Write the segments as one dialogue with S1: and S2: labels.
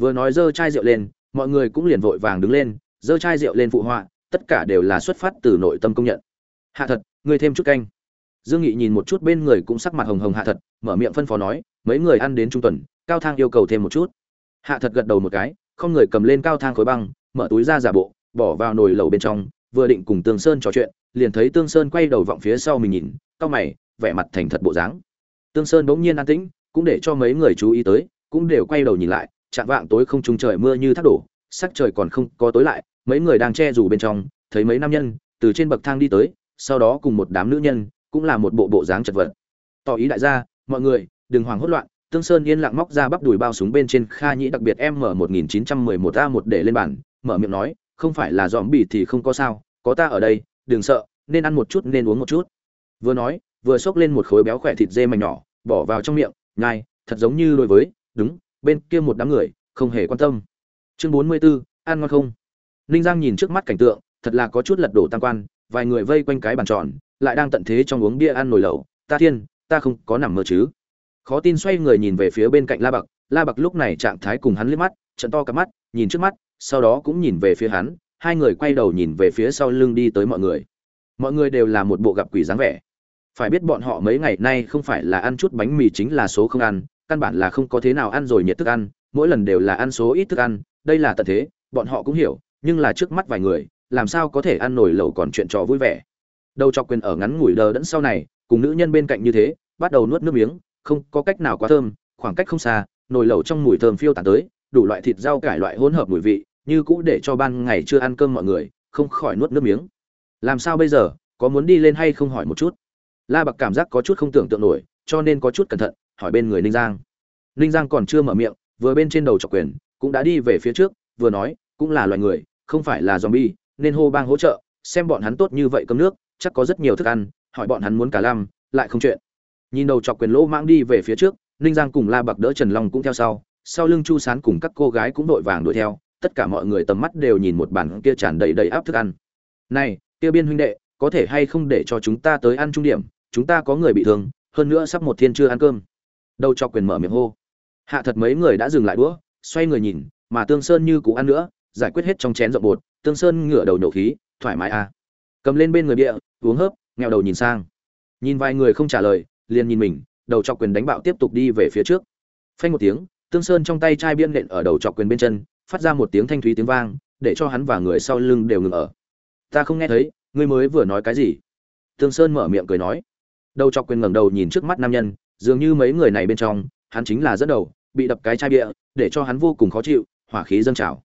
S1: vừa nói dơ chai rượu lên, mọi người cũng liền vội vàng đứng lên, dơ chai rượu lên phụ họa, tất cả đều là xuất phát từ nội tâm công nhận. Hạ thật, ngươi thêm chút canh. Dương nghị nhìn một chút bên người cũng sắc mặt hồng hồng hạ thật, mở miệng phân phó nói, mấy người ăn đến trung tuần, cao thang yêu cầu thêm một chút. Hạ thật gật đầu một cái, không người cầm lên cao thang khối băng, mở túi ra giả bộ, bỏ vào nồi lẩu bên trong, vừa định cùng tương sơn trò chuyện, liền thấy tương sơn quay đầu vọng phía sau mình nhìn cau mày, vẻ mặt thành thật bộ dáng. Tương sơn bỗng nhiên an tĩnh, cũng để cho mấy người chú ý tới, cũng đều quay đầu nhìn lại chạm vạng tối không trung trời mưa như thác đổ, sắc trời còn không có tối lại, mấy người đang che dù bên trong, thấy mấy nam nhân từ trên bậc thang đi tới, sau đó cùng một đám nữ nhân cũng là một bộ bộ dáng chật vật. Tỏ ý đại gia, mọi người, đừng hoảng hốt loạn, tương sơn yên lặng móc ra bắp đùi bao súng bên trên kha nhĩ, đặc biệt m một nghìn chín trăm mười một a một để lên bàn, mở miệng nói, không phải là dòm bỉ thì không có sao, có ta ở đây, đừng sợ, nên ăn một chút, nên uống một chút. Vừa nói, vừa xốc lên một khối béo khỏe thịt dê mảnh nhỏ, bỏ vào trong miệng nhai thật giống như đối với, đúng bên kia một đám người không hề quan tâm. Chương bốn mươi 44, ăn ngon không? Ninh giang nhìn trước mắt cảnh tượng thật là có chút lật đổ tam quan vài người vây quanh cái bàn tròn lại đang tận thế trong uống bia ăn nồi lẩu. Ta thiên ta không có nằm mơ chứ? Khó tin xoay người nhìn về phía bên cạnh la bạc. La bạc lúc này trạng thái cùng hắn liếc mắt trận to cả mắt nhìn trước mắt sau đó cũng nhìn về phía hắn hai người quay đầu nhìn về phía sau lưng đi tới mọi người. Mọi người đều là một bộ gặp quỷ dáng vẻ. Phải biết bọn họ mấy ngày nay không phải là ăn chút bánh mì chính là số không ăn căn bản là không có thế nào ăn rồi nhiệt thức ăn, mỗi lần đều là ăn số ít thức ăn, đây là tận thế, bọn họ cũng hiểu, nhưng là trước mắt vài người, làm sao có thể ăn nổi lẩu còn chuyện trò vui vẻ. Đầu chọc quyền ở ngắn ngủi đờ đẫn sau này, cùng nữ nhân bên cạnh như thế, bắt đầu nuốt nước miếng, không có cách nào quá thơm, khoảng cách không xa, nồi lẩu trong mùi thơm phiêu tàn tới, đủ loại thịt rau cải loại hỗn hợp mùi vị, như cũ để cho ban ngày chưa ăn cơm mọi người, không khỏi nuốt nước miếng. Làm sao bây giờ, có muốn đi lên hay không hỏi một chút? La bạc cảm giác có chút không tưởng tượng nổi, cho nên có chút cẩn thận hỏi bên người ninh giang. Ninh giang còn chưa mở miệng, vừa bên trên đầu trọc quyền, cũng đã đi về phía trước, vừa nói, cũng là loài người, không phải là zombie, nên hô bang hỗ trợ, xem bọn hắn tốt như vậy cơm nước, chắc có rất nhiều thức ăn, hỏi bọn hắn muốn cả lam lại không chuyện. Nhìn đầu chọc quyền lỗ mãng đi về phía trước, ninh giang cùng la bạc đỡ trần long cũng theo sau sau lưng chu sán cùng các cô gái cũng đội vàng đuổi theo, tất cả mọi người tầm mắt đều nhìn một bàn kia tràn đầy đầy áp thức ăn. Này, kia biên huynh đệ, có thể hay không để cho chúng ta tới ăn trung điểm, chúng ta có người bị thương, hơn nữa sắp một thiên chưa ăn cơm đầu cho quyền mở miệng hô. Hạ thật mấy người đã dừng lại đũa, xoay người nhìn, mà tương sơn như cũ ăn nữa, giải quyết hết trong chén rộng bột, tương sơn ngửa đầu nổ khí, thoải mái à. Cầm lên bên người bịa uống hớp, nghèo đầu nhìn sang. Nhìn vài người không trả lời, liền nhìn mình, đầu chọc quyền đánh bạo tiếp tục đi về phía trước. Phanh một tiếng, tương sơn trong tay chai biên nện ở đầu chọc quyền bên chân, phát ra một tiếng thanh thúy tiếng vang, để cho hắn và người sau lưng đều ngừng ở. Ta không nghe thấy, ngươi mới vừa nói cái gì? Tương sơn mở miệng cười nói. Đầu chọc quyền ngẩng đầu nhìn trước mắt nam nhân dường như mấy người này bên trong, hắn chính là dẫn đầu, bị đập cái chai bia, để cho hắn vô cùng khó chịu, hỏa khí dâng trào.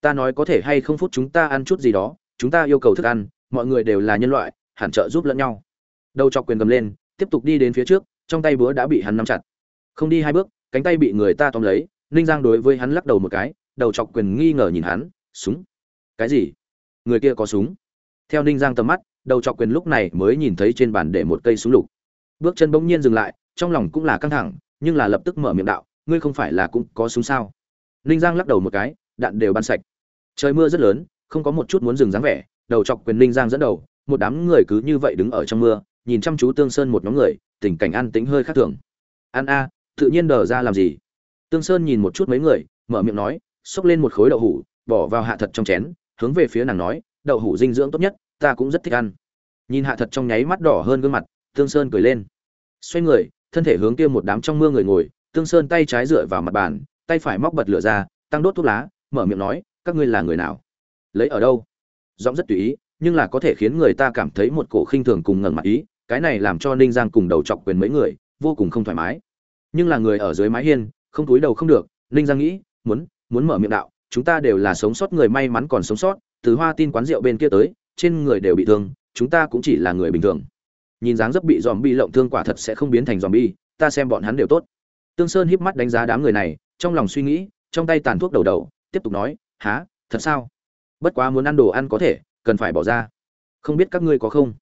S1: Ta nói có thể hay không phút chúng ta ăn chút gì đó, chúng ta yêu cầu thức ăn, mọi người đều là nhân loại, hẳn trợ giúp lẫn nhau. Đầu chọc quyền cầm lên, tiếp tục đi đến phía trước, trong tay búa đã bị hắn nắm chặt. Không đi hai bước, cánh tay bị người ta tóm lấy, ninh giang đối với hắn lắc đầu một cái, đầu chọc quyền nghi ngờ nhìn hắn, súng? Cái gì? Người kia có súng? Theo ninh giang tầm mắt, đầu chọc quyền lúc này mới nhìn thấy trên bàn để một cây súng lục. Bước chân bỗng nhiên dừng lại trong lòng cũng là căng thẳng, nhưng là lập tức mở miệng đạo, ngươi không phải là cũng có súng sao? Ninh giang lắc đầu một cái, đạn đều bắn sạch. Trời mưa rất lớn, không có một chút muốn dừng dáng vẻ, đầu chọc quyền ninh giang dẫn đầu, một đám người cứ như vậy đứng ở trong mưa, nhìn chăm chú tương sơn một nhóm người, tình cảnh an tĩnh hơi khác thường. An a, tự nhiên đờ ra làm gì? Tương sơn nhìn một chút mấy người, mở miệng nói, xốc lên một khối đậu hủ, bỏ vào hạ thật trong chén, hướng về phía nàng nói, đậu hủ dinh dưỡng tốt nhất, ta cũng rất thích ăn. Nhìn hạ thật trong nháy mắt đỏ hơn gương mặt, tương sơn cười lên. Xoay người thân thể hướng kia một đám trong mưa người ngồi, tương sơn tay trái dựa vào mặt bàn, tay phải móc bật lửa ra, tăng đốt thuốc lá, mở miệng nói, các ngươi là người nào? Lấy ở đâu? Giọng rất tùy ý, nhưng là có thể khiến người ta cảm thấy một cổ khinh thường cùng ngẩng mặt ý, cái này làm cho ninh giang cùng đầu chọc quyền mấy người, vô cùng không thoải mái. Nhưng là người ở dưới mái hiên, không túi đầu không được, ninh giang nghĩ, muốn muốn mở miệng đạo, chúng ta đều là sống sót người may mắn còn sống sót, từ hoa tin quán rượu bên kia tới, trên người đều bị thương, chúng ta cũng chỉ là người bình thường nhìn dáng dấp bị dòm bi lộng thương quả thật sẽ không biến thành dòm bi ta xem bọn hắn đều tốt. Tương sơn híp mắt đánh giá đám người này, trong lòng suy nghĩ, trong tay tàn thuốc đầu đầu, tiếp tục nói há thật sao? Bất quá muốn ăn đồ ăn có thể, cần phải bỏ ra. Không biết các ngươi có không?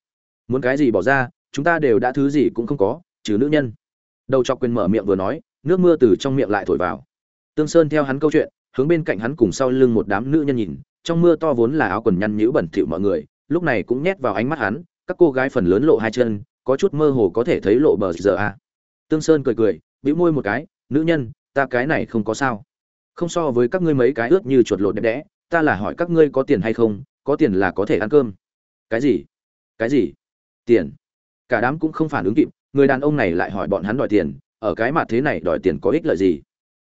S1: Muốn cái gì bỏ ra, chúng ta đều đã thứ gì cũng không có, trừ nữ nhân. Đầu chọc quyền mở miệng vừa nói, nước mưa từ trong miệng lại thổi vào. Tương sơn theo hắn câu chuyện, hướng bên cạnh hắn cùng sau lưng một đám nữ nhân nhìn, trong mưa to vốn là áo quần nhăn nhữ bẩn thỉu mọi người, lúc này cũng nhét vào ánh mắt hắn các cô gái phần lớn lộ hai chân, có chút mơ hồ có thể thấy lộ bờ giờ a. Tương sơn cười cười, bĩu môi một cái, nữ nhân, ta cái này không có sao. Không so với các ngươi mấy cái ướt như chuột lột đẹp đẽ, ta là hỏi các ngươi có tiền hay không, có tiền là có thể ăn cơm. Cái gì? Cái gì? Tiền. Cả đám cũng không phản ứng kịp, người đàn ông này lại hỏi bọn hắn đòi tiền, ở cái mặt thế này đòi tiền có ích lợi gì?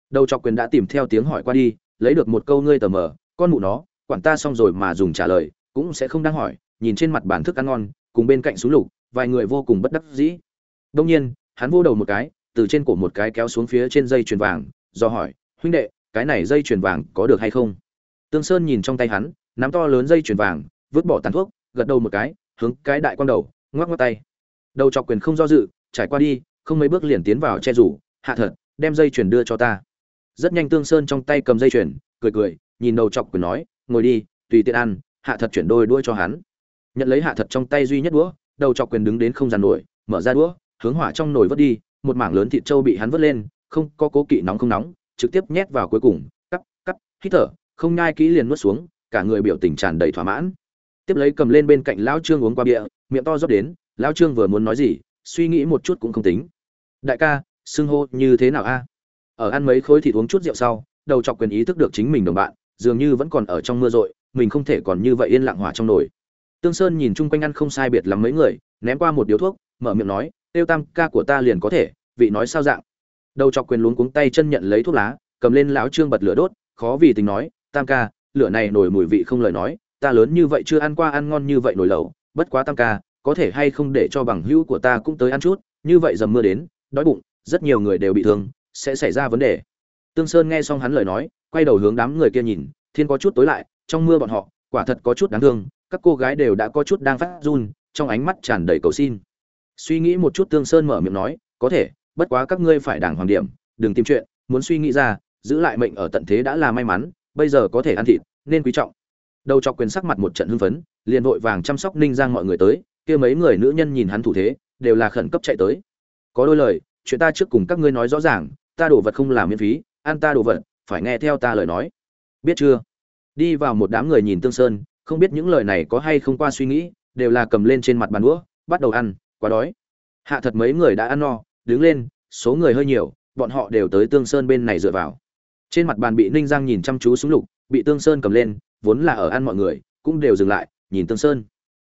S1: Đầu chọc quyền đã tìm theo tiếng hỏi qua đi, lấy được một câu ngươi tờ mờ, con mụ nó, quản ta xong rồi mà dùng trả lời, cũng sẽ không đang hỏi, nhìn trên mặt bản thức ăn ngon cùng bên cạnh súng lục, vài người vô cùng bất đắc dĩ. Đông nhiên, hắn vô đầu một cái, từ trên cổ một cái kéo xuống phía trên dây chuyền vàng, do hỏi, huynh đệ, cái này dây chuyền vàng có được hay không? Tương sơn nhìn trong tay hắn, nắm to lớn dây chuyền vàng, vứt bỏ tàn thuốc, gật đầu một cái, hướng cái đại quang đầu, ngoắc ngoắc tay. Đầu chọc quyền không do dự, trải qua đi, không mấy bước liền tiến vào che rủ, hạ thật, đem dây chuyền đưa cho ta. Rất nhanh tương sơn trong tay cầm dây chuyền, cười cười, nhìn đầu chọc quyền nói, ngồi đi, tùy tiện ăn, hạ thật chuyển đôi đuôi cho hắn nhận lấy hạ thật trong tay duy nhất đũa, đầu chọc quyền đứng đến không dàn nổi, mở ra đũa, hướng hỏa trong nồi vớt đi, một mảng lớn thịt trâu bị hắn vớt lên, không có cố kỵ nóng không nóng, trực tiếp nhét vào cuối cùng, cắp cắp, hít thở, không nhai kỹ liền nuốt xuống, cả người biểu tình tràn đầy thỏa mãn. Tiếp lấy cầm lên bên cạnh lão trương uống qua bia, miệng to rót đến, lão trương vừa muốn nói gì, suy nghĩ một chút cũng không tính. Đại ca, xưng hô như thế nào a? Ở ăn mấy khối thịt uống chút rượu sau, đầu chọc quyền ý thức được chính mình đồng bạn, dường như vẫn còn ở trong mưa rội, mình không thể còn như vậy yên lặng hỏa trong nồi tương sơn nhìn chung quanh ăn không sai biệt lắm mấy người, ném qua một điếu thuốc, mở miệng nói, tiêu tam, ca của ta liền có thể, vị nói sao dạng? Đầu chọc quyền luống cuống tay chân nhận lấy thuốc lá, cầm lên lão trương bật lửa đốt, khó vì tình nói, tam ca, lửa này nổi mùi vị không lời nói, ta lớn như vậy chưa ăn qua ăn ngon như vậy nổi lẩu, bất quá tam ca, có thể hay không để cho bằng hữu của ta cũng tới ăn chút, như vậy dầm mưa đến, đói bụng, rất nhiều người đều bị thương, sẽ xảy ra vấn đề. Tương sơn nghe xong hắn lời nói, quay đầu hướng đám người kia nhìn, thiên có chút tối lại, trong mưa bọn họ, quả thật có chút đáng thương các cô gái đều đã có chút đang phát run, trong ánh mắt tràn đầy cầu xin. Suy nghĩ một chút tương sơn mở miệng nói, có thể, bất quá các ngươi phải đảng hoàng điểm, đừng tìm chuyện, muốn suy nghĩ ra, giữ lại mệnh ở tận thế đã là may mắn, bây giờ có thể ăn thịt, nên quý trọng. Đầu chọc quyền sắc mặt một trận hưng phấn, liền vội vàng chăm sóc ninh giang mọi người tới, kia mấy người nữ nhân nhìn hắn thủ thế, đều là khẩn cấp chạy tới. Có đôi lời, chuyện ta trước cùng các ngươi nói rõ ràng, ta đổ vật không làm miễn phí, ăn ta đổ vật, phải nghe theo ta lời nói. Biết chưa? Đi vào một đám người nhìn tương sơn không biết những lời này có hay không qua suy nghĩ, đều là cầm lên trên mặt bàn đũa, bắt đầu ăn, quá đói. Hạ thật mấy người đã ăn no, đứng lên, số người hơi nhiều, bọn họ đều tới tương sơn bên này dựa vào. Trên mặt bàn bị ninh giang nhìn chăm chú súng lục, bị tương sơn cầm lên, vốn là ở ăn mọi người, cũng đều dừng lại, nhìn tương sơn.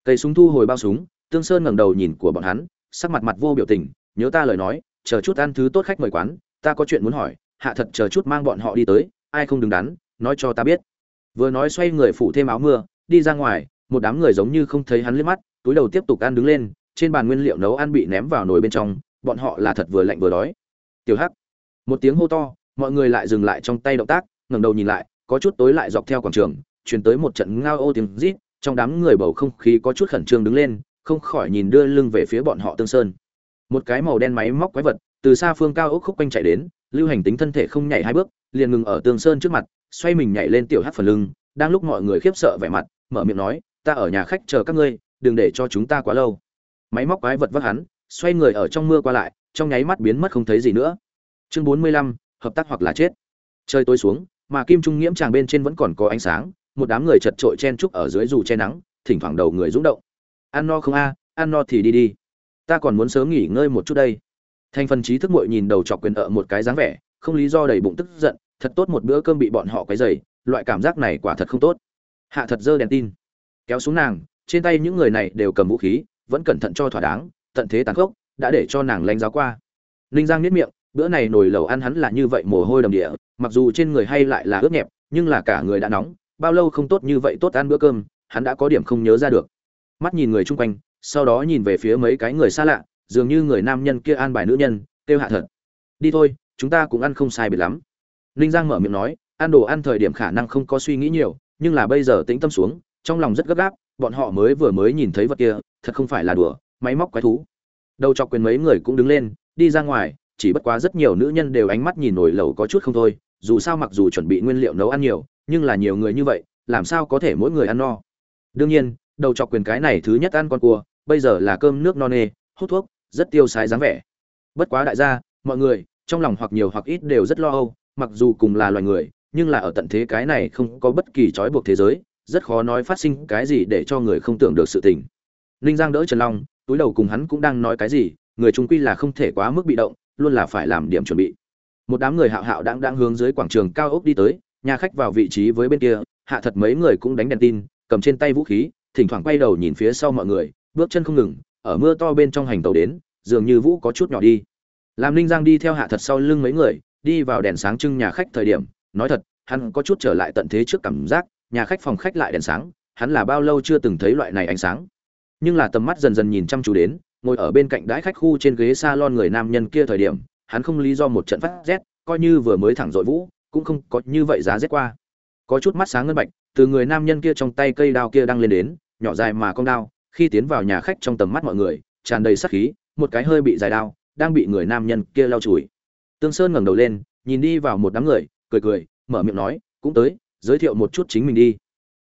S1: Cây súng thu hồi bao súng, tương sơn ngẩng đầu nhìn của bọn hắn, sắc mặt mặt vô biểu tình, nhớ ta lời nói, chờ chút ăn thứ tốt khách mời quán, ta có chuyện muốn hỏi, hạ thật chờ chút mang bọn họ đi tới, ai không đứng đắn, nói cho ta biết. Vừa nói xoay người phủ thêm áo mưa đi ra ngoài, một đám người giống như không thấy hắn liếc mắt, túi đầu tiếp tục ăn đứng lên, trên bàn nguyên liệu nấu ăn bị ném vào nồi bên trong, bọn họ là thật vừa lạnh vừa đói. Tiểu hắc, một tiếng hô to, mọi người lại dừng lại trong tay động tác, ngẩng đầu nhìn lại, có chút tối lại dọc theo quảng trường, truyền tới một trận ngao ô tiếng rít, trong đám người bầu không khí có chút khẩn trương đứng lên, không khỏi nhìn đưa lưng về phía bọn họ tương sơn. Một cái màu đen máy móc quái vật, từ xa phương cao ốc khúc quanh chạy đến, lưu hành tính thân thể không nhảy hai bước, liền ngừng ở tương sơn trước mặt, xoay mình nhảy lên tiểu Hắc phần lưng, đang lúc mọi người khiếp sợ vẻ mặt mở miệng nói, ta ở nhà khách chờ các ngươi, đừng để cho chúng ta quá lâu. Máy móc quái vật vắt hắn, xoay người ở trong mưa qua lại, trong nháy mắt biến mất không thấy gì nữa. Chương bốn mươi lăm, hợp tác hoặc là chết. Trời tối xuống, mà kim trung nghiễm tràng bên trên vẫn còn có ánh sáng, một đám người chật trội chen trúc ở dưới dù che nắng, thỉnh thoảng đầu người rung động. Ăn no không a, ăn no thì đi đi. Ta còn muốn sớm nghỉ ngơi một chút đây. Thành phần trí thức muội nhìn đầu chọc quyền ở một cái dáng vẻ, không lý do đầy bụng tức giận, thật tốt một bữa cơm bị bọn họ quấy dày loại cảm giác này quả thật không tốt hạ thật dơ đèn tin. Kéo xuống nàng, trên tay những người này đều cầm vũ khí, vẫn cẩn thận cho thỏa đáng, tận thế tàn khốc, đã để cho nàng lánh giáo qua. Ninh giang nếp miệng, bữa này nồi lẩu ăn hắn là như vậy mồ hôi đầm địa, mặc dù trên người hay lại là ướt nhẹp, nhưng là cả người đã nóng, bao lâu không tốt như vậy tốt ăn bữa cơm, hắn đã có điểm không nhớ ra được. Mắt nhìn người chung quanh, sau đó nhìn về phía mấy cái người xa lạ, dường như người nam nhân kia an bài nữ nhân, kêu hạ thật. Đi thôi, chúng ta cũng ăn không sai biệt lắm. Ninh giang mở miệng nói, ăn đồ ăn thời điểm khả năng không có suy nghĩ nhiều nhưng là bây giờ tĩnh tâm xuống, trong lòng rất gấp gáp, bọn họ mới vừa mới nhìn thấy vật kia, thật không phải là đùa, máy móc quái thú. Đầu chọc quyền mấy người cũng đứng lên, đi ra ngoài, chỉ bất quá rất nhiều nữ nhân đều ánh mắt nhìn nổi lẩu có chút không thôi, dù sao mặc dù chuẩn bị nguyên liệu nấu ăn nhiều, nhưng là nhiều người như vậy, làm sao có thể mỗi người ăn no. Đương nhiên, đầu chọc quyền cái này thứ nhất ăn con cua, bây giờ là cơm nước no nê, hút thuốc, rất tiêu sái dáng vẻ. Bất quá đại gia, mọi người, trong lòng hoặc nhiều hoặc ít đều rất lo âu, mặc dù cùng là loài người nhưng là ở tận thế cái này không có bất kỳ trói buộc thế giới, rất khó nói phát sinh cái gì để cho người không tưởng được sự tình. Ninh giang đỡ trần long, túi đầu cùng hắn cũng đang nói cái gì, người trung quy là không thể quá mức bị động, luôn là phải làm điểm chuẩn bị. Một đám người hạo hạo đang đang hướng dưới quảng trường cao ốc đi tới, nhà khách vào vị trí với bên kia, hạ thật mấy người cũng đánh đèn tin, cầm trên tay vũ khí, thỉnh thoảng quay đầu nhìn phía sau mọi người, bước chân không ngừng, ở mưa to bên trong hành tàu đến, dường như vũ có chút nhỏ đi. Làm ninh giang đi theo hạ thật sau lưng mấy người, đi vào đèn sáng trưng nhà khách thời điểm nói thật, hắn có chút trở lại tận thế trước cảm giác, nhà khách phòng khách lại đèn sáng, hắn là bao lâu chưa từng thấy loại này ánh sáng. Nhưng là tầm mắt dần dần nhìn chăm chú đến, ngồi ở bên cạnh đái khách khu trên ghế salon người nam nhân kia thời điểm, hắn không lý do một trận phát rét, coi như vừa mới thẳng dội vũ, cũng không có như vậy giá rét qua. Có chút mắt sáng ngân bạch, từ người nam nhân kia trong tay cây đao kia đang lên đến, nhỏ dài mà con đao, khi tiến vào nhà khách trong tầm mắt mọi người, tràn đầy sát khí, một cái hơi bị dài đao, đang bị người nam nhân kia lau chùi. Tương sơn ngẩng đầu lên, nhìn đi vào một đám người cười cười, mở miệng nói, cũng tới, giới thiệu một chút chính mình đi.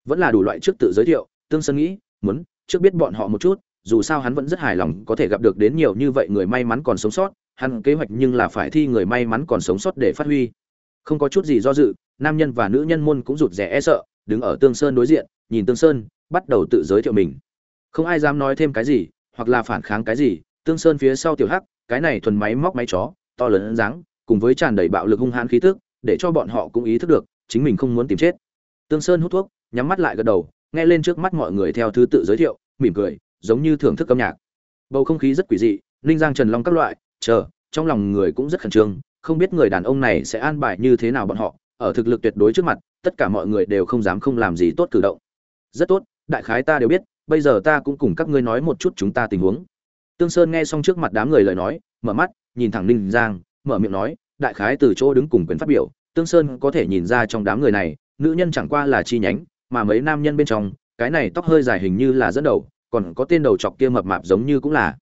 S1: Vẫn là đủ loại trước tự giới thiệu, tương sơn nghĩ, muốn trước biết bọn họ một chút, dù sao hắn vẫn rất hài lòng có thể gặp được đến nhiều như vậy người may mắn còn sống sót, hắn kế hoạch nhưng là phải thi người may mắn còn sống sót để phát huy. Không có chút gì do dự, nam nhân và nữ nhân môn cũng rụt rè e sợ, đứng ở tương sơn đối diện, nhìn tương sơn, bắt đầu tự giới thiệu mình. Không ai dám nói thêm cái gì, hoặc là phản kháng cái gì, tương sơn phía sau tiểu hắc, cái này thuần máy móc máy chó, to lớn dáng, cùng với tràn đầy bạo lực hung hãn khí tức để cho bọn họ cũng ý thức được, chính mình không muốn tìm chết. Tương sơn hút thuốc, nhắm mắt lại gật đầu, nghe lên trước mắt mọi người theo thứ tự giới thiệu, mỉm cười, giống như thưởng thức âm nhạc. Bầu không khí rất quỷ dị, ninh giang, trần long các loại, chờ, trong lòng người cũng rất khẩn trương, không biết người đàn ông này sẽ an bài như thế nào bọn họ, ở thực lực tuyệt đối trước mặt, tất cả mọi người đều không dám không làm gì tốt cử động. Rất tốt, đại khái ta đều biết, bây giờ ta cũng cùng các ngươi nói một chút chúng ta tình huống. Tương sơn nghe xong trước mặt đám người lời nói, mở mắt, nhìn thẳng ninh giang, mở miệng nói đại khái từ chỗ đứng cùng quyền phát biểu, tương sơn có thể nhìn ra trong đám người này, nữ nhân chẳng qua là chi nhánh, mà mấy nam nhân bên trong, cái này tóc hơi dài hình như là dẫn đầu, còn có tên đầu chọc kia mập mạp giống như cũng là.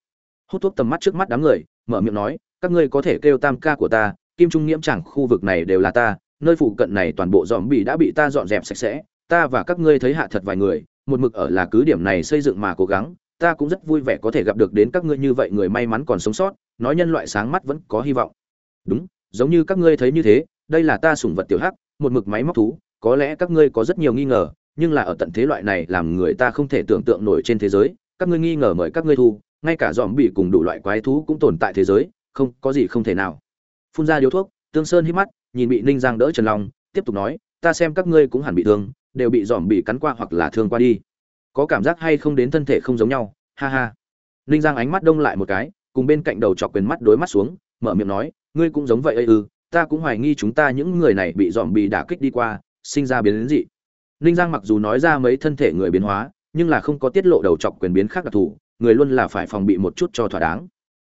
S1: Hút thuốc tầm mắt trước mắt đám người, mở miệng nói, các ngươi có thể kêu tam ca của ta, kim trung nghiễm chẳng khu vực này đều là ta, nơi phụ cận này toàn bộ dòm bị đã bị ta dọn dẹp sạch sẽ, ta và các ngươi thấy hạ thật vài người, một mực ở là cứ điểm này xây dựng mà cố gắng, ta cũng rất vui vẻ có thể gặp được đến các ngươi như vậy người may mắn còn sống sót, nói nhân loại sáng mắt vẫn có hy vọng. Đúng giống như các ngươi thấy như thế, đây là ta sủng vật tiểu hắc, một mực máy móc thú, có lẽ các ngươi có rất nhiều nghi ngờ, nhưng là ở tận thế loại này làm người ta không thể tưởng tượng nổi trên thế giới, các ngươi nghi ngờ mời các ngươi thu, ngay cả dòm bị cùng đủ loại quái thú cũng tồn tại thế giới, không, có gì không thể nào. Phun ra điếu thuốc, tương sơn hít mắt, nhìn bị ninh giang đỡ trần long, tiếp tục nói, ta xem các ngươi cũng hẳn bị thương, đều bị dòm bị cắn qua hoặc là thương qua đi. Có cảm giác hay không đến thân thể không giống nhau, ha ha. Ninh giang ánh mắt đông lại một cái, cùng bên cạnh đầu chọc quyền mắt đối mắt xuống, mở miệng nói ngươi cũng giống vậy ư ừ, ta cũng hoài nghi chúng ta những người này bị dòm bị đả kích đi qua sinh ra biến dị. Ninh giang mặc dù nói ra mấy thân thể người biến hóa nhưng là không có tiết lộ đầu chọc quyền biến khác đặc thù người luôn là phải phòng bị một chút cho thỏa đáng.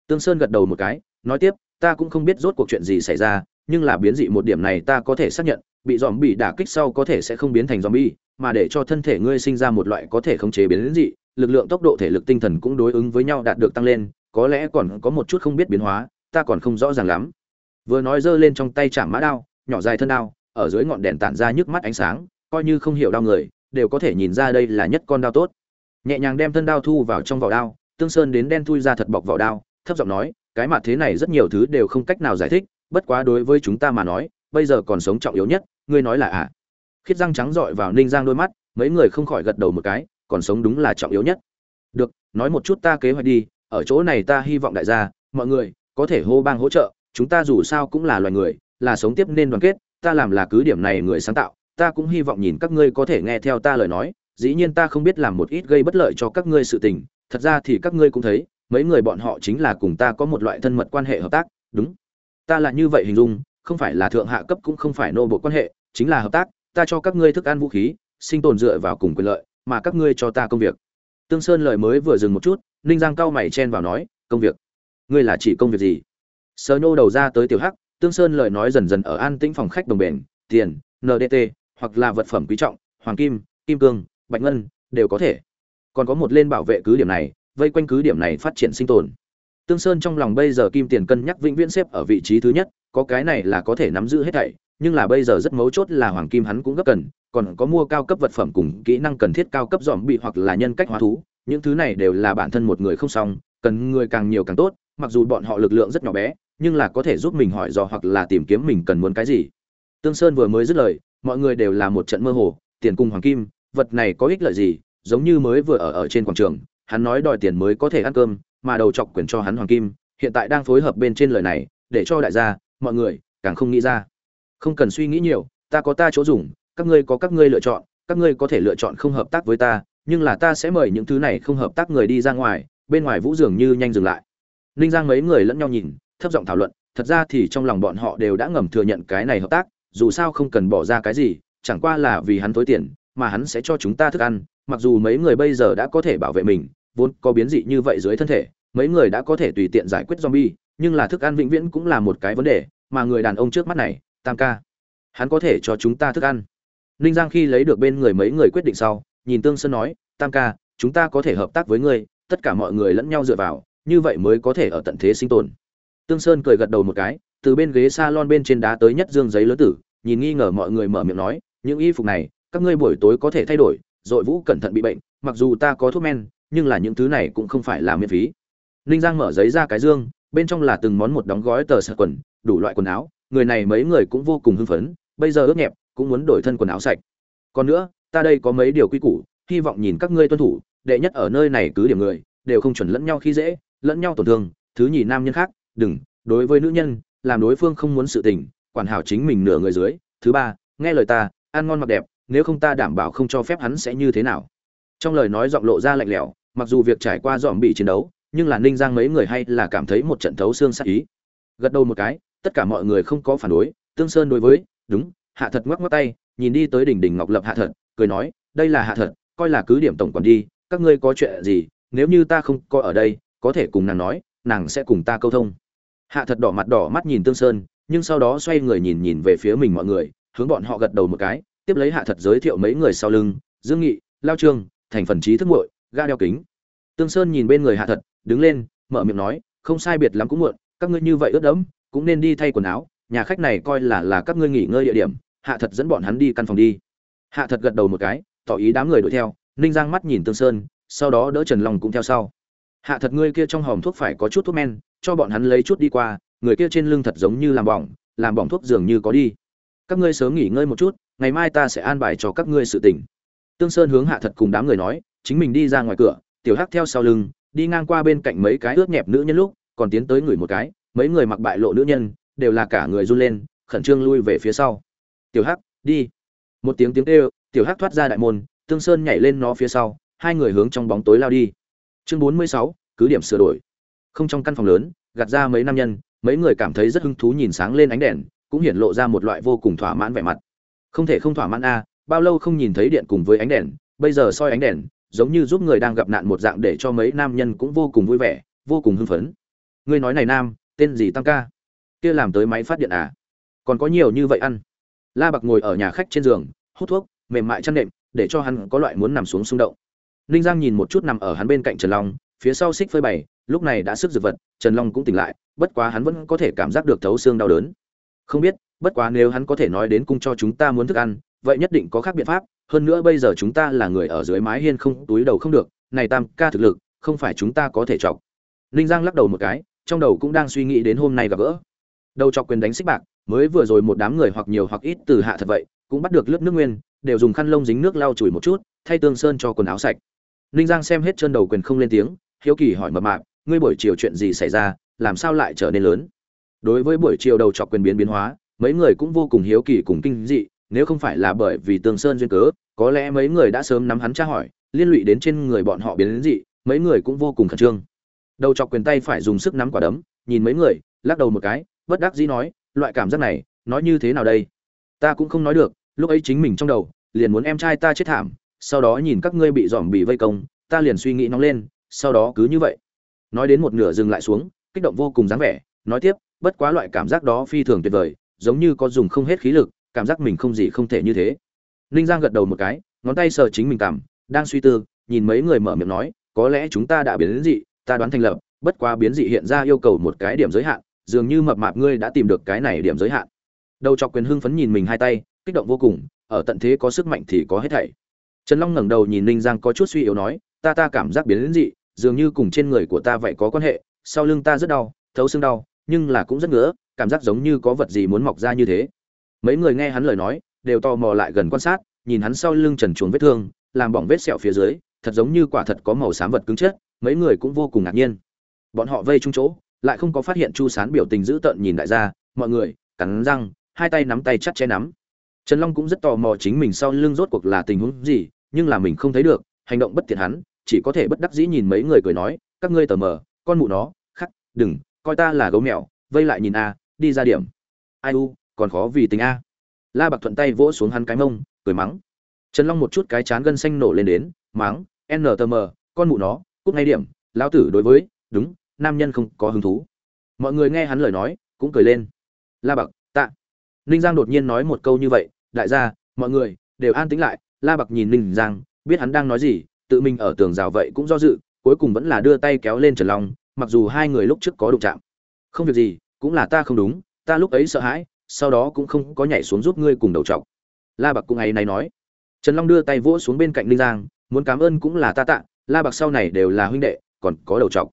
S1: Tương sơn gật đầu một cái nói tiếp ta cũng không biết rốt cuộc chuyện gì xảy ra nhưng là biến dị một điểm này ta có thể xác nhận bị dòm bị đả kích sau có thể sẽ không biến thành dòm bi mà để cho thân thể ngươi sinh ra một loại có thể khống chế biến dị lực lượng tốc độ thể lực tinh thần cũng đối ứng với nhau đạt được tăng lên có lẽ còn có một chút không biết biến hóa ta còn không rõ ràng lắm. Vừa nói giơ lên trong tay chạm mã đao, nhỏ dài thân đao, ở dưới ngọn đèn tản ra nhức mắt ánh sáng, coi như không hiểu đao người, đều có thể nhìn ra đây là nhất con đao tốt. Nhẹ nhàng đem thân đao thu vào trong vỏ đao, tương sơn đến đen thui ra thật bọc vỏ đao, thấp giọng nói, cái mặt thế này rất nhiều thứ đều không cách nào giải thích, bất quá đối với chúng ta mà nói, bây giờ còn sống trọng yếu nhất, ngươi nói là ạ à. khiết răng trắng dọi vào ninh giang đôi mắt, mấy người không khỏi gật đầu một cái, còn sống đúng là trọng yếu nhất. Được, nói một chút ta kế hoạch đi, ở chỗ này ta hy vọng đại gia, mọi người có thể hô bang hỗ trợ, chúng ta dù sao cũng là loài người, là sống tiếp nên đoàn kết, ta làm là cứ điểm này người sáng tạo, ta cũng hy vọng nhìn các ngươi có thể nghe theo ta lời nói, dĩ nhiên ta không biết làm một ít gây bất lợi cho các ngươi sự tình, thật ra thì các ngươi cũng thấy, mấy người bọn họ chính là cùng ta có một loại thân mật quan hệ hợp tác, đúng. Ta là như vậy hình dung, không phải là thượng hạ cấp cũng không phải nô bộ quan hệ, chính là hợp tác, ta cho các ngươi thức ăn vũ khí, sinh tồn dựa vào cùng quyền lợi, mà các ngươi cho ta công việc. Tương sơn lời mới vừa dừng một chút, ninh giang cao mày chen vào nói, công việc ngươi là chỉ công việc gì? Sờ nhô đầu ra tới tiểu hắc, tương sơn lời nói dần dần ở an tĩnh phòng khách đồng bền, tiền ndt hoặc là vật phẩm quý trọng, hoàng kim kim cương, bạch ngân, đều có thể. Còn có một lên bảo vệ cứ điểm này, vây quanh cứ điểm này phát triển sinh tồn. Tương sơn trong lòng bây giờ kim tiền cân nhắc vĩnh viễn xếp ở vị trí thứ nhất, có cái này là có thể nắm giữ hết thảy, nhưng là bây giờ rất mấu chốt là hoàng kim hắn cũng gấp cần, còn có mua cao cấp vật phẩm cùng kỹ năng cần thiết cao cấp dòm bị hoặc là nhân cách hóa thú, những thứ này đều là bản thân một người không xong, cần người càng nhiều càng tốt mặc dù bọn họ lực lượng rất nhỏ bé, nhưng là có thể giúp mình hỏi dò hoặc là tìm kiếm mình cần muốn cái gì. Tương sơn vừa mới dứt lời, mọi người đều là một trận mơ hồ, tiền cung hoàng kim, vật này có ích lợi gì, giống như mới vừa ở ở trên quảng trường, hắn nói đòi tiền mới có thể ăn cơm, mà đầu chọc quyền cho hắn hoàng kim, hiện tại đang phối hợp bên trên lời này, để cho đại gia, mọi người, càng không nghĩ ra. Không cần suy nghĩ nhiều, ta có ta chỗ dùng, các ngươi có các ngươi lựa chọn, các ngươi có thể lựa chọn không hợp tác với ta, nhưng là ta sẽ mời những thứ này không hợp tác người đi ra ngoài, bên ngoài vũ dường như nhanh dừng lại ninh giang mấy người lẫn nhau nhìn, thấp giọng thảo luận, thật ra thì trong lòng bọn họ đều đã ngầm thừa nhận cái này hợp tác, dù sao không cần bỏ ra cái gì, chẳng qua là vì hắn tối tiền, mà hắn sẽ cho chúng ta thức ăn, mặc dù mấy người bây giờ đã có thể bảo vệ mình, vốn có biến dị như vậy dưới thân thể, mấy người đã có thể tùy tiện giải quyết zombie, nhưng là thức ăn vĩnh viễn cũng là một cái vấn đề, mà người đàn ông trước mắt này, tam ca, hắn có thể cho chúng ta thức ăn. Ninh giang khi lấy được bên người mấy người quyết định sau, nhìn tương sơn nói, tam ca, chúng ta có thể hợp tác với ngươi, tất cả mọi người lẫn nhau dựa vào như vậy mới có thể ở tận thế sinh tồn. Tương sơn cười gật đầu một cái, từ bên ghế salon bên trên đá tới nhất dương giấy lớn tử, nhìn nghi ngờ mọi người mở miệng nói, những y phục này, các ngươi buổi tối có thể thay đổi rồi vũ cẩn thận bị bệnh, mặc dù ta có thuốc men, nhưng là những thứ này cũng không phải là miễn phí. Ninh giang mở giấy ra cái dương, bên trong là từng món một đóng gói tờ sạc quần, đủ loại quần áo, người này mấy người cũng vô cùng hưng phấn, bây giờ ướt nhẹp, cũng muốn đổi thân quần áo sạch. Còn nữa, ta đây có mấy điều quy củ, hy vọng nhìn các ngươi tuân thủ, đệ nhất ở nơi này cứ điểm người, đều không chuẩn lẫn nhau khi dễ lẫn nhau tổn thương, thứ nhì nam nhân khác, đừng, đối với nữ nhân, làm đối phương không muốn sự tình, quản hảo chính mình nửa người dưới. Thứ ba, nghe lời ta, ăn ngon mặc đẹp, nếu không ta đảm bảo không cho phép hắn sẽ như thế nào. Trong lời nói giọng lộ ra lạnh lẽo, mặc dù việc trải qua dòm bị chiến đấu, nhưng là ninh giang mấy người hay là cảm thấy một trận thấu xương sắc ý. Gật đầu một cái, tất cả mọi người không có phản đối, tương sơn đối với, đúng, hạ thật ngoắc ngoắc tay, nhìn đi tới đỉnh đỉnh ngọc lập hạ thật, cười nói, đây là hạ thật, coi là cứ điểm tổng quản đi, các ngươi có chuyện gì, nếu như ta không có ở đây có thể cùng nàng nói, nàng sẽ cùng ta câu thông. Hạ thật đỏ mặt đỏ mắt nhìn tương sơn, nhưng sau đó xoay người nhìn nhìn về phía mình mọi người, hướng bọn họ gật đầu một cái, tiếp lấy hạ thật giới thiệu mấy người sau lưng, dương nghị, lao trương, thành phần trí thức muội, ga đeo kính. Tương sơn nhìn bên người hạ thật, đứng lên, mở miệng nói, không sai biệt lắm cũng muộn, các ngươi như vậy ướt đẫm, cũng nên đi thay quần áo, nhà khách này coi là là các ngươi nghỉ ngơi địa điểm, hạ thật dẫn bọn hắn đi căn phòng đi. Hạ thật gật đầu một cái, tỏ ý đám người đuổi theo, ninh giang mắt nhìn tương sơn, sau đó đỡ trần long cũng theo sau hạ thật ngươi kia trong hòm thuốc phải có chút thuốc men, cho bọn hắn lấy chút đi qua, người kia trên lưng thật giống như làm bỏng làm bỏng thuốc dường như có đi. Các ngươi sớm nghỉ ngơi một chút, ngày mai ta sẽ an bài cho các ngươi sự tỉnh tương sơn hướng hạ thật cùng đám người nói, chính mình đi ra ngoài cửa, tiểu hắc theo sau lưng, đi ngang qua bên cạnh mấy cái ướt nhẹp nữ nhân lúc, còn tiến tới người một cái, mấy người mặc bại lộ nữ nhân, đều là cả người run lên, khẩn trương lui về phía sau. Tiểu hắc, đi. Một tiếng tiếng kêu, tiểu hắc thoát ra đại môn, tương sơn nhảy lên nó phía sau, hai người hướng trong bóng tối lao đi chương bốn mươi sáu, cứ điểm sửa đổi. Không trong căn phòng lớn, gạt ra mấy nam nhân, mấy người cảm thấy rất hứng thú nhìn sáng lên ánh đèn, cũng hiển lộ ra một loại vô cùng thỏa mãn vẻ mặt. Không thể không thỏa mãn a, bao lâu không nhìn thấy điện cùng với ánh đèn, bây giờ soi ánh đèn, giống như giúp người đang gặp nạn một dạng để cho mấy nam nhân cũng vô cùng vui vẻ, vô cùng hưng phấn. Ngươi nói này nam, tên gì tăng ca? Kia làm tới máy phát điện à? Còn có nhiều như vậy ăn. La bạc ngồi ở nhà khách trên giường, hút thuốc, mềm mại chăn đệm để cho hắn có loại muốn nằm xuống xung động ninh giang nhìn một chút nằm ở hắn bên cạnh trần long, phía sau xích phơi bày, lúc này đã sức dược vật, trần long cũng tỉnh lại, bất quá hắn vẫn có thể cảm giác được thấu xương đau đớn. Không biết, bất quá nếu hắn có thể nói đến cung cho chúng ta muốn thức ăn, vậy nhất định có khác biện pháp, hơn nữa bây giờ chúng ta là người ở dưới mái hiên không, túi đầu không được, này tam ca thực lực, không phải chúng ta có thể chọc. Ninh giang lắc đầu một cái, trong đầu cũng đang suy nghĩ đến hôm nay gặp gỡ. Đầu chọc quyền đánh xích bạc, mới vừa rồi một đám người hoặc nhiều hoặc ít từ hạ thật vậy, cũng bắt được lớp nước nguyên, đều dùng khăn lông dính nước lau chùi một chút, thay tương sơn cho quần áo sạch ninh giang xem hết chân đầu quyền không lên tiếng, hiếu kỳ hỏi mập mạp, ngươi buổi chiều chuyện gì xảy ra, làm sao lại trở nên lớn? Đối với buổi chiều đầu chọc quyền biến biến hóa, mấy người cũng vô cùng hiếu kỳ cùng kinh dị, nếu không phải là bởi vì tường sơn duyên cớ, có lẽ mấy người đã sớm nắm hắn tra hỏi, liên lụy đến trên người bọn họ biến đến dị, mấy người cũng vô cùng khẩn trương. Đầu chọc quyền tay phải dùng sức nắm quả đấm, nhìn mấy người, lắc đầu một cái, bất đắc dĩ nói, loại cảm giác này, nói như thế nào đây? Ta cũng không nói được, lúc ấy chính mình trong đầu, liền muốn em trai ta chết thảm sau đó nhìn các ngươi bị dòm bị vây công, ta liền suy nghĩ nóng lên, sau đó cứ như vậy. Nói đến một nửa dừng lại xuống, kích động vô cùng dáng vẻ, nói tiếp, bất quá loại cảm giác đó phi thường tuyệt vời, giống như có dùng không hết khí lực, cảm giác mình không gì không thể như thế. Ninh giang gật đầu một cái, ngón tay sờ chính mình cảm, đang suy tư, nhìn mấy người mở miệng nói, có lẽ chúng ta đã biến đến dị, ta đoán thành lập, bất quá biến dị hiện ra yêu cầu một cái điểm giới hạn, dường như mập mạp ngươi đã tìm được cái này điểm giới hạn. Đầu chọc quyền hưng phấn nhìn mình hai tay, kích động vô cùng, ở tận thế có sức mạnh thì có hết thảy trần long ngẩng đầu nhìn ninh giang có chút suy yếu nói, ta ta cảm giác biến đến dị, dường như cùng trên người của ta vậy có quan hệ, sau lưng ta rất đau, thấu xương đau, nhưng là cũng rất ngứa, cảm giác giống như có vật gì muốn mọc ra như thế mấy người nghe hắn lời nói, đều tò mò lại gần quan sát, nhìn hắn sau lưng trần chuồng vết thương, làm bỏng vết sẹo phía dưới, thật giống như quả thật có màu xám vật cứng chết. mấy người cũng vô cùng ngạc nhiên bọn họ vây chung chỗ, lại không có phát hiện chu sán biểu tình dữ tợn nhìn đại gia, mọi người, cắn răng, hai tay nắm tay chặt che nắm trần long cũng rất tò mò chính mình sau lưng rốt cuộc là tình huống gì, nhưng là mình không thấy được, hành động bất tiện hắn, chỉ có thể bất đắc dĩ nhìn mấy người cười nói, các ngươi tờ mờ, con mụ nó, khắc, đừng, coi ta là gấu mèo, vây lại nhìn a, đi ra điểm. Ai u, còn khó vì tình a. La bạc thuận tay vỗ xuống hắn cái mông, cười mắng. Trần long một chút cái chán gân xanh nổ lên đến, mắng ntm con mụ nó, cút ngay điểm, lão tử đối với, đúng, nam nhân không có hứng thú. Mọi người nghe hắn lời nói, cũng cười lên. La bạc, tạ. Ninh giang đột nhiên nói một câu như vậy đại gia, mọi người, đều an tĩnh lại, la bạc nhìn ninh giang, biết hắn đang nói gì, tự mình ở tường rào vậy cũng do dự, cuối cùng vẫn là đưa tay kéo lên trần long, mặc dù hai người lúc trước có đụng chạm. Không việc gì, cũng là ta không đúng, ta lúc ấy sợ hãi, sau đó cũng không có nhảy xuống giúp ngươi cùng đầu trọc. La bạc cũng ấy này nói. Trần long đưa tay vỗ xuống bên cạnh ninh giang, muốn cảm ơn cũng là ta tạ, la bạc sau này đều là huynh đệ, còn có đầu trọc.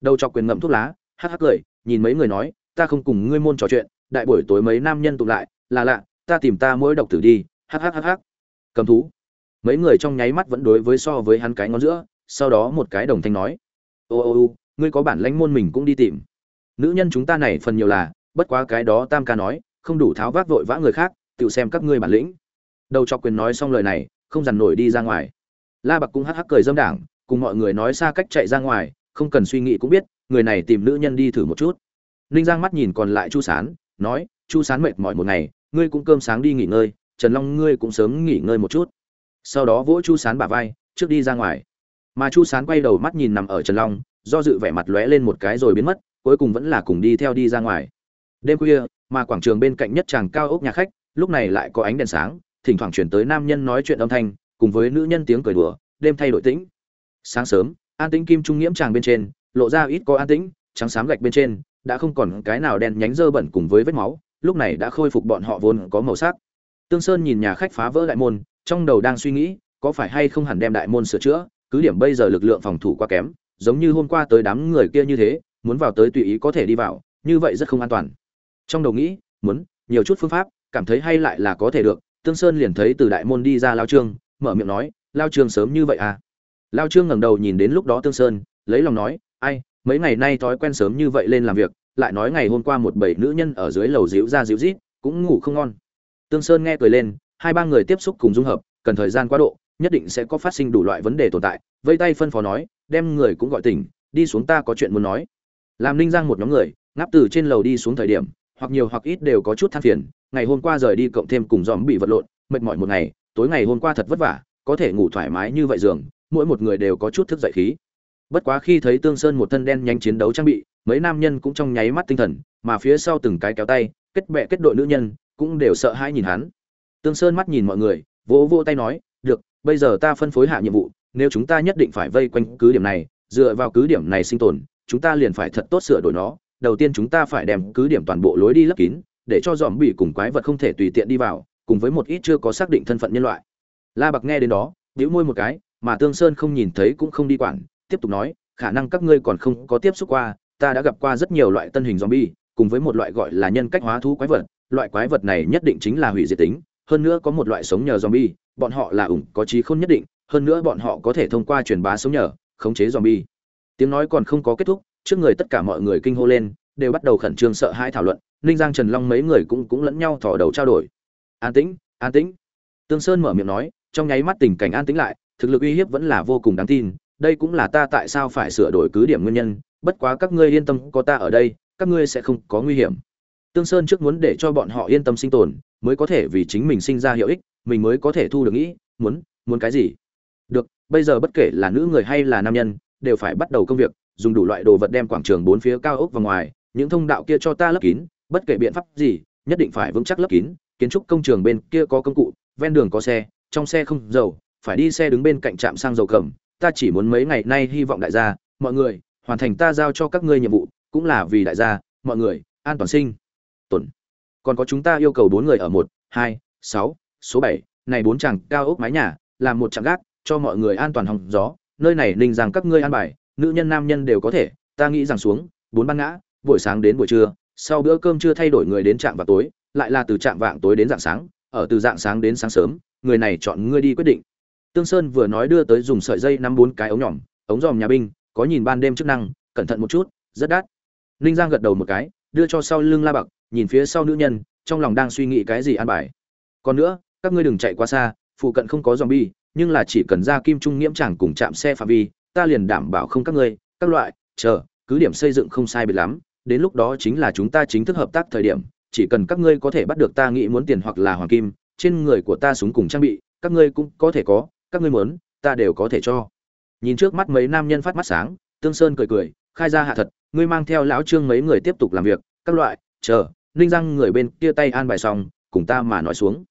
S1: Đầu trọc quyền ngậm thuốc lá, hắc hắc cười, nhìn mấy người nói, ta không cùng ngươi môn trò chuyện, đại buổi tối mấy nam nhân tụ lại, là lạ ta tìm ta mỗi độc tử đi, hắc hắc hắc hắc. Cầm thú. Mấy người trong nháy mắt vẫn đối với so với hắn cái ngón giữa, sau đó một cái đồng thanh nói. Ô ô ô, ngươi có bản lãnh môn mình cũng đi tìm. Nữ nhân chúng ta này phần nhiều là, bất quá cái đó tam ca nói, không đủ tháo vác vội vã người khác, tự xem các ngươi bản lĩnh. Đầu cho quyền nói xong lời này, không dằn nổi đi ra ngoài. La bạc cũng hắc hắc cười dâm đảng, cùng mọi người nói xa cách chạy ra ngoài, không cần suy nghĩ cũng biết, người này tìm nữ nhân đi thử một chút. Ninh giang mắt nhìn còn lại chu sán, nói, chu sán mệt mỏi một ngày ngươi cũng cơm sáng đi nghỉ ngơi, trần long ngươi cũng sớm nghỉ ngơi một chút. Sau đó vỗ chu sán bả vai, trước đi ra ngoài. Mà chu sán quay đầu mắt nhìn nằm ở trần long, do dự vẻ mặt lóe lên một cái rồi biến mất, cuối cùng vẫn là cùng đi theo đi ra ngoài. Đêm khuya, mà quảng trường bên cạnh nhất chàng cao ốc nhà khách, lúc này lại có ánh đèn sáng, thỉnh thoảng chuyển tới nam nhân nói chuyện âm thanh, cùng với nữ nhân tiếng cười đùa, đêm thay đổi tĩnh. Sáng sớm, an tĩnh kim trung nghiễm tràng bên trên, lộ ra ít có an tĩnh, trắng xám gạch bên trên, đã không còn cái nào đen nhánh dơ bẩn cùng với vết máu lúc này đã khôi phục bọn họ vốn có màu sắc. Tương sơn nhìn nhà khách phá vỡ đại môn, trong đầu đang suy nghĩ, có phải hay không hẳn đem đại môn sửa chữa, cứ điểm bây giờ lực lượng phòng thủ quá kém, giống như hôm qua tới đám người kia như thế, muốn vào tới tùy ý có thể đi vào, như vậy rất không an toàn. Trong đầu nghĩ, muốn, nhiều chút phương pháp, cảm thấy hay lại là có thể được, tương sơn liền thấy từ đại môn đi ra lao trương, mở miệng nói, lao trương sớm như vậy à? Lao trương ngẩng đầu nhìn đến lúc đó tương sơn, lấy lòng nói, ai, mấy ngày nay thói quen sớm như vậy lên làm việc lại nói ngày hôm qua một bảy nữ nhân ở dưới lầu díu ra díu rít cũng ngủ không ngon. Tương sơn nghe cười lên, hai ba người tiếp xúc cùng dung hợp, cần thời gian quá độ, nhất định sẽ có phát sinh đủ loại vấn đề tồn tại, vây tay phân phó nói, đem người cũng gọi tỉnh, đi xuống ta có chuyện muốn nói. Làm ninh giang một nhóm người, ngáp từ trên lầu đi xuống thời điểm, hoặc nhiều hoặc ít đều có chút than phiền, ngày hôm qua rời đi cộng thêm cùng dòm bị vật lộn, mệt mỏi một ngày, tối ngày hôm qua thật vất vả, có thể ngủ thoải mái như vậy giường, mỗi một người đều có chút thức dậy khí. Bất quá khi thấy tương sơn một thân đen nhanh chiến đấu trang bị mấy nam nhân cũng trong nháy mắt tinh thần, mà phía sau từng cái kéo tay, kết bè kết đội nữ nhân, cũng đều sợ hãi nhìn hắn. Tương sơn mắt nhìn mọi người, vỗ vỗ tay nói, được, bây giờ ta phân phối hạ nhiệm vụ, nếu chúng ta nhất định phải vây quanh cứ điểm này, dựa vào cứ điểm này sinh tồn, chúng ta liền phải thật tốt sửa đổi nó. Đầu tiên chúng ta phải đem cứ điểm toàn bộ lối đi lấp kín, để cho dòm bị cùng quái vật không thể tùy tiện đi vào, cùng với một ít chưa có xác định thân phận nhân loại. La bạc nghe đến đó nhíu môi một cái, mà tương sơn không nhìn thấy cũng không đi quản, tiếp tục nói, khả năng các ngươi còn không có tiếp xúc qua ta đã gặp qua rất nhiều loại tân hình zombie, cùng với một loại gọi là nhân cách hóa thú quái vật. Loại quái vật này nhất định chính là hủy diệt tính, hơn nữa có một loại sống nhờ zombie, bọn họ là ủng, có trí khôn nhất định, hơn nữa bọn họ có thể thông qua truyền bá sống nhờ, khống chế zombie. Tiếng nói còn không có kết thúc, trước người tất cả mọi người kinh hô lên, đều bắt đầu khẩn trương sợ hãi thảo luận, ninh giang, trần long mấy người cũng cũng lẫn nhau thò đầu trao đổi. An tĩnh an tĩnh. Tương sơn mở miệng nói, trong nháy mắt tình cảnh an tĩnh lại, thực lực uy hiếp vẫn là vô cùng đáng tin, đây cũng là ta tại sao phải sửa đổi cứ điểm nguyên nhân bất quá các ngươi yên tâm, có ta ở đây, các ngươi sẽ không có nguy hiểm. Tương sơn trước muốn để cho bọn họ yên tâm sinh tồn, mới có thể vì chính mình sinh ra hiệu ích, mình mới có thể thu được nghĩ, muốn muốn cái gì? Được, bây giờ bất kể là nữ người hay là nam nhân, đều phải bắt đầu công việc, dùng đủ loại đồ vật đem quảng trường bốn phía cao ốc và ngoài, những thông đạo kia cho ta lấp kín, bất kể biện pháp gì, nhất định phải vững chắc lấp kín, kiến trúc công trường bên kia có công cụ, ven đường có xe, trong xe không dầu, phải đi xe đứng bên cạnh trạm xăng dầu cầm, ta chỉ muốn mấy ngày nay hy vọng đại gia, mọi người hoàn thành ta giao cho các ngươi nhiệm vụ, cũng là vì đại gia, mọi người, an toàn sinh. Tuần. Còn có chúng ta yêu cầu bốn người ở một, hai, sáu, số bảy. Này bốn chàng cao ốc mái nhà làm một trạm gác, cho mọi người an toàn hòng gió. Nơi này ninh rằng các ngươi an bài, nữ nhân nam nhân đều có thể. Ta nghĩ rằng xuống, bốn ban ngã, buổi sáng đến buổi trưa, sau bữa cơm chưa thay đổi người đến trạm vào tối, lại là từ trạm vạng tối đến dạng sáng, ở từ dạng sáng đến sáng sớm, người này chọn ngươi đi quyết định. Tương sơn vừa nói đưa tới dùng sợi dây năm bốn cái ống nhỏm ống dòm nhà binh có nhìn ban đêm chức năng, cẩn thận một chút, rất đắt. Ninh giang gật đầu một cái, đưa cho sau lưng la bạc, nhìn phía sau nữ nhân, trong lòng đang suy nghĩ cái gì an bài. Còn nữa, các ngươi đừng chạy quá xa, phụ cận không có zombie, nhưng là chỉ cần ra kim trung nghiễm chẳng cùng chạm xe phạm vi, ta liền đảm bảo không các ngươi, các loại, chờ, cứ điểm xây dựng không sai biệt lắm, đến lúc đó chính là chúng ta chính thức hợp tác thời điểm, chỉ cần các ngươi có thể bắt được ta nghĩ muốn tiền hoặc là hoàng kim, trên người của ta súng cùng trang bị, các ngươi cũng có thể có, các ngươi muốn, ta đều có thể cho nhìn trước mắt mấy nam nhân phát mắt sáng, tương sơn cười cười, khai ra hạ thật, ngươi mang theo lão trương mấy người tiếp tục làm việc, các loại, chờ, ninh răng người bên kia tay an bài xong, cùng ta mà nói xuống.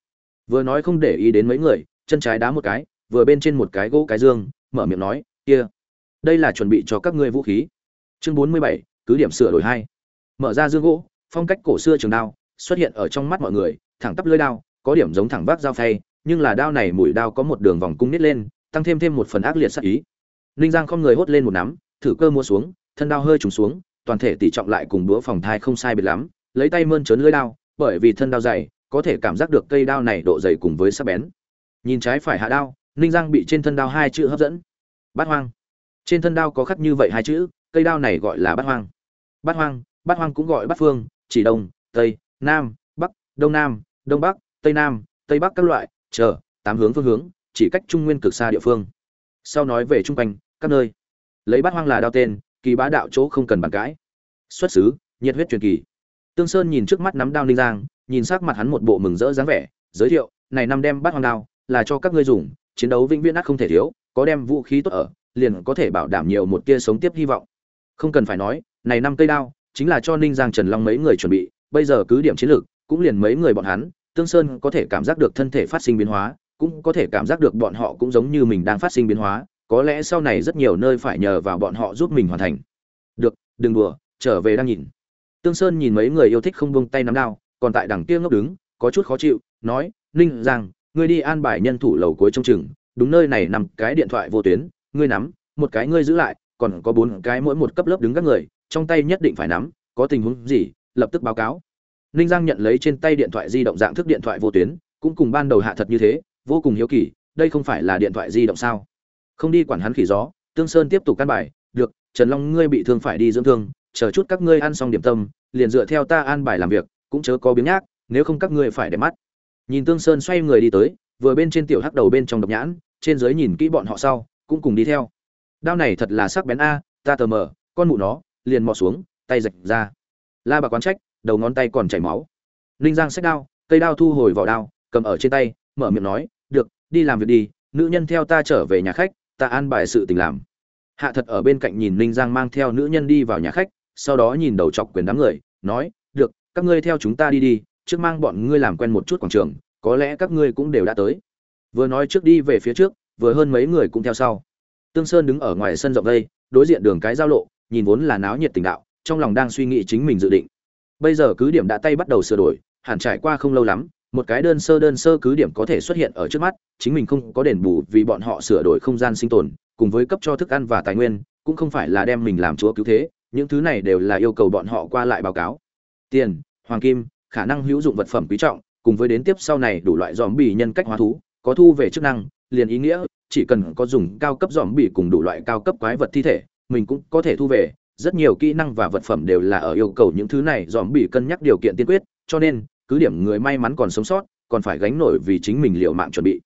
S1: Vừa nói không để ý đến mấy người, chân trái đá một cái, vừa bên trên một cái gỗ cái dương, mở miệng nói, kia, đây là chuẩn bị cho các ngươi vũ khí. Chương bốn mươi bảy, cứ điểm sửa đổi hai. Mở ra dương gỗ, phong cách cổ xưa trường đao, xuất hiện ở trong mắt mọi người, thẳng tắp lưỡi đao, có điểm giống thẳng vác dao phay, nhưng là đao này mũi đao có một đường vòng cung nít lên, tăng thêm thêm một phần ác liệt sắc ý ninh giang không người hốt lên một nắm, thử cơ mua xuống, thân đao hơi trùng xuống, toàn thể tỷ trọng lại cùng đũa phòng thai không sai biệt lắm, lấy tay mơn trớn lưỡi đao, bởi vì thân đao dày, có thể cảm giác được cây đao này độ dày cùng với sắc bén. Nhìn trái phải hạ đao, ninh giang bị trên thân đao hai chữ hấp dẫn. Bát hoang. Trên thân đao có khắc như vậy hai chữ, cây đao này gọi là bát hoang. Bát hoang bát hoang cũng gọi bát phương, chỉ đông, tây, nam, bắc, đông nam, đông bắc, tây nam, tây bắc các loại, chờ, tám hướng phương hướng, chỉ cách trung nguyên cực xa địa phương. Sau nói về trung quanh các nơi. Lấy bát hoang là đao tên, kỳ bá đạo chỗ không cần bàn cãi. Xuất xứ, nhiệt huyết truyền kỳ. Tương sơn nhìn trước mắt nắm đao ninh giang, nhìn sắc mặt hắn một bộ mừng rỡ dáng vẻ, giới thiệu, này năm đem bát hoang đao, là cho các ngươi dùng, chiến đấu vĩnh viễn ác không thể thiếu, có đem vũ khí tốt ở, liền có thể bảo đảm nhiều một tia sống tiếp hy vọng. Không cần phải nói, này năm cây đao, chính là cho ninh giang trần long mấy người chuẩn bị, bây giờ cứ điểm chiến lược, cũng liền mấy người bọn hắn, tương sơn có thể cảm giác được thân thể phát sinh biến hóa, cũng có thể cảm giác được bọn họ cũng giống như mình đang phát sinh biến hóa có lẽ sau này rất nhiều nơi phải nhờ vào bọn họ giúp mình hoàn thành. Được, đừng đùa, trở về đang nhìn. Tương sơn nhìn mấy người yêu thích không buông tay nắm đao, còn tại đằng kia ngốc đứng, có chút khó chịu, nói, ninh giang, ngươi đi an bài nhân thủ lầu cuối trong chừng, đúng nơi này nằm cái điện thoại vô tuyến, ngươi nắm, một cái ngươi giữ lại, còn có bốn cái mỗi một cấp lớp đứng các người, trong tay nhất định phải nắm, có tình huống gì, lập tức báo cáo. Ninh giang nhận lấy trên tay điện thoại di động dạng thức điện thoại vô tuyến, cũng cùng ban đầu hạ thật như thế, vô cùng hiếu kỳ, đây không phải là điện thoại di động sao? Không đi quản hắn khỉ gió, tương sơn tiếp tục căn bài, được, trần long, ngươi bị thương phải đi dưỡng thương, chờ chút các ngươi ăn xong điểm tâm, liền dựa theo ta an bài làm việc, cũng chớ có biếng nhác, nếu không các ngươi phải để mắt. Nhìn tương sơn xoay người đi tới, vừa bên trên tiểu hắc đầu bên trong độc nhãn, trên dưới nhìn kỹ bọn họ sau, cũng cùng đi theo. Đao này thật là sắc bén a, ta tờ mờ, con mụ nó, liền mò xuống, tay rạch ra. La bà quán trách, đầu ngón tay còn chảy máu. Ninh giang xách đao, cây đao thu hồi vào đao, cầm ở trên tay, mở miệng nói, được, đi làm việc đi, nữ nhân theo ta trở về nhà khách ta an bài sự tình làm. Hạ thật ở bên cạnh nhìn ninh giang mang theo nữ nhân đi vào nhà khách, sau đó nhìn đầu chọc quyền đám người, nói, được, các ngươi theo chúng ta đi đi, trước mang bọn ngươi làm quen một chút quảng trường, có lẽ các ngươi cũng đều đã tới. Vừa nói trước đi về phía trước, vừa hơn mấy người cũng theo sau. Tương sơn đứng ở ngoài sân rộng đây, đối diện đường cái giao lộ, nhìn vốn là náo nhiệt tình đạo, trong lòng đang suy nghĩ chính mình dự định. Bây giờ cứ điểm đã tay bắt đầu sửa đổi, hẳn trải qua không lâu lắm một cái đơn sơ đơn sơ cứ điểm có thể xuất hiện ở trước mắt, chính mình không có đền bù vì bọn họ sửa đổi không gian sinh tồn, cùng với cấp cho thức ăn và tài nguyên, cũng không phải là đem mình làm chúa cứu thế, những thứ này đều là yêu cầu bọn họ qua lại báo cáo. Tiền, hoàng kim, khả năng hữu dụng vật phẩm quý trọng, cùng với đến tiếp sau này đủ loại dòm bì nhân cách hóa thú, có thu về chức năng, liền ý nghĩa, chỉ cần có dùng cao cấp dòm bì cùng đủ loại cao cấp quái vật thi thể, mình cũng có thể thu về. Rất nhiều kỹ năng và vật phẩm đều là ở yêu cầu những thứ này dòm bì cân nhắc điều kiện tiên quyết, cho nên cứ điểm người may mắn còn sống sót, còn phải gánh nổi vì chính mình liệu mạng chuẩn bị.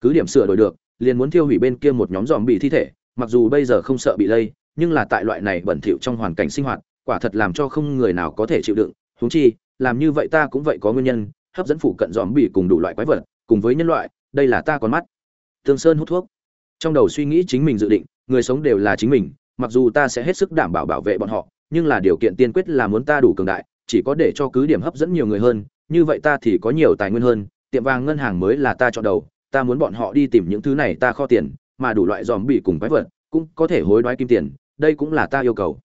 S1: Cứ điểm sửa đổi được, liền muốn tiêu hủy bên kia một nhóm dòm bị thi thể, mặc dù bây giờ không sợ bị lây, nhưng là tại loại này bẩn thỉu trong hoàn cảnh sinh hoạt, quả thật làm cho không người nào có thể chịu đựng. Huống chi, làm như vậy ta cũng vậy có nguyên nhân, hấp dẫn phụ cận dòm bị cùng đủ loại quái vật, cùng với nhân loại, đây là ta con mắt. Tương sơn hút thuốc. Trong đầu suy nghĩ chính mình dự định, người sống đều là chính mình, mặc dù ta sẽ hết sức đảm bảo bảo vệ bọn họ, nhưng là điều kiện tiên quyết là muốn ta đủ cường đại, chỉ có để cho cứ điểm hấp dẫn nhiều người hơn như vậy ta thì có nhiều tài nguyên hơn, tiệm vàng ngân hàng mới là ta chọn đầu, ta muốn bọn họ đi tìm những thứ này ta kho tiền, mà đủ loại dòm bị cùng quái vật cũng có thể hối đoái kim tiền, đây cũng là ta yêu cầu.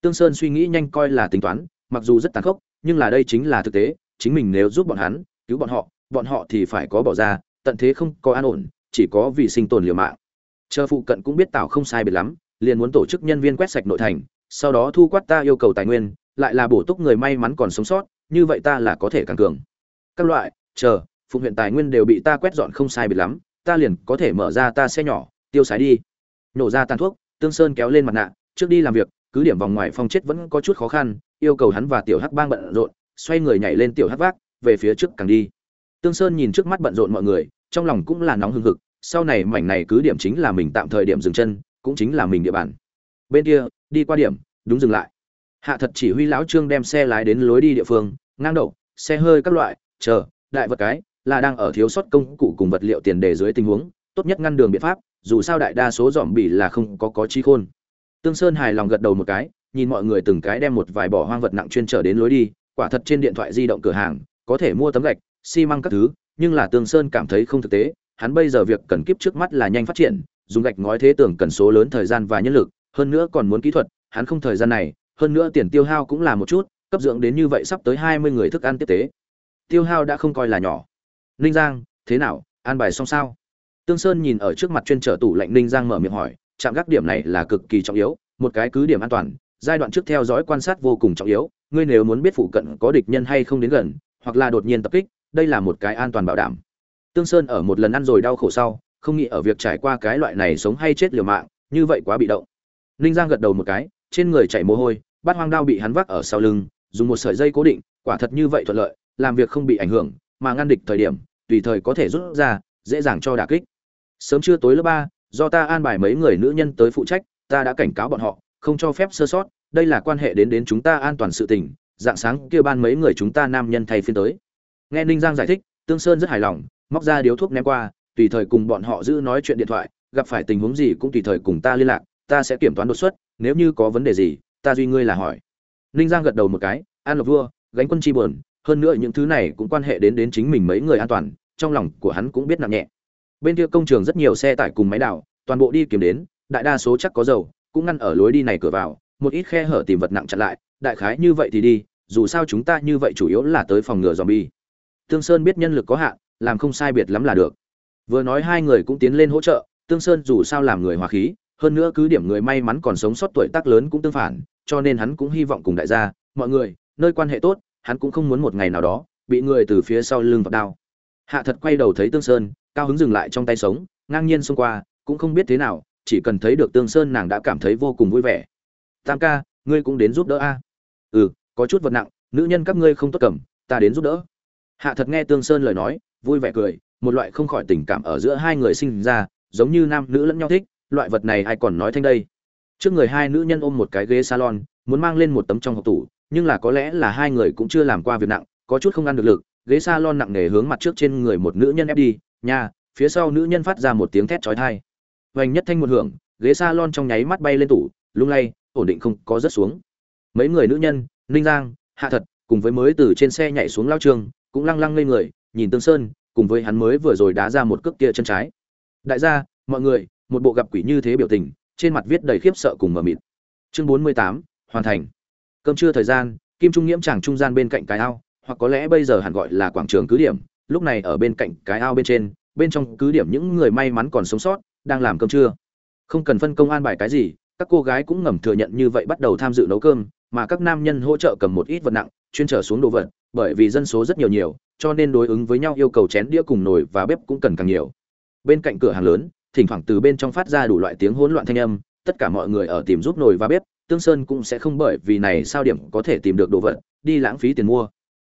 S1: Tương sơn suy nghĩ nhanh coi là tính toán, mặc dù rất tàn khốc, nhưng là đây chính là thực tế, chính mình nếu giúp bọn hắn, cứu bọn họ bọn họ thì phải có bỏ ra, tận thế không có an ổn, chỉ có vì sinh tồn liều mạng. Chờ phụ cận cũng biết tảo không sai biệt lắm, liền muốn tổ chức nhân viên quét sạch nội thành, sau đó thu quát ta yêu cầu tài nguyên, lại là bổ túc người may mắn còn sống sót như vậy ta là có thể càng cường. Các loại, chờ, phụng huyện tài nguyên đều bị ta quét dọn không sai biệt lắm, ta liền có thể mở ra ta xe nhỏ, tiêu xài đi. Nổ ra tàn thuốc, tương sơn kéo lên mặt nạ, trước đi làm việc, cứ điểm vòng ngoài phong chết vẫn có chút khó khăn, yêu cầu hắn và tiểu hắc bang bận rộn, xoay người nhảy lên tiểu hắc vác, về phía trước càng đi. Tương sơn nhìn trước mắt bận rộn mọi người, trong lòng cũng là nóng hừng hực, sau này mảnh này cứ điểm chính là mình tạm thời điểm dừng chân, cũng chính là mình địa bàn. Bên kia, đi qua điểm, đúng dừng lại hạ thật chỉ huy lão trương đem xe lái đến lối đi địa phương, ngang đậu, xe hơi các loại, chờ, đại vật cái, là đang ở thiếu sót công cụ cùng vật liệu tiền đề dưới tình huống, tốt nhất ngăn đường biện pháp, dù sao đại đa số dòm bỉ là không có có trí khôn. Tương sơn hài lòng gật đầu một cái, nhìn mọi người từng cái đem một vài bỏ hoang vật nặng chuyên trở đến lối đi, quả thật trên điện thoại di động cửa hàng, có thể mua tấm gạch, xi măng các thứ, nhưng là tương sơn cảm thấy không thực tế, hắn bây giờ việc cần kiếp trước mắt là nhanh phát triển, dùng gạch ngói thế tưởng cần số lớn thời gian và nhân lực, hơn nữa còn muốn kỹ thuật, hắn không thời gian này hơn nữa tiền tiêu hao cũng là một chút, cấp dưỡng đến như vậy sắp tới hai mươi người thức ăn tiếp tế. Tiêu hao đã không coi là nhỏ. Ninh giang, thế nào? An bài xong sao? Tương sơn nhìn ở trước mặt chuyên trở tủ lạnh ninh giang mở miệng hỏi chạm gác điểm này là cực kỳ trọng yếu, một cái cứ điểm an toàn, giai đoạn trước theo dõi quan sát vô cùng trọng yếu, ngươi nếu muốn biết phụ cận có địch nhân hay không đến gần, hoặc là đột nhiên tập kích, đây là một cái an toàn bảo đảm. Tương sơn ở một lần ăn rồi đau khổ sau, không nghĩ ở việc trải qua cái loại này sống hay chết liều mạng, như vậy quá bị động. Ninh giang gật đầu một cái trên người chảy mồ hôi, bát hoang đao bị hắn vác ở sau lưng, dùng một sợi dây cố định, quả thật như vậy thuận lợi, làm việc không bị ảnh hưởng, mà ngăn địch thời điểm, tùy thời có thể rút ra, dễ dàng cho đả kích. Sớm trưa tối lớp ba, do ta an bài mấy người nữ nhân tới phụ trách, ta đã cảnh cáo bọn họ, không cho phép sơ sót, đây là quan hệ đến đến chúng ta an toàn sự tình, dạng sáng kia ban mấy người chúng ta nam nhân thay phiên tới. Nghe ninh giang giải thích, tương sơn rất hài lòng, móc ra điếu thuốc ném qua, tùy thời cùng bọn họ giữ nói chuyện điện thoại, gặp phải tình huống gì cũng tùy thời cùng ta liên lạc, ta sẽ kiểm toán đột xuất nếu như có vấn đề gì, ta duy ngươi là hỏi. Ninh giang gật đầu một cái, an lộc vua, gánh quân chi buồn, hơn nữa những thứ này cũng quan hệ đến đến chính mình mấy người an toàn, trong lòng của hắn cũng biết nặng nhẹ. Bên kia công trường rất nhiều xe tải cùng máy đào, toàn bộ đi kiếm đến, đại đa số chắc có dầu, cũng ngăn ở lối đi này cửa vào, một ít khe hở tìm vật nặng chặn lại, đại khái như vậy thì đi, dù sao chúng ta như vậy chủ yếu là tới phòng ngừa zombie. Tương sơn biết nhân lực có hạn, làm không sai biệt lắm là được. Vừa nói hai người cũng tiến lên hỗ trợ, tương sơn dù sao làm người hòa khí hơn nữa cứ điểm người may mắn còn sống sót tuổi tác lớn cũng tương phản, cho nên hắn cũng hy vọng cùng đại gia, mọi người, nơi quan hệ tốt, hắn cũng không muốn một ngày nào đó bị người từ phía sau lưng vọt đao. Hạ thật quay đầu thấy tương sơn, cao hứng dừng lại trong tay sống, ngang nhiên xông qua, cũng không biết thế nào, chỉ cần thấy được tương sơn nàng đã cảm thấy vô cùng vui vẻ. Tam ca, ngươi cũng đến giúp đỡ a? Ừ có chút vật nặng, nữ nhân các ngươi không tốt cầm, ta đến giúp đỡ. Hạ thật nghe tương sơn lời nói, vui vẻ cười, một loại không khỏi tình cảm ở giữa hai người sinh ra, giống như nam nữ lẫn nhau thích loại vật này ai còn nói thanh đây? Trước người hai nữ nhân ôm một cái ghế salon, muốn mang lên một tấm trong hộp tủ, nhưng là có lẽ là hai người cũng chưa làm qua việc nặng, có chút không ăn được lực, ghế salon nặng nề hướng mặt trước trên người một nữ nhân ép đi, nha! Phía sau nữ nhân phát ra một tiếng thét chói tai. Vành nhất thanh một hưởng, ghế salon trong nháy mắt bay lên tủ, lung lay, ổn định không có rớt xuống. Mấy người nữ nhân, ninh giang, hạ thật, cùng với mới từ trên xe nhảy xuống lao trường, cũng lăng lăng lên người, nhìn tương sơn, cùng với hắn mới vừa rồi đá ra một cước kia chân trái. Đại gia, mọi người một bộ gặp quỷ như thế biểu tình, trên mặt viết đầy khiếp sợ cùng mờ mịt. Chương bốn mươi tám, hoàn thành. Cơm trưa thời gian, kim trung nghiễm chàng trung gian bên cạnh cái ao, hoặc có lẽ bây giờ hẳn gọi là quảng trường cứ điểm, lúc này ở bên cạnh cái ao bên trên, bên trong cứ điểm những người may mắn còn sống sót, đang làm cơm trưa. Không cần phân công an bài cái gì, các cô gái cũng ngầm thừa nhận như vậy bắt đầu tham dự nấu cơm, mà các nam nhân hỗ trợ cầm một ít vật nặng, chuyên trở xuống đồ vật, bởi vì dân số rất nhiều nhiều, cho nên đối ứng với nhau yêu cầu chén đĩa cùng nồi và bếp cũng cần càng nhiều. Bên cạnh cửa hàng lớn thỉnh thoảng từ bên trong phát ra đủ loại tiếng hỗn loạn thanh âm, tất cả mọi người ở tìm giúp nồi và bếp, tương sơn cũng sẽ không bởi vì này sao điểm có thể tìm được đồ vật, đi lãng phí tiền mua.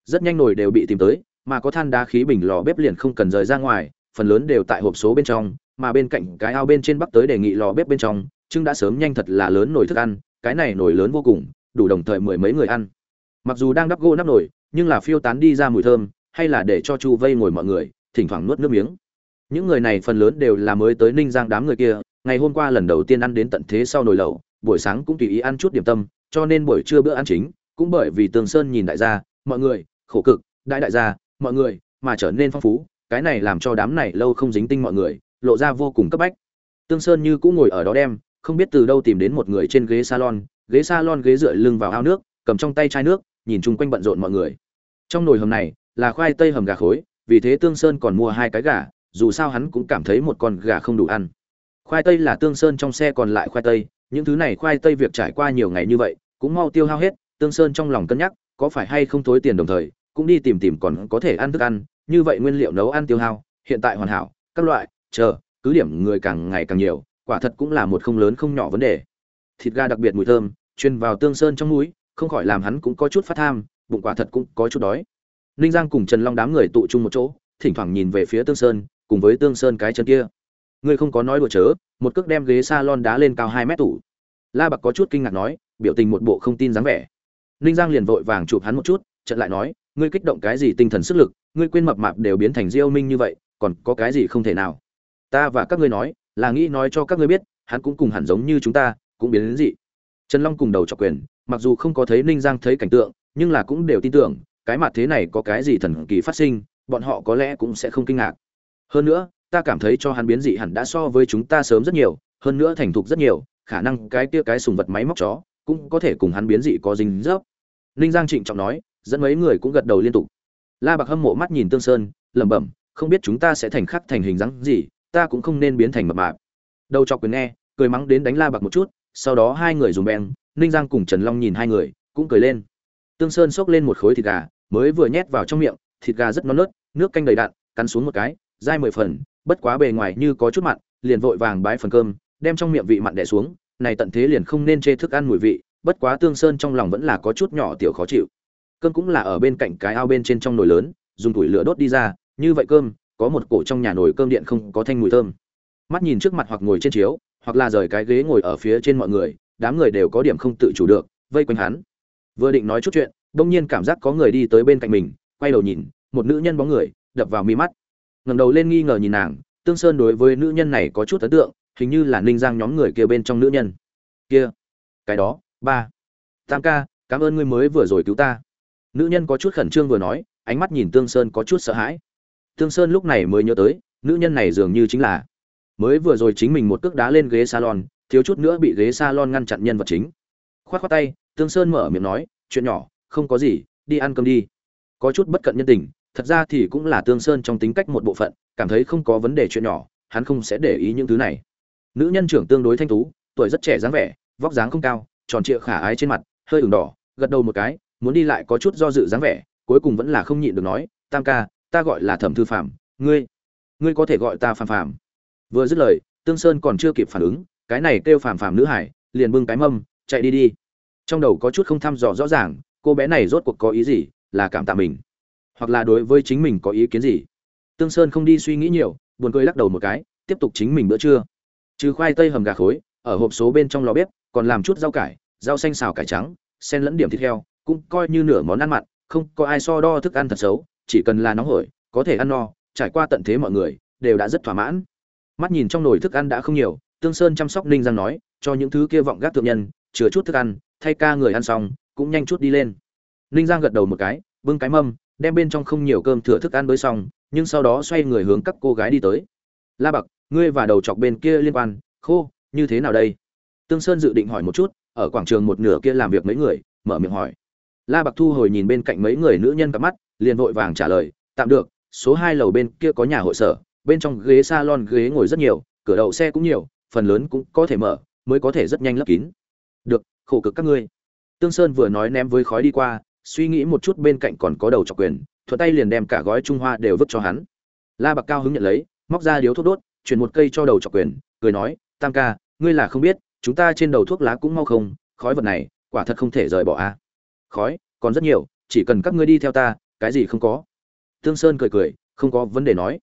S1: Rất nhanh nồi đều bị tìm tới, mà có than đá khí bình lò bếp liền không cần rời ra ngoài, phần lớn đều tại hộp số bên trong, mà bên cạnh cái ao bên trên bắc tới đề nghị lò bếp bên trong trưng đã sớm nhanh thật là lớn nồi thức ăn, cái này nồi lớn vô cùng, đủ đồng thời mười mấy người ăn. Mặc dù đang đắp gỗ nắp nồi, nhưng là phiêu tán đi ra mùi thơm, hay là để cho chu vây ngồi mọi người, thỉnh thoảng nuốt nước miếng những người này phần lớn đều là mới tới ninh giang đám người kia, ngày hôm qua lần đầu tiên ăn đến tận thế sau nồi lẩu, buổi sáng cũng tùy ý ăn chút điểm tâm, cho nên buổi trưa bữa ăn chính, cũng bởi vì tường sơn nhìn đại gia, mọi người, khổ cực, đại đại gia, mọi người, mà trở nên phong phú, cái này làm cho đám này lâu không dính tinh mọi người, lộ ra vô cùng cấp bách. Tương sơn như cũng ngồi ở đó đem, không biết từ đâu tìm đến một người trên ghế salon ghế salon ghế dựa lưng vào ao nước, cầm trong tay chai nước, nhìn chung quanh bận rộn mọi người. Trong nồi hầm này là khoai tây hầm gà khối, vì thế tương sơn còn mua hai cái gà dù sao hắn cũng cảm thấy một con gà không đủ ăn. Khoai tây là tương sơn trong xe còn lại khoai tây, những thứ này khoai tây việc trải qua nhiều ngày như vậy, cũng mau tiêu hao hết, tương sơn trong lòng cân nhắc, có phải hay không thối tiền đồng thời, cũng đi tìm tìm còn có thể ăn thức ăn, như vậy nguyên liệu nấu ăn tiêu hao, hiện tại hoàn hảo, các loại, chờ, cứ điểm người càng ngày càng nhiều, quả thật cũng là một không lớn không nhỏ vấn đề. Thịt gà đặc biệt mùi thơm, truyền vào tương sơn trong núi, không khỏi làm hắn cũng có chút phát tham, bụng quả thật cũng có chút đói. Ninh giang cùng trần long đám người tụ chung một chỗ, thỉnh thoảng nhìn về phía tương sơn cùng với tương sơn cái chân kia. Ngươi không có nói đùa chớ, một cước đem ghế s a lon đá lên cao hai mét tủ. La bạc có chút kinh ngạc nói, biểu tình một bộ không tin dáng vẻ. Ninh giang liền vội vàng chụp hắn một chút trận lại nói, ngươi kích động cái gì tinh thần sức lực, ngươi quên mập mạp đều biến thành diêu minh như vậy, còn có cái gì không thể nào. Ta và các ngươi nói, là nghĩ nói cho các ngươi biết, hắn cũng cùng hẳn giống như chúng ta, cũng biến đến gì trần long cùng đầu trọc quyền, mặc dù không có thấy ninh giang thấy cảnh tượng, nhưng là cũng đều tin tưởng, cái mặt thế này có cái gì thần kỳ phát sinh, bọn họ có lẽ cũng sẽ không kinh ngạc hơn nữa, ta cảm thấy cho hắn biến dị hẳn đã so với chúng ta sớm rất nhiều, hơn nữa thành thục rất nhiều, khả năng cái kia cái sùng vật máy móc chó cũng có thể cùng hắn biến dị có dính dớp. ninh giang trịnh trọng nói, dẫn mấy người cũng gật đầu liên tục. La bạc hâm mộ mắt nhìn tương sơn, lẩm bẩm, không biết chúng ta sẽ thành khắc thành hình dáng gì, ta cũng không nên biến thành mập mạp. Đầu chọc quyền nghe, cười mắng đến đánh la bạc một chút, sau đó hai người dùng beng, ninh giang cùng trần long nhìn hai người, cũng cười lên. Tương sơn xốc lên một khối thịt gà, mới vừa nhét vào trong miệng, thịt gà rất non nớt, nước canh đầy đặn cắn xuống một cái dai mười phần, bất quá bề ngoài như có chút mặn, liền vội vàng bái phần cơm, đem trong miệng vị mặn đẻ xuống, này tận thế liền không nên chê thức ăn mùi vị, bất quá tương sơn trong lòng vẫn là có chút nhỏ tiểu khó chịu. Cơm cũng là ở bên cạnh cái ao bên trên trong nồi lớn, dùng củi lửa đốt đi ra, như vậy cơm, có một cổ trong nhà nồi cơm điện không có thanh mùi thơm. Mắt nhìn trước mặt hoặc ngồi trên chiếu, hoặc là rời cái ghế ngồi ở phía trên mọi người, đám người đều có điểm không tự chủ được, vây quanh hắn. Vừa định nói chút chuyện đông nhiên cảm giác có người đi tới bên cạnh mình, quay đầu nhìn, một nữ nhân bóng người, đập vào mi mắt ngẩng đầu lên nghi ngờ nhìn nàng, tương sơn đối với nữ nhân này có chút ấn tượng, hình như là ninh giang nhóm người kia bên trong nữ nhân. Kia, cái đó, ba. Tam ca, cảm ơn ngươi mới vừa rồi cứu ta. Nữ nhân có chút khẩn trương vừa nói, ánh mắt nhìn tương sơn có chút sợ hãi. Tương sơn lúc này mới nhớ tới, nữ nhân này dường như chính là mới vừa rồi chính mình một cước đá lên ghế salon, thiếu chút nữa bị ghế salon ngăn chặn nhân vật chính. Khoát khoát tay, tương sơn mở miệng nói, chuyện nhỏ, không có gì, đi ăn cơm đi. Có chút bất cận nhân tình thật ra thì cũng là tương sơn trong tính cách một bộ phận, cảm thấy không có vấn đề chuyện nhỏ, hắn không sẽ để ý những thứ này. Nữ nhân trưởng tương đối thanh tú, tuổi rất trẻ dáng vẻ, vóc dáng không cao, tròn trịa khả ái trên mặt, hơi ửng đỏ, gật đầu một cái, muốn đi lại có chút do dự dáng vẻ, cuối cùng vẫn là không nhịn được nói, tam ca, ta gọi là thẩm thư phạm ngươi ngươi có thể gọi ta phàm phàm. Vừa dứt lời, tương sơn còn chưa kịp phản ứng, cái này kêu phàm phàm nữ hải, liền bưng cái mâm, chạy đi đi. Trong đầu có chút không thăm dò rõ ràng, cô bé này rốt cuộc có ý gì, là cảm tạ mình hoặc là đối với chính mình có ý kiến gì. Tương sơn không đi suy nghĩ nhiều, buồn cười lắc đầu một cái, tiếp tục chính mình bữa trưa. Trừ khoai tây hầm gà khối, ở hộp số bên trong lò bếp, còn làm chút rau cải, rau xanh xào cải trắng, xen lẫn điểm thịt heo, cũng coi như nửa món ăn mặn, không có ai so đo thức ăn thật xấu, chỉ cần là nóng hổi, có thể ăn no, trải qua tận thế mọi người, đều đã rất thỏa mãn. Mắt nhìn trong nồi thức ăn đã không nhiều, tương sơn chăm sóc ninh giang nói, cho những thứ kia vọng gác thượng nhân, chừa chút thức ăn, thay ca người ăn xong, cũng nhanh chút đi lên. Ninh giang gật đầu một cái, bưng cái mâm đem bên trong không nhiều cơm thừa thức ăn bới xong, nhưng sau đó xoay người hướng các cô gái đi tới. La bạc, ngươi và đầu chọc bên kia liên quan, khô, như thế nào đây? Tương sơn dự định hỏi một chút, ở quảng trường một nửa kia làm việc mấy người, mở miệng hỏi. La bạc thu hồi nhìn bên cạnh mấy người nữ nhân cặp mắt, liền vội vàng trả lời, tạm được, số hai lầu bên kia có nhà hội sở, bên trong ghế salon ghế ngồi rất nhiều, cửa đậu xe cũng nhiều, phần lớn cũng có thể mở, mới có thể rất nhanh lấp kín. Được, khổ cực các ngươi. Tương sơn vừa nói ném với khói đi qua suy nghĩ một chút bên cạnh còn có đầu trọc quyền, thuận tay liền đem cả gói trung hoa đều vứt cho hắn. La bạc cao hứng nhận lấy, móc ra điếu thuốc đốt, chuyển một cây cho đầu trọc quyền, cười nói, tam ca, ngươi là không biết, chúng ta trên đầu thuốc lá cũng mau không, khói vật này, quả thật không thể rời bỏ a. À. Khói, còn rất nhiều, chỉ cần các ngươi đi theo ta, cái gì không có. Tương sơn cười cười, không có vấn đề nói.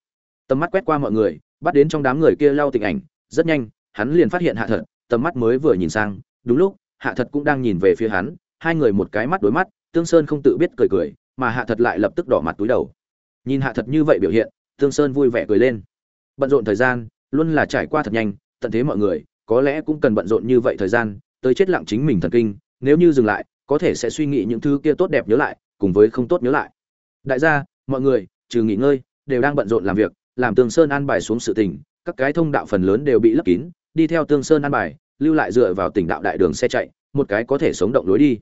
S1: Tầm mắt quét qua mọi người, bắt đến trong đám người kia lau tình ảnh, rất nhanh, hắn liền phát hiện hạ thật, tầm mắt mới vừa nhìn sang, đúng lúc, hạ thật cũng đang nhìn về phía hắn, hai người một cái mắt đối mắt tương sơn không tự biết cười cười, mà hạ thật lại lập tức đỏ mặt túi đầu. Nhìn hạ thật như vậy biểu hiện, tương sơn vui vẻ cười lên. Bận rộn thời gian, luôn là trải qua thật nhanh, tận thế mọi người, có lẽ cũng cần bận rộn như vậy thời gian, tới chết lặng chính mình thần kinh, nếu như dừng lại, có thể sẽ suy nghĩ những thứ kia tốt đẹp nhớ lại, cùng với không tốt nhớ lại. Đại gia, mọi người, trừ nghỉ ngơi, đều đang bận rộn làm việc, làm tương sơn an bài xuống sự tình, các cái thông đạo phần lớn đều bị lấp kín, đi theo tương sơn an bài, lưu lại dựa vào tỉnh đạo đại đường xe chạy, một cái có thể sống động lối đi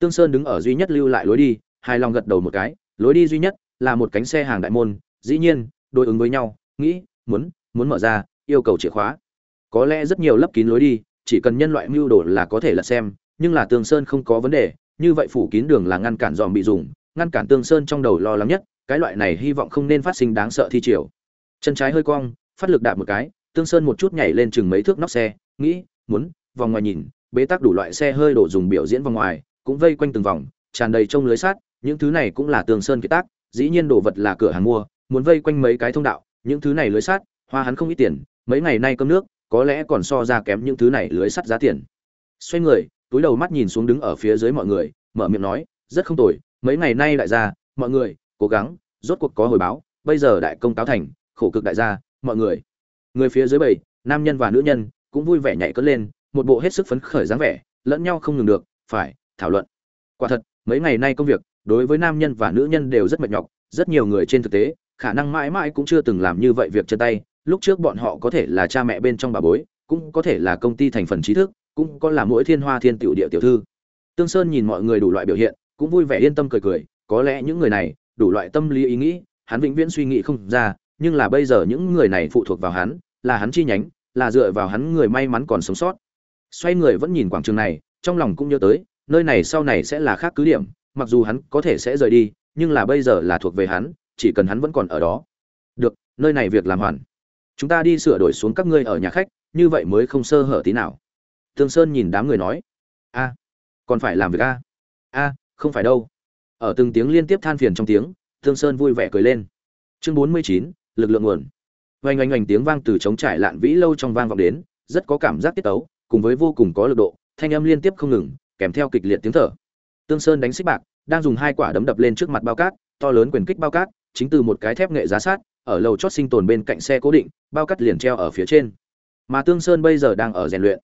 S1: tương sơn đứng ở duy nhất lưu lại lối đi, hài lòng gật đầu một cái, lối đi duy nhất là một cánh xe hàng đại môn, dĩ nhiên, đối ứng với nhau, nghĩ, muốn muốn mở ra, yêu cầu chìa khóa có lẽ rất nhiều lấp kín lối đi, chỉ cần nhân loại mưu đồ là có thể là xem, nhưng là tương sơn không có vấn đề, như vậy phủ kín đường là ngăn cản dòm bị dùng, ngăn cản tương sơn trong đầu lo lắng nhất, cái loại này hy vọng không nên phát sinh đáng sợ thi triển. chân trái hơi cong, phát lực đạp một cái, tương sơn một chút nhảy lên chừng mấy thước nóc xe, nghĩ, muốn, vòng ngoài nhìn, bế tắc đủ loại xe hơi đổ dùng biểu diễn vòng ngoài cũng vây quanh từng vòng, tràn đầy trông lưới sát những thứ này cũng là tường sơn kiệt tác, dĩ nhiên đồ vật là cửa hàng mua, muốn vây quanh mấy cái thông đạo, những thứ này lưới sắt, hoa hắn không ít tiền, mấy ngày nay cơm nước, có lẽ còn so ra kém những thứ này lưới sắt giá tiền. Xoay người, túi đầu mắt nhìn xuống đứng ở phía dưới mọi người, mở miệng nói, rất không tồi, mấy ngày nay đại gia, mọi người, cố gắng, rốt cuộc có hồi báo, bây giờ đại công cáo thành, khổ cực đại gia, mọi người. Người phía dưới bảy nam nhân và nữ nhân, cũng vui vẻ nhảy cất lên, một bộ hết sức phấn khởi dáng vẻ, lẫn nhau không ngừng được, phải thảo luận. Quả thật, mấy ngày nay công việc đối với nam nhân và nữ nhân đều rất mệt nhọc, rất nhiều người trên thực tế khả năng mãi mãi cũng chưa từng làm như vậy việc chân tay. Lúc trước bọn họ có thể là cha mẹ bên trong bà bối, cũng có thể là công ty thành phần trí thức, cũng có là mỗi thiên hoa thiên tiểu địa tiểu thư. Tương sơn nhìn mọi người đủ loại biểu hiện, cũng vui vẻ yên tâm cười cười, có lẽ những người này đủ loại tâm lý ý nghĩ, hắn vĩnh viễn suy nghĩ không ra, nhưng là bây giờ những người này phụ thuộc vào hắn, là hắn chi nhánh, là dựa vào hắn người may mắn còn sống sót. Xoay người vẫn nhìn quảng trường này, trong lòng cũng nhớ tới nơi này sau này sẽ là khác cứ điểm, mặc dù hắn có thể sẽ rời đi, nhưng là bây giờ là thuộc về hắn, chỉ cần hắn vẫn còn ở đó. Được, nơi này việc làm hoàn. Chúng ta đi sửa đổi xuống các ngươi ở nhà khách, như vậy mới không sơ hở tí nào. Tương sơn nhìn đám người nói. A, còn phải làm việc a? A, không phải đâu. Ở từng tiếng liên tiếp than phiền trong tiếng, tương sơn vui vẻ cười lên. Chương bốn mươi chín, lực lượng nguồn. Oanh oanh oanh tiếng vang từ trống trải lạn vĩ lâu trong vang vọng đến, rất có cảm giác tiết tấu, cùng với vô cùng có lực độ, thanh âm liên tiếp không ngừng kèm theo kịch liệt tiếng thở. Tương sơn đánh xích bạc, đang dùng hai quả đấm đập lên trước mặt bao cát, to lớn quyền kích bao cát, chính từ một cái thép nghệ giá sát, ở lầu chót sinh tồn bên cạnh xe cố định, bao cát liền treo ở phía trên. Mà tương sơn bây giờ đang ở rèn luyện.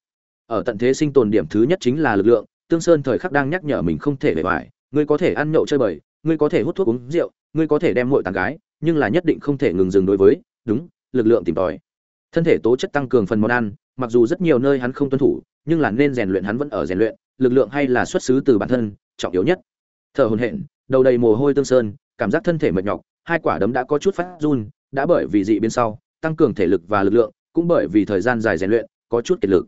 S1: Ở tận thế sinh tồn điểm thứ nhất chính là lực lượng, tương sơn thời khắc đang nhắc nhở mình không thể bề ngoài, ngươi có thể ăn nhậu chơi bời, ngươi có thể hút thuốc uống rượu, ngươi có thể đem muội tàn gái, nhưng là nhất định không thể ngừng dừng đối với, đúng, lực lượng tìm tòi. Thân thể tố chất tăng cường phần món ăn, mặc dù rất nhiều nơi hắn không tuân thủ, nhưng là nên rèn luyện hắn vẫn ở rèn luyện lực lượng hay là xuất xứ từ bản thân, trọng yếu nhất. Thở hồn hển, đầu đầy mồ hôi tương sơn, cảm giác thân thể mệt nhọc, hai quả đấm đã có chút phát run, đã bởi vì dị biến sau, tăng cường thể lực và lực lượng, cũng bởi vì thời gian dài rèn luyện, có chút kiệt lực.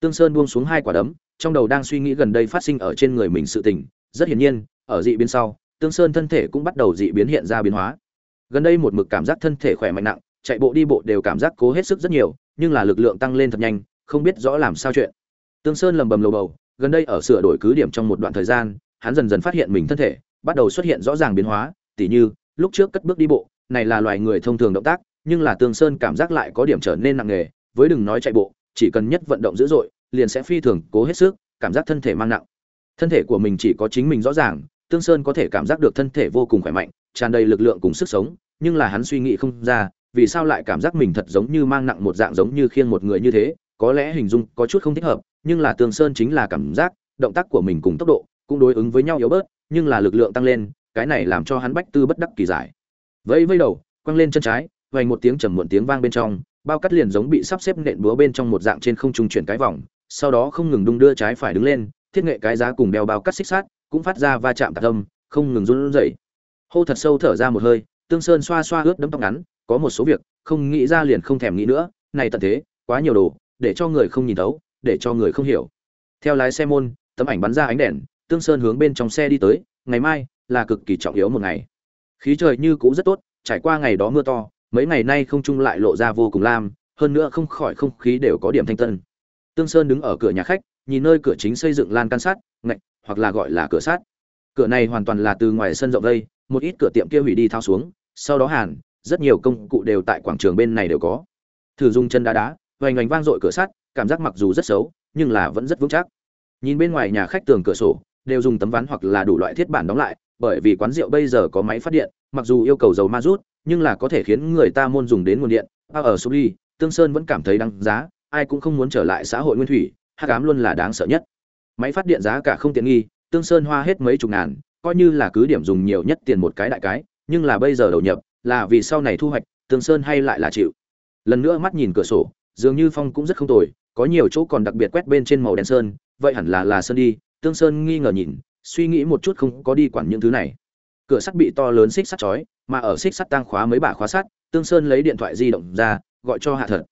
S1: Tương sơn buông xuống hai quả đấm, trong đầu đang suy nghĩ gần đây phát sinh ở trên người mình sự tình, rất hiển nhiên, ở dị biến sau, tương sơn thân thể cũng bắt đầu dị biến hiện ra biến hóa. Gần đây một mực cảm giác thân thể khỏe mạnh nặng, chạy bộ đi bộ đều cảm giác cố hết sức rất nhiều, nhưng là lực lượng tăng lên thật nhanh, không biết rõ làm sao chuyện. Tương sơn lầm bầm lầu bầu gần đây ở sửa đổi cứ điểm trong một đoạn thời gian, hắn dần dần phát hiện mình thân thể bắt đầu xuất hiện rõ ràng biến hóa, tỉ như, lúc trước cất bước đi bộ, này là loài người thông thường động tác, nhưng là tương sơn cảm giác lại có điểm trở nên nặng nề, với đừng nói chạy bộ, chỉ cần nhất vận động dữ dội, liền sẽ phi thường cố hết sức, cảm giác thân thể mang nặng. Thân thể của mình chỉ có chính mình rõ ràng tương sơn có thể cảm giác được thân thể vô cùng khỏe mạnh, tràn đầy lực lượng cùng sức sống, nhưng là hắn suy nghĩ không ra, vì sao lại cảm giác mình thật giống như mang nặng một dạng giống như khiêng một người như thế, có lẽ hình dung có chút không thích hợp nhưng là tương sơn chính là cảm giác, động tác của mình cùng tốc độ cũng đối ứng với nhau yếu bớt, nhưng là lực lượng tăng lên, cái này làm cho hắn bách tư bất đắc kỳ giải. Vẫy vẫy đầu, quăng lên chân trái vành một tiếng trầm muộn tiếng vang bên trong, bao cắt liền giống bị sắp xếp nện búa bên trong một dạng trên không trung chuyển cái vòng, sau đó không ngừng đung đưa trái phải đứng lên, thiết nghệ cái giá cùng đeo bao cắt xích sát cũng phát ra va chạm tạc âm, không ngừng run rẩy. Hô thật sâu thở ra một hơi, tương sơn xoa xoa ướt đấm tóc ngắn, có một số việc không nghĩ ra liền không thèm nghĩ nữa, này tận thế, quá nhiều đồ, để cho người không nhìn thấu để cho người không hiểu. Theo lái xe môn, tấm ảnh bắn ra ánh đèn, tương sơn hướng bên trong xe đi tới, ngày mai là cực kỳ trọng yếu một ngày. Khí trời như cũ rất tốt, trải qua ngày đó mưa to, mấy ngày nay không trung lại lộ ra vô cùng lam, hơn nữa không khỏi không khí đều có điểm thanh tân. Tương sơn đứng ở cửa nhà khách, nhìn nơi cửa chính xây dựng lan can sát ngạch, hoặc là gọi là cửa sát cửa này hoàn toàn là từ ngoài sân rộng đây một ít cửa tiệm kia hủy đi thao xuống, sau đó hàn, rất nhiều công cụ đều tại quảng trường bên này đều có. Thử dùng chân đá đá, vành vành vang dội cửa sắt cảm giác mặc dù rất xấu nhưng là vẫn rất vững chắc nhìn bên ngoài nhà khách tường cửa sổ đều dùng tấm ván hoặc là đủ loại thiết bản đóng lại bởi vì quán rượu bây giờ có máy phát điện mặc dù yêu cầu dầu ma rút nhưng là có thể khiến người ta môn dùng đến nguồn điện a ở Suli, Tương Sơn vẫn cảm thấy đáng giá, ai cũng không muốn trở lại xã hội nguyên thủy, hắc ám luôn là đáng sợ nhất. Máy phát điện giá cả không tiện nghi, Tương Sơn hoa hết mấy chục ngàn, coi như là cứ điểm dùng nhiều nhất tiền một cái đại cái, nhưng là bây giờ đầu nhập, là vì sau này thu hoạch, Tương Sơn hay lại là chịu. Lần nữa mắt nhìn cửa sổ, dường như phong cũng rất không tồi, có nhiều chỗ còn đặc biệt quét bên trên màu đen sơn, vậy hẳn là là sơn đi, Tương Sơn nghi ngờ nhìn, suy nghĩ một chút không có đi quản những thứ này. Cửa sắt bị to lớn xích sắt chói, mà ở xích sắt tăng khóa mấy bả khóa sắt, Tương Sơn lấy điện thoại di động ra, gọi cho Hạ Thật.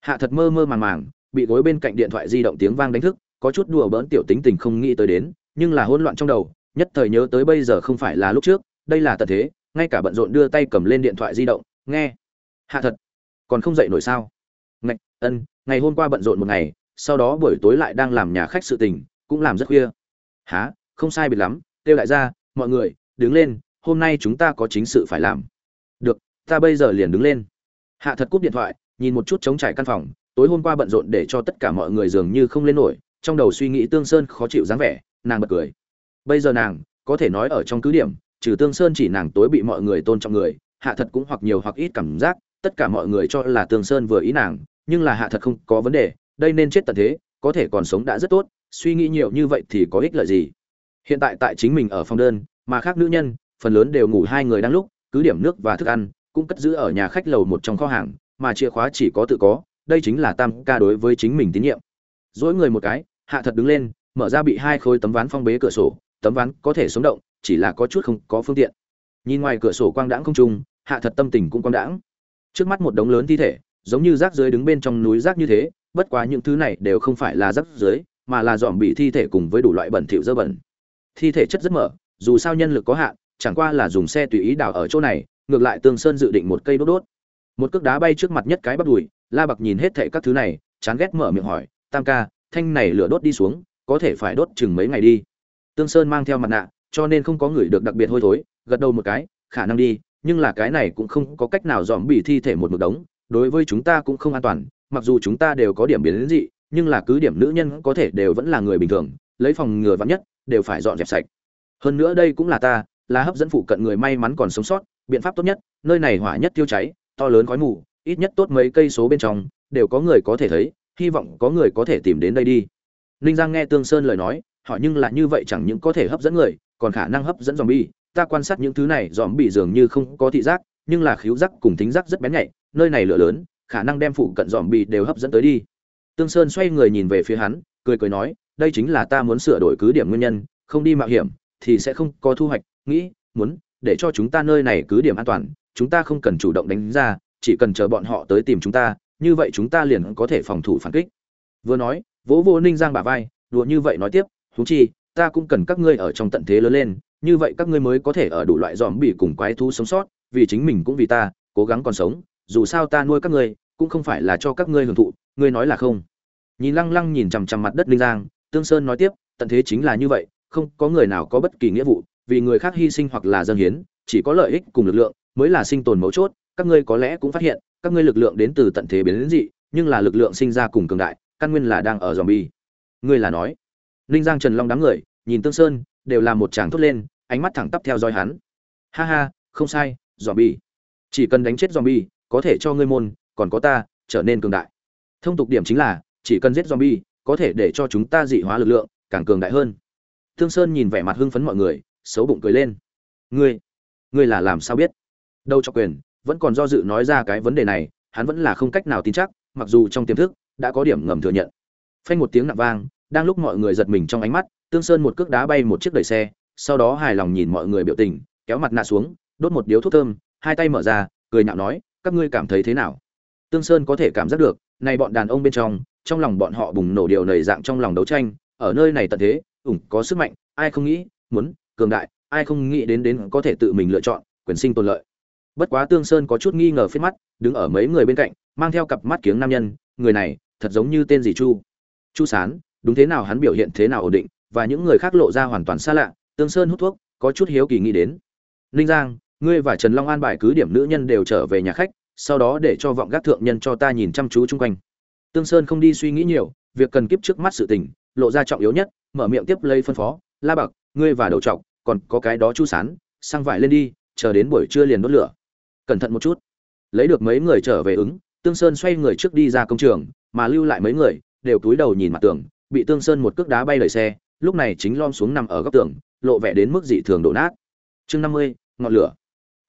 S1: Hạ Thật mơ mơ màng màng, bị gối bên cạnh điện thoại di động tiếng vang đánh thức, có chút đùa bỡn tiểu tính tình không nghĩ tới đến, nhưng là hỗn loạn trong đầu, nhất thời nhớ tới bây giờ không phải là lúc trước, đây là tật thế, ngay cả bận rộn đưa tay cầm lên điện thoại di động, nghe. Hạ Thật, còn không dậy nổi sao? Ngạch, ân, ngày hôm qua bận rộn một ngày, sau đó buổi tối lại đang làm nhà khách sự tình, cũng làm rất khuya. Hả, không sai biệt lắm, tiêu đại gia, mọi người, đứng lên hôm nay chúng ta có chính sự phải làm. Được ta bây giờ liền đứng lên. Hạ thật cúp điện thoại nhìn một chút trống trải căn phòng. Tối hôm qua bận rộn để cho tất cả mọi người dường như không lên nổi. Trong đầu suy nghĩ tương sơn khó chịu dáng vẻ nàng bật cười. Bây giờ nàng có thể nói ở trong cứ điểm trừ tương sơn chỉ nàng tối bị mọi người tôn trọng người hạ thật cũng hoặc nhiều hoặc ít cảm giác tất cả mọi người cho là tương sơn vừa ý nàng nhưng là hạ thật không có vấn đề, đây nên chết tận thế, có thể còn sống đã rất tốt, suy nghĩ nhiều như vậy thì có ích lợi gì? Hiện tại tại chính mình ở phòng đơn, mà khác nữ nhân, phần lớn đều ngủ hai người đang lúc, cứ điểm nước và thức ăn, cũng cất giữ ở nhà khách lầu một trong kho hàng, mà chìa khóa chỉ có tự có, đây chính là tam ca đối với chính mình tín nhiệm. Dỗi người một cái, hạ thật đứng lên, mở ra bị hai khối tấm ván phong bế cửa sổ, tấm ván có thể sống động, chỉ là có chút không có phương tiện. Nhìn ngoài cửa sổ quang đãng không trung, hạ thật tâm tình cũng quang đãng. Trước mắt một đống lớn thi thể giống như rác dưới đứng bên trong núi rác như thế, bất quá những thứ này đều không phải là rác dưới, mà là dòm bị thi thể cùng với đủ loại bẩn thỉu dơ bẩn. Thi thể chất rất mở, dù sao nhân lực có hạn, chẳng qua là dùng xe tùy ý đào ở chỗ này, ngược lại tương sơn dự định một cây đốt đốt. Một cước đá bay trước mặt nhất cái bắt đùi, la bạc nhìn hết thệ các thứ này, chán ghét mở miệng hỏi, tam ca, thanh này lửa đốt đi xuống, có thể phải đốt chừng mấy ngày đi? Tương sơn mang theo mặt nạ, cho nên không có người được đặc biệt hôi thối, gật đầu một cái, khả năng đi, nhưng là cái này cũng không có cách nào dòm bị thi thể một mực đống đối với chúng ta cũng không an toàn, mặc dù chúng ta đều có điểm biến dị, nhưng là cứ điểm nữ nhân có thể đều vẫn là người bình thường, lấy phòng ngừa vắn nhất, đều phải dọn dẹp sạch. Hơn nữa đây cũng là ta, là hấp dẫn phụ cận người may mắn còn sống sót, biện pháp tốt nhất, nơi này hỏa nhất tiêu cháy, to lớn khói mù, ít nhất tốt mấy cây số bên trong, đều có người có thể thấy, hy vọng có người có thể tìm đến đây đi. Ninh giang nghe tương sơn lời nói, hỏi nhưng là như vậy chẳng những có thể hấp dẫn người, còn khả năng hấp dẫn dòm bi ta quan sát những thứ này dòm bị dường như không có thị giác nhưng là khiếu giác cùng tính giác rất bén nhạy, nơi này lửa lớn, khả năng đem phụ cận dòm bị đều hấp dẫn tới đi. Tương sơn xoay người nhìn về phía hắn, cười cười nói, đây chính là ta muốn sửa đổi cứ điểm nguyên nhân, không đi mạo hiểm thì sẽ không có thu hoạch, nghĩ, muốn, để cho chúng ta nơi này cứ điểm an toàn, chúng ta không cần chủ động đánh ra, chỉ cần chờ bọn họ tới tìm chúng ta, như vậy chúng ta liền có thể phòng thủ phản kích. Vừa nói, vỗ vô ninh giang bả vai, đùa như vậy nói tiếp, huống chi, ta cũng cần các ngươi ở trong tận thế lớn lên, như vậy các ngươi mới có thể ở đủ loại dòm bị cùng quái thú sống sót vì chính mình cũng vì ta, cố gắng còn sống, dù sao ta nuôi các ngươi, cũng không phải là cho các ngươi hưởng thụ, ngươi nói là không. Nhìn lăng lăng nhìn chằm chằm mặt đất linh giang, tương sơn nói tiếp, tận thế chính là như vậy, không có người nào có bất kỳ nghĩa vụ, vì người khác hy sinh hoặc là dân hiến, chỉ có lợi ích cùng lực lượng mới là sinh tồn mấu chốt, các ngươi có lẽ cũng phát hiện, các ngươi lực lượng đến từ tận thế biến đến dị, nhưng là lực lượng sinh ra cùng cường đại, căn nguyên là đang ở dòm bi ngươi là nói. Linh giang trần long đám người, nhìn tương sơn, đều là một chàng thốt lên, ánh mắt thẳng tắp theo dõi hắn. Ha ha, không sai zombie. bi chỉ cần đánh chết zombie, bi có thể cho ngươi môn còn có ta trở nên cường đại. Thông tục điểm chính là chỉ cần giết zombie có thể để cho chúng ta dị hóa lực lượng càng cường đại hơn. Thương sơn nhìn vẻ mặt hưng phấn mọi người xấu bụng cười lên. Ngươi ngươi là làm sao biết? Đâu cho quyền vẫn còn do dự nói ra cái vấn đề này hắn vẫn là không cách nào tin chắc mặc dù trong tiềm thức đã có điểm ngầm thừa nhận. Phanh một tiếng nặng vang đang lúc mọi người giật mình trong ánh mắt tương sơn một cước đá bay một chiếc đẩy xe sau đó hài lòng nhìn mọi người biểu tình kéo mặt nạ xuống đốt một điếu thuốc thơm, hai tay mở ra, cười nhạo nói, các ngươi cảm thấy thế nào? Tương sơn có thể cảm giác được nay bọn đàn ông bên trong trong lòng bọn họ bùng nổ điều nầy dạng trong lòng đấu tranh, ở nơi này tận thế, ủng có sức mạnh, ai không nghĩ, muốn, cường đại, ai không nghĩ đến đến có thể tự mình lựa chọn, quyền sinh tồn lợi. Bất quá tương sơn có chút nghi ngờ phía mắt, đứng ở mấy người bên cạnh, mang theo cặp mắt kiếng nam nhân, người này, thật giống như tên gì chu? Chu sán, đúng thế nào hắn biểu hiện thế nào ổn định? Và những người khác lộ ra hoàn toàn xa lạ, tương sơn hút thuốc, có chút hiếu kỳ nghĩ đến. Ninh giang ngươi và trần long an bài cứ điểm nữ nhân đều trở về nhà khách, sau đó để cho vọng gác thượng nhân cho ta nhìn chăm chú chung quanh. Tương sơn không đi suy nghĩ nhiều, việc cần kiếp trước mắt sự tình, lộ ra trọng yếu nhất, mở miệng tiếp lấy phân phó, la bạc, ngươi và đầu trọc, còn có cái đó chu sán, sang vải lên đi, chờ đến buổi trưa liền đốt lửa. Cẩn thận một chút. Lấy được mấy người trở về ứng, tương sơn xoay người trước đi ra công trường, mà lưu lại mấy người, đều túi đầu nhìn mặt tường, bị tương sơn một cước đá bay lời xe, lúc này chính lom xuống nằm ở góc tường, lộ vẻ đến mức dị thường đổ nát. Chương năm mươi, ngọn lửa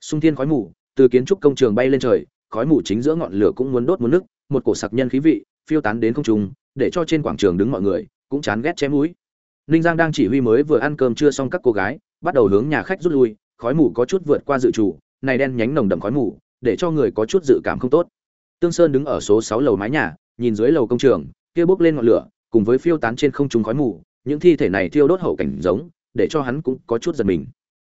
S1: xung thiên khói mù, từ kiến trúc công trường bay lên trời, khói mù chính giữa ngọn lửa cũng muốn đốt muốn nức một cổ sặc nhân khí vị, phiêu tán đến không trung, để cho trên quảng trường đứng mọi người, cũng chán ghét chém mũi. Ninh giang đang chỉ huy mới vừa ăn cơm chưa xong các cô gái, bắt đầu hướng nhà khách rút lui, khói mù có chút vượt qua dự chủ, này đen nhánh nồng đậm khói mù, để cho người có chút dự cảm không tốt. Tương sơn đứng ở số sáu lầu mái nhà, nhìn dưới lầu công trường, kia bốc lên ngọn lửa, cùng với phiêu tán trên không trung khói mù, những thi thể này thiêu đốt hậu cảnh giống, để cho hắn cũng có chút giật mình.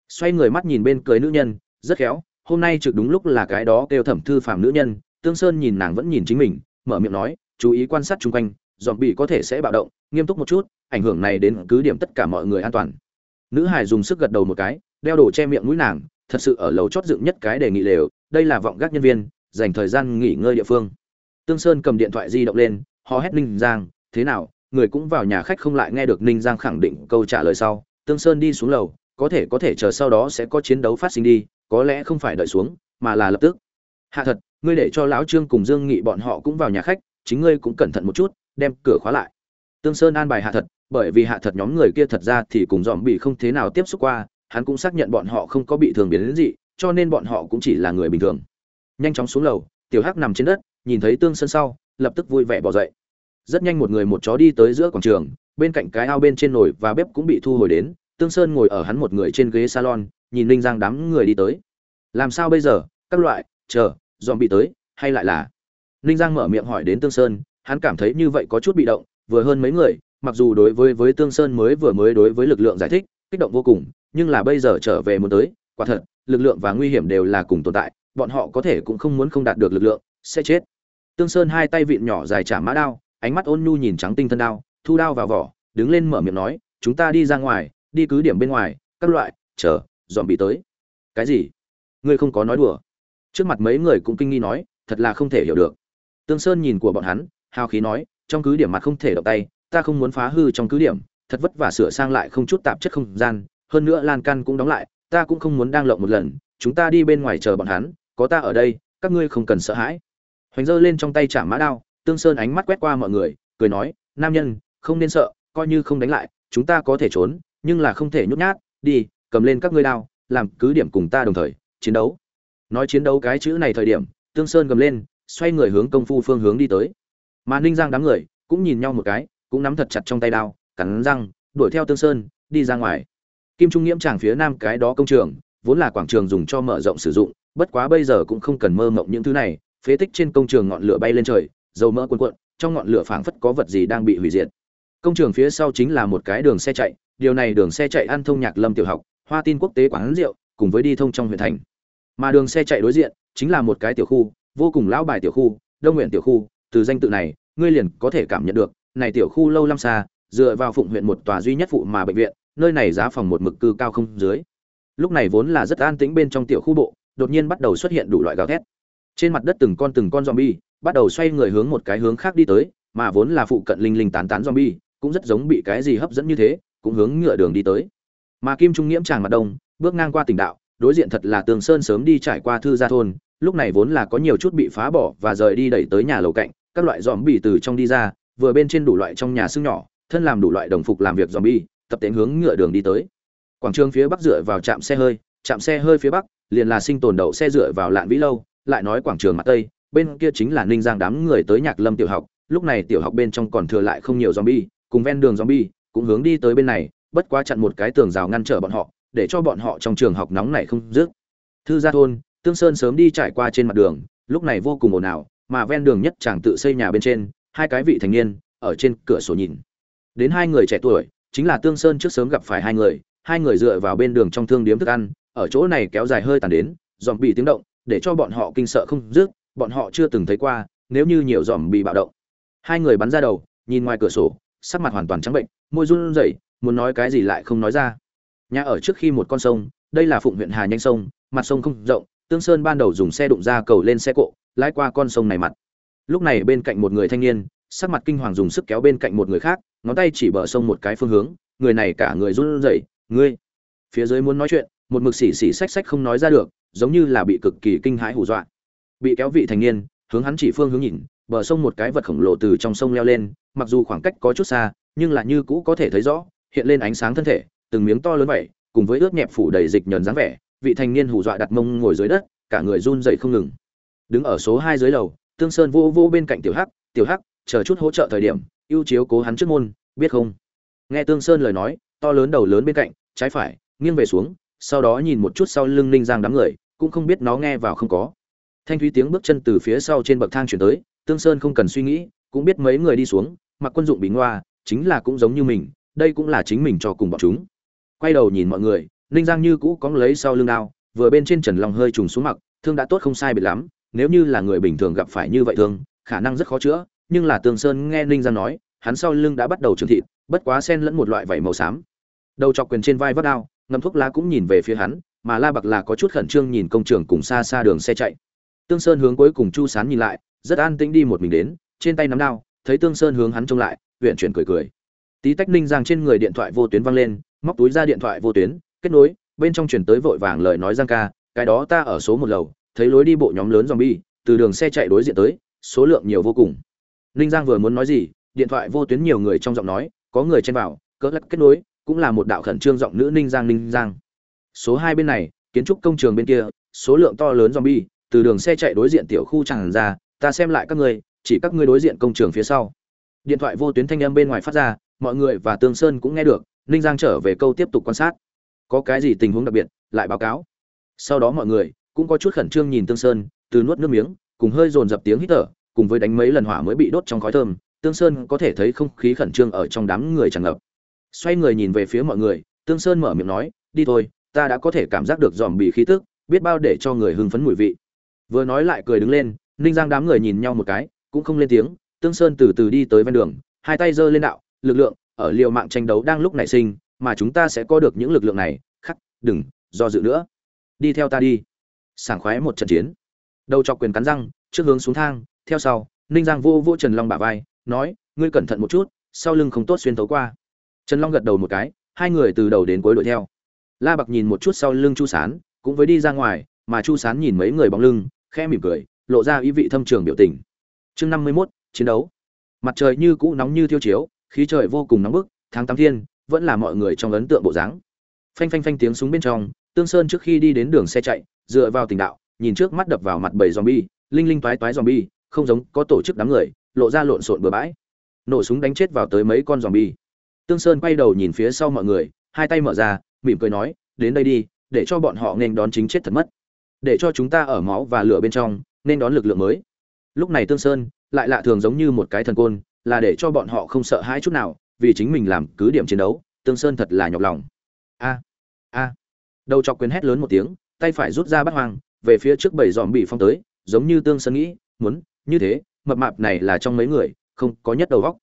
S1: Xoay người mắt nhìn bên cưới nữ nhân rất khéo, hôm nay trực đúng lúc là cái đó kêu thẩm thư phàm nữ nhân, tương sơn nhìn nàng vẫn nhìn chính mình, mở miệng nói, chú ý quan sát chung quanh dòm bị có thể sẽ bạo động, nghiêm túc một chút, ảnh hưởng này đến cứ điểm tất cả mọi người an toàn. Nữ hải dùng sức gật đầu một cái, đeo đồ che miệng mũi nàng, thật sự ở lầu chót dựng nhất cái đề nghị lều, đây là vọng gác nhân viên, dành thời gian nghỉ ngơi địa phương. Tương sơn cầm điện thoại di động lên, hò hét ninh giang, thế nào, người cũng vào nhà khách không lại nghe được ninh giang khẳng định câu trả lời sau. Tương sơn đi xuống lầu, có thể có thể chờ sau đó sẽ có chiến đấu phát sinh đi có lẽ không phải đợi xuống, mà là lập tức. Hạ thật, ngươi để cho lão trương cùng dương nghị bọn họ cũng vào nhà khách, chính ngươi cũng cẩn thận một chút, đem cửa khóa lại. Tương sơn an bài hạ thật, bởi vì hạ thật nhóm người kia thật ra thì cùng dòm bị không thế nào tiếp xúc qua, hắn cũng xác nhận bọn họ không có bị thường biến đến gì, cho nên bọn họ cũng chỉ là người bình thường. Nhanh chóng xuống lầu, tiểu hắc nằm trên đất, nhìn thấy tương sơn sau, lập tức vui vẻ bỏ dậy. Rất nhanh một người một chó đi tới giữa quảng trường, bên cạnh cái ao bên trên nồi và bếp cũng bị thu hồi đến, tương sơn ngồi ở hắn một người trên ghế salon nhìn linh giang đám người đi tới. Làm sao bây giờ? Các loại, chờ dòm bị tới, hay lại là? Ninh giang mở miệng hỏi đến tương sơn, hắn cảm thấy như vậy có chút bị động, vừa hơn mấy người, mặc dù đối với với tương sơn mới vừa mới đối với lực lượng giải thích, kích động vô cùng, nhưng là bây giờ trở về muốn tới, quả thật, lực lượng và nguy hiểm đều là cùng tồn tại, bọn họ có thể cũng không muốn không đạt được lực lượng, sẽ chết. Tương sơn hai tay vịn nhỏ dài trả mã đao, ánh mắt ôn nhu nhìn trắng tinh thân đao, thu đao vào vỏ, đứng lên mở miệng nói, chúng ta đi ra ngoài, đi cứ điểm bên ngoài, các loại, chờ dòm bị tới. Cái gì? Ngươi không có nói đùa. Trước mặt mấy người cũng kinh nghi nói, thật là không thể hiểu được. Tương sơn nhìn của bọn hắn, hào khí nói, trong cứ điểm mặt không thể động tay, ta không muốn phá hư trong cứ điểm, thật vất vả sửa sang lại không chút tạp chất không gian, hơn nữa lan can cũng đóng lại, ta cũng không muốn đang lộng một lần, chúng ta đi bên ngoài chờ bọn hắn, có ta ở đây, các ngươi không cần sợ hãi. Hoành giơ lên trong tay trả mã đao, tương sơn ánh mắt quét qua mọi người, cười nói, nam nhân, không nên sợ, coi như không đánh lại, chúng ta có thể trốn, nhưng là không thể nhút nhát, đi cầm lên các ngươi đao, làm cứ điểm cùng ta đồng thời, chiến đấu. Nói chiến đấu cái chữ này thời điểm, tương sơn gầm lên, xoay người hướng công phu phương hướng đi tới. Mà ninh giang đám người cũng nhìn nhau một cái, cũng nắm thật chặt trong tay đao, cắn răng, đuổi theo tương sơn, đi ra ngoài. Kim trung nghiễm tràng phía nam cái đó công trường, vốn là quảng trường dùng cho mở rộng sử dụng, bất quá bây giờ cũng không cần mơ mộng những thứ này, phế tích trên công trường ngọn lửa bay lên trời, dầu mỡ cuồn cuộn, trong ngọn lửa phảng phất có vật gì đang bị hủy diệt. Công trường phía sau chính là một cái đường xe chạy, điều này đường xe chạy ăn thông nhạc lâm tiểu học hoa tin quốc tế quán rượu, cùng với đi thông trong huyện thành. Mà đường xe chạy đối diện, chính là một cái tiểu khu, vô cùng lão bài tiểu khu, đông nguyện tiểu khu. Từ danh tự này, ngươi liền có thể cảm nhận được, này tiểu khu lâu năm xa, dựa vào phụng huyện một tòa duy nhất phụ mà bệnh viện, nơi này giá phòng một mực cư cao không dưới. Lúc này vốn là rất an tĩnh bên trong tiểu khu bộ, đột nhiên bắt đầu xuất hiện đủ loại gào thét. Trên mặt đất từng con từng con zombie, bắt đầu xoay người hướng một cái hướng khác đi tới, mà vốn là phụ cận linh linh tán tán zombie, cũng rất giống bị cái gì hấp dẫn như thế, cũng hướng ngựa đường đi tới mà kim trung nghiễm tràng mặt đông, bước ngang qua tỉnh đạo, đối diện thật là tường sơn sớm đi trải qua thư gia thôn, lúc này vốn là có nhiều chút bị phá bỏ và rời đi đẩy tới nhà lầu cạnh, các loại dòm bì từ trong đi ra, vừa bên trên đủ loại trong nhà xương nhỏ, thân làm đủ loại đồng phục làm việc dòm bì tập tiến hướng ngựa đường đi tới. Quảng trường phía bắc dựa vào trạm xe hơi, trạm xe hơi phía bắc, liền là sinh tồn đậu xe dựa vào lạn vĩ lâu, lại nói quảng trường mặt tây, bên kia chính là ninh giang đám người tới nhạc lâm tiểu học, lúc này tiểu học bên trong còn thừa lại không nhiều zombie, cùng ven đường zombie, cũng hướng đi tới bên này bất quá chặn một cái tường rào ngăn trở bọn họ, để cho bọn họ trong trường học nóng này không dứt. Thư gia thôn, tương sơn sớm đi trải qua trên mặt đường, lúc này vô cùng ồn ào, mà ven đường nhất chàng tự xây nhà bên trên, hai cái vị thành niên, ở trên cửa sổ nhìn. Đến hai người trẻ tuổi, chính là tương sơn trước sớm gặp phải hai người hai người dựa vào bên đường trong thương điếm thức ăn, ở chỗ này kéo dài hơi tàn đến dòm bị tiếng động, để cho bọn họ kinh sợ không dứt, bọn họ chưa từng thấy qua, nếu như nhiều dòm bị bạo động. Hai người bắn ra đầu, nhìn ngoài cửa sổ, sắc mặt hoàn toàn trắng bệnh, môi run rẩy muốn nói cái gì lại không nói ra. Nhà ở trước khi một con sông, đây là phụng huyện hà nhanh sông, mặt sông không rộng, tương sơn ban đầu dùng xe đụng ra cầu lên xe cộ, lái qua con sông này mặt. Lúc này bên cạnh một người thanh niên, sắc mặt kinh hoàng dùng sức kéo bên cạnh một người khác, ngón tay chỉ bờ sông một cái phương hướng, người này cả người run rẩy, ngươi! Phía dưới muốn nói chuyện, một mực xỉ xỉ xách xách không nói ra được, giống như là bị cực kỳ kinh hãi hù dọa. Bị kéo vị thành niên, hướng hắn chỉ phương hướng nhìn, bờ sông một cái vật khổng lồ từ trong sông leo lên, mặc dù khoảng cách có chút xa, nhưng là như cũ có thể thấy rõ hiện lên ánh sáng thân thể, từng miếng to lớn vậy, cùng với ướt nhẹp phủ đầy dịch nhờn dáng vẻ, vị thanh niên hù dọa đặt mông ngồi dưới đất, cả người run dậy không ngừng. Đứng ở số hai dưới lầu, tương sơn vô vô bên cạnh tiểu hắc tiểu hắc, chờ chút hỗ trợ thời điểm, ưu chiếu cố hắn trước môn, biết không? Nghe tương sơn lời nói, to lớn đầu lớn bên cạnh, trái phải, nghiêng về xuống, sau đó nhìn một chút sau lưng ninh giang đám người, cũng không biết nó nghe vào không có. Thanh thúy tiếng bước chân từ phía sau trên bậc thang chuyển tới, tương sơn không cần suy nghĩ, cũng biết mấy người đi xuống, mặc quân dụng bị ngoa chính là cũng giống như mình đây cũng là chính mình cho cùng bọn chúng. Quay đầu nhìn mọi người, ninh giang như cũ có lấy sau lưng đao, vừa bên trên trần long hơi trùng xuống mặc thương đã tốt không sai biệt lắm, nếu như là người bình thường gặp phải như vậy thương, khả năng rất khó chữa, nhưng là tương sơn nghe ninh giang nói, hắn sau lưng đã bắt đầu trường thịt, bất quá sen lẫn một loại vảy màu xám. Đầu chọc quyền trên vai vắt đao Ngâm thuốc lá cũng nhìn về phía hắn, mà la bạc là có chút khẩn trương nhìn công trường cùng xa xa đường xe chạy. Tương sơn hướng cuối cùng chu sán nhìn lại, rất an tĩnh đi một mình đến, trên tay nắm đao, thấy tương sơn hướng hắn trông lại huyện chuyển cười cười tí tách ninh giang trên người điện thoại vô tuyến văng lên móc túi ra điện thoại vô tuyến kết nối bên trong chuyển tới vội vàng lời nói giang ca cái đó ta ở số một lầu thấy lối đi bộ nhóm lớn zombie từ đường xe chạy đối diện tới số lượng nhiều vô cùng. Ninh giang vừa muốn nói gì điện thoại vô tuyến nhiều người trong giọng nói có người chen vào cỡ lắc kết nối cũng là một đạo khẩn trương giọng nữ ninh giang ninh giang. Số hai bên này kiến trúc công trường bên kia số lượng to lớn zombie từ đường xe chạy đối diện tiểu khu tràn ra ta xem lại các người, chỉ các ngươi đối diện công trường phía sau. Điện thoại vô tuyến thanh âm bên ngoài phát ra mọi người và tương sơn cũng nghe được, ninh giang trở về câu tiếp tục quan sát. Có cái gì tình huống đặc biệt, lại báo cáo. Sau đó mọi người cũng có chút khẩn trương nhìn tương sơn, từ nuốt nước miếng, cùng hơi dồn dập tiếng hít thở, cùng với đánh mấy lần hỏa mới bị đốt trong khói thơm, tương sơn có thể thấy không khí khẩn trương ở trong đám người tràn ngập. Xoay người nhìn về phía mọi người, tương sơn mở miệng nói, đi thôi, ta đã có thể cảm giác được dòm bị khí tức, biết bao để cho người hưng phấn mùi vị. Vừa nói lại cười đứng lên, ninh giang đám người nhìn nhau một cái, cũng không lên tiếng, tương sơn từ từ đi tới ven đường, hai tay giơ lên đạo lực lượng, ở liều mạng tranh đấu đang lúc nảy sinh, mà chúng ta sẽ có được những lực lượng này. Khắc, đừng, do dự nữa. Đi theo ta đi. Sảng khoái một trận chiến. Đầu chọc quyền cắn răng, trước hướng xuống thang, theo sau, ninh giang vô vô trần long bả vai, nói, ngươi cẩn thận một chút, sau lưng không tốt xuyên tấu qua. Trần long gật đầu một cái, hai người từ đầu đến cuối đuổi theo. La bạc nhìn một chút sau lưng chu sán, cũng với đi ra ngoài, mà chu sán nhìn mấy người bóng lưng, khẽ mỉm cười, lộ ra ý vị thâm trường biểu tình. Chương năm mươi mốt, chiến đấu. Mặt trời như cũ nóng như thiêu chiếu khí trời vô cùng nóng bức, tháng tám thiên, vẫn là mọi người trong ấn tượng bộ dáng. Phanh phanh phanh tiếng súng bên trong, tương sơn trước khi đi đến đường xe chạy, dựa vào tình đạo, nhìn trước mắt đập vào mặt bảy zombie, linh linh toái toái zombie, không giống có tổ chức đám người, lộ ra lộn xộn bừa bãi. Nổ súng đánh chết vào tới mấy con zombie. Tương sơn quay đầu nhìn phía sau mọi người, hai tay mở ra, mỉm cười nói, đến đây đi, để cho bọn họ nên đón chính chết thật mất. Để cho chúng ta ở máu và lửa bên trong, nên đón lực lượng mới. Lúc này tương sơn lại lạ thường giống như một cái thần côn là để cho bọn họ không sợ hãi chút nào, vì chính mình làm cứ điểm chiến đấu, tương sơn thật là nhọc lòng. A a. Đầu chọc quyền hét lớn một tiếng, tay phải rút ra bắt hoang, về phía trước bảy dòm bị phong tới, giống như tương sơn nghĩ, muốn, như thế, mập mạp này là trong mấy người, không có nhất đầu góc.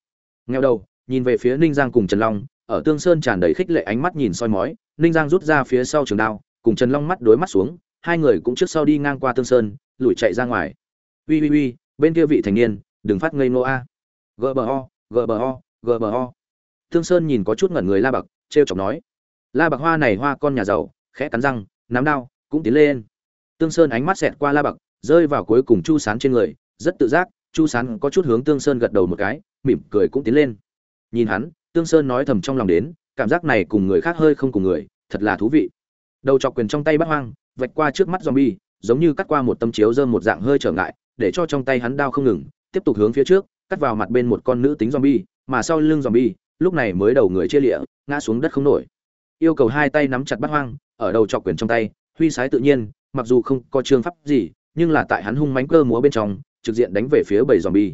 S1: Nghèo đầu, nhìn về phía ninh giang cùng trần long, ở tương sơn tràn đầy khích lệ ánh mắt nhìn soi mói, ninh giang rút ra phía sau trường đao, cùng trần long mắt đối mắt xuống, hai người cũng trước sau đi ngang qua tương sơn, lùi chạy ra ngoài. Uy uy uy bên kia vị thành niên, đừng phát ngây ngô a gbo gbo gbo tương sơn nhìn có chút ngẩn người la bạc t r e o chọc nói. La bạc hoa này hoa con nhà giàu, khẽ cắn răng, nắm đao, cũng tiến lên. Tương sơn ánh mắt xẹt qua la bạc, rơi vào cuối cùng chu sán trên người, rất tự giác, chu sán có chút hướng tương sơn gật đầu một cái, mỉm cười cũng tiến lên. Nhìn hắn tương sơn nói thầm trong lòng đến, cảm giác này cùng người khác hơi không cùng người, thật là thú vị. Đầu chọc quyền trong tay bắt hoang, vạch qua trước mắt zombie, giống như cắt qua một tâm chiếu dơm một dạng hơi trở ngại, để cho trong tay hắn đao không ngừng, tiếp tục hướng phía trước cắt vào mặt bên một con nữ tính zombie mà sau lưng zombie lúc này mới đầu người chia lịa ngã xuống đất không nổi. Yêu cầu hai tay nắm chặt bắt hoang ở đầu chọc quyền trong tay huy sái tự nhiên mặc dù không có trường pháp gì nhưng là tại hắn hung mãnh cơ múa bên trong trực diện đánh về phía bảy zombie.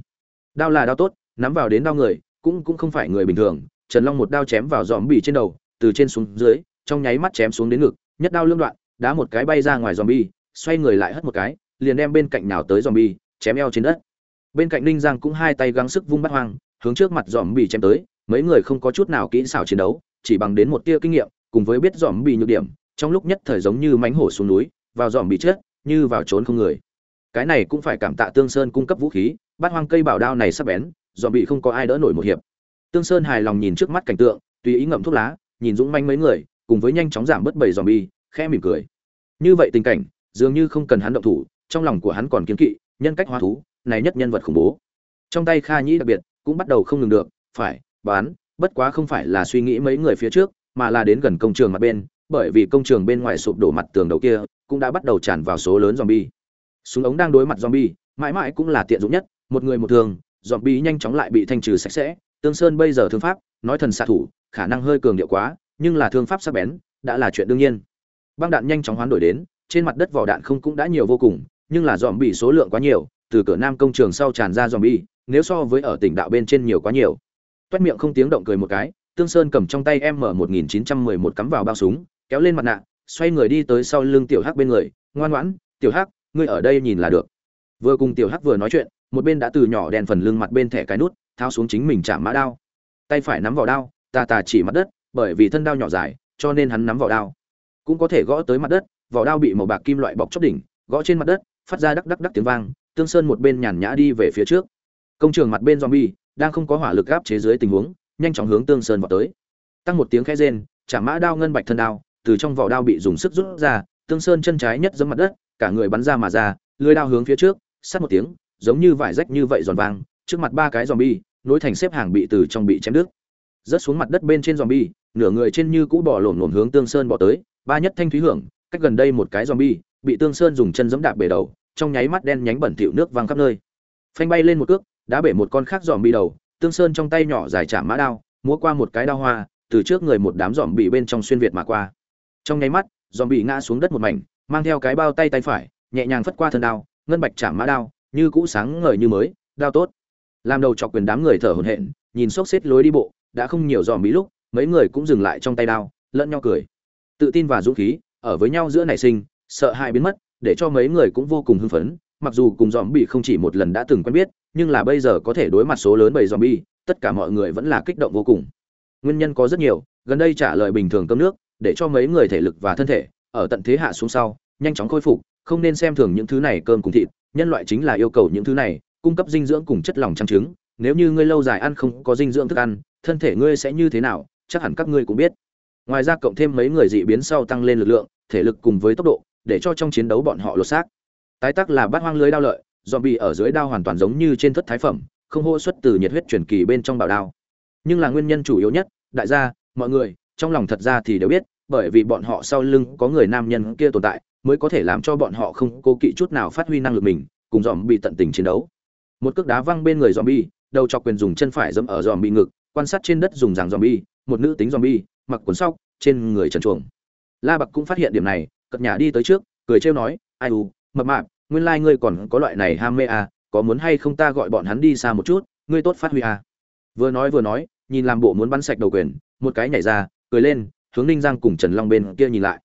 S1: Đao là đao tốt nắm vào đến đao người cũng cũng không phải người bình thường trần long một đao chém vào zombie trên đầu từ trên xuống dưới trong nháy mắt chém xuống đến ngực nhất đao lương đoạn đá một cái bay ra ngoài zombie, xoay người lại hất một cái liền đem bên cạnh nào tới zombie chém eo trên đất bên cạnh ninh giang cũng hai tay gắng sức vung bắt hoang, hướng trước mặt dòm bì chém tới, mấy người không có chút nào kỹ xảo chiến đấu, chỉ bằng đến một tia kinh nghiệm, cùng với biết dòm bì nhược điểm, trong lúc nhất thời giống như mánh hổ xuống núi, vào dòm bị chết, như vào trốn không người. Cái này cũng phải cảm tạ tương sơn cung cấp vũ khí bắt hoang cây bảo đao này sắp bén dòm bị không có ai đỡ nổi một hiệp. Tương sơn hài lòng nhìn trước mắt cảnh tượng, tùy ý ngậm thuốc lá, nhìn dũng manh mấy người, cùng với nhanh chóng giảm bớt bảy dòm bi khẽ mỉm cười. Như vậy tình cảnh, dường như không cần hắn động thủ, trong lòng của hắn còn kiến kỵ, nhân cách hóa thú này nhất nhân vật khủng bố trong tay kha nhĩ đặc biệt cũng bắt đầu không ngừng được phải bán bất quá không phải là suy nghĩ mấy người phía trước mà là đến gần công trường mặt bên bởi vì công trường bên ngoài sụp đổ mặt tường đầu kia cũng đã bắt đầu tràn vào số lớn zombie. Súng ống đang đối mặt zombie, mãi mãi cũng là tiện dụng nhất, một người một thường, zombie nhanh chóng lại bị thanh trừ sạch sẽ. Tương Sơn bây giờ thương pháp, nói thần xạ thủ, khả năng hơi cường điệu quá, nhưng là thương pháp sắc bén, đã là chuyện đương nhiên. Băng đạn nhanh chóng hoán đổi đến, trên mặt đất vỏ đạn không cũng đã nhiều vô cùng, nhưng là zombie số lượng quá nhiều, từ cửa nam công trường sau tràn ra zombie, nếu so với ở tỉnh đạo bên trên nhiều quá nhiều. Toét miệng không tiếng động cười một cái, Tương Sơn cầm trong tay M1911 cắm vào bao súng, kéo lên mặt nạ, xoay người đi tới sau lưng tiểu hắc bên người ngoan ngoãn tiểu hắc ngươi ở đây nhìn là được. Vừa cùng tiểu hắc vừa nói chuyện một bên đã từ nhỏ đèn phần lưng mặt bên thẻ cái nút tháo xuống chính mình chạm mã đao. Tay phải nắm vào đao tà tà chỉ mặt đất bởi vì thân đao nhỏ dài cho nên hắn nắm vào đao. Cũng có thể gõ tới mặt đất vỏ đao bị màu bạc kim loại bọc chóp đỉnh gõ trên mặt đất phát ra đắc đắc đắc tiếng vang tương sơn một bên nhàn nhã đi về phía trước. Công trường mặt bên zombie đang không có hỏa lực áp chế dưới tình huống, nhanh chóng hướng tương sơn vọt tới. Tăng một tiếng khẽ rên, chả mã đao ngân bạch thân đao, từ trong vỏ đao bị dùng sức rút ra, tương sơn chân trái nhất giẫm mặt đất, cả người bắn ra mà ra lưỡi đao hướng phía trước sát một tiếng, giống như vải rách như vậy giòn vang, trước mặt ba cái zombie, nối thành xếp hàng bị từ trong bị chém đứt. Rớt xuống mặt đất bên trên zombie, nửa người trên như cũ bỏ lổn lổn hướng tương sơn bỏ tới, ba nhất thanh thúy hưởng, cách gần đây một cái zombie, bị tương sơn dùng chân giẫm đạp bể đầu trong nháy mắt đen nhánh bẩn thỉu nước văng khắp nơi. Phanh bay lên một cước đã bể một con khác giòm bị đầu, tương sơn trong tay nhỏ dài chạm mã đao, múa qua một cái đao hoa, từ trước người một đám giòm bị bên trong xuyên việt mà qua. Trong nháy mắt giòm bị ngã xuống đất một mảnh, mang theo cái bao tay tay phải, nhẹ nhàng phất qua thân đao, ngân bạch chạm mã đao, như cũ sáng ngời như mới, đao tốt. Làm đầu chọc quyền đám người thở hổn hển, nhìn sốc xếp lối đi bộ, đã không nhiều giòm bị lúc, mấy người cũng dừng lại trong tay đao, lẫn nhau cười. Tự tin và dũng khí, ở với nhau giữa nảy sinh, sợ hãi biến mất để cho mấy người cũng vô cùng hưng phấn mặc dù cùng dòm bị không chỉ một lần đã từng quen biết nhưng là bây giờ có thể đối mặt số lớn bầy zombie, tất cả mọi người vẫn là kích động vô cùng. Nguyên nhân có rất nhiều gần đây trả lời bình thường cơm nước để cho mấy người thể lực và thân thể ở tận thế hạ xuống sau nhanh chóng khôi phục không nên xem thường những thứ này cơm cùng thịt nhân loại chính là yêu cầu những thứ này cung cấp dinh dưỡng cùng chất lỏng trang trứng nếu như ngươi lâu dài ăn không có dinh dưỡng thức ăn thân thể ngươi sẽ như thế nào chắc hẳn các ngươi cũng biết. Ngoài ra cộng thêm mấy người dị biến sau tăng lên lực lượng thể lực cùng với tốc độ để cho trong chiến đấu bọn họ lột xác. Tái tác là bát hoang lưới đao lợi dòm bị ở dưới đao hoàn toàn giống như trên thất thái phẩm, không hô xuất từ nhiệt huyết truyền kỳ bên trong bảo đao. Nhưng là nguyên nhân chủ yếu nhất, đại gia, mọi người, trong lòng thật ra thì đều biết, bởi vì bọn họ sau lưng có người nam nhân kia tồn tại, mới có thể làm cho bọn họ không cố kỵ chút nào phát huy năng lực mình, cùng dòm bị tận tình chiến đấu. Một cước đá văng bên người dòm bi đầu chọc quyền dùng chân phải dẫm ở dòm bị ngực, quan sát trên đất dùng rằng dòm bi một nữ tính dòm bi mặc quần sóc, trên người trần chuồng la bạc cũng phát hiện điểm này cất nhà đi tới trước, cười trêu nói, ai u, mập mạp, nguyên lai ngươi còn có loại này ham mê à có muốn hay không ta gọi bọn hắn đi xa một chút, ngươi tốt phát huy à. Vừa nói vừa nói, nhìn làm bộ muốn bắn sạch đầu quyền, một cái nhảy ra, cười lên, hướng ninh giang cùng trần long bên kia nhìn lại.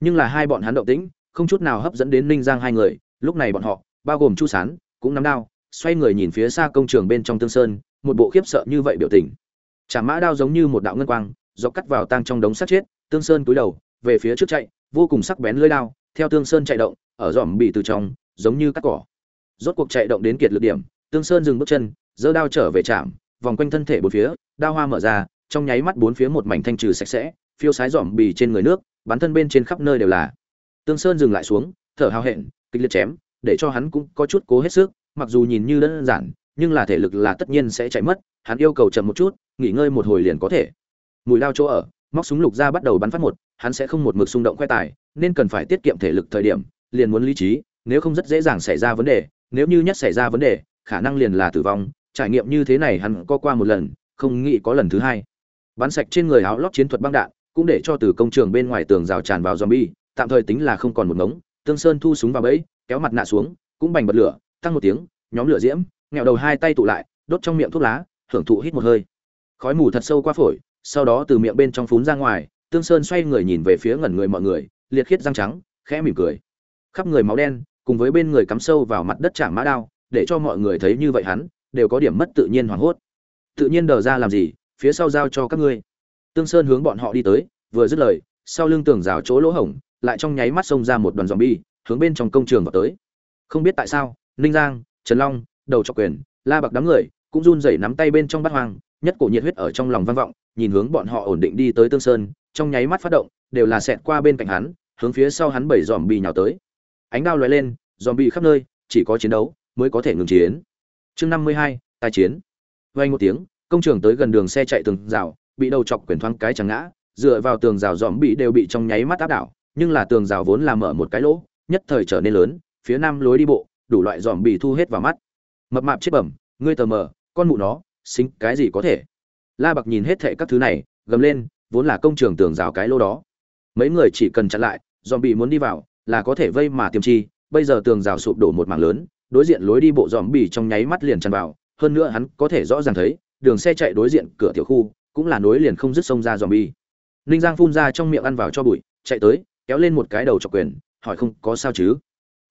S1: Nhưng là hai bọn hắn động tĩnh, không chút nào hấp dẫn đến ninh giang hai người, lúc này bọn họ, bao gồm chu sán, cũng nắm đao, xoay người nhìn phía xa công trường bên trong tương sơn, một bộ khiếp sợ như vậy biểu tình. Chả mã đao giống như một đạo ngân quang, dọc cắt vào tang trong đống sát chết, tương sơn cúi đầu, về phía trước chạy vô cùng sắc bén lưỡi đao, theo tương sơn chạy động, ở dòm bị từ trong, giống như cắt cỏ. Rốt cuộc chạy động đến kiệt lực điểm, tương sơn dừng bước chân, giơ đao trở về chạm, vòng quanh thân thể bốn phía, đao hoa mở ra, trong nháy mắt bốn phía một mảnh thanh trừ sạch sẽ, phiêu sái dòm bì trên người nước, bắn thân bên trên khắp nơi đều là. Tương sơn dừng lại xuống, thở hào hẹn, kịch liệt chém, để cho hắn cũng có chút cố hết sức, mặc dù nhìn như đơn giản, nhưng là thể lực là tất nhiên sẽ chạy mất, hắn yêu cầu chậm một chút, nghỉ ngơi một hồi liền có thể. Mùi lao chỗ ở, móc súng lục ra bắt đầu bắn phát một hắn sẽ không một mực xung động khoe tài, nên cần phải tiết kiệm thể lực thời điểm, liền muốn lý trí, nếu không rất dễ dàng xảy ra vấn đề, nếu như nhất xảy ra vấn đề, khả năng liền là tử vong. Trải nghiệm như thế này hắn có qua một lần, không nghĩ có lần thứ hai. Bắn sạch trên người áo lót chiến thuật băng đạn, cũng để cho từ công trường bên ngoài tường rào tràn vào zombie, tạm thời tính là không còn một ngống. Tương sơn thu súng vào bẫy, kéo mặt nạ xuống, cũng bành bật lửa, tăng một tiếng, nhóm lửa diễm, nghẹo đầu hai tay tụ lại, đốt trong miệng thuốc lá, hưởng thụ hít một hơi. Khói mù thật sâu qua phổi, sau đó từ miệng bên trong phún ra ngoài tương sơn xoay người nhìn về phía ngẩn người mọi người, liệt khiết răng trắng, khẽ mỉm cười. Khắp người máu đen, cùng với bên người cắm sâu vào mặt đất chạm mã đao, để cho mọi người thấy như vậy hắn, đều có điểm mất tự nhiên hoảng hốt. Tự nhiên đờ ra làm gì, phía sau giao cho các ngươi. Tương sơn hướng bọn họ đi tới, vừa dứt lời, sau lưng tường rào chỗ lỗ hổng, lại trong nháy mắt xông ra một đoàn zombie, hướng bên trong công trường vào tới. Không biết tại sao, ninh giang, trần long, đầu trọc quyền, la bạc đám người, cũng run rẩy nắm tay bên trong bát hoang, nhất cổ nhiệt huyết ở trong lòng vang vọng, nhìn hướng bọn họ ổn định đi tới tương sơn trong nháy mắt phát động, đều là xẹt qua bên cạnh hắn, hướng phía sau hắn bảy dòm bị nhào tới. Ánh đao lóe lên dòm bị khắp nơi, chỉ có chiến đấu mới có thể ngừng chiến. Chương năm mươi hai tài chiến. Vang một tiếng, công trường tới gần đường xe chạy tường rào, bị đầu chọc quyền thoáng cái chẳng ngã, dựa vào tường rào dòm bị đều bị trong nháy mắt áp đảo, nhưng là tường rào vốn là mở một cái lỗ, nhất thời trở nên lớn, phía nam lối đi bộ, đủ loại dòm bị thu hết vào mắt. Mập mạp chết bẩm, ngươi tờ mờ, con mụ nó, xính cái gì có thể? La bạc nhìn hết thệ các thứ này, gầm lên vốn là công trường tường rào cái lô đó. Mấy người chỉ cần chặn lại, zombie muốn đi vào, là có thể vây mà tiêm chi, bây giờ tường rào sụp đổ một mảng lớn, đối diện lối đi bộ zombie trong nháy mắt liền tràn vào, hơn nữa hắn có thể rõ ràng thấy, đường xe chạy đối diện cửa tiểu khu, cũng là nối liền không dứt sông ra zombie. ninh giang phun ra trong miệng ăn vào cho bụi, chạy tới, kéo lên một cái đầu chọc quyền, hỏi không, có sao chứ?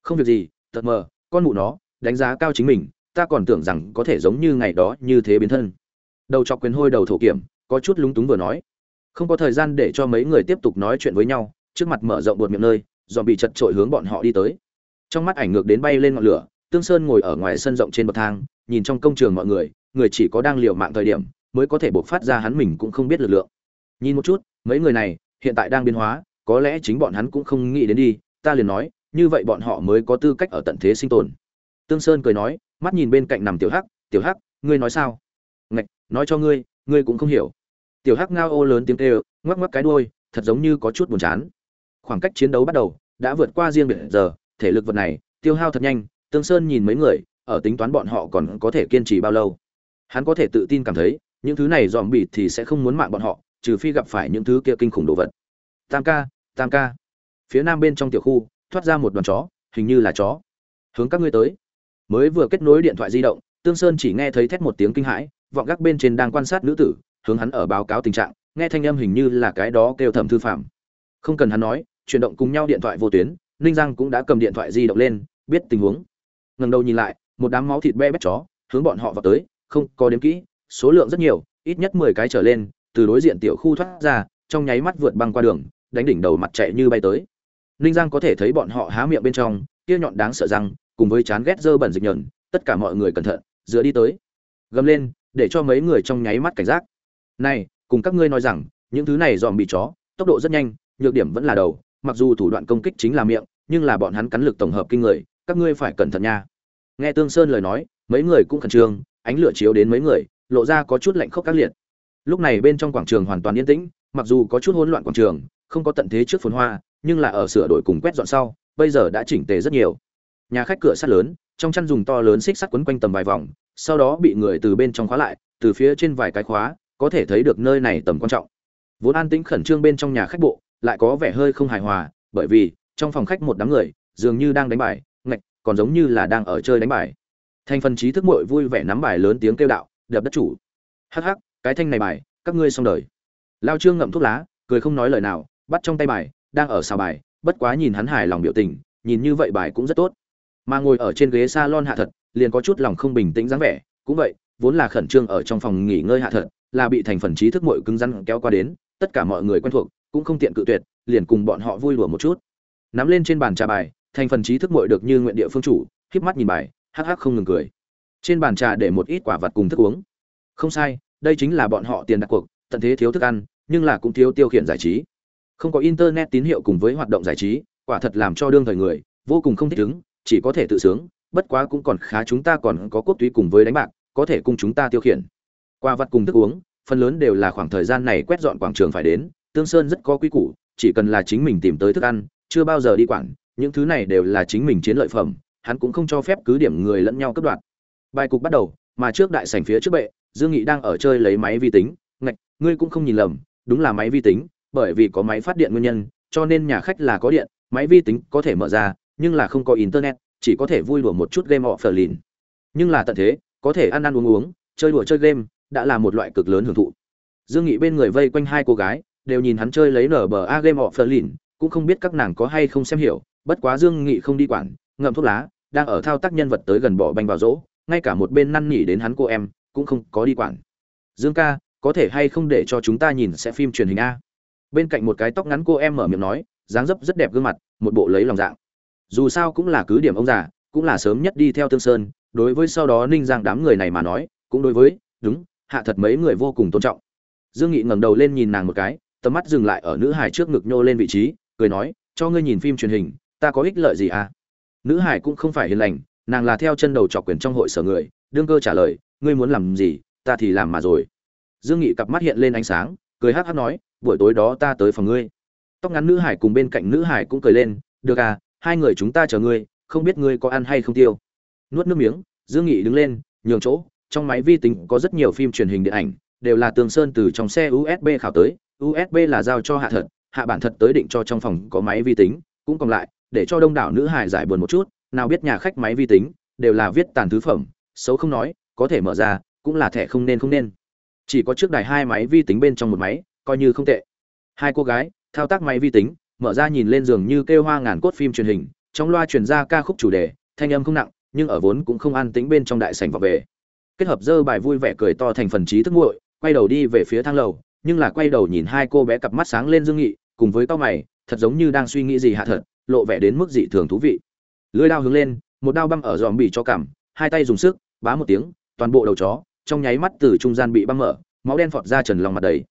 S1: Không việc gì, tật mờ, con mụ nó, đánh giá cao chính mình, ta còn tưởng rằng có thể giống như ngày đó như thế biến thân. Đầu chọc quyền hôi đầu thổ kiểm, có chút lúng túng vừa nói không có thời gian để cho mấy người tiếp tục nói chuyện với nhau, trước mặt mở rộng bột miệng nơi dòm bị chật trội hướng bọn họ đi tới. Trong mắt ảnh ngược đến bay lên ngọn lửa, tương sơn ngồi ở ngoài sân rộng trên bậc thang, nhìn trong công trường mọi người người chỉ có đang liều mạng thời điểm, mới có thể buộc phát ra hắn mình cũng không biết lực lượng. Nhìn một chút, mấy người này, hiện tại đang biến hóa, có lẽ chính bọn hắn cũng không nghĩ đến đi, ta liền nói, như vậy bọn họ mới có tư cách ở tận thế sinh tồn. Tương sơn cười nói, mắt nhìn bên cạnh nằm tiểu hắc tiểu hắc, ngươi nói sao? Ngạch, nói cho ngươi ngươi cũng không hiểu tiểu hắc ngao ô lớn tiếng kêu, ngoắc ngoắc cái đuôi, thật giống như có chút buồn chán. Khoảng cách chiến đấu bắt đầu, đã vượt qua riêng biệt giờ, thể lực vật này, tiêu hao thật nhanh, tương sơn nhìn mấy người, ở tính toán bọn họ còn có thể kiên trì bao lâu. Hắn có thể tự tin cảm thấy, những thứ này dòm bịt thì sẽ không muốn mạng bọn họ, trừ phi gặp phải những thứ kia kinh khủng đồ vật. Tam ca tam ca. Phía nam bên trong tiểu khu, thoát ra một đoàn chó, hình như là chó. Hướng các ngươi tới. Mới vừa kết nối điện thoại di động, tương sơn chỉ nghe thấy thét một tiếng kinh hãi, vọng gác bên trên đang quan sát nữ tử hướng hắn ở báo cáo tình trạng, nghe thanh âm hình như là cái đó kêu thẩm thư phạm. Không cần hắn nói, chuyển động cùng nhau điện thoại vô tuyến, ninh giang cũng đã cầm điện thoại di động lên, biết tình huống. Ngần đầu nhìn lại, một đám máu thịt be bét chó, hướng bọn họ vào tới, không có đếm kỹ, số lượng rất nhiều, ít nhất mười cái trở lên, từ đối diện tiểu khu thoát ra, trong nháy mắt vượt băng qua đường, đánh đỉnh đầu mặt chạy như bay tới. Ninh giang có thể thấy bọn họ há miệng bên trong, kia nhọn đáng sợ răng, cùng với chán ghét dơ bẩn dịch nhẫn tất cả mọi người cẩn thận, dựa đi tới. Gầm lên, để cho mấy người trong nháy mắt cảnh giác này, cùng các ngươi nói rằng, những thứ này dòm bị chó, tốc độ rất nhanh, nhược điểm vẫn là đầu, mặc dù thủ đoạn công kích chính là miệng, nhưng là bọn hắn cắn lực tổng hợp kinh người, các ngươi phải cẩn thận nha. Nghe tương sơn lời nói, mấy người cũng khẩn trương, ánh lửa chiếu đến mấy người, lộ ra có chút lạnh khốc các liệt. Lúc này bên trong quảng trường hoàn toàn yên tĩnh, mặc dù có chút hỗn loạn quảng trường, không có tận thế trước phồn hoa, nhưng là ở sửa đổi cùng quét dọn sau, bây giờ đã chỉnh tề rất nhiều. Nhà khách cửa sắt lớn, trong chăn dùng to lớn xích sắt quấn quanh tầm vài vòng, sau đó bị người từ bên trong khóa lại, từ phía trên vài cái khóa có thể thấy được nơi này tầm quan trọng. Vốn an tĩnh khẩn trương bên trong nhà khách bộ, lại có vẻ hơi không hài hòa, bởi vì, trong phòng khách một đám người, dường như đang đánh bài, ngạch, còn giống như là đang ở chơi đánh bài. Thành phần trí thức muội vui vẻ nắm bài lớn tiếng kêu đạo, đập đất chủ. Hắc hắc, cái thanh này bài, các ngươi xong đời. Lao trương ngậm thuốc lá, cười không nói lời nào, bắt trong tay bài, đang ở xào bài, bất quá nhìn hắn hài lòng biểu tình, nhìn như vậy bài cũng rất tốt. Mà ngồi ở trên ghế salon hạ thật, liền có chút lòng không bình tĩnh dáng vẻ, cũng vậy, vốn là khẩn trương ở trong phòng nghỉ ngơi hạ thật là bị thành phần trí thức mội cứng rắn kéo qua đến, tất cả mọi người quen thuộc, cũng không tiện cự tuyệt, liền cùng bọn họ vui đùa một chút. Nắm lên trên bàn trà bài, thành phần trí thức mội được như nguyện địa phương chủ, híp mắt nhìn bài, hắc hắc không ngừng cười. Trên bàn trà để một ít quả vật cùng thức uống. Không sai, đây chính là bọn họ tiền đặt cuộc, tận thế thiếu thức ăn, nhưng là cũng thiếu tiêu khiển giải trí. Không có internet tín hiệu cùng với hoạt động giải trí, quả thật làm cho đương thời người, vô cùng không thích ứng, chỉ có thể tự sướng, bất quá cũng còn khá chúng ta còn có quốc túy cùng với đánh bạc, có thể cùng chúng ta tiêu khiển qua vặt cùng thức uống, phần lớn đều là khoảng thời gian này quét dọn quảng trường phải đến, tương sơn rất có quy củ, chỉ cần là chính mình tìm tới thức ăn, chưa bao giờ đi quản, những thứ này đều là chính mình chiến lợi phẩm, hắn cũng không cho phép cứ điểm người lẫn nhau cấp đoạt. Bài cục bắt đầu, mà trước đại sảnh phía trước bệ, dương nghị đang ở chơi lấy máy vi tính, ngạch, ngươi cũng không nhìn lầm, đúng là máy vi tính, bởi vì có máy phát điện nguyên nhân, cho nên nhà khách là có điện, máy vi tính có thể mở ra, nhưng là không có internet, chỉ có thể vui đùa một chút game phờ lìn. Nhưng là tận thế, có thể ăn ăn uống uống, chơi đùa chơi game đã là một loại cực lớn hưởng thụ. Dương nghị bên người vây quanh hai cô gái, đều nhìn hắn chơi lấy nở bờ a game phờ lìn cũng không biết các nàng có hay không xem hiểu, bất quá dương nghị không đi quản, ngậm thuốc lá, đang ở thao tác nhân vật tới gần bỏ banh vào rỗ, ngay cả một bên năn nỉ đến hắn cô em, cũng không có đi quản. Dương ca, có thể hay không để cho chúng ta nhìn sẽ phim truyền hình a? Bên cạnh một cái tóc ngắn cô em mở miệng nói, dáng dấp rất đẹp gương mặt, một bộ lấy lòng dạng. Dù sao cũng là cứ điểm ông già, cũng là sớm nhất đi theo tương sơn, đối với sau đó ninh giang đám người này mà nói, cũng đối với, đúng hạ thật mấy người vô cùng tôn trọng. Dương nghị ngẩng đầu lên nhìn nàng một cái, tầm mắt dừng lại ở nữ hải trước ngực nhô lên vị trí, cười nói, cho ngươi nhìn phim truyền hình, ta có ích lợi gì à? Nữ hải cũng không phải hiền lành, nàng là theo chân đầu trọc quyền trong hội sở người, đương cơ trả lời, ngươi muốn làm gì, ta thì làm mà rồi. Dương nghị cặp mắt hiện lên ánh sáng, cười hát hát nói, buổi tối đó ta tới phòng ngươi. Tóc ngắn nữ hải cùng bên cạnh nữ hải cũng cười lên, được à hai người chúng ta chờ ngươi, không biết ngươi có ăn hay không tiêu. Nuốt nước miếng, dương nghị đứng lên, nhường chỗ trong máy vi tính có rất nhiều phim truyền hình điện ảnh, đều là tường sơn từ trong xe usb khảo tới. Usb là giao cho hạ thật, hạ bản thật tới định cho trong phòng có máy vi tính, cũng còn lại, để cho đông đảo nữ hải giải buồn một chút, nào biết nhà khách máy vi tính, đều là viết tàn thứ phẩm, xấu không nói, có thể mở ra, cũng là thẻ không nên không nên. Chỉ có trước đài hai máy vi tính bên trong một máy, coi như không tệ. Hai cô gái, thao tác máy vi tính, mở ra nhìn lên giường như kêu hoa ngàn cốt phim truyền hình, trong loa truyền ra ca khúc chủ đề, thanh âm không nặng, nhưng ở vốn cũng không an tĩnh bên trong đại sảnh vào về kết hợp dơ bài vui vẻ cười to thành phần trí thức nguội, quay đầu đi về phía thang lầu, nhưng là quay đầu nhìn hai cô bé cặp mắt sáng lên dương nghị, cùng với to mày, thật giống như đang suy nghĩ gì hạ thật, lộ vẻ đến mức dị thường thú vị. Lưỡi đao hướng lên, một đao băm ở dòm bị cho cảm, hai tay dùng sức, bá một tiếng, toàn bộ đầu chó, trong nháy mắt từ trung gian bị băm mở, máu đen phọt ra trần lòng mặt đầy.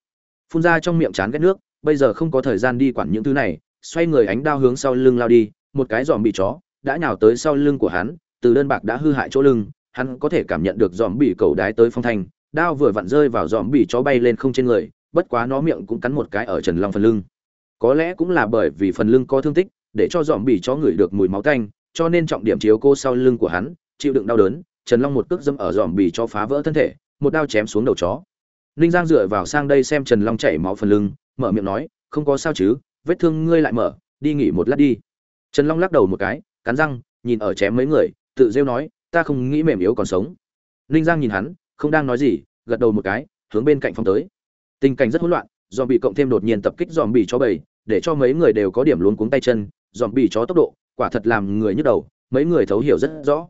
S1: Phun ra trong miệng chán ghét nước, bây giờ không có thời gian đi quản những thứ này, xoay người ánh đao hướng sau lưng lao đi, một cái dòm bị chó đã nhào tới sau lưng của hắn, từ đơn bạc đã hư hại chỗ lưng hắn có thể cảm nhận được dòm bị cầu đái tới phong thanh, đao vừa vặn rơi vào dòm bị chó bay lên không trên người, bất quá nó miệng cũng cắn một cái ở trần long phần lưng. Có lẽ cũng là bởi vì phần lưng có thương tích, để cho dòm bị chó ngửi được mùi máu tanh, cho nên trọng điểm chiếu cô sau lưng của hắn, chịu đựng đau đớn, trần long một cước dâm ở dòm bị chó phá vỡ thân thể, một đao chém xuống đầu chó. Ninh giang dựa vào sang đây xem trần long chảy máu phần lưng, mở miệng nói, không có sao chứ, vết thương ngươi lại mở, đi nghỉ một lát đi. Trần long lắc đầu một cái, cắn răng, nhìn ở chém mấy người, tự rêu nói ta không nghĩ mềm yếu còn sống. Ninh giang nhìn hắn, không đang nói gì, gật đầu một cái, hướng bên cạnh phong tới. Tình cảnh rất hỗn loạn dòm bị cộng thêm đột nhiên tập kích dòm bị chó bầy, để cho mấy người đều có điểm luống cuống tay chân dòm bị chó tốc độ, quả thật làm người nhức đầu, mấy người thấu hiểu rất rõ.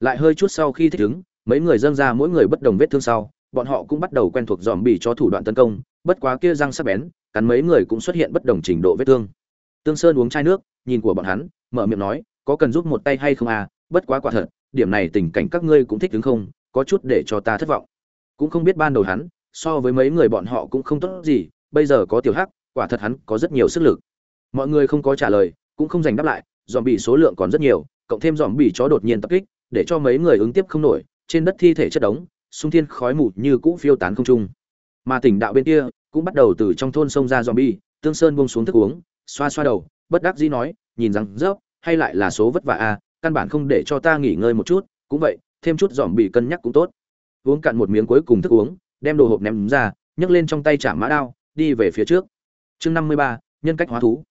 S1: Lại hơi chút sau khi thích ứng, mấy người dâng ra mỗi người bất đồng vết thương sau, bọn họ cũng bắt đầu quen thuộc dòm bị chó thủ đoạn tấn công, bất quá kia răng sắc bén, cắn mấy người cũng xuất hiện bất đồng trình độ vết thương. Tương sơn uống chai nước, nhìn của bọn hắn, mở miệng nói, có cần giúp một tay hay không à? Bất quá quả thật điểm này tình cảnh các ngươi cũng thích đứng không, có chút để cho ta thất vọng. Cũng không biết ban đầu hắn, so với mấy người bọn họ cũng không tốt gì, bây giờ có tiểu hắc, quả thật hắn có rất nhiều sức lực. Mọi người không có trả lời, cũng không giành đáp lại dòm bị số lượng còn rất nhiều, cộng thêm dòm bị chó đột nhiên tập kích, để cho mấy người ứng tiếp không nổi, trên đất thi thể chất đống sung thiên khói mù như cũ phiêu tán không trung. Mà tỉnh đạo bên kia, cũng bắt đầu từ trong thôn sông ra dòm bi tương sơn buông xuống thức uống, xoa xoa đầu, bất đắc dĩ nói, nhìn rằng rớp hay lại là số vất vả a căn bản không để cho ta nghỉ ngơi một chút cũng vậy thêm chút dòm bị cân nhắc cũng tốt. Uống cạn một miếng cuối cùng thức uống đem đồ hộp ném ra nhấc lên trong tay chạm mã đao đi về phía trước. Chương năm mươi ba nhân cách hóa thú.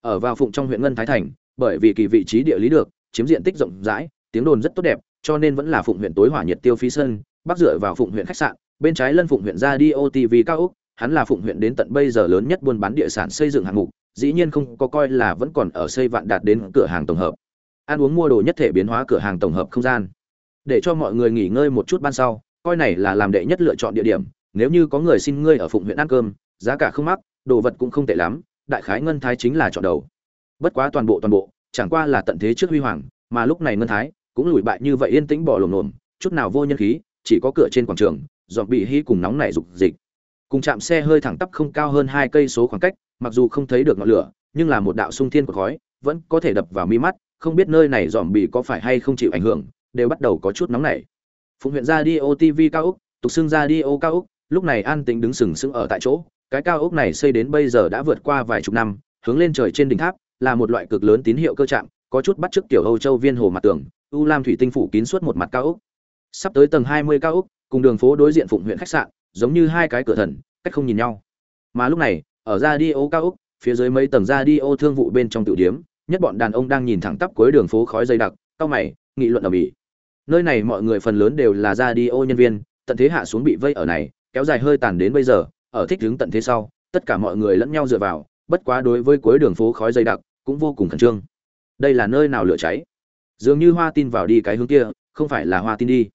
S1: Ở vào phụng trong huyện ngân thái thành bởi vì kỳ vị trí địa lý được chiếm diện tích rộng rãi tiếng đồn rất tốt đẹp cho nên vẫn là phụng huyện tối hỏa nhiệt tiêu phí sơn, bắc dựa vào phụng huyện khách sạn bên trái lân phụng huyện ra đi OTV cao úc hắn là phụng huyện đến tận bây giờ lớn nhất buôn bán địa sản xây dựng hạng mục dĩ nhiên không có coi là vẫn còn ở xây vạn đạt đến cửa hàng tổng hợp ăn uống mua đồ nhất thể biến hóa cửa hàng tổng hợp không gian. Để cho mọi người nghỉ ngơi một chút ban sau, coi này là làm đệ nhất lựa chọn địa điểm, nếu như có người xin ngươi ở phụng huyện ăn cơm, giá cả không mắc, đồ vật cũng không tệ lắm, đại khái ngân thái chính là chọn đầu. Bất quá toàn bộ toàn bộ, chẳng qua là tận thế trước huy hoàng, mà lúc này ngân thái cũng lùi bại như vậy yên tĩnh bỏ lồm lồm, chút nào vô nhân khí, chỉ có cửa trên quảng trường dọn bị hy cùng nóng nảy dục dịch. Cùng chạm xe hơi thẳng tắp không cao hơn hai cây số khoảng cách, mặc dù không thấy được ngọn lửa, nhưng là một đạo sung thiên của khói, vẫn có thể đập vào mi mắt không biết nơi này dòm bị có phải hay không chịu ảnh hưởng, đều bắt đầu có chút nóng nảy. Phụng huyện ra đi ô tv cao úc tục xưng ra đi ô cao úc lúc này an tĩnh đứng sừng sững ở tại chỗ, cái cao úc này xây đến bây giờ đã vượt qua vài chục năm, hướng lên trời trên đỉnh tháp, là một loại cực lớn tín hiệu cơ trạng, có chút bắt chước tiểu âu châu viên hồ mặt tường, u lam thủy tinh phủ kín suốt một mặt cao úc sắp tới tầng hai mươi cao úc cùng đường phố đối diện phụng huyện khách sạn, giống như hai cái cửa thần, cách không nhìn nhau. Mà lúc này, ở ra đi ô cao úc phía dưới mấy tầng ra đi ô thương vụ bên trong tiểu điếm nhất bọn đàn ông đang nhìn thẳng tắp cuối đường phố khói dày đặc cao mày, nghị luận ở mỹ nơi này mọi người phần lớn đều là ra đi ô nhân viên, tận thế hạ xuống bị vây ở này, kéo dài hơi tàn đến bây giờ, ở thích hướng tận thế sau, tất cả mọi người lẫn nhau dựa vào, bất quá đối với cuối đường phố khói dày đặc, cũng vô cùng khẩn trương. Đây là nơi nào lửa cháy? Dường như hoa tin vào đi cái hướng kia, không phải là hoa tin đi.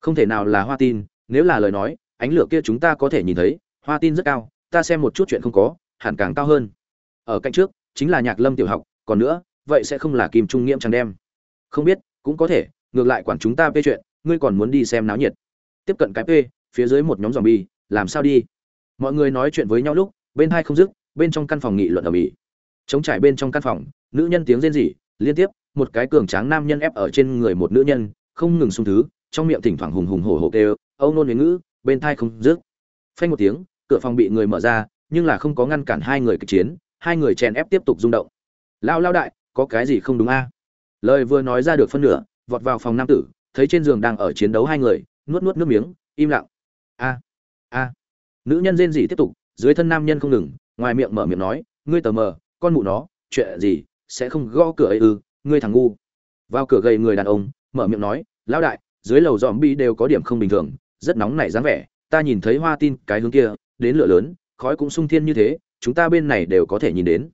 S1: Không thể nào là hoa tin, nếu là lời nói, ánh lửa kia chúng ta có thể nhìn thấy, hoa tin rất cao, ta xem một chút chuyện không có, hẳn càng cao hơn. Ở cạnh trước, chính là nhạc lâm tiểu học còn nữa, vậy sẽ không là kim trung nghiễm chẳng đem. Không biết, cũng có thể, ngược lại quản chúng ta phê chuyện, ngươi còn muốn đi xem náo nhiệt. Tiếp cận cái p phía dưới một nhóm dòm bi làm sao đi? Mọi người nói chuyện với nhau lúc, bên hai không dứt, bên trong căn phòng nghị luận ở mỹ. Chống trải bên trong căn phòng, nữ nhân tiếng rên rỉ, liên tiếp, một cái cường tráng nam nhân ép ở trên người một nữ nhân, không ngừng sung thứ, trong miệng thỉnh thoảng hùng hùng hổ hổ kêu âu nôn huế ngữ, bên thai không dứt. Phanh một tiếng, cửa phòng bị người mở ra, nhưng là không có ngăn cản hai người kịch chiến, hai người chèn ép tiếp tục rung động lao lao đại, có cái gì không đúng a? Lời vừa nói ra được phân nửa, vọt vào phòng nam tử, thấy trên giường đang ở chiến đấu hai người, nuốt nuốt nước miếng, im lặng. A a. Nữ nhân rên rỉ tiếp tục, dưới thân nam nhân không ngừng, ngoài miệng mở miệng nói, ngươi tờ mờ, con mụ nó, chuyện gì, sẽ không gõ cửa ấy ư, ngươi thằng ngu. Vào cửa gầy người đàn ông, mở miệng nói lão đại, dưới lầu dòm bi đều có điểm không bình thường, rất nóng nảy dáng vẻ, ta nhìn thấy hoa tin cái hướng kia, đến lửa lớn, khói cũng sung thiên như thế, chúng ta bên này đều có thể nhìn đến.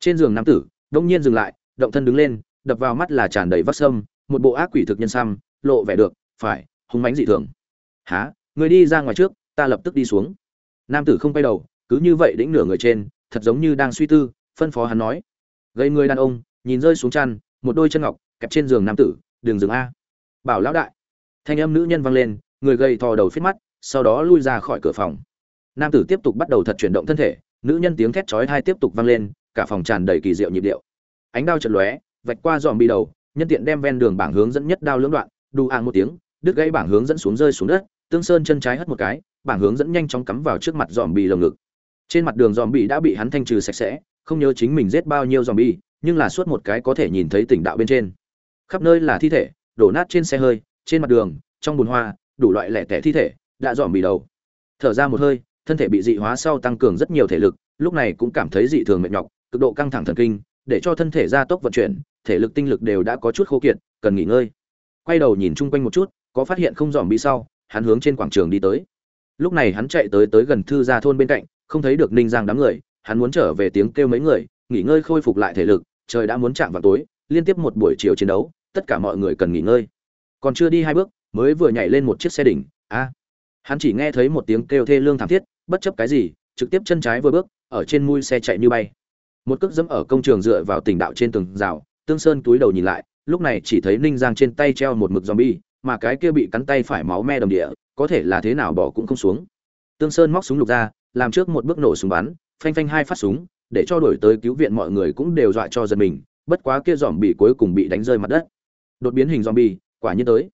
S1: Trên giường nam tử đông nhiên dừng lại, động thân đứng lên, đập vào mắt là tràn đầy vắt sâm, một bộ ác quỷ thực nhân xăm, lộ vẻ được, phải, hung mãnh dị thường. Há người đi ra ngoài trước, ta lập tức đi xuống. Nam tử không quay đầu, cứ như vậy đĩnh nửa người trên, thật giống như đang suy tư, phân phó hắn nói. Gây người đàn ông, nhìn rơi xuống chăn, một đôi chân ngọc, kẹp trên giường nam tử đường dừng a. Bảo lão đại. Thanh âm nữ nhân vang lên, người gầy thò đầu phết mắt, sau đó lui ra khỏi cửa phòng. Nam tử tiếp tục bắt đầu thật chuyển động thân thể, nữ nhân tiếng thét chói tai tiếp tục vang lên cả phòng tràn đầy kỳ diệu nhịp điệu. Ánh đao chật lóe, vạch qua dòm bi đầu, nhân tiện đem ven đường bảng hướng dẫn nhất đao lưỡng đoạn đu ang một tiếng, đứt gãy bảng hướng dẫn xuống rơi xuống đất, tương sơn chân trái hất một cái, bảng hướng dẫn nhanh chóng cắm vào trước mặt dòm bi lồng ngực. Trên mặt đường dòm bi đã bị hắn thanh trừ sạch sẽ, không nhớ chính mình giết bao nhiêu dòm bi, nhưng là suốt một cái có thể nhìn thấy tỉnh đạo bên trên. Khắp nơi là thi thể, đổ nát trên xe hơi, trên mặt đường, trong bùn hoa, đủ loại lẻ tẻ thi thể, đã dòm bị đầu. Thở ra một hơi, thân thể bị dị hóa sau tăng cường rất nhiều thể lực, lúc này cũng cảm thấy dị thường mệt nhọc cực độ căng thẳng thần kinh, để cho thân thể gia tốc vận chuyển, thể lực tinh lực đều đã có chút khô kiệt, cần nghỉ ngơi. Quay đầu nhìn chung quanh một chút, có phát hiện không dòm bị sau, hắn hướng trên quảng trường đi tới. Lúc này hắn chạy tới tới gần thư gia thôn bên cạnh, không thấy được ninh giang đám người, hắn muốn trở về tiếng kêu mấy người, nghỉ ngơi khôi phục lại thể lực, trời đã muốn chạm vào tối, liên tiếp một buổi chiều chiến đấu, tất cả mọi người cần nghỉ ngơi. Còn chưa đi hai bước, mới vừa nhảy lên một chiếc xe đỉnh, a. Hắn chỉ nghe thấy một tiếng kêu thê lương thảm thiết, bất chấp cái gì, trực tiếp chân trái vừa bước, ở trên mui xe chạy như bay một cước dẫm ở công trường dựa vào tỉnh đạo trên tường rào, tương sơn túi đầu nhìn lại, lúc này chỉ thấy ninh giang trên tay treo một mực zombie, mà cái kia bị cắn tay phải máu me đồng địa, có thể là thế nào bỏ cũng không xuống. Tương sơn móc súng lục ra, làm trước một bước nổ súng bắn, phanh phanh hai phát súng, để cho đổi tới cứu viện mọi người cũng đều dọa cho giật mình, bất quá kia dòm bị cuối cùng bị đánh rơi mặt đất. Đột biến hình zombie, quả nhiên tới.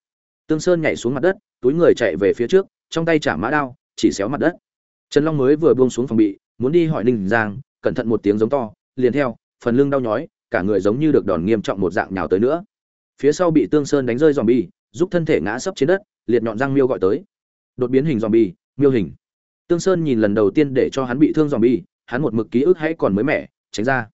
S1: Tương sơn nhảy xuống mặt đất, túi người chạy về phía trước, trong tay trả mã đao, chỉ xéo mặt đất. Trần long mới vừa buông xuống phòng bị, muốn đi hỏi ninh giang, cẩn thận một tiếng giống to liền theo, phần lưng đau nhói, cả người giống như được đòn nghiêm trọng một dạng nhào tới nữa. Phía sau bị tương sơn đánh rơi dòm bi giúp thân thể ngã sấp trên đất, liệt nhọn răng miêu gọi tới. Đột biến hình dòm bi miêu hình. Tương sơn nhìn lần đầu tiên để cho hắn bị thương dòm bi hắn một mực ký ức hãy còn mới mẻ, tránh ra.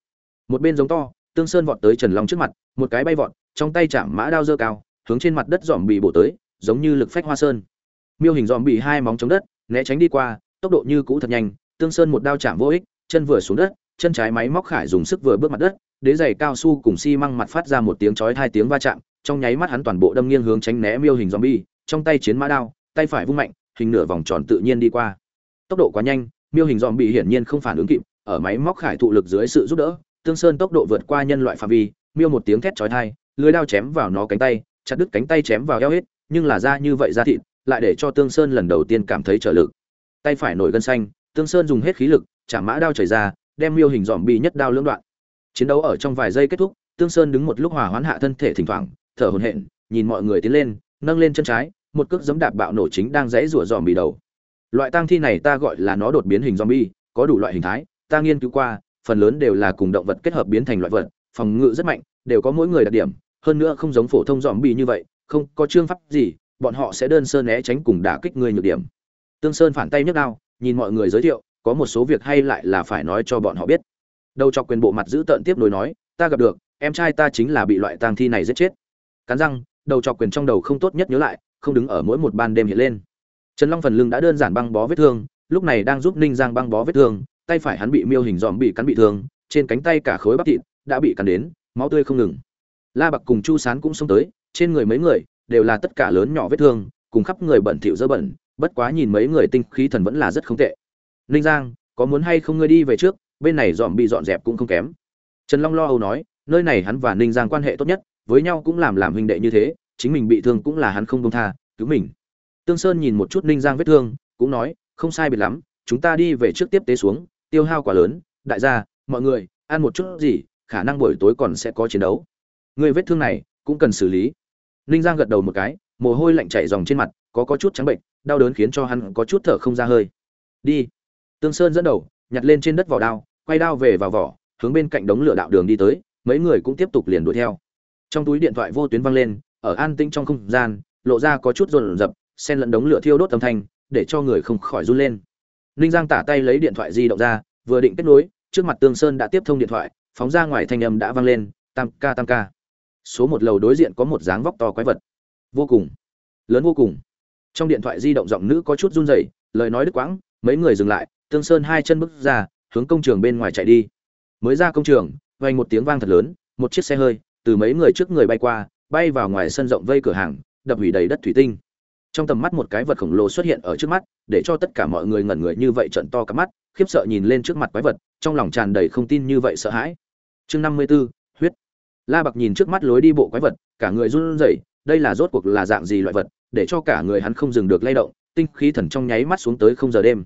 S1: Một bên giống to, tương sơn vọt tới trần long trước mặt, một cái bay vọt, trong tay chạm mã đao dơ cao, hướng trên mặt đất dòm bị bổ tới, giống như lực phách hoa sơn. Miêu hình dòm bị hai móng chống đất, né tránh đi qua, tốc độ như cũ thật nhanh, tương sơn một đao chạm vô ích, chân vừa xuống đất chân trái máy móc khải dùng sức vừa bước mặt đất, đế giày cao su cùng xi măng mặt phát ra một tiếng chói hai tiếng va chạm, trong nháy mắt hắn toàn bộ đâm nghiêng hướng tránh né miêu hình zombie, trong tay chiến mã đao, tay phải vung mạnh, hình nửa vòng tròn tự nhiên đi qua. Tốc độ quá nhanh, miêu hình zombie hiển nhiên không phản ứng kịp, ở máy móc khải thụ lực dưới sự giúp đỡ, tương sơn tốc độ vượt qua nhân loại phạm vi, miêu một tiếng thét chói tai, lưới đao chém vào nó cánh tay, chặt đứt cánh tay chém vào eo hết, nhưng là ra như vậy ra thịt, lại để cho tương sơn lần đầu tiên cảm thấy trở lực. Tay phải nổi gân xanh, tương sơn dùng hết khí lực, chả mã đao chảy ra đem miêu hình dòm bi nhất đao lưỡng đoạn. Chiến đấu ở trong vài giây kết thúc, tương sơn đứng một lúc hòa hoãn hạ thân thể thỉnh thoảng, thở hổn hển, nhìn mọi người tiến lên, nâng lên chân trái, một cước giẫm đạp bạo nổ chính đang rẽ rủa dòm bị đầu. Loại tang thi này ta gọi là nó đột biến hình zombie có đủ loại hình thái, ta nghiên cứu qua, phần lớn đều là cùng động vật kết hợp biến thành loại vật, phòng ngự rất mạnh, đều có mỗi người đặc điểm, hơn nữa không giống phổ thông zombie như vậy, không có chương pháp gì, bọn họ sẽ đơn sơ né tránh cùng đả kích người nhược điểm. Tương sơn phản tay nhấc đao, nhìn mọi người giới thiệu có một số việc hay lại là phải nói cho bọn họ biết. Đầu chọc quyền bộ mặt giữ tợn tiếp nối nói, ta gặp được, em trai ta chính là bị loại tang thi này giết chết. Cắn răng, đầu chọc quyền trong đầu không tốt nhất nhớ lại, không đứng ở mỗi một ban đêm hiện lên. Trần long phần lưng đã đơn giản băng bó vết thương, lúc này đang giúp ninh giang băng bó vết thương, tay phải hắn bị miêu hình dòm bị cắn bị thương, trên cánh tay cả khối bắp thịt đã bị cắn đến, máu tươi không ngừng. La bạc cùng chu sán cũng xông tới, trên người mấy người đều là tất cả lớn nhỏ vết thương, cùng khắp người bẩn thỉu dơ bẩn, bất quá nhìn mấy người tinh khí thần vẫn là rất không tệ ninh giang, có muốn hay không ngươi đi về trước, bên này dọn bị dọn dẹp cũng không kém. Trần long lo âu nói, nơi này hắn và ninh giang quan hệ tốt nhất, với nhau cũng làm làm huynh đệ như thế, chính mình bị thương cũng là hắn không công tha, cứu mình. Tương sơn nhìn một chút ninh giang vết thương, cũng nói, không sai biệt lắm, chúng ta đi về trước tiếp tế xuống, tiêu hao quá lớn, đại gia, mọi người, ăn một chút gì, khả năng buổi tối còn sẽ có chiến đấu. Người vết thương này, cũng cần xử lý. Ninh giang gật đầu một cái, mồ hôi lạnh chảy dòng trên mặt, có có chút trắng bệnh, đau đớn khiến cho hắn có chút thở không ra hơi. Đi tương sơn dẫn đầu, nhặt lên trên đất vỏ đao, quay đao về vào vỏ, hướng bên cạnh đống lửa đạo đường đi tới, mấy người cũng tiếp tục liền đuổi theo. Trong túi điện thoại vô tuyến vang lên, ở an tĩnh trong không gian, lộ ra có chút rộn rập, xen lẫn đống lửa thiêu đốt âm thanh, để cho người không khỏi run lên. Ninh giang tả tay lấy điện thoại di động ra, vừa định kết nối, trước mặt tương sơn đã tiếp thông điện thoại, phóng ra ngoài thanh âm đã vang lên, tam ca tam ca. Số một lầu đối diện có một dáng vóc to quái vật. Vô cùng. Lớn vô cùng. Trong điện thoại di động giọng nữ có chút run rẩy, lời nói đứt quãng, mấy người dừng lại tương sơn hai chân bước ra hướng công trường bên ngoài chạy đi. Mới ra công trường vang một tiếng vang thật lớn một chiếc xe hơi từ mấy người trước người bay qua bay vào ngoài sân rộng vây cửa hàng đập hủy đầy đất thủy tinh. Trong tầm mắt một cái vật khổng lồ xuất hiện ở trước mắt để cho tất cả mọi người ngẩn người như vậy trợn to cả mắt khiếp sợ nhìn lên trước mặt quái vật trong lòng tràn đầy không tin như vậy sợ hãi. Chương năm mươi 54, huyết. La bạc nhìn trước mắt lối đi bộ quái vật cả người run rẩy đây là rốt cuộc là dạng gì loại vật để cho cả người hắn không dừng được lay động tinh khí thần trong nháy mắt xuống tới không giờ đêm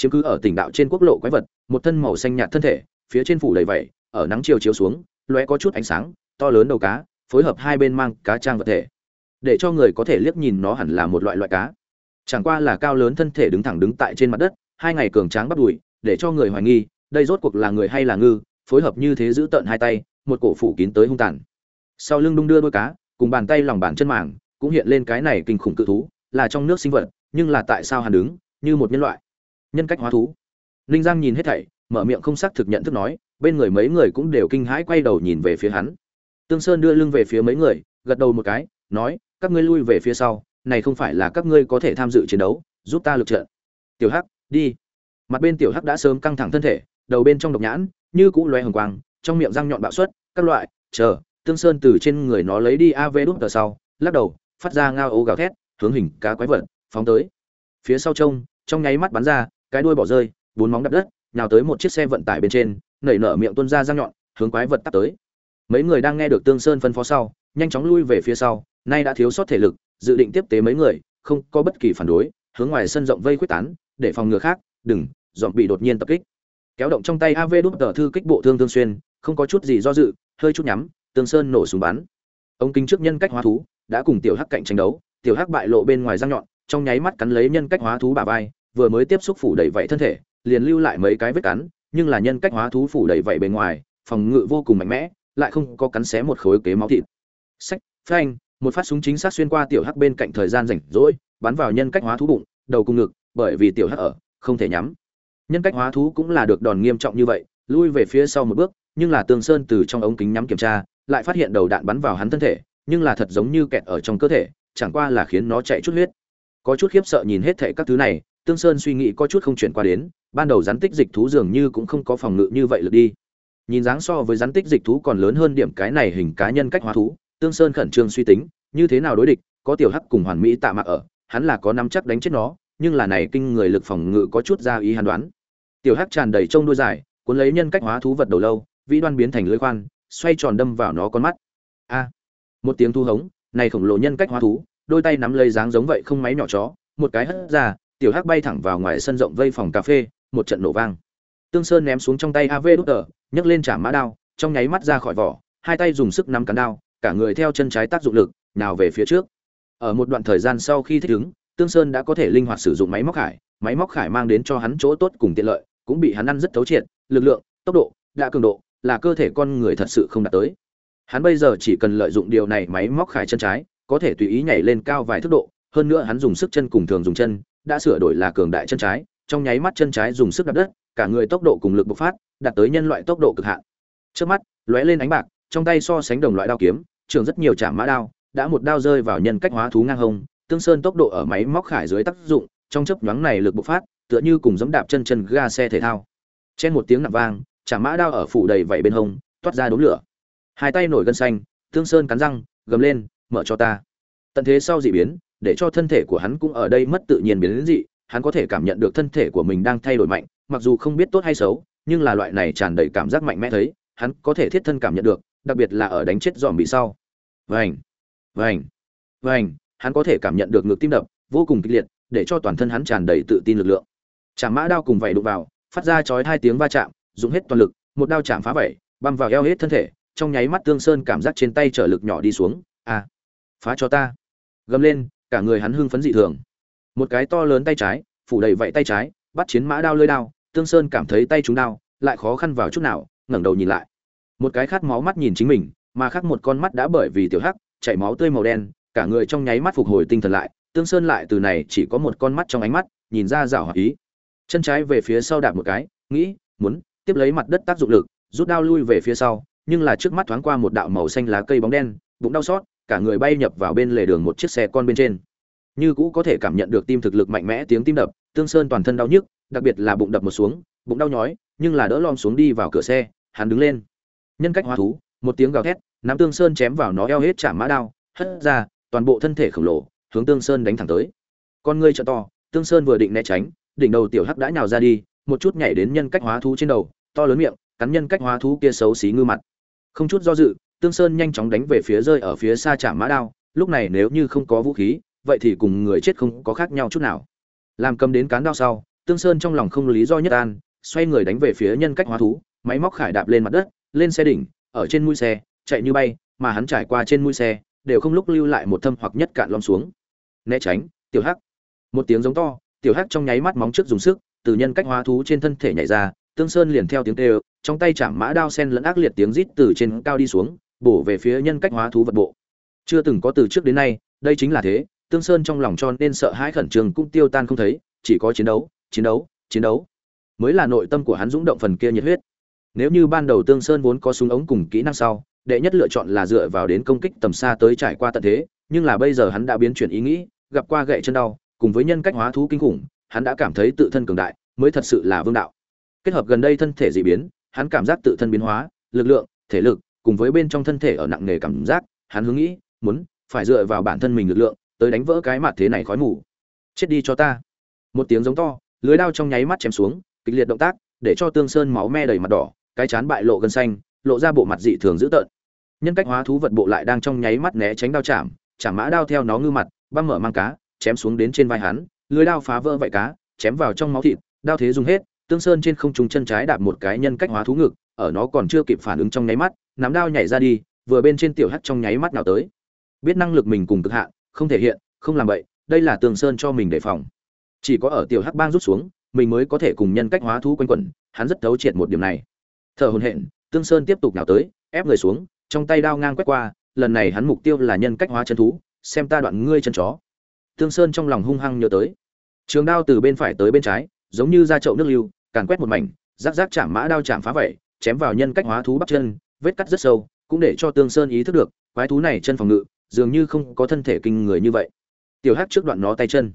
S1: chiếm cứ ở tỉnh đạo trên quốc lộ quái vật, một thân màu xanh nhạt thân thể, phía trên phủ đầy vẩy ở nắng chiều chiếu xuống, lóe có chút ánh sáng, to lớn đầu cá, phối hợp hai bên mang cá trang vật thể. Để cho người có thể liếc nhìn nó hẳn là một loại loại cá. Chẳng qua là cao lớn thân thể đứng thẳng đứng tại trên mặt đất, hai ngày cường tráng bắt đùi, để cho người hoài nghi, đây rốt cuộc là người hay là ngư, phối hợp như thế giữ tận hai tay, một cổ phủ kín tới hung tàn. Sau lưng đung đưa đôi cá, cùng bàn tay lòng bàn chân màng, cũng hiện lên cái này kinh khủng cự thú, là trong nước sinh vật, nhưng là tại sao hắn đứng, như một nhân loại? Nhân cách hóa thú. Ninh giang nhìn hết thảy mở miệng không xác thực nhận thức nói bên người mấy người cũng đều kinh hãi quay đầu nhìn về phía hắn. Tương sơn đưa lưng về phía mấy người gật đầu một cái nói các ngươi lui về phía sau này không phải là các ngươi có thể tham dự chiến đấu giúp ta lực trận tiểu hắc đi. Mặt bên tiểu hắc đã sớm căng thẳng thân thể đầu bên trong độc nhãn như cũ loe hồng quang trong miệng răng nhọn bạo suất, các loại chờ tương sơn từ trên người nó lấy đi av đút tờ sau lắc đầu phát ra ngao ố gào thét hướng hình cá quái vật phóng tới. Phía sau trông trong nháy mắt bắn ra cái đuôi bỏ rơi, bốn móng đập đất, nhào tới một chiếc xe vận tải bên trên, nảy nở miệng tuôn ra răng nhọn, hướng quái vật tắt tới. Mấy người đang nghe được tương sơn phân phó sau, nhanh chóng lui về phía sau, nay đã thiếu sót thể lực, dự định tiếp tế mấy người, không có bất kỳ phản đối, hướng ngoài sân rộng vây quyết tán, để phòng ngừa khác, đừng dọn bị đột nhiên tập kích. Kéo động trong tay av đút tờ thư kích bộ thương thương xuyên, không có chút gì do dự, hơi chút nhắm, tương sơn nổ súng bắn. Ông kính trước nhân cách hóa thú, đã cùng tiểu hắc cạnh tranh đấu, tiểu hắc bại lộ bên ngoài răng nhọn, trong nháy mắt cắn lấy nhân cách hóa thú bà vai vừa mới tiếp xúc phủ đầy vậy thân thể, liền lưu lại mấy cái vết cắn, nhưng là nhân cách hóa thú phủ đầy vậy bên ngoài, phòng ngự vô cùng mạnh mẽ, lại không có cắn xé một khối kế máu thịt. Sách, phanh, một phát súng chính xác xuyên qua tiểu hắc bên cạnh thời gian rảnh rỗi, bắn vào nhân cách hóa thú bụng, đầu cùng ngực, bởi vì tiểu hắc ở, không thể nhắm. Nhân cách hóa thú cũng là được đòn nghiêm trọng như vậy, lui về phía sau một bước, nhưng là tường sơn từ trong ống kính nhắm kiểm tra, lại phát hiện đầu đạn bắn vào hắn thân thể, nhưng là thật giống như kẹt ở trong cơ thể, chẳng qua là khiến nó chạy chút huyết. Có chút khiếp sợ nhìn hết thảy các thứ này tương sơn suy nghĩ có chút không chuyển qua đến, ban đầu rắn tích dịch thú dường như cũng không có phòng ngự như vậy lực đi. Nhìn dáng so với rắn tích dịch thú còn lớn hơn điểm cái này hình cá nhân cách hóa thú, tương sơn khẩn trương suy tính, như thế nào đối địch, có tiểu hắc cùng hoàn mỹ tạ mạc ở, hắn là có nắm chắc đánh chết nó, nhưng là này kinh người lực phòng ngự có chút ra ý hắn đoán. Tiểu hắc tràn đầy trông đuôi dài, cuốn lấy nhân cách hóa thú vật đầu lâu, vĩ đoan biến thành lưỡi khoan, xoay tròn đâm vào nó con mắt. A! Một tiếng thu hống, này khổng lồ nhân cách hóa thú, đôi tay nắm lấy dáng giống vậy không máy nhỏ chó, một cái hất ra tiểu hắc bay thẳng vào ngoài sân rộng vây phòng cà phê, một trận nổ vang. Tương sơn ném xuống trong tay av đút tờ, nhấc lên trả mã đao, trong nháy mắt ra khỏi vỏ, hai tay dùng sức nắm cán đao, cả người theo chân trái tác dụng lực, nào về phía trước. Ở một đoạn thời gian sau khi thích ứng, tương sơn đã có thể linh hoạt sử dụng máy móc khải, máy móc khải mang đến cho hắn chỗ tốt cùng tiện lợi, cũng bị hắn ăn rất thấu triệt, lực lượng, tốc độ, đã cường độ, là cơ thể con người thật sự không đạt tới. Hắn bây giờ chỉ cần lợi dụng điều này máy móc khải chân trái, có thể tùy ý nhảy lên cao vài thước độ, hơn nữa hắn dùng sức chân cùng thường dùng chân đã sửa đổi là cường đại chân trái, trong nháy mắt chân trái dùng sức đạp đất, cả người tốc độ cùng lực bộc phát, đạt tới nhân loại tốc độ cực hạn. Trước mắt, lóe lên ánh bạc, trong tay so sánh đồng loại đao kiếm, trường rất nhiều chạm mã đao, đã một đao rơi vào nhân cách hóa thú ngang hông, tương sơn tốc độ ở máy móc khải dưới tác dụng, trong chớp nhoáng này lực bộc phát, tựa như cùng giẫm đạp chân chân ga xe thể thao. Trên một tiếng nặng vang, chạm mã đao ở phủ đầy vảy bên hông, toát ra đốm lửa. Hai tay nổi gân xanh, tương sơn cắn răng, gầm lên, mở cho ta. Tận thế sau dị biến để cho thân thể của hắn cũng ở đây mất tự nhiên biến đến dị, hắn có thể cảm nhận được thân thể của mình đang thay đổi mạnh, mặc dù không biết tốt hay xấu, nhưng là loại này tràn đầy cảm giác mạnh mẽ thấy, hắn có thể thiết thân cảm nhận được, đặc biệt là ở đánh chết dòm bị sau. Vành vành vành, hắn có thể cảm nhận được ngực tim đập, vô cùng kịch liệt, để cho toàn thân hắn tràn đầy tự tin lực lượng. Chạm mã đao cùng vẩy đụng vào, phát ra chói hai tiếng va chạm, dùng hết toàn lực, một đao chạm phá vẩy băm vào eo hết thân thể, trong nháy mắt tương sơn cảm giác trên tay trở lực nhỏ đi xuống. À phá cho ta. Gầm lên cả người hắn hưng phấn dị thường. Một cái to lớn tay trái, phủ đầy vậy tay trái, bắt chiến mã đao lưỡi đao, tương sơn cảm thấy tay chúng đao, lại khó khăn vào chút nào, ngẩng đầu nhìn lại. Một cái khát máu mắt nhìn chính mình, mà khác một con mắt đã bởi vì tiểu hắc, chảy máu tươi màu đen, cả người trong nháy mắt phục hồi tinh thần lại, tương sơn lại từ này chỉ có một con mắt trong ánh mắt, nhìn ra rảo hoặc ý. Chân trái về phía sau đạp một cái, nghĩ, muốn, tiếp lấy mặt đất tác dụng lực, rút đao lui về phía sau, nhưng là trước mắt thoáng qua một đạo màu xanh lá cây bóng đen, bụng đau xót cả người bay nhập vào bên lề đường một chiếc xe con bên trên. Như cũ có thể cảm nhận được tim thực lực mạnh mẽ tiếng tim đập, tương sơn toàn thân đau nhức, đặc biệt là bụng đập một xuống, bụng đau nhói, nhưng là đỡ lom xuống đi vào cửa xe, hắn đứng lên. Nhân cách hóa thú, một tiếng gào thét, nắm tương sơn chém vào nó eo hết chả mã đao, hất ra, toàn bộ thân thể khổng lồ, hướng tương sơn đánh thẳng tới. Con ngươi trợ to, tương sơn vừa định né tránh, đỉnh đầu tiểu hắc đã nhào ra đi, một chút nhảy đến nhân cách hóa thú trên đầu, to lớn miệng, cắn nhân cách hóa thú kia xấu xí ngư mặt. Không chút do dự tương sơn nhanh chóng đánh về phía rơi ở phía xa chạm mã đao, lúc này nếu như không có vũ khí, vậy thì cùng người chết không có khác nhau chút nào. Làm cầm đến cán đao sau, tương sơn trong lòng không lý do nhất an, xoay người đánh về phía nhân cách hóa thú, máy móc khải đạp lên mặt đất, lên xe đỉnh, ở trên mũi xe, chạy như bay, mà hắn trải qua trên mũi xe, đều không lúc lưu lại một thâm hoặc nhất cạn lom xuống. Né tránh, tiểu hắc. Một tiếng giống to, tiểu hắc trong nháy mắt móng trước dùng sức, từ nhân cách hóa thú trên thân thể nhảy ra, tương sơn liền theo tiếng kêu, trong tay chạm mã đao sen lẫn ác liệt tiếng rít từ trên cao đi xuống bổ về phía nhân cách hóa thú vật bộ. Chưa từng có từ trước đến nay, đây chính là thế, tương sơn trong lòng cho nên sợ hãi khẩn trương cũng tiêu tan không thấy, chỉ có chiến đấu chiến đấu chiến đấu. Mới là nội tâm của hắn dũng động phần kia nhiệt huyết. Nếu như ban đầu tương sơn vốn có súng ống cùng kỹ năng sau, đệ nhất lựa chọn là dựa vào đến công kích tầm xa tới trải qua tận thế, nhưng là bây giờ hắn đã biến chuyển ý nghĩ, gặp qua gậy chân đau, cùng với nhân cách hóa thú kinh khủng, hắn đã cảm thấy tự thân cường đại, mới thật sự là vương đạo. Kết hợp gần đây thân thể dị biến, hắn cảm giác tự thân biến hóa, lực lượng, thể lực cùng với bên trong thân thể ở nặng nề cảm giác, hắn hướng nghĩ, muốn, phải dựa vào bản thân mình lực lượng, tới đánh vỡ cái mặt thế này khói mù. Chết đi cho ta. Một tiếng giống to, lưới đao trong nháy mắt chém xuống, kịch liệt động tác, để cho tương sơn máu me đầy mặt đỏ, cái chán bại lộ gân xanh, lộ ra bộ mặt dị thường dữ tợn. Nhân cách hóa thú vật bộ lại đang trong nháy mắt né tránh đao chạm chạm mã đao theo nó ngư mặt băng mở mang cá, chém xuống đến trên vai hắn, lưới đao phá vỡ vảy cá, chém vào trong máu thịt, đao thế dùng hết, tương sơn trên không trung chân trái đạp một cái nhân cách hóa thú ngực ở nó còn chưa kịp phản ứng trong nháy mắt, nắm đao nhảy ra đi, vừa bên trên tiểu hắc trong nháy mắt nào tới. Biết năng lực mình cùng cực hạn, không thể hiện, không làm vậy, đây là tường sơn cho mình đề phòng. Chỉ có ở tiểu hắc bang rút xuống, mình mới có thể cùng nhân cách hóa thú quanh quẩn, hắn rất thấu triệt một điểm này. Thở hồn hện tương sơn tiếp tục nào tới, ép người xuống, trong tay đao ngang quét qua, lần này hắn mục tiêu là nhân cách hóa chân thú, xem ta đoạn ngươi chân chó. Tương sơn trong lòng hung hăng nhớ tới. Trường đao từ bên phải tới bên trái, giống như ra chậu nước lưu, càn quét một mảnh rác rác chạm mã đao chạm phá vẩy chém vào nhân cách hóa thú bắp chân, vết cắt rất sâu, cũng để cho tương sơn ý thức được, quái thú này chân phòng ngự, dường như không có thân thể kinh người như vậy. Tiểu hắc trước đoạn nó tay chân.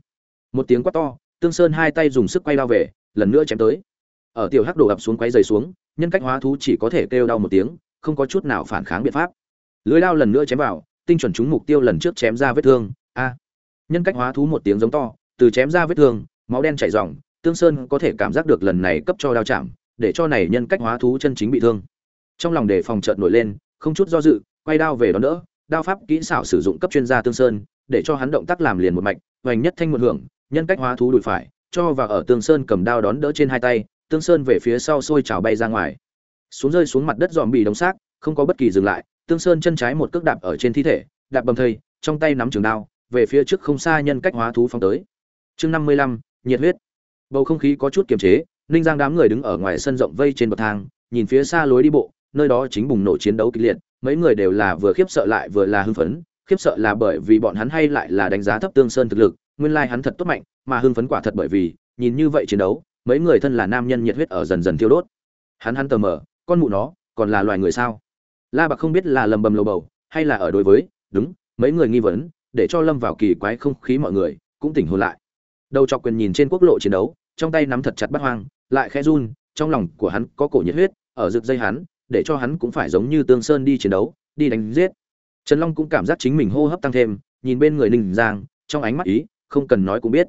S1: Một tiếng quát to, tương sơn hai tay dùng sức quay lao về, lần nữa chém tới. Ở tiểu hắc đổ ập xuống quấy dày xuống, nhân cách hóa thú chỉ có thể kêu đau một tiếng, không có chút nào phản kháng biện pháp. Lưỡi lao lần nữa chém vào, tinh chuẩn trúng mục tiêu lần trước chém ra vết thương, a. Nhân cách hóa thú một tiếng giống to, từ chém ra vết thương, máu đen chảy ròng, tương sơn có thể cảm giác được lần này cấp cho đao chạm để cho này nhân cách hóa thú chân chính bị thương. Trong lòng đề phòng chợt nổi lên, không chút do dự, quay đao về đón đỡ, đao pháp kỹ xảo sử dụng cấp chuyên gia tương sơn, để cho hắn động tác làm liền một mạch, hoành nhất thanh một hưởng, nhân cách hóa thú đùi phải, cho vào ở tương sơn cầm đao đón đỡ trên hai tay, tương sơn về phía sau sôi trào bay ra ngoài. Xuống rơi xuống mặt đất dòm bị đống xác, không có bất kỳ dừng lại, tương sơn chân trái một cước đạp ở trên thi thể, đạp bầm thây trong tay nắm trường đao, về phía trước không xa nhân cách hóa thú phong tới. Chương năm mươi lăm, nhiệt huyết. Bầu không khí có chút kiềm chế ninh giang đám người đứng ở ngoài sân rộng vây trên bậc thang, nhìn phía xa lối đi bộ, nơi đó chính bùng nổ chiến đấu kịch liệt, mấy người đều là vừa khiếp sợ lại vừa là hưng phấn, khiếp sợ là bởi vì bọn hắn hay lại là đánh giá thấp tương sơn thực lực, nguyên lai hắn thật tốt mạnh, mà hưng phấn quả thật bởi vì, nhìn như vậy chiến đấu, mấy người thân là nam nhân nhiệt huyết ở dần dần thiêu đốt. Hắn hắn tờ mờ, con mụ nó, còn là loài người sao? La bạc không biết là lầm bầm lầu bầu, hay là ở đối với, đúng, mấy người nghi vấn, để cho lâm vào kỳ quái không khí mọi người cũng tỉnh hồn lại. Đầu chọc quyền nhìn trên quốc lộ chiến đấu, trong tay nắm thật chặt bắt hoang lại khẽ run, trong lòng của hắn có cổ nhiệt huyết, ở rực dây hắn, để cho hắn cũng phải giống như tương sơn đi chiến đấu, đi đánh giết. Trần long cũng cảm giác chính mình hô hấp tăng thêm, nhìn bên người ninh giang, trong ánh mắt ý, không cần nói cũng biết.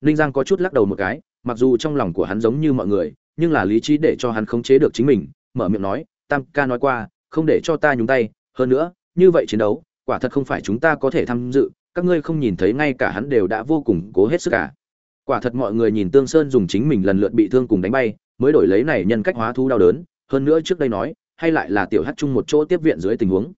S1: Ninh giang có chút lắc đầu một cái, mặc dù trong lòng của hắn giống như mọi người, nhưng là lý trí để cho hắn khống chế được chính mình, mở miệng nói, tam ca nói qua, không để cho ta nhúng tay, hơn nữa, như vậy chiến đấu, quả thật không phải chúng ta có thể tham dự, các ngươi không nhìn thấy ngay cả hắn đều đã vô cùng cố hết sức cả quả thật mọi người nhìn tương sơn dùng chính mình lần lượt bị thương cùng đánh bay, mới đổi lấy này nhân cách hóa thú đau đớn, hơn nữa trước đây nói, hay lại là tiểu hát chung một chỗ tiếp viện dưới tình huống.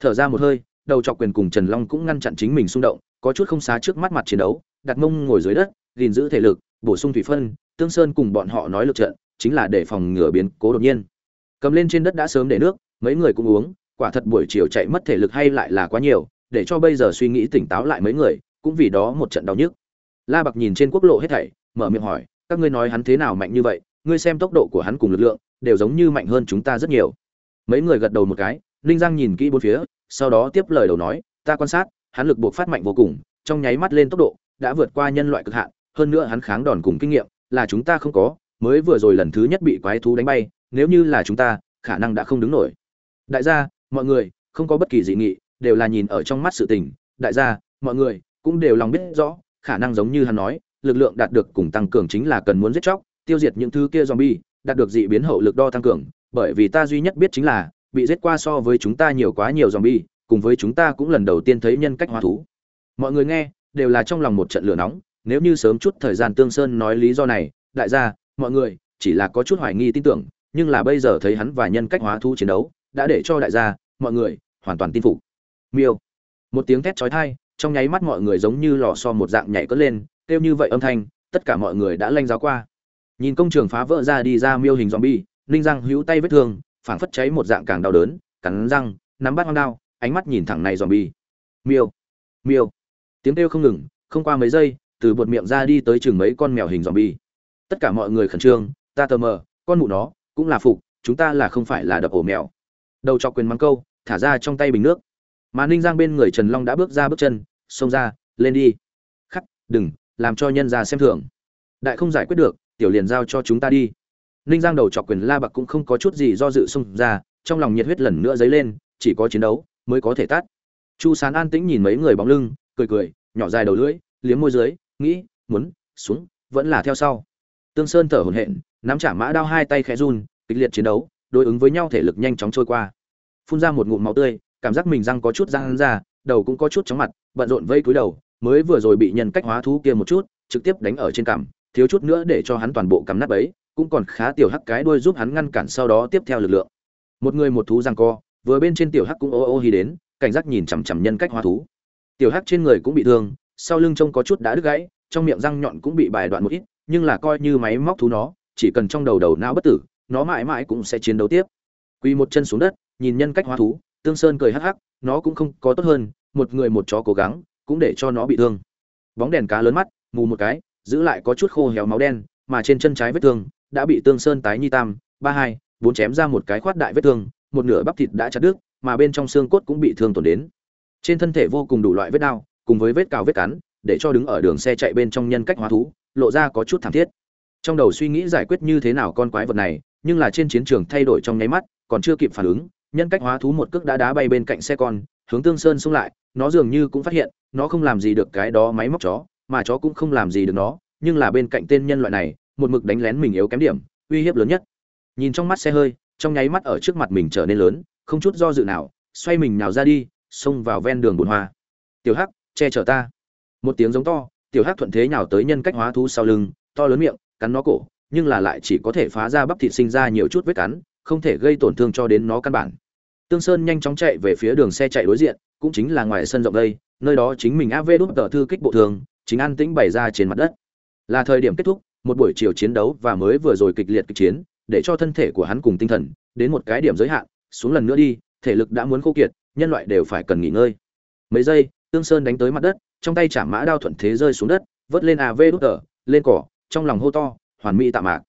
S1: Thở ra một hơi, đầu chọc quyền cùng trần long cũng ngăn chặn chính mình xung động, có chút không xá trước mắt mặt chiến đấu, đặt mông ngồi dưới đất, gìn giữ thể lực, bổ sung thủy phân, tương sơn cùng bọn họ nói lượt trận, chính là để phòng ngừa biến cố đột nhiên. Cầm lên trên đất đã sớm để nước, mấy người cũng uống, quả thật buổi chiều chạy mất thể lực hay lại là quá nhiều, để cho bây giờ suy nghĩ tỉnh táo lại mấy người, cũng vì đó một trận đau nhức la bạc nhìn trên quốc lộ hết thảy, mở miệng hỏi, các ngươi nói hắn thế nào mạnh như vậy? Ngươi xem tốc độ của hắn cùng lực lượng, đều giống như mạnh hơn chúng ta rất nhiều. Mấy người gật đầu một cái Linh giang nhìn kỹ bốn phía, sau đó tiếp lời đầu nói, ta quan sát, hắn lực buộc phát mạnh vô cùng, trong nháy mắt lên tốc độ, đã vượt qua nhân loại cực hạn, hơn nữa hắn kháng đòn cùng kinh nghiệm, là chúng ta không có, mới vừa rồi lần thứ nhất bị quái thú đánh bay, nếu như là chúng ta, khả năng đã không đứng nổi. Đại gia, mọi người, không có bất kỳ dị nghị, đều là nhìn ở trong mắt sự tình. Đại gia, mọi người cũng đều lòng biết rõ khả năng giống như hắn nói lực lượng đạt được cùng tăng cường chính là cần muốn giết chóc tiêu diệt những thứ kia zombie, đạt được dị biến hậu lực đo tăng cường, bởi vì ta duy nhất biết chính là bị giết qua so với chúng ta nhiều quá nhiều zombie, cùng với chúng ta cũng lần đầu tiên thấy nhân cách hóa thú. Mọi người nghe, đều là trong lòng một trận lửa nóng, nếu như sớm chút thời gian Tương Sơn nói lý do này, đại gia, mọi người chỉ là có chút hoài nghi tin tưởng, nhưng là bây giờ thấy hắn và nhân cách hóa thú chiến đấu, đã để cho đại gia, mọi người hoàn toàn tin phục. Miêu. Một tiếng thét chói tai, trong nháy mắt mọi người giống như lò xo một dạng nhảy cất lên, kêu như vậy âm thanh, tất cả mọi người đã lanh giáo qua. Nhìn công trường phá vỡ ra đi ra miêu hình zombie, Ninh răng hữu tay vết thương, phảng phất cháy một dạng càng đau đớn, cắn răng, nắm bắt hoang đao, ánh mắt nhìn thẳng này zombie. Miêu, miêu. Tiếng kêu không ngừng, không qua mấy giây, từ bột miệng ra đi tới chừng mấy con mèo hình zombie. Tất cả mọi người khẩn trương, ta tờ mờ, con mụ nó, cũng là phục, chúng ta là không phải là đập ổ mèo. Đầu cho quyền mắng câu, thả ra trong tay bình nước. Mà Ninh Giang bên người Trần Long đã bước ra bước chân, xông ra, lên đi. Khắc, đừng, làm cho nhân ra xem thường. Đại không giải quyết được, tiểu liền giao cho chúng ta đi ninh giang đầu chọc quyền la bạc cũng không có chút gì do dự xông ra trong lòng nhiệt huyết lần nữa dấy lên chỉ có chiến đấu mới có thể tắt chu sán an tĩnh nhìn mấy người bóng lưng cười cười nhỏ dài đầu lưỡi liếm môi dưới nghĩ muốn xuống vẫn là theo sau tương sơn thở hổn hển nắm trả mã đao hai tay khẽ run kịch liệt chiến đấu đối ứng với nhau thể lực nhanh chóng trôi qua phun ra một ngụm máu tươi cảm giác mình răng có chút răng ra, đầu cũng có chút chóng mặt, bận rộn vây cúi đầu, mới vừa rồi bị nhân cách hóa thú kia một chút, trực tiếp đánh ở trên cằm, thiếu chút nữa để cho hắn toàn bộ cắm nát bấy, cũng còn khá tiểu hắc cái đuôi giúp hắn ngăn cản sau đó tiếp theo lực lượng. Một người một thú răng co, vừa bên trên tiểu hắc cũng ô ô hi đến, cảnh giác nhìn chằm chằm nhân cách hóa thú. Tiểu hắc trên người cũng bị thương, sau lưng trông có chút đã đứt gãy, trong miệng răng nhọn cũng bị bài đoạn một ít, nhưng là coi như máy móc thú nó, chỉ cần trong đầu đầu não bất tử, nó mãi mãi cũng sẽ chiến đấu tiếp. Quỳ một chân xuống đất, nhìn nhân cách hóa thú tương sơn cười hắc hắc, nó cũng không có tốt hơn, một người một chó cố gắng, cũng để cho nó bị thương. Bóng đèn cá lớn mắt, mù một cái, giữ lại có chút khô héo máu đen, mà trên chân trái vết thương, đã bị tương sơn tái nhi tam, ba hai, bốn chém ra một cái khoát đại vết thương, một nửa bắp thịt đã chặt đứt, mà bên trong xương cốt cũng bị thương tổn đến. Trên thân thể vô cùng đủ loại vết đau, cùng với vết cào vết cắn, để cho đứng ở đường xe chạy bên trong nhân cách hóa thú, lộ ra có chút thảm thiết. Trong đầu suy nghĩ giải quyết như thế nào con quái vật này, nhưng là trên chiến trường thay đổi trong nháy mắt, còn chưa kịp phản ứng nhân cách hóa thú một cước đã đá bay bên cạnh xe con, hướng tương sơn xông lại, nó dường như cũng phát hiện, nó không làm gì được cái đó máy móc chó, mà chó cũng không làm gì được nó, nhưng là bên cạnh tên nhân loại này, một mực đánh lén mình yếu kém điểm, uy hiếp lớn nhất. Nhìn trong mắt xe hơi, trong nháy mắt ở trước mặt mình trở nên lớn, không chút do dự nào, xoay mình nào ra đi, xông vào ven đường bùn hoa. Tiểu hắc, che chở ta. Một tiếng giống to, tiểu hắc thuận thế nào tới nhân cách hóa thú sau lưng, to lớn miệng, cắn nó cổ, nhưng là lại chỉ có thể phá ra bắp thịt sinh ra nhiều chút vết cắn không thể gây tổn thương cho đến nó căn bản. Tương sơn nhanh chóng chạy về phía đường xe chạy đối diện, cũng chính là ngoài sân rộng đây, nơi đó chính mình av đút tờ thư kích bộ thường, chính an tĩnh bày ra trên mặt đất. Là thời điểm kết thúc, một buổi chiều chiến đấu và mới vừa rồi kịch liệt kịch chiến, để cho thân thể của hắn cùng tinh thần, đến một cái điểm giới hạn, xuống lần nữa đi, thể lực đã muốn khô kiệt, nhân loại đều phải cần nghỉ ngơi. Mấy giây, tương sơn đánh tới mặt đất, trong tay chả mã đao thuận thế rơi xuống đất, vớt lên av đút tờ, lên cỏ, trong lòng hô to, hoàn mỹ tạ mạc.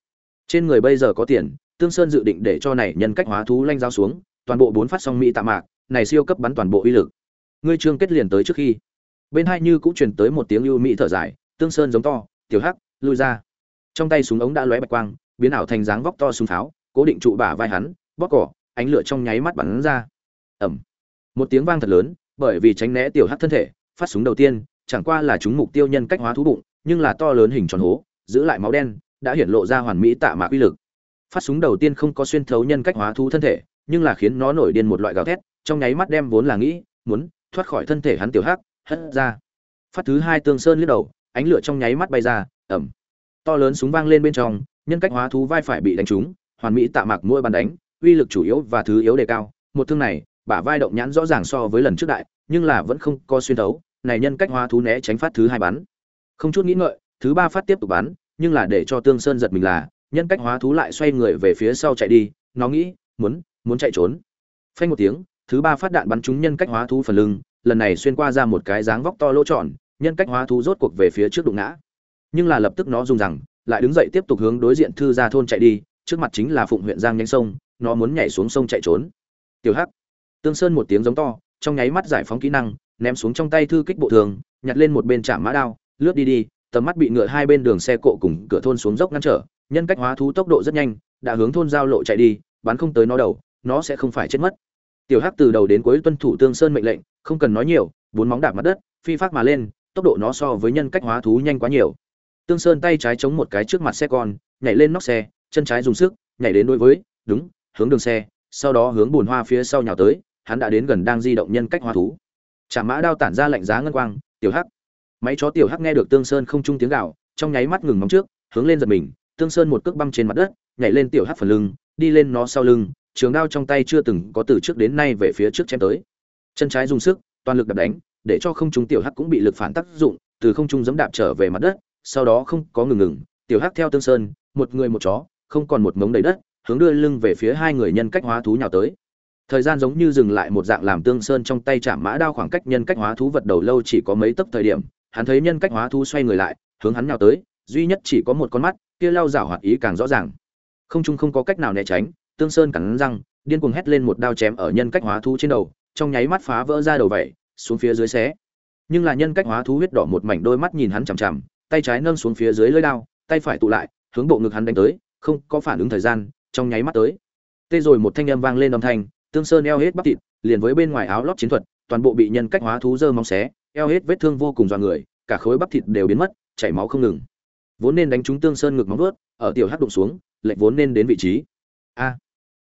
S1: Trên người bây giờ có tiền tương sơn dự định để cho này nhân cách hóa thú lanh giao xuống, toàn bộ bốn phát song mỹ tạ mạc, này siêu cấp bắn toàn bộ uy lực. Ngươi trương kết liền tới trước khi. Bên hai như cũng truyền tới một tiếng ưu mỹ thở dài, tương sơn giống to, tiểu hắc, lui ra. Trong tay súng ống đã lóe bạch quang, biến ảo thành dáng vóc to súng pháo cố định trụ bả vai hắn, bóp cỏ, ánh lửa trong nháy mắt bắn ra. Ẩm một tiếng vang thật lớn, bởi vì tránh né tiểu hắc thân thể, phát súng đầu tiên, chẳng qua là chúng mục tiêu nhân cách hóa thú bụng, nhưng là to lớn hình tròn hố, giữ lại máu đen, đã hiển lộ ra hoàn mỹ tạ mạc uy lực phát súng đầu tiên không có xuyên thấu nhân cách hóa thú thân thể, nhưng là khiến nó nổi điên một loại gào thét, trong nháy mắt đem vốn là nghĩ, muốn, thoát khỏi thân thể hắn tiểu hắc, hất ra. Phát thứ hai tương sơn lướt đầu, ánh lửa trong nháy mắt bay ra ẩm to lớn súng vang lên bên trong, nhân cách hóa thú vai phải bị đánh trúng, hoàn mỹ tạ mạc mũi bàn đánh, uy lực chủ yếu và thứ yếu đề cao. Một thương này, bả vai động nhãn rõ ràng so với lần trước đại, nhưng là vẫn không có xuyên thấu, này nhân cách hóa thú né tránh phát thứ hai bắn. Không chút nghĩ ngợi, thứ ba phát tiếp tục bắn, nhưng là để cho tương sơn giật mình là nhân cách hóa thú lại xoay người về phía sau chạy đi, nó nghĩ, muốn muốn chạy trốn. Phanh một tiếng, thứ ba phát đạn bắn trúng nhân cách hóa thú phần lưng, lần này xuyên qua ra một cái dáng vóc to lỗ tròn, nhân cách hóa thú rốt cuộc về phía trước đụng ngã. Nhưng là lập tức nó dùng rằng, lại đứng dậy tiếp tục hướng đối diện thư ra thôn chạy đi, trước mặt chính là phụng huyện giang nhanh sông, nó muốn nhảy xuống sông chạy trốn. Tiểu hắc. Tương sơn một tiếng giống to, trong nháy mắt giải phóng kỹ năng, ném xuống trong tay thư kích bộ thường, nhặt lên một bên chạm mã đao, lướt đi đi, tầm mắt bị ngựa hai bên đường xe cộ cùng cửa thôn xuống dốc ngăn trở nhân cách hóa thú tốc độ rất nhanh, đã hướng thôn giao lộ chạy đi, bắn không tới nó đầu, nó sẽ không phải chết mất. Tiểu hắc từ đầu đến cuối tuân thủ tương sơn mệnh lệnh, không cần nói nhiều, bốn móng đạp mặt đất, phi phát mà lên, tốc độ nó so với nhân cách hóa thú nhanh quá nhiều. Tương sơn tay trái chống một cái trước mặt xe con, nhảy lên nóc xe, chân trái dùng sức, nhảy đến đối với, đúng, hướng đường xe, sau đó hướng bùn hoa phía sau nhào tới, hắn đã đến gần đang di động nhân cách hoa thú. Chả mã đao tản ra lạnh giá ngân quang, tiểu hắc. Máy chó tiểu hắc nghe được tương sơn không trung tiếng gạo trong nháy mắt ngừng móng trước, hướng lên giật mình tương sơn một cước băng trên mặt đất, nhảy lên tiểu hắc phần lưng, đi lên nó sau lưng, trường đao trong tay chưa từng có từ trước đến nay về phía trước chém tới. Chân trái dùng sức, toàn lực đập đánh, để cho không trung tiểu hắc cũng bị lực phản tác dụng, từ không trung giẫm đạp trở về mặt đất, sau đó không có ngừng ngừng, tiểu hắc theo tương sơn, một người một chó, không còn một mống đầy đất, hướng đưa lưng về phía hai người nhân cách hóa thú nhào tới. Thời gian giống như dừng lại một dạng làm tương sơn trong tay chạm mã đao khoảng cách nhân cách hóa thú vật đầu lâu chỉ có mấy tấc thời điểm, hắn thấy nhân cách hóa thú xoay người lại, hướng hắn nhào tới, duy nhất chỉ có một con mắt kia lao rảo hoạt ý càng rõ ràng. Không trung không có cách nào né tránh tương sơn cắn răng điên cuồng hét lên một đao chém ở nhân cách hóa thú trên đầu trong nháy mắt phá vỡ ra đầu vẩy, xuống phía dưới xé. Nhưng là nhân cách hóa thú huyết đỏ một mảnh đôi mắt nhìn hắn chằm chằm tay trái nâng xuống phía dưới lưỡi đao tay phải tụ lại hướng bộ ngực hắn đánh tới không có phản ứng thời gian trong nháy mắt tới. Tê rồi một thanh âm vang lên âm thanh tương sơn eo hết bắp thịt liền với bên ngoài áo lót chiến thuật toàn bộ bị nhân cách hóa thú dơ móng xé eo hết vết thương vô cùng dọa người cả khối bắp thịt đều biến mất chảy máu không ngừng vốn nên đánh trúng tương sơn ngực móng vuốt, ở tiểu hắc đụng xuống lệnh vốn nên đến vị trí. A,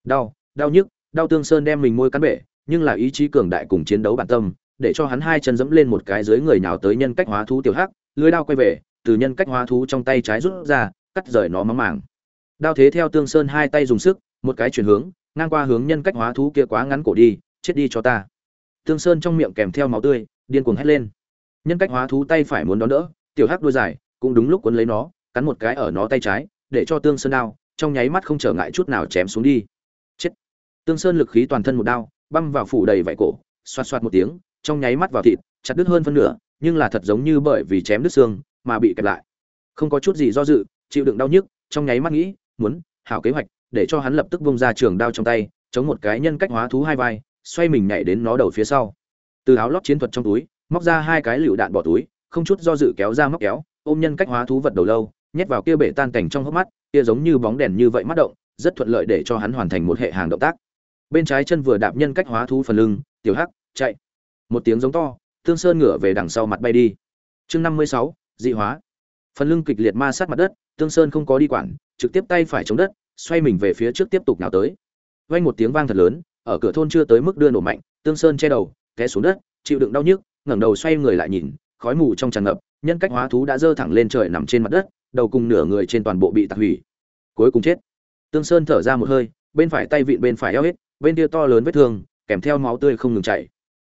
S1: đau đau nhức, đau tương sơn đem mình môi cắn bể, nhưng là ý chí cường đại cùng chiến đấu bản tâm, để cho hắn hai chân dẫm lên một cái dưới người nào tới nhân cách hóa thú tiểu hắc, lưới đao quay về, từ nhân cách hóa thú trong tay trái rút ra, cắt rời nó móng màng. Đao thế theo tương sơn hai tay dùng sức, một cái chuyển hướng, ngang qua hướng nhân cách hóa thú kia quá ngắn cổ đi, chết đi cho ta. Tương sơn trong miệng kèm theo máu tươi, điên cuồng hét lên. Nhân cách hóa thú tay phải muốn đón đỡ, tiểu hắc đuôi dài cũng đúng lúc quấn lấy nó, cắn một cái ở nó tay trái, để cho tương sơn đao trong nháy mắt không trở ngại chút nào chém xuống đi. Chết. Tương sơn lực khí toàn thân một đao, băm vào phủ đầy vải cổ, xoạt xoạt một tiếng, trong nháy mắt vào thịt, chặt đứt hơn phân nửa, nhưng là thật giống như bởi vì chém đứt xương mà bị kẹp lại. Không có chút gì do dự, chịu đựng đau nhức, trong nháy mắt nghĩ, muốn hảo kế hoạch, để cho hắn lập tức vung ra trường đao trong tay, chống một cái nhân cách hóa thú hai vai, xoay mình nhảy đến nó đầu phía sau. Từ áo lót chiến thuật trong túi, móc ra hai cái lựu đạn bỏ túi, không chút do dự kéo ra móc kéo ôm nhân cách hóa thú vật đầu lâu, nhét vào kia bể tan cảnh trong hốc mắt, kia giống như bóng đèn như vậy mắt động, rất thuận lợi để cho hắn hoàn thành một hệ hàng động tác. Bên trái chân vừa đạp nhân cách hóa thú phần lưng, tiểu hắc, chạy. Một tiếng giống to, tương sơn ngửa về đằng sau mặt bay đi. Chương năm mươi sáu, dị hóa. Phần lưng kịch liệt ma sát mặt đất, tương sơn không có đi quản, trực tiếp tay phải chống đất, xoay mình về phía trước tiếp tục nào tới. Vang một tiếng vang thật lớn, ở cửa thôn chưa tới mức đưa nổ mạnh, tương sơn che đầu, té xuống đất, chịu đựng đau nhức, ngẩng đầu xoay người lại nhìn, khói mù trong tràn ngập nhân cách hóa thú đã dơ thẳng lên trời nằm trên mặt đất, đầu cùng nửa người trên toàn bộ bị tạc hủy. Cuối cùng chết. Tương sơn thở ra một hơi, bên phải tay vịn bên phải eo hết, bên kia to lớn vết thương, kèm theo máu tươi không ngừng chảy.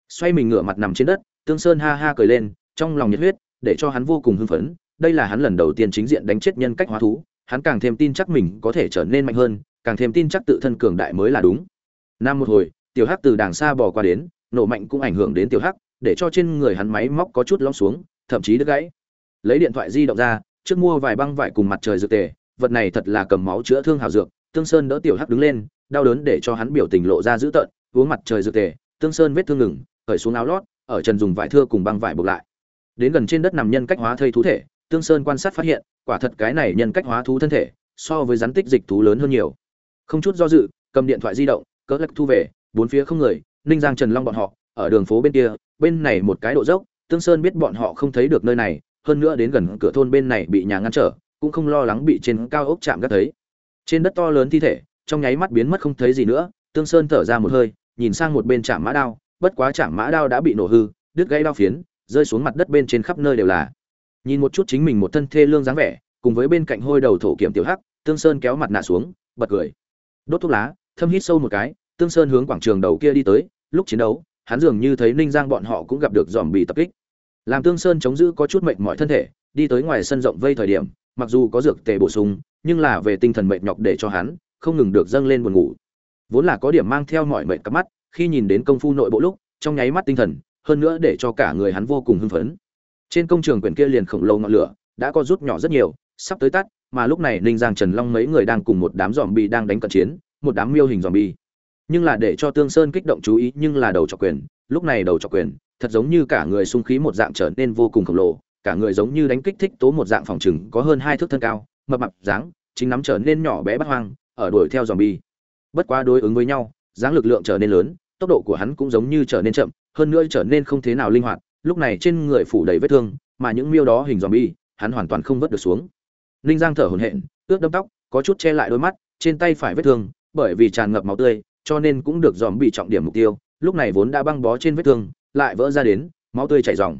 S1: Xoay mình ngửa mặt nằm trên đất, tương sơn ha ha cười lên, trong lòng nhiệt huyết, để cho hắn vô cùng hưng phấn, đây là hắn lần đầu tiên chính diện đánh chết nhân cách hóa thú, hắn càng thêm tin chắc mình có thể trở nên mạnh hơn, càng thêm tin chắc tự thân cường đại mới là đúng. Năm một hồi, tiểu hắc từ đàng xa bò qua đến, nổ mạnh cũng ảnh hưởng đến tiểu hắc, để cho trên người hắn máy móc có chút lõm xuống thậm chí đứt gãy. Lấy điện thoại di động ra, trước mua vài băng vải cùng mặt trời dược tề, vật này thật là cầm máu chữa thương hảo dược, tương sơn đỡ tiểu hắc đứng lên, đau đớn để cho hắn biểu tình lộ ra dữ tợn, uống mặt trời dược tề, tương sơn vết thương ngừng khởi xuống áo lót, ở trần dùng vải thưa cùng băng vải buộc lại. Đến gần trên đất nằm nhân cách hóa thây thú thể, tương sơn quan sát phát hiện, quả thật cái này nhân cách hóa thú thân thể, so với rắn tích dịch thú lớn hơn nhiều. Không chút do dự, cầm điện thoại di động, cỡ lắc thu về, bốn phía không người, ninh giang trần long bọn họ, ở đường phố bên kia, bên này một cái độ dốc tương sơn biết bọn họ không thấy được nơi này, hơn nữa đến gần cửa thôn bên này bị nhà ngăn trở, cũng không lo lắng bị trên cao ốc chạm gác thấy. Trên đất to lớn thi thể, trong nháy mắt biến mất không thấy gì nữa, tương sơn thở ra một hơi, nhìn sang một bên chạm mã đao, bất quá chạm mã đao đã bị nổ hư, đứt gãy đao phiến, rơi xuống mặt đất bên trên khắp nơi đều là. Nhìn một chút chính mình một thân thê lương dáng vẻ, cùng với bên cạnh hôi đầu thổ kiểm tiểu hắc, tương sơn kéo mặt nạ xuống, bật cười. Đốt thuốc lá, thâm hít sâu một cái, tương sơn hướng quảng trường đầu kia đi tới, lúc chiến đấu, hắn dường như thấy ninh giang bọn họ cũng gặp được dòm bị tập kích làm tương sơn chống giữ có chút mệnh mọi thân thể, đi tới ngoài sân rộng vây thời điểm, mặc dù có dược tề bổ sung, nhưng là về tinh thần mệnh nhọc để cho hắn không ngừng được dâng lên buồn ngủ. Vốn là có điểm mang theo mọi mệnh cắp mắt, khi nhìn đến công phu nội bộ lúc, trong nháy mắt tinh thần, hơn nữa để cho cả người hắn vô cùng hưng phấn. Trên công trường quyển kia liền khổng lồ ngọn lửa, đã có rút nhỏ rất nhiều, sắp tới tắt, mà lúc này ninh giang trần long mấy người đang cùng một đám dòm bi đang đánh cận chiến, một đám miêu hình dòm bi nhưng là để cho tương sơn kích động chú ý nhưng là đầu trọc quyền, lúc này đầu trọc quyền thật giống như cả người sung khí một dạng trở nên vô cùng khổng lồ, cả người giống như đánh kích thích tố một dạng phòng trừng, có hơn hai thước thân cao, mập mập dáng, chính nắm trở nên nhỏ bé bắt hoang, ở đuổi theo dòm bi bất quá đối ứng với nhau, dáng lực lượng trở nên lớn, tốc độ của hắn cũng giống như trở nên chậm, hơn nữa trở nên không thế nào linh hoạt, lúc này trên người phủ đầy vết thương, mà những miêu đó hình dòm bi hắn hoàn toàn không vớt được xuống. Linh giang thở hổn hển, ướt đẫm tóc, có chút che lại đôi mắt, trên tay phải vết thương, bởi vì tràn ngập máu tươi, cho nên cũng được dòm bị trọng điểm mục tiêu, lúc này vốn đã băng bó trên vết thương lại vỡ ra đến, máu tươi chảy ròng.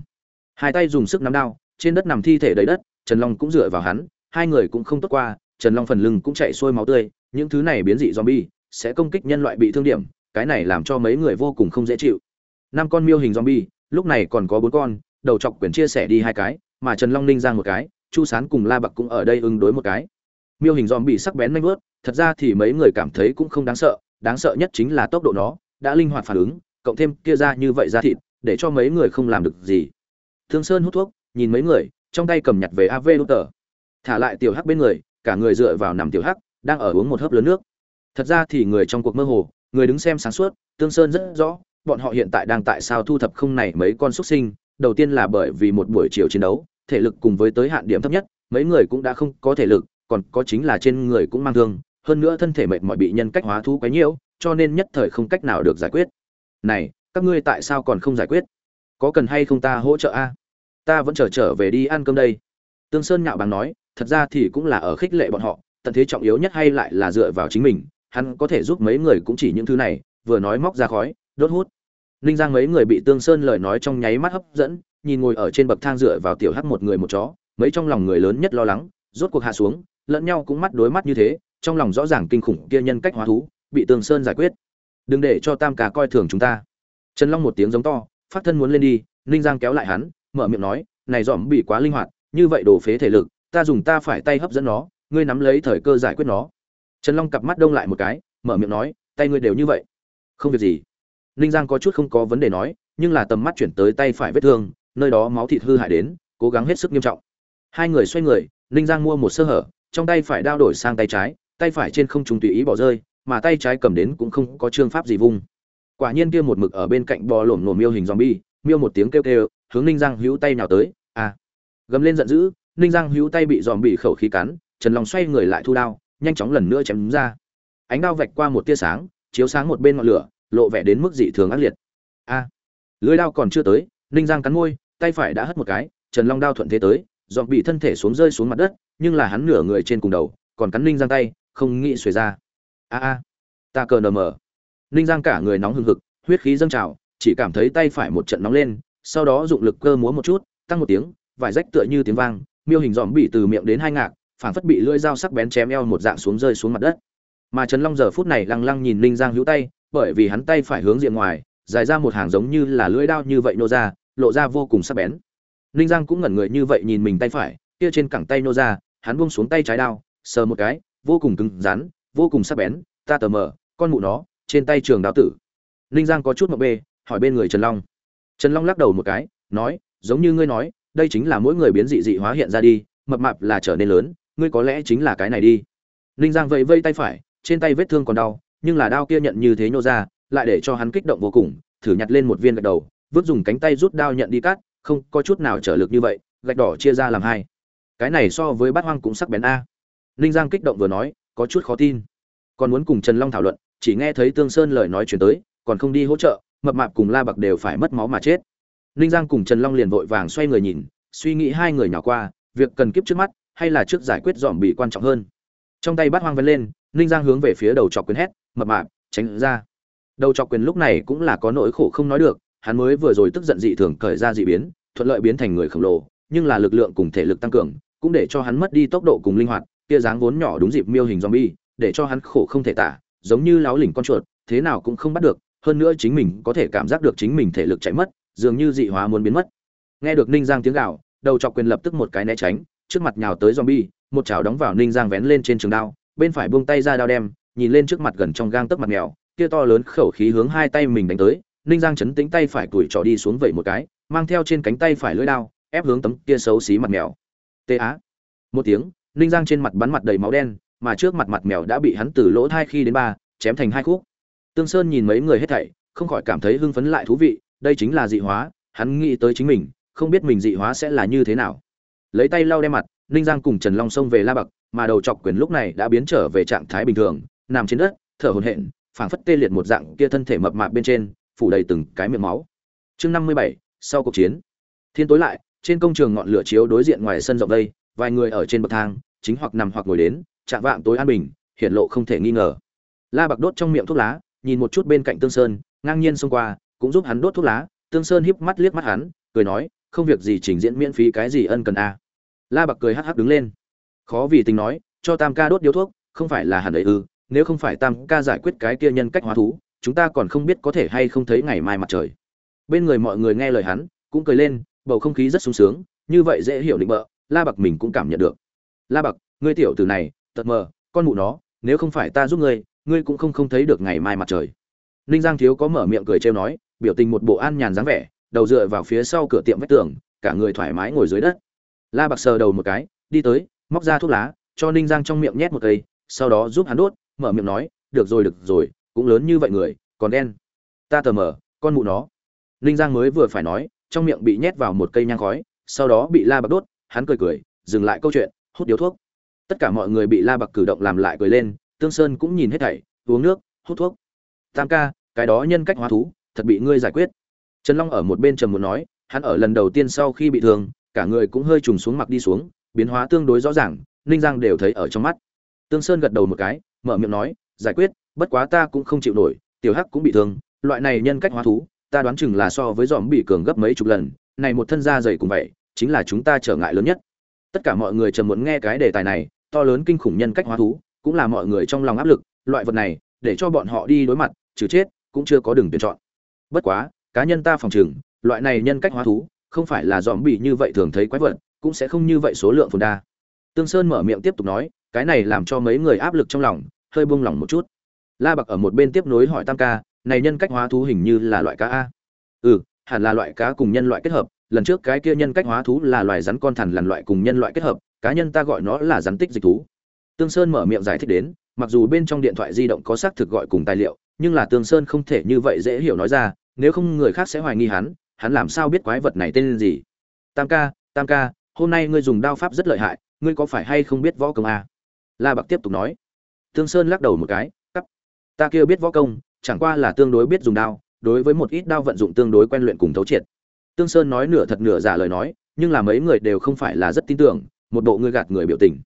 S1: Hai tay dùng sức nắm đao, trên đất nằm thi thể đầy đất, trần long cũng dựa vào hắn, hai người cũng không tốt qua, trần long phần lưng cũng chạy xuôi máu tươi, những thứ này biến dị zombie sẽ công kích nhân loại bị thương điểm, cái này làm cho mấy người vô cùng không dễ chịu. Năm con miêu hình zombie, lúc này còn có bốn con, đầu chọc quyền chia sẻ đi hai cái, mà trần long ninh giang một cái, chu sán cùng la bạc cũng ở đây ứng đối một cái. Miêu hình zombie sắc bén nanh vớt thật ra thì mấy người cảm thấy cũng không đáng sợ đáng sợ nhất chính là tốc độ nó, đã linh hoạt phản ứng cộng thêm kia ra như vậy ra thịt, để cho mấy người không làm được gì. Thương sơn hút thuốc, nhìn mấy người, trong tay cầm nhặt về av đút tờ. Thả lại tiểu hắc bên người, cả người dựa vào nằm tiểu hắc, đang ở uống một hớp lớn nước. Thật ra thì người trong cuộc mơ hồ, người đứng xem sáng suốt tương sơn rất rõ, bọn họ hiện tại đang tại sao thu thập không này mấy con xuất sinh, đầu tiên là bởi vì một buổi chiều chiến đấu, thể lực cùng với tới hạn điểm thấp nhất, mấy người cũng đã không có thể lực, còn có chính là trên người cũng mang thương, hơn nữa thân thể mệt mỏi bị nhân cách hóa thú quấy nhiễu cho nên nhất thời không cách nào được giải quyết này các ngươi tại sao còn không giải quyết? Có cần hay không ta hỗ trợ a? Ta vẫn chờ trở, trở về đi ăn cơm đây. Tương sơn nhạo bằng nói thật ra thì cũng là ở khích lệ bọn họ tận thế trọng yếu nhất hay lại là dựa vào chính mình hắn có thể giúp mấy người cũng chỉ những thứ này vừa nói móc ra khói đốt hút. Ninh giang mấy người bị tương sơn lời nói trong nháy mắt hấp dẫn nhìn ngồi ở trên bậc thang dựa vào tiểu hắc một người một chó mấy trong lòng người lớn nhất lo lắng rốt cuộc hạ xuống lẫn nhau cũng mắt đối mắt như thế trong lòng rõ ràng kinh khủng kia nhân cách hóa thú bị tương sơn giải quyết đừng để cho tam ca coi thường chúng ta. Trần long một tiếng giống to, phát thân muốn lên đi, ninh giang kéo lại hắn, mở miệng nói, này dòm bị quá linh hoạt, như vậy đổ phế thể lực, ta dùng ta phải tay hấp dẫn nó, ngươi nắm lấy thời cơ giải quyết nó. Trần long cặp mắt đông lại một cái, mở miệng nói, tay ngươi đều như vậy. Không việc gì. Ninh giang có chút không có vấn đề nói, nhưng là tầm mắt chuyển tới tay phải vết thương, nơi đó máu thịt hư hại đến, cố gắng hết sức nghiêm trọng. Hai người xoay người, ninh giang mua một sơ hở, trong tay phải đao đổi sang tay trái, tay phải trên không trùng tùy ý bỏ rơi mà tay trái cầm đến cũng không có trương pháp gì vung. Quả nhiên kia một mực ở bên cạnh bò lổm nổm miêu hình zombie, miêu một tiếng kêu kêu, hướng ninh giang hữu tay nào tới. À gầm lên giận dữ, ninh giang hữu tay bị dòm bị khẩu khí cắn, trần long xoay người lại thu đao, nhanh chóng lần nữa chém ra. Ánh đao vạch qua một tia sáng, chiếu sáng một bên ngọn lửa, lộ vẻ đến mức dị thường ác liệt. A lưới đao còn chưa tới, ninh giang cắn môi, tay phải đã hất một cái, trần long đao thuận thế tới dọn bị thân thể xuống rơi xuống mặt đất, nhưng là hắn nửa người trên cùng đầu, còn cắn ninh giang tay, không nghĩ xuề ra a a. Ta cờ nờ mờ. Ninh giang cả người nóng hừng hực, huyết khí dâng trào, chỉ cảm thấy tay phải một trận nóng lên, sau đó dụng lực cơ múa một chút, tăng một tiếng vải rách tựa như tiếng vang, miêu hình dòm bị từ miệng đến hai ngạc, phảng phất bị lưỡi dao sắc bén chém eo một dạng xuống rơi xuống mặt đất. Mà trần long giờ phút này lăng lăng nhìn ninh giang hữu tay, bởi vì hắn tay phải hướng diện ngoài, dài ra một hàng giống như là lưỡi đao như vậy nô ra, lộ ra vô cùng sắc bén. Ninh giang cũng ngẩn người như vậy nhìn mình tay phải, kia trên cẳng tay nô ra, hắn buông xuống tay trái đao, sờ một cái, vô cùng cứng rắn vô cùng sắc bén, ta tờ mờ, con mụ nó, trên tay trường đao tử. Ninh giang có chút mập bê, hỏi bên người trần long. Trần long lắc đầu một cái, nói, giống như ngươi nói, đây chính là mỗi người biến dị dị hóa hiện ra đi, mập mạp là trở nên lớn, ngươi có lẽ chính là cái này đi. Ninh giang vẫy vây tay phải, trên tay vết thương còn đau, nhưng là đao kia nhận như thế nhô ra, lại để cho hắn kích động vô cùng, thử nhặt lên một viên gạch đầu, vứt dùng cánh tay rút đao nhận đi cắt, không có chút nào trở lực như vậy, gạch đỏ chia ra làm hai. Cái này so với bát hoang cũng sắc bén a. Ninh giang kích động vừa nói có chút khó tin. Còn muốn cùng trần long thảo luận, chỉ nghe thấy tương sơn lời nói chuyển tới, còn không đi hỗ trợ, mập mạp cùng la bạc đều phải mất máu mà chết. Ninh giang cùng trần long liền vội vàng xoay người nhìn, suy nghĩ hai người nhỏ qua, việc cần kiếp trước mắt, hay là trước giải quyết dòm bị quan trọng hơn. Trong tay bắt hoang vân lên, ninh giang hướng về phía đầu trọc quyền hét, mập mạp, tránh ra. Đầu trọc quyền lúc này cũng là có nỗi khổ không nói được, hắn mới vừa rồi tức giận dị thường cởi ra dị biến, thuận lợi biến thành người khổng lồ, nhưng là lực lượng cùng thể lực tăng cường, cũng để cho hắn mất đi tốc độ cùng linh hoạt kia dáng vốn nhỏ đúng dịp miêu hình zombie, để cho hắn khổ không thể tả, giống như láo lỉnh con chuột, thế nào cũng không bắt được, hơn nữa chính mình có thể cảm giác được chính mình thể lực chạy mất, dường như dị hóa muốn biến mất. Nghe được ninh giang tiếng gào, đầu chọc quyền lập tức một cái né tránh, trước mặt nhào tới zombie, một chảo đóng vào ninh giang vén lên trên trường đao, bên phải buông tay ra đao đem, nhìn lên trước mặt gần trong gang tấc mặt mèo, kia to lớn khẩu khí hướng hai tay mình đánh tới, ninh giang chấn tĩnh tay phải tuổi trỏ đi xuống vậy một cái, mang theo trên cánh tay phải lưỡi đao, ép hướng tấm kia xấu xí mặt mèo. Tê á một tiếng ninh giang trên mặt bắn mặt đầy máu đen, mà trước mặt mặt mèo đã bị hắn từ lỗ thai khi đến ba, chém thành hai khúc. Tương sơn nhìn mấy người hết thảy, không khỏi cảm thấy hưng phấn lại thú vị, đây chính là dị hóa, hắn nghĩ tới chính mình, không biết mình dị hóa sẽ là như thế nào. Lấy tay lau đem mặt, ninh giang cùng trần long xông về la bậc mà đầu chọc quyền lúc này đã biến trở về trạng thái bình thường, nằm trên đất, thở hổn hển, phảng phất tê liệt một dạng kia thân thể mập mạp bên trên, phủ đầy từng cái miệng máu. Chương năm mươi bảy, sau cuộc chiến. Thiên tối lại, trên công trường ngọn lửa chiếu đối diện ngoài sân rộng đây, vài người ở trên bậc thang chính hoặc nằm hoặc ngồi đến, chạm vạng tối an bình hiện lộ không thể nghi ngờ. La bạc đốt trong miệng thuốc lá, nhìn một chút bên cạnh tương sơn, ngang nhiên xông qua, cũng giúp hắn đốt thuốc lá. Tương sơn híp mắt liếc mắt hắn, cười nói, không việc gì trình diễn miễn phí cái gì ân cần a. La bạc cười hắc hắc đứng lên. Khó vì tình nói, cho tam ca đốt điếu thuốc, không phải là hẳn ấy ư, nếu không phải tam ca giải quyết cái kia nhân cách hóa thú, chúng ta còn không biết có thể hay không thấy ngày mai mặt trời. Bên người mọi người nghe lời hắn, cũng cười lên, bầu không khí rất sung sướng, như vậy dễ hiểu định bợ, la bạc mình cũng cảm nhận được la bạc ngươi tiểu tử này, tật mờ, con mụ nó, nếu không phải ta giúp ngươi ngươi cũng không không thấy được ngày mai mặt trời. Ninh giang thiếu có mở miệng cười trêu nói, biểu tình một bộ an nhàn dáng vẻ, đầu dựa vào phía sau cửa tiệm vách tường, cả người thoải mái ngồi dưới đất. La bạc sờ đầu một cái, đi tới, móc ra thuốc lá, cho ninh giang trong miệng nhét một cây, sau đó giúp hắn đốt, mở miệng nói, được rồi được rồi, cũng lớn như vậy người, còn đen. Ta tờ mờ, con mụ nó. Ninh giang mới vừa phải nói, trong miệng bị nhét vào một cây nhang khói, sau đó bị la bạc đốt, hắn cười cười, dừng lại câu chuyện hút điếu thuốc. Tất cả mọi người bị la bạc cử động làm lại cười lên, tương sơn cũng nhìn hết thảy, uống nước, hút thuốc. Tam ca, cái đó nhân cách hóa thú, thật bị ngươi giải quyết. Trần long ở một bên trầm muốn nói, hắn ở lần đầu tiên sau khi bị thương, cả người cũng hơi trùng xuống mặc đi xuống, biến hóa tương đối rõ ràng, ninh giang đều thấy ở trong mắt. Tương sơn gật đầu một cái, mở miệng nói, giải quyết, bất quá ta cũng không chịu nổi, tiểu hắc cũng bị thương, loại này nhân cách hóa thú, ta đoán chừng là so với dòm bị cường gấp mấy chục lần, này một thân da dày cùng vậy, chính là chúng ta trở ngại lớn nhất tất cả mọi người trầm muốn nghe cái đề tài này, to lớn kinh khủng nhân cách hóa thú, cũng là mọi người trong lòng áp lực, loại vật này, để cho bọn họ đi đối mặt, trừ chết, cũng chưa có đường tuyển chọn. Bất quá, cá nhân ta phòng chừng loại này nhân cách hóa thú, không phải là dòm bị như vậy thường thấy quái vật, cũng sẽ không như vậy số lượng phồn đa. Tương sơn mở miệng tiếp tục nói, cái này làm cho mấy người áp lực trong lòng, hơi buông lỏng một chút. La bạc ở một bên tiếp nối hỏi tam ca, này nhân cách hóa thú hình như là loại cá a. Ừ hẳn là loại cá cùng nhân loại kết hợp lần trước cái kia nhân cách hóa thú là loài rắn con thằn lằn loại cùng nhân loại kết hợp, cá nhân ta gọi nó là rắn tích dịch thú. Tương sơn mở miệng giải thích đến, mặc dù bên trong điện thoại di động có xác thực gọi cùng tài liệu, nhưng là tương sơn không thể như vậy dễ hiểu nói ra, nếu không người khác sẽ hoài nghi hắn hắn làm sao biết quái vật này tên gì? Tam ca tam ca, hôm nay ngươi dùng đao pháp rất lợi hại, ngươi có phải hay không biết võ công a? La bạc tiếp tục nói. Tương sơn lắc đầu một cái, cắp. Ta kia biết võ công, chẳng qua là tương đối biết dùng đao, đối với một ít đao vận dụng tương đối quen luyện cùng thấu triệt tương sơn nói nửa thật nửa giả lời nói, nhưng là mấy người đều không phải là rất tin tưởng, một bộ ngươi gạt người biểu tình.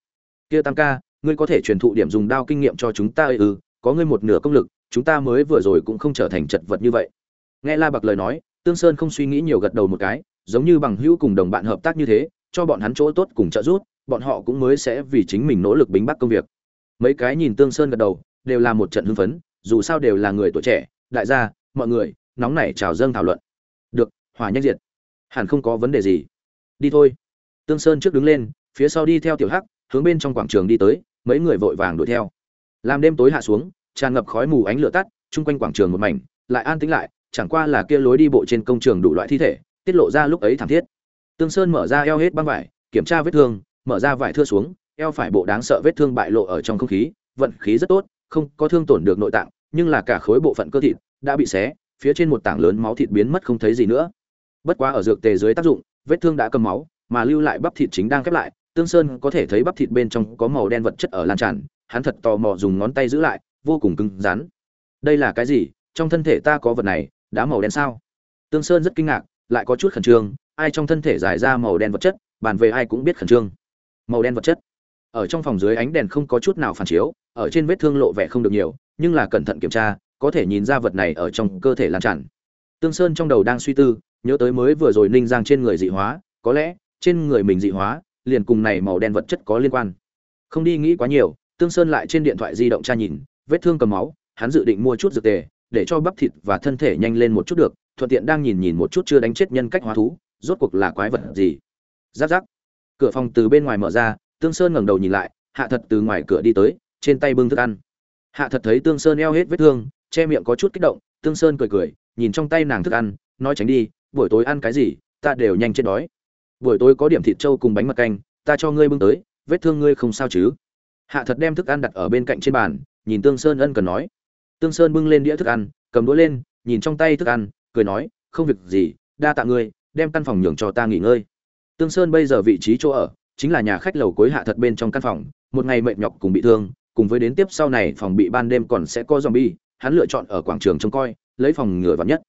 S1: Kia tam ca, ngươi có thể truyền thụ điểm dùng đao kinh nghiệm cho chúng ta ư? Ừ, có ngươi một nửa công lực, chúng ta mới vừa rồi cũng không trở thành chật vật như vậy. Nghe la bạc lời nói, tương sơn không suy nghĩ nhiều gật đầu một cái, giống như bằng hữu cùng đồng bạn hợp tác như thế, cho bọn hắn chỗ tốt cùng trợ giúp, bọn họ cũng mới sẽ vì chính mình nỗ lực bính bắc công việc. Mấy cái nhìn tương sơn gật đầu, đều là một trận hưng phấn, dù sao đều là người tuổi trẻ, đại gia, mọi người, nóng nảy chào dâng thảo luận. Được hỏa nhanh diệt. Hẳn không có vấn đề gì. Đi thôi. Tương sơn trước đứng lên, phía sau đi theo tiểu hắc, hướng bên trong quảng trường đi tới, mấy người vội vàng đuổi theo. Làm đêm tối hạ xuống, tràn ngập khói mù ánh lửa tắt, chung quanh quảng trường một mảnh, lại an tĩnh lại, chẳng qua là kia lối đi bộ trên công trường đủ loại thi thể, tiết lộ ra lúc ấy thảm thiết. Tương sơn mở ra eo hết băng vải, kiểm tra vết thương, mở ra vải thưa xuống, eo phải bộ đáng sợ vết thương bại lộ ở trong không khí, vận khí rất tốt, không có thương tổn được nội tạng, nhưng là cả khối bộ phận cơ thịt đã bị xé, phía trên một tảng lớn máu thịt biến mất không thấy gì nữa bất quá ở dược tề dưới tác dụng, vết thương đã cầm máu, mà lưu lại bắp thịt chính đang khép lại. Tương sơn có thể thấy bắp thịt bên trong có màu đen vật chất ở lan tràn, hắn thật tò mò dùng ngón tay giữ lại, vô cùng cứng rắn. Đây là cái gì? Trong thân thể ta có vật này đá màu đen sao? Tương sơn rất kinh ngạc, lại có chút khẩn trương. Ai trong thân thể giải ra màu đen vật chất, bàn về ai cũng biết khẩn trương. Màu đen vật chất. Ở trong phòng dưới ánh đèn không có chút nào phản chiếu, ở trên vết thương lộ vẻ không được nhiều, nhưng là cẩn thận kiểm tra, có thể nhìn ra vật này ở trong cơ thể lan tràn. Tương sơn trong đầu đang suy tư nhớ tới mới vừa rồi ninh giang trên người dị hóa, có lẽ, trên người mình dị hóa, liền cùng này màu đen vật chất có liên quan. Không đi nghĩ quá nhiều, tương sơn lại trên điện thoại di động tra nhìn, vết thương cầm máu, hắn dự định mua chút dược tề, để cho bắp thịt và thân thể nhanh lên một chút được, thuận tiện đang nhìn nhìn một chút chưa đánh chết nhân cách hóa thú, rốt cuộc là quái vật gì. Giáp giáp cửa phòng từ bên ngoài mở ra, tương sơn ngẩng đầu nhìn lại, hạ thật từ ngoài cửa đi tới, trên tay bưng thức ăn. Hạ thật thấy tương sơn eo hết vết thương, che miệng có chút kích động, tương sơn cười cười, nhìn trong tay nàng thức ăn, nói tránh đi buổi tối ăn cái gì, ta đều nhanh chết đói. Buổi tối có điểm thịt trâu cùng bánh mật canh, ta cho ngươi bưng tới, vết thương ngươi không sao chứ? Hạ thật đem thức ăn đặt ở bên cạnh trên bàn, nhìn tương sơn ân cần nói. Tương sơn bưng lên đĩa thức ăn, cầm đũa lên, nhìn trong tay thức ăn, cười nói, không việc gì, đa tạ ngươi, đem căn phòng nhường cho ta nghỉ ngơi. Tương sơn bây giờ vị trí chỗ ở, chính là nhà khách lầu cuối hạ thật bên trong căn phòng, một ngày mệt nhọc cùng bị thương, cùng với đến tiếp sau này phòng bị ban đêm còn sẽ có zombie, hắn lựa chọn ở quảng trường trông coi, lấy phòng ngừa vắn nhất.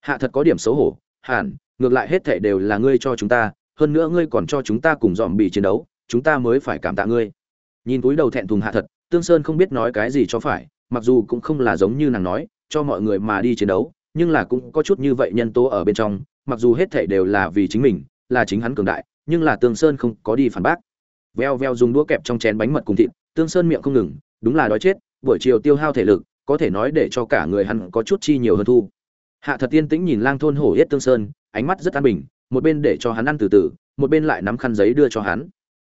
S1: Hạ thật có điểm xấu hổ hẳn, ngược lại hết thảy đều là ngươi cho chúng ta, hơn nữa ngươi còn cho chúng ta cùng dòm bị chiến đấu, chúng ta mới phải cảm tạ ngươi. Nhìn túi đầu thẹn thùng hạ thật, tương sơn không biết nói cái gì cho phải, mặc dù cũng không là giống như nàng nói, cho mọi người mà đi chiến đấu, nhưng là cũng có chút như vậy nhân tố ở bên trong, mặc dù hết thảy đều là vì chính mình, là chính hắn cường đại, nhưng là tương sơn không có đi phản bác. Veo veo dùng đũa kẹp trong chén bánh mật cùng thịt, tương sơn miệng không ngừng, đúng là đói chết, buổi chiều tiêu hao thể lực, có thể nói để cho cả người hắn có chút chi nhiều hơn thu hạ thật tiên tĩnh nhìn lang thôn hổ yết tương sơn, ánh mắt rất an bình, một bên để cho hắn ăn từ từ, một bên lại nắm khăn giấy đưa cho hắn.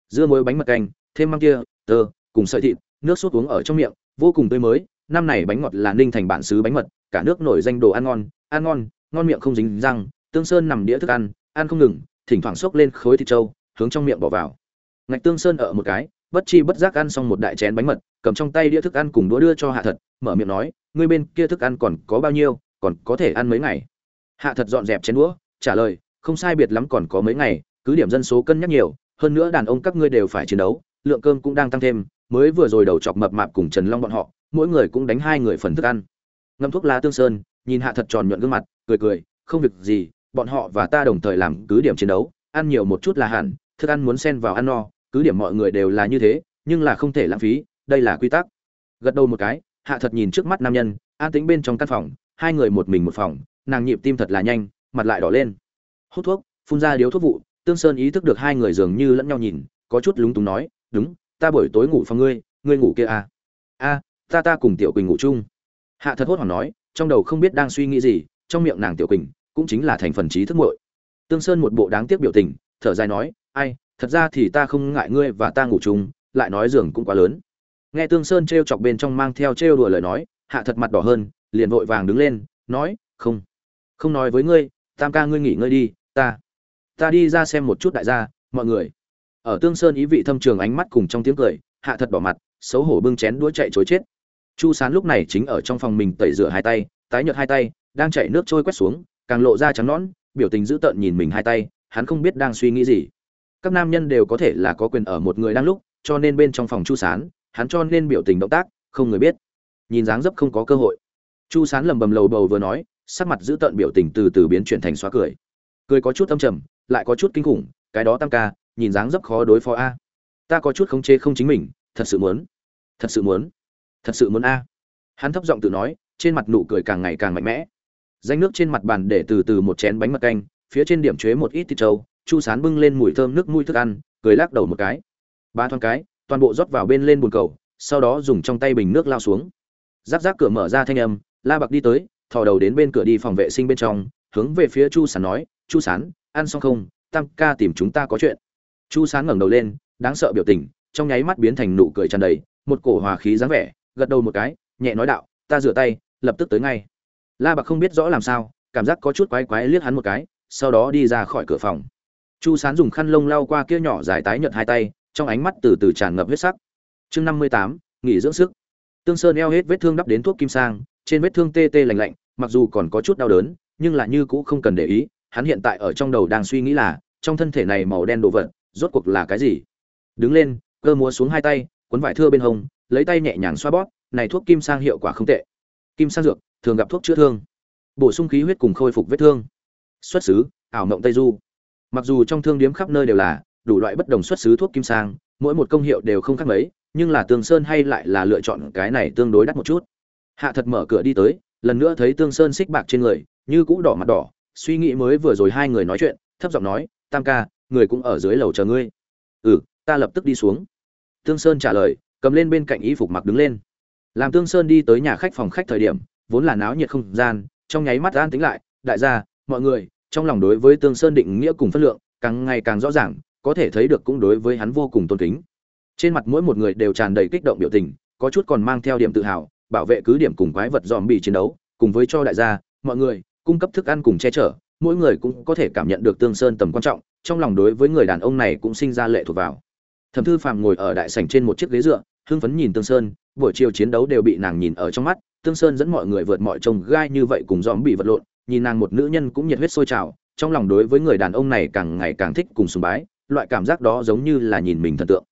S1: Dưa muối bánh mật canh, thêm măng kia, tơ, cùng sợi thịt, nước sốt uống ở trong miệng, vô cùng tươi mới, năm này bánh ngọt là ninh thành bản xứ bánh mật, cả nước nổi danh đồ ăn ngon ăn ngon ngon miệng không dính răng, tương sơn nằm đĩa thức ăn ăn không ngừng, thỉnh thoảng xốc lên khối thịt trâu, hướng trong miệng bỏ vào. Ngạch tương sơn ở một cái, bất chi bất giác ăn xong một đại chén bánh mật, cầm trong tay đĩa thức ăn cùng đũa đưa cho hạ thật, mở miệng nói, ngươi bên kia thức ăn còn có bao nhiêu? Còn có thể ăn mấy ngày. Hạ thật dọn dẹp chén đũa, trả lời, không sai biệt lắm còn có mấy ngày, cứ điểm dân số cân nhắc nhiều, hơn nữa đàn ông các ngươi đều phải chiến đấu, lượng cơm cũng đang tăng thêm, mới vừa rồi đầu chọc mập mạp cùng trần long bọn họ, mỗi người cũng đánh hai người phần thức ăn. Ngâm thuốc lá tương sơn, nhìn hạ thật tròn nhuận gương mặt, cười cười, không việc gì, bọn họ và ta đồng thời làm cứ điểm chiến đấu, ăn nhiều một chút là hẳn, thức ăn muốn xen vào ăn no, cứ điểm mọi người đều là như thế, nhưng là không thể lãng phí, đây là quy tắc. Gật đầu một cái, hạ thật nhìn trước mắt nam nhân, an tĩnh bên trong căn phòng hai người một mình một phòng, nàng nhịp tim thật là nhanh, mặt lại đỏ lên. Hút thuốc, phun ra điếu thuốc vụ, tương sơn ý thức được hai người dường như lẫn nhau nhìn, có chút lúng túng nói, đúng, ta buổi tối ngủ phòng ngươi ngươi ngủ kia à? A, ta ta cùng tiểu quỳnh ngủ chung. Hạ thật hốt hoảng nói, trong đầu không biết đang suy nghĩ gì, trong miệng nàng tiểu quỳnh cũng chính là thành phần trí thức muội. Tương sơn một bộ đáng tiếc biểu tình, thở dài nói, ai, thật ra thì ta không ngại ngươi và ta ngủ chung, lại nói giường cũng quá lớn. Nghe tương sơn t chọc bên trong mang theo trêu đùa lời nói, hạ thật mặt đỏ hơn liền vội vàng đứng lên, nói, không không nói với ngươi, tam ca ngươi nghỉ ngơi đi, ta ta đi ra xem một chút đại gia, mọi người. Ở tương sơn ý vị thâm trường ánh mắt cùng trong tiếng cười, hạ thật bỏ mặt, xấu hổ bưng chén đũa chạy chối chết. Chu sán lúc này chính ở trong phòng mình tẩy rửa hai tay, tái nhợt hai tay, đang chảy nước trôi quét xuống, càng lộ ra trắng nõn, biểu tình dữ tợn nhìn mình hai tay, hắn không biết đang suy nghĩ gì. Các nam nhân đều có thể là có quyền ở một người đang lúc, cho nên bên trong phòng chu sán, hắn cho nên biểu tình động tác, không người biết. Nhìn dáng dấp không có cơ hội chu sán lầm bầm lầu bầu vừa nói, sắc mặt giữ tợn biểu tình từ từ biến chuyển thành xóa cười. Cười có chút âm trầm, lại có chút kinh khủng, cái đó tam ca, nhìn dáng dấp khó đối phó a. Ta có chút khống chế không chính mình, thật sự muốn, thật sự muốn, thật sự muốn a. Hắn thấp giọng tự nói, trên mặt nụ cười càng ngày càng mạnh mẽ. Danh nước trên mặt bàn để từ từ một chén bánh mật canh, phía trên điểm chế một ít thịt trâu, chu sán bưng lên mùi thơm nước mùi thức ăn, cười lắc đầu một cái. Ba thoáng cái, toàn bộ rót vào bên lên bồn cầu, sau đó dùng trong tay bình nước lao xuống. Giáp giáp cửa mở ra thanh âm la bạc đi tới, thò đầu đến bên cửa đi phòng vệ sinh bên trong, hướng về phía chu sán nói, chu sán, ăn xong không? Tam ca tìm chúng ta có chuyện. Chu sán ngẩng đầu lên, đáng sợ biểu tình, trong nháy mắt biến thành nụ cười tràn đầy, một cổ hòa khí dáng vẻ, gật đầu một cái, nhẹ nói đạo, ta rửa tay, lập tức tới ngay. La bạc không biết rõ làm sao, cảm giác có chút quái quái liếc hắn một cái, sau đó đi ra khỏi cửa phòng. Chu sán dùng khăn lông lau qua kia nhỏ dài tái nhợt hai tay, trong ánh mắt từ từ tràn ngập huyết sắc. Chương năm mươi tám, nghỉ dưỡng sức. Tương sơn eo hết vết thương đắp đến thuốc kim sang trên vết thương tê tê lạnh lạnh, mặc dù còn có chút đau đớn, nhưng là như cũ không cần để ý, hắn hiện tại ở trong đầu đang suy nghĩ là, trong thân thể này màu đen đồ vật, rốt cuộc là cái gì? Đứng lên, cơ múa xuống hai tay, cuốn vải thưa bên hông, lấy tay nhẹ nhàng xoa bóp, này thuốc kim sang hiệu quả không tệ. Kim sang dược, thường gặp thuốc chữa thương. Bổ sung khí huyết cùng khôi phục vết thương. Xuất xứ, ảo mộng tây du. Mặc dù trong thương điếm khắp nơi đều là đủ loại bất đồng xuất xứ thuốc kim sang, mỗi một công hiệu đều không khác mấy, nhưng là tường sơn hay lại là lựa chọn cái này tương đối đắt một chút hạ thật mở cửa đi tới, lần nữa thấy tương sơn xích bạc trên người, như cũ đỏ mặt đỏ, suy nghĩ mới vừa rồi hai người nói chuyện, thấp giọng nói, tam ca, người cũng ở dưới lầu chờ ngươi. Ừ ta lập tức đi xuống. Tương sơn trả lời, cầm lên bên cạnh y phục mặc đứng lên. Làm tương sơn đi tới nhà khách phòng khách thời điểm, vốn là náo nhiệt không gian, trong nháy mắt an tính lại, đại gia, mọi người, trong lòng đối với tương sơn định nghĩa cùng phân lượng, càng ngày càng rõ ràng, có thể thấy được cũng đối với hắn vô cùng tôn kính. Trên mặt mỗi một người đều tràn đầy kích động biểu tình, có chút còn mang theo điểm tự hào bảo vệ cứ điểm cùng quái vật dòm bị chiến đấu, cùng với cho đại gia, mọi người, cung cấp thức ăn cùng che chở, mỗi người cũng có thể cảm nhận được tương sơn tầm quan trọng, trong lòng đối với người đàn ông này cũng sinh ra lệ thuộc vào. Thẩm thư phàm ngồi ở đại sảnh trên một chiếc ghế dựa, hưng phấn nhìn tương sơn, buổi chiều chiến đấu đều bị nàng nhìn ở trong mắt, tương sơn dẫn mọi người vượt mọi trông gai như vậy cùng dòm bị vật lộn, nhìn nàng một nữ nhân cũng nhiệt huyết sôi trào, trong lòng đối với người đàn ông này càng ngày càng thích cùng sùng bái, loại cảm giác đó giống như là nhìn mình thần tượng.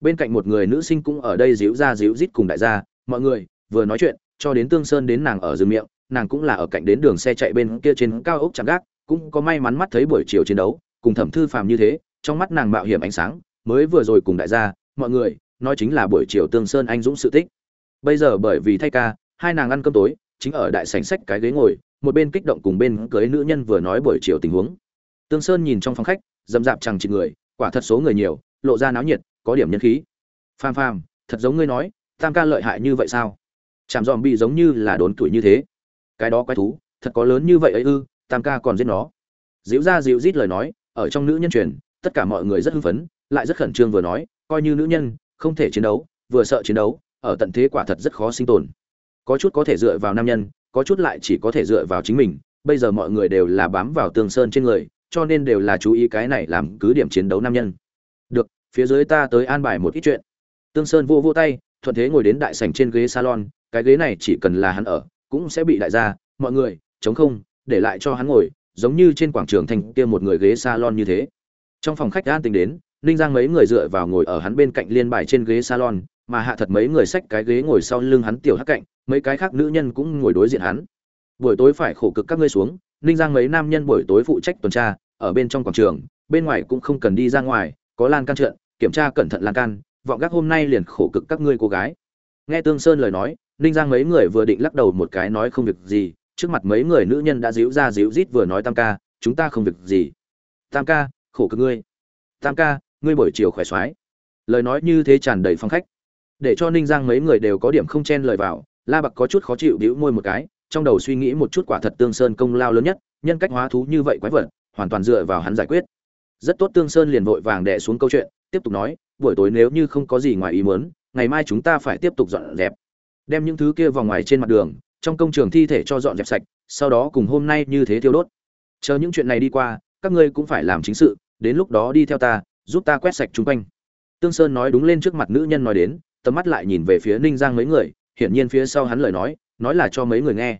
S1: Bên cạnh một người nữ sinh cũng ở đây díu ra díu rít cùng đại gia, mọi người vừa nói chuyện, cho đến tương sơn đến nàng ở rừng miệng, nàng cũng là ở cạnh đến đường xe chạy bên kia trên cao ốc chạm gác, cũng có may mắn mắt thấy buổi chiều chiến đấu, cùng thẩm thư phàm như thế, trong mắt nàng mạo hiểm ánh sáng, mới vừa rồi cùng đại gia, mọi người, nói chính là buổi chiều tương sơn anh dũng sự tích. Bây giờ bởi vì thay ca, hai nàng ăn cơm tối, chính ở đại sảnh sách cái ghế ngồi, một bên kích động cùng bên cưới nữ nhân vừa nói buổi chiều tình huống. Tương sơn nhìn trong phòng khách dầm dạp chẳng chịt người, quả thật số người nhiều, lộ ra náo nhiệt, có điểm nhân khí. Phàm phàm, thật giống ngươi nói, tam ca lợi hại như vậy sao? Chạm dòm bị giống như là đốn tuổi như thế. Cái đó quái thú, thật có lớn như vậy ấy ư, tam ca còn giết nó. Dịu ra dịu rít lời nói, ở trong nữ nhân truyền, tất cả mọi người rất hưng phấn, lại rất khẩn trương vừa nói, coi như nữ nhân, không thể chiến đấu, vừa sợ chiến đấu, ở tận thế quả thật rất khó sinh tồn. Có chút có thể dựa vào nam nhân, có chút lại chỉ có thể dựa vào chính mình, bây giờ mọi người đều là bám vào tường sơn trên người, cho nên đều là chú ý cái này làm cứ điểm chiến đấu nam nhân. Được, phía dưới ta tới an bài một ít chuyện. Tương sơn vô vô tay, thuận thế ngồi đến đại sảnh trên ghế salon cái ghế này chỉ cần là hắn ở, cũng sẽ bị đại gia, mọi người, chống không, để lại cho hắn ngồi, giống như trên quảng trường thành kia một người ghế salon như thế. Trong phòng khách an tình đến, ninh giang mấy người dựa vào ngồi ở hắn bên cạnh liên bài trên ghế salon, mà hạ thật mấy người xách cái ghế ngồi sau lưng hắn tiểu hắc cạnh, mấy cái khác nữ nhân cũng ngồi đối diện hắn. Buổi tối phải khổ cực các ngươi xuống, ninh giang mấy nam nhân buổi tối phụ trách tuần tra, ở bên trong quảng trường, bên ngoài cũng không cần đi ra ngoài, có lan can trượn kiểm tra cẩn thận lan can, vọng gác hôm nay liền khổ cực các ngươi cô gái. Nghe tương sơn lời nói ninh giang mấy người vừa định lắc đầu một cái nói không việc gì, trước mặt mấy người nữ nhân đã díu ra díu rít vừa nói tam ca, chúng ta không việc gì. Tam ca, khổ cực ngươi. Tam ca, ngươi buổi chiều khỏe soái. Lời nói như thế tràn đầy phong khách. Để cho ninh giang mấy người đều có điểm không chen lời vào, la bạc có chút khó chịu bĩu môi một cái, trong đầu suy nghĩ một chút quả thật tương sơn công lao lớn nhất, nhân cách hóa thú như vậy quái vật, hoàn toàn dựa vào hắn giải quyết. Rất tốt tương sơn liền vội vàng đè xuống câu chuyện, tiếp tục nói, buổi tối nếu như không có gì ngoài ý muốn, ngày mai chúng ta phải tiếp tục dọn dẹp đem những thứ kia vào ngoài trên mặt đường, trong công trường thi thể cho dọn dẹp sạch, sau đó cùng hôm nay như thế thiêu đốt. Chờ những chuyện này đi qua, các ngươi cũng phải làm chính sự, đến lúc đó đi theo ta, giúp ta quét sạch chung quanh. Tương sơn nói đúng lên trước mặt nữ nhân nói đến, tầm mắt lại nhìn về phía ninh giang mấy người, hiển nhiên phía sau hắn lời nói nói là cho mấy người nghe.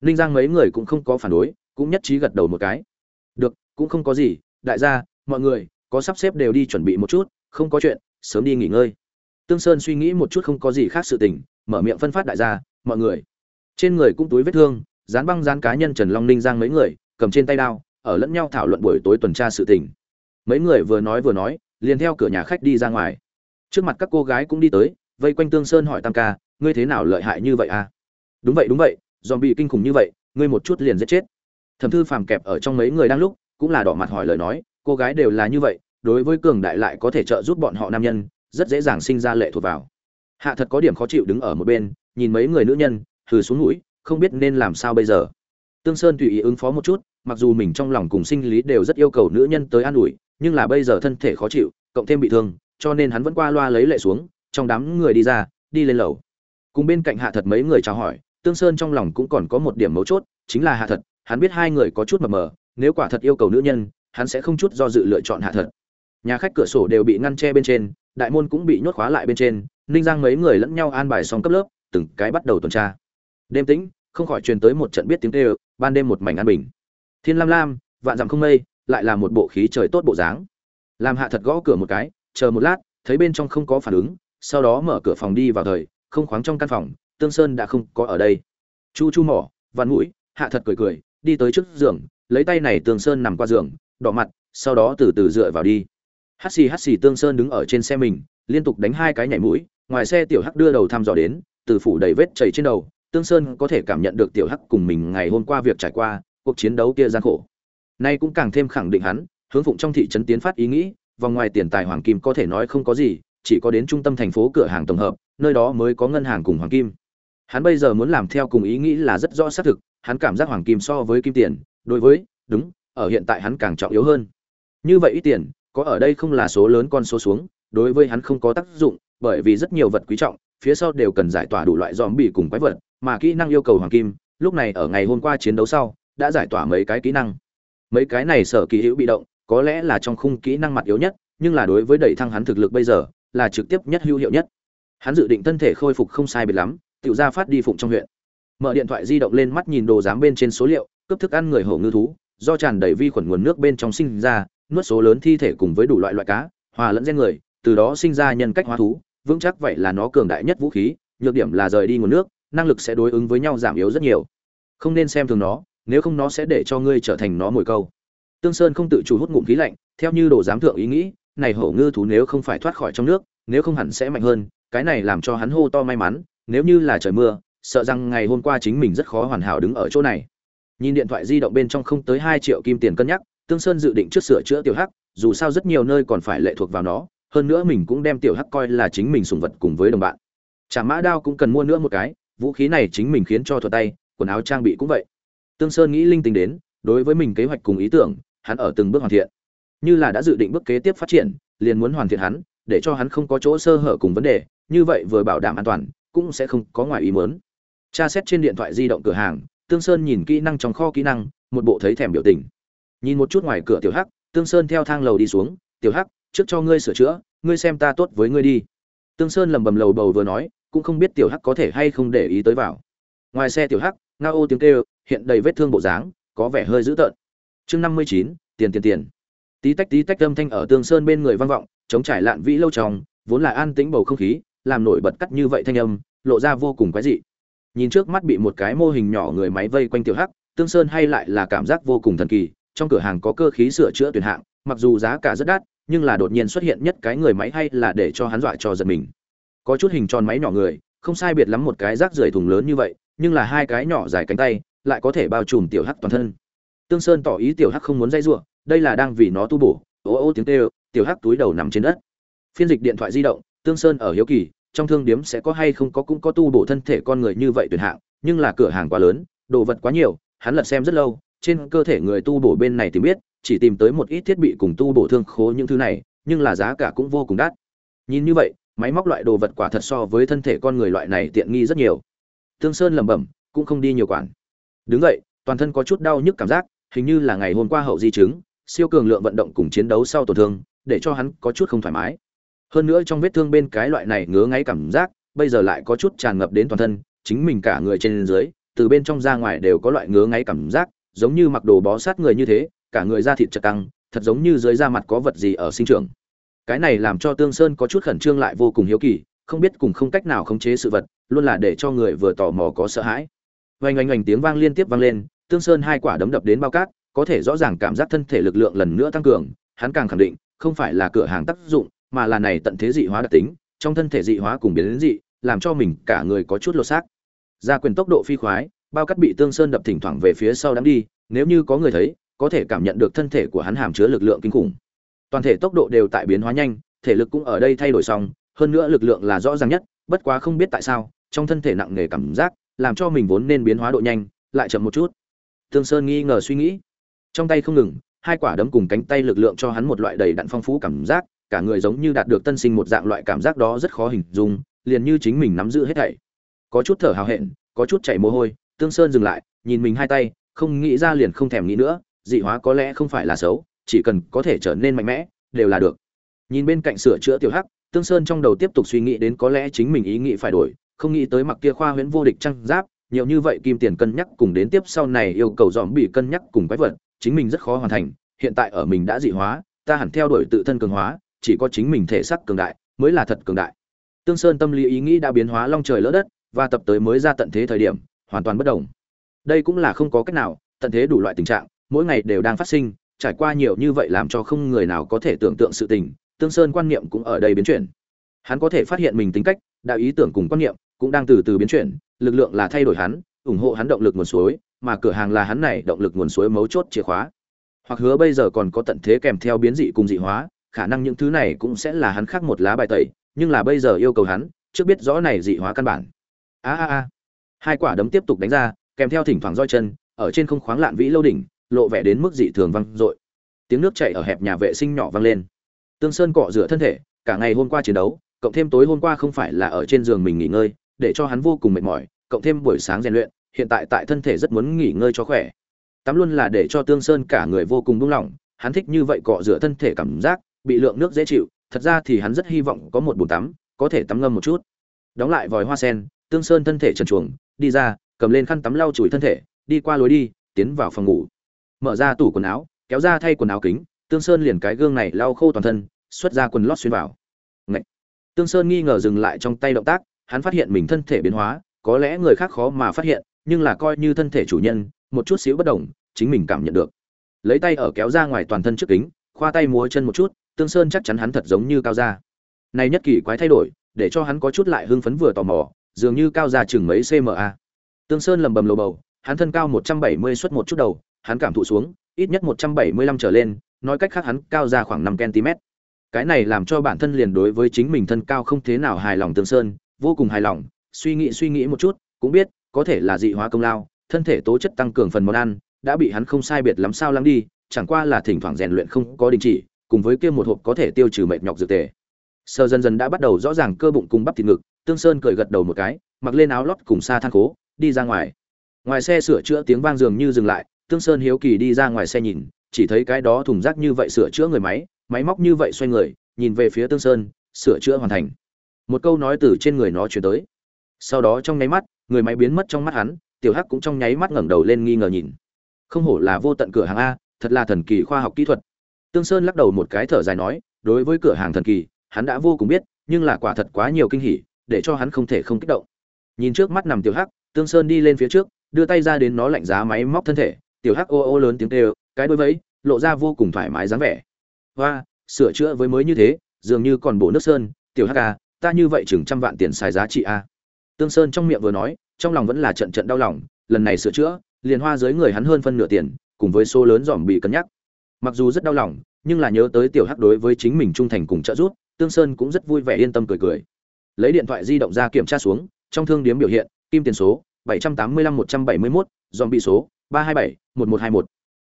S1: Ninh giang mấy người cũng không có phản đối, cũng nhất trí gật đầu một cái. Được, cũng không có gì, đại gia, mọi người, có sắp xếp đều đi chuẩn bị một chút, không có chuyện, sớm đi nghỉ ngơi. Tương sơn suy nghĩ một chút không có gì khác sự tình mở miệng phân phát đại gia, mọi người. Trên người cũng túi vết thương, dán băng dán cá nhân trần long ninh giang mấy người, cầm trên tay đao, ở lẫn nhau thảo luận buổi tối tuần tra sự tình. Mấy người vừa nói vừa nói, liền theo cửa nhà khách đi ra ngoài. Trước mặt các cô gái cũng đi tới, vây quanh tương sơn hỏi tam ca, ngươi thế nào lợi hại như vậy à? Đúng vậy đúng vậy dòm bị kinh khủng như vậy, ngươi một chút liền giết chết. Thẩm thư phàm kẹp ở trong mấy người đang lúc, cũng là đỏ mặt hỏi lời nói, cô gái đều là như vậy, đối với cường đại lại có thể trợ giúp bọn họ nam nhân, rất dễ dàng sinh ra lệ thuộc vào hạ thật có điểm khó chịu đứng ở một bên, nhìn mấy người nữ nhân thử xuống mũi, không biết nên làm sao bây giờ. Tương sơn tùy ý ứng phó một chút, mặc dù mình trong lòng cùng sinh lý đều rất yêu cầu nữ nhân tới an ủi, nhưng là bây giờ thân thể khó chịu, cộng thêm bị thương, cho nên hắn vẫn qua loa lấy lệ xuống, trong đám người đi ra, đi lên lầu. Cùng bên cạnh hạ thật mấy người chào hỏi, tương sơn trong lòng cũng còn có một điểm mấu chốt, chính là hạ thật, hắn biết hai người có chút mờ mờ, nếu quả thật yêu cầu nữ nhân, hắn sẽ không chút do dự lựa chọn hạ thật. Nhà khách cửa sổ đều bị ngăn che bên trên, đại môn cũng bị nhốt khóa lại bên trên ninh giang mấy người lẫn nhau an bài xong cấp lớp, từng cái bắt đầu tuần tra. Đêm tĩnh, không khỏi truyền tới một trận biết tiếng tê ban đêm một mảnh an bình. Thiên lam lam, vạn dặm không mây, lại là một bộ khí trời tốt bộ dáng. Làm hạ thật gõ cửa một cái, chờ một lát, thấy bên trong không có phản ứng, sau đó mở cửa phòng đi vào thời, không khoáng trong căn phòng, tương sơn đã không có ở đây. Chu chu mỏ văn mũi, hạ thật cười cười, đi tới trước giường, lấy tay này tương sơn nằm qua giường, đỏ mặt, sau đó từ từ dựa vào đi. Hắt xì hắt xì tương sơn đứng ở trên xe mình, liên tục đánh hai cái nhảy mũi ngoài xe tiểu hắc đưa đầu thăm dò đến, từ phủ đầy vết chảy trên đầu, tương sơn có thể cảm nhận được tiểu hắc cùng mình ngày hôm qua việc trải qua, cuộc chiến đấu kia gian khổ. Nay cũng càng thêm khẳng định hắn, hướng phụng trong thị trấn tiến phát ý nghĩ, vòng ngoài tiền tài hoàng kim có thể nói không có gì, chỉ có đến trung tâm thành phố cửa hàng tổng hợp, nơi đó mới có ngân hàng cùng hoàng kim. Hắn bây giờ muốn làm theo cùng ý nghĩ là rất rõ xác thực, hắn cảm giác hoàng kim so với kim tiền, đối với, đúng, ở hiện tại hắn càng trọng yếu hơn. Như vậy ít tiền, có ở đây không là số lớn con số xuống, đối với hắn không có tác dụng bởi vì rất nhiều vật quý trọng, phía sau đều cần giải tỏa đủ loại zombie cùng quái vật, mà kỹ năng yêu cầu hoàng kim, lúc này ở ngày hôm qua chiến đấu sau, đã giải tỏa mấy cái kỹ năng. Mấy cái này sở kỳ hữu bị động, có lẽ là trong khung kỹ năng mặt yếu nhất, nhưng là đối với đẩy thăng hắn thực lực bây giờ, là trực tiếp nhất hữu hiệu nhất. Hắn dự định thân thể khôi phục không sai biệt lắm, tiểu ra phát đi phụng trong huyện. Mở điện thoại di động lên mắt nhìn đồ giám bên trên số liệu cấp thức ăn người hổ ngư thú, do tràn đầy vi khuẩn nguồn nước bên trong sinh ra, nuốt số lớn thi thể cùng với đủ loại loại cá, hòa lẫn gen người, từ đó sinh ra nhân cách hóa thú vững chắc vậy là nó cường đại nhất vũ khí, nhược điểm là rời đi nguồn nước, năng lực sẽ đối ứng với nhau giảm yếu rất nhiều. Không nên xem thường nó, nếu không nó sẽ để cho ngươi trở thành nó mồi câu. Tương sơn không tự chủ hút ngụm khí lạnh, theo như đồ giám thượng ý nghĩ, này hổ ngư thú nếu không phải thoát khỏi trong nước, nếu không hẳn sẽ mạnh hơn, cái này làm cho hắn hô to may mắn, nếu như là trời mưa, sợ rằng ngày hôm qua chính mình rất khó hoàn hảo đứng ở chỗ này. Nhìn điện thoại di động bên trong không tới hai triệu kim tiền cân nhắc, tương sơn dự định trước sửa chữa tiểu hắc, dù sao rất nhiều nơi còn phải lệ thuộc vào nó hơn nữa mình cũng đem tiểu hắc coi là chính mình sùng vật cùng với đồng bạn. Chả mã đao cũng cần mua nữa một cái, vũ khí này chính mình khiến cho thuật tay, quần áo trang bị cũng vậy. Tương sơn nghĩ linh tính đến, đối với mình kế hoạch cùng ý tưởng, hắn ở từng bước hoàn thiện. Như là đã dự định bước kế tiếp phát triển, liền muốn hoàn thiện hắn, để cho hắn không có chỗ sơ hở cùng vấn đề, như vậy vừa bảo đảm an toàn, cũng sẽ không có ngoài ý muốn. Tra xét trên điện thoại di động cửa hàng, tương sơn nhìn kỹ năng trong kho kỹ năng, một bộ thấy thèm biểu tình. Nhìn một chút ngoài cửa tiểu hắc, tương sơn theo thang lầu đi xuống, tiểu hắc trước cho ngươi sửa chữa, ngươi xem ta tốt với ngươi đi. Tương sơn lầm bầm lầu bầu vừa nói, cũng không biết tiểu hắc có thể hay không để ý tới vào. Ngoài xe tiểu hắc, nga ô tiếng kêu, hiện đầy vết thương bộ dáng, có vẻ hơi dữ tợn. Chương năm mươi chín, tiền tiền tiền. Tí tách tí tách âm thanh ở tương sơn bên người vang vọng, chống trải lạn vĩ lâu tròng vốn là an tĩnh bầu không khí, làm nổi bật cắt như vậy thanh âm, lộ ra vô cùng quái dị. Nhìn trước mắt bị một cái mô hình nhỏ người máy vây quanh tiểu hắc, tương sơn hay lại là cảm giác vô cùng thần kỳ, trong cửa hàng có cơ khí sửa chữa tuyển hạng, mặc dù giá cả rất đắt nhưng là đột nhiên xuất hiện nhất cái người máy hay là để cho hắn dọa cho giật mình. Có chút hình tròn máy nhỏ người, không sai biệt lắm một cái rác rưởi thùng lớn như vậy, nhưng là hai cái nhỏ dài cánh tay, lại có thể bao trùm tiểu hắc toàn thân. Tương sơn tỏ ý tiểu hắc không muốn dây giụa đây là đang vì nó tu bổ, ô ô tiếng kêu, tiểu hắc túi đầu nằm trên đất. Phiên dịch điện thoại di động, tương sơn ở hiếu kỳ, trong thương điếm sẽ có hay không có cũng có tu bổ thân thể con người như vậy tuyệt hạng, nhưng là cửa hàng quá lớn, đồ vật quá nhiều, hắn lật xem rất lâu, trên cơ thể người tu bổ bên này thì biết chỉ tìm tới một ít thiết bị cùng tu bổ thương khố những thứ này, nhưng là giá cả cũng vô cùng đắt. Nhìn như vậy, máy móc loại đồ vật quả thật so với thân thể con người loại này tiện nghi rất nhiều. Tương sơn lẩm bẩm, cũng không đi nhiều quản. Đứng dậy, toàn thân có chút đau nhức cảm giác, hình như là ngày hôm qua hậu di chứng, siêu cường lượng vận động cùng chiến đấu sau tổn thương, để cho hắn có chút không thoải mái. Hơn nữa trong vết thương bên cái loại này ngứa ngáy cảm giác, bây giờ lại có chút tràn ngập đến toàn thân, chính mình cả người trên dưới, từ bên trong ra ngoài đều có loại ngứa ngáy cảm giác, giống như mặc đồ bó sát người như thế cả người da thịt chật căng thật giống như dưới da mặt có vật gì ở sinh trưởng. Cái này làm cho tương sơn có chút khẩn trương lại vô cùng hiếu kỳ, không biết cùng không cách nào khống chế sự vật, luôn là để cho người vừa tò mò có sợ hãi. Oanh oanh oanh tiếng vang liên tiếp vang lên, tương sơn hai quả đấm đập đến bao cát, có thể rõ ràng cảm giác thân thể lực lượng lần nữa tăng cường, hắn càng khẳng định, không phải là cửa hàng tác dụng, mà là này tận thế dị hóa đặc tính, trong thân thể dị hóa cùng biến đến dị, làm cho mình cả người có chút lột xác. Ra quyền tốc độ phi khoái, bao cát bị tương sơn đập thỉnh thoảng về phía sau đám đi, nếu như có người thấy có thể cảm nhận được thân thể của hắn hàm chứa lực lượng kinh khủng. Toàn thể tốc độ đều tại biến hóa nhanh, thể lực cũng ở đây thay đổi xong, hơn nữa lực lượng là rõ ràng nhất, bất quá không biết tại sao, trong thân thể nặng nề cảm giác, làm cho mình vốn nên biến hóa độ nhanh, lại chậm một chút. Tương sơn nghi ngờ suy nghĩ. Trong tay không ngừng, hai quả đấm cùng cánh tay lực lượng cho hắn một loại đầy đặn phong phú cảm giác, cả người giống như đạt được tân sinh một dạng loại cảm giác đó rất khó hình dung, liền như chính mình nắm giữ hết thảy. Có chút thở hào hẹn, có chút chảy mồ hôi tương sơn dừng lại, nhìn mình hai tay, không nghĩ ra liền không thèm nghĩ nữa dị hóa có lẽ không phải là xấu, chỉ cần có thể trở nên mạnh mẽ, đều là được. Nhìn bên cạnh sửa chữa tiểu hắc, tương sơn trong đầu tiếp tục suy nghĩ đến có lẽ chính mình ý nghĩ phải đổi, không nghĩ tới mặc kia khoa huyễn vô địch trăng giáp, nhiều như vậy kim tiền cân nhắc cùng đến tiếp sau này yêu cầu dòm bị cân nhắc cùng quái vật, chính mình rất khó hoàn thành, hiện tại ở mình đã dị hóa, ta hẳn theo đuổi tự thân cường hóa, chỉ có chính mình thể sắc cường đại mới là thật cường đại. Tương sơn tâm lý ý nghĩ đã biến hóa long trời lỡ đất, và tập tới mới ra tận thế thời điểm, hoàn toàn bất đồng. Đây cũng là không có cách nào, tận thế đủ loại tình trạng mỗi ngày đều đang phát sinh, trải qua nhiều như vậy làm cho không người nào có thể tưởng tượng sự tình, tương sơn quan niệm cũng ở đây biến chuyển. Hắn có thể phát hiện mình tính cách đạo ý tưởng cùng quan niệm cũng đang từ từ biến chuyển, lực lượng là thay đổi hắn, ủng hộ hắn động lực nguồn suối, mà cửa hàng là hắn này động lực nguồn suối mấu chốt chìa khóa. Hoặc hứa bây giờ còn có tận thế kèm theo biến dị cùng dị hóa, khả năng những thứ này cũng sẽ là hắn khác một lá bài tẩy, nhưng là bây giờ yêu cầu hắn, trước biết rõ này dị hóa căn bản. A a a. Hai quả đấm tiếp tục đánh ra, kèm theo thỉnh thoảng roi chân, ở trên không khoáng lạn vĩ lâu đỉnh lộ vẻ đến mức dị thường vang dội. Tiếng nước chảy ở hẹp nhà vệ sinh nhỏ vang lên. Tương sơn cọ rửa thân thể cả ngày hôm qua chiến đấu cộng thêm tối hôm qua không phải là ở trên giường mình nghỉ ngơi để cho hắn vô cùng mệt mỏi cộng thêm buổi sáng rèn luyện hiện tại tại thân thể rất muốn nghỉ ngơi cho khỏe. Tắm luôn là để cho tương sơn cả người vô cùng buông lỏng hắn thích như vậy cọ rửa thân thể cảm giác bị lượng nước dễ chịu thật ra thì hắn rất hy vọng có một bồn tắm có thể tắm ngâm một chút. Đóng lại vòi hoa sen tương sơn thân thể trần truồng, đi ra cầm lên khăn tắm lau chùi thân thể đi qua lối đi tiến vào phòng ngủ mở ra tủ quần áo, kéo ra thay quần áo kính, tương sơn liền cái gương này lau khô toàn thân, xuất ra quần lót xuyên vào. Ngậy! tương sơn nghi ngờ dừng lại trong tay động tác, hắn phát hiện mình thân thể biến hóa, có lẽ người khác khó mà phát hiện, nhưng là coi như thân thể chủ nhân, một chút xíu bất đồng, chính mình cảm nhận được. Lấy tay ở kéo ra ngoài toàn thân trước kính, khoa tay múa chân một chút, tương sơn chắc chắn hắn thật giống như cao gia. Này nhất kỳ quái thay đổi, để cho hắn có chút lại hưng phấn vừa tò mò, dường như cao gia chừng mấy cma tương sơn lầm bầm lầu bầu, hắn thân cao một trăm bảy mươi suất một chút đầu hắn cảm thụ xuống ít nhất một trăm bảy mươi lăm trở lên nói cách khác hắn cao ra khoảng năm cm cái này làm cho bản thân liền đối với chính mình thân cao không thế nào hài lòng tương sơn vô cùng hài lòng suy nghĩ suy nghĩ một chút cũng biết có thể là dị hóa công lao thân thể tố chất tăng cường phần món ăn đã bị hắn không sai biệt lắm sao lắng đi chẳng qua là thỉnh thoảng rèn luyện không có đình chỉ cùng với kia một hộp có thể tiêu trừ mệt nhọc dược tề. Sơ dần dần đã bắt đầu rõ ràng cơ bụng cùng bắp thịt ngực tương sơn cười gật đầu một cái mặc lên áo lót cùng xa than cố, đi ra ngoài. Ngoài xe sửa chữa tiếng vang dường như dừng lại tương sơn hiếu kỳ đi ra ngoài xe nhìn, chỉ thấy cái đó thùng rác như vậy sửa chữa người máy máy móc như vậy xoay người, nhìn về phía tương sơn, sửa chữa hoàn thành. Một câu nói từ trên người nó truyền tới. Sau đó trong nháy mắt, người máy biến mất trong mắt hắn, tiểu hắc cũng trong nháy mắt ngẩng đầu lên nghi ngờ nhìn. Không hổ là vô tận cửa hàng a, thật là thần kỳ khoa học kỹ thuật. Tương sơn lắc đầu một cái thở dài nói, đối với cửa hàng thần kỳ, hắn đã vô cùng biết, nhưng là quả thật quá nhiều kinh hỉ, để cho hắn không thể không kích động. Nhìn trước mắt nằm tiểu hắc, tương sơn đi lên phía trước, đưa tay ra đến nó lạnh giá máy móc thân thể tiểu hắc ô ô lớn tiếng kêu cái đôi vẫy lộ ra vô cùng thoải mái dáng vẻ. Và sửa chữa với mới như thế dường như còn bổ nước sơn. Tiểu hắc à ta như vậy chừng trăm vạn tiền xài giá trị a tương sơn trong miệng vừa nói trong lòng vẫn là trận trận đau lòng. Lần này sửa chữa liền hoa dưới người hắn hơn phân nửa tiền cùng với số lớn dòm bị cân nhắc. Mặc dù rất đau lòng nhưng là nhớ tới tiểu hắc đối với chính mình trung thành cùng trợ giúp tương sơn cũng rất vui vẻ yên tâm cười cười. Lấy điện thoại di động ra kiểm tra xuống trong thương điếm biểu hiện kim tiền số 785-171, dòm bị số 327-1121.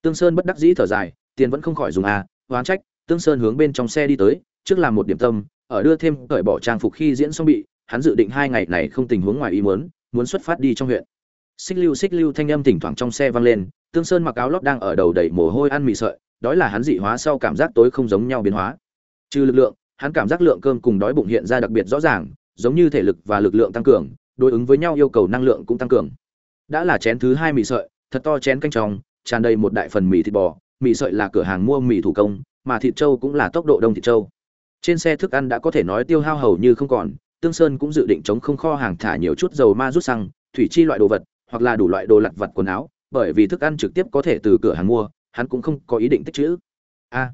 S1: tương sơn bất đắc dĩ thở dài, tiền vẫn không khỏi dùng à oán trách, tương sơn hướng bên trong xe đi tới, trước làm một điểm tâm, ở đưa thêm cởi bỏ trang phục khi diễn xong bị, hắn dự định hai ngày này không tình huống ngoài ý muốn muốn xuất phát đi trong huyện. Xích lưu xích lưu thanh âm thỉnh thoảng trong xe vang lên, tương sơn mặc áo lót đang ở đầu đầy mồ hôi ăn mì sợi đói là hắn dị hóa sau cảm giác tối không giống nhau biến hóa. Trừ lực lượng, hắn cảm giác lượng cơm cùng đói bụng hiện ra đặc biệt rõ ràng, giống như thể lực và lực lượng tăng cường, đối ứng với nhau yêu cầu năng lượng cũng tăng cường. Đã là chén thứ hai mì sợi thật to chén canh tròng tràn đầy một đại phần mì thịt bò, mì sợi là cửa hàng mua mì thủ công, mà thịt trâu cũng là tốc độ đông thịt trâu. Trên xe thức ăn đã có thể nói tiêu hao hầu như không còn, tương sơn cũng dự định chống không kho hàng thả nhiều chút dầu ma rút xăng, thủy chi loại đồ vật, hoặc là đủ loại đồ lặt vặt quần áo, bởi vì thức ăn trực tiếp có thể từ cửa hàng mua, hắn cũng không có ý định tích trữ. a.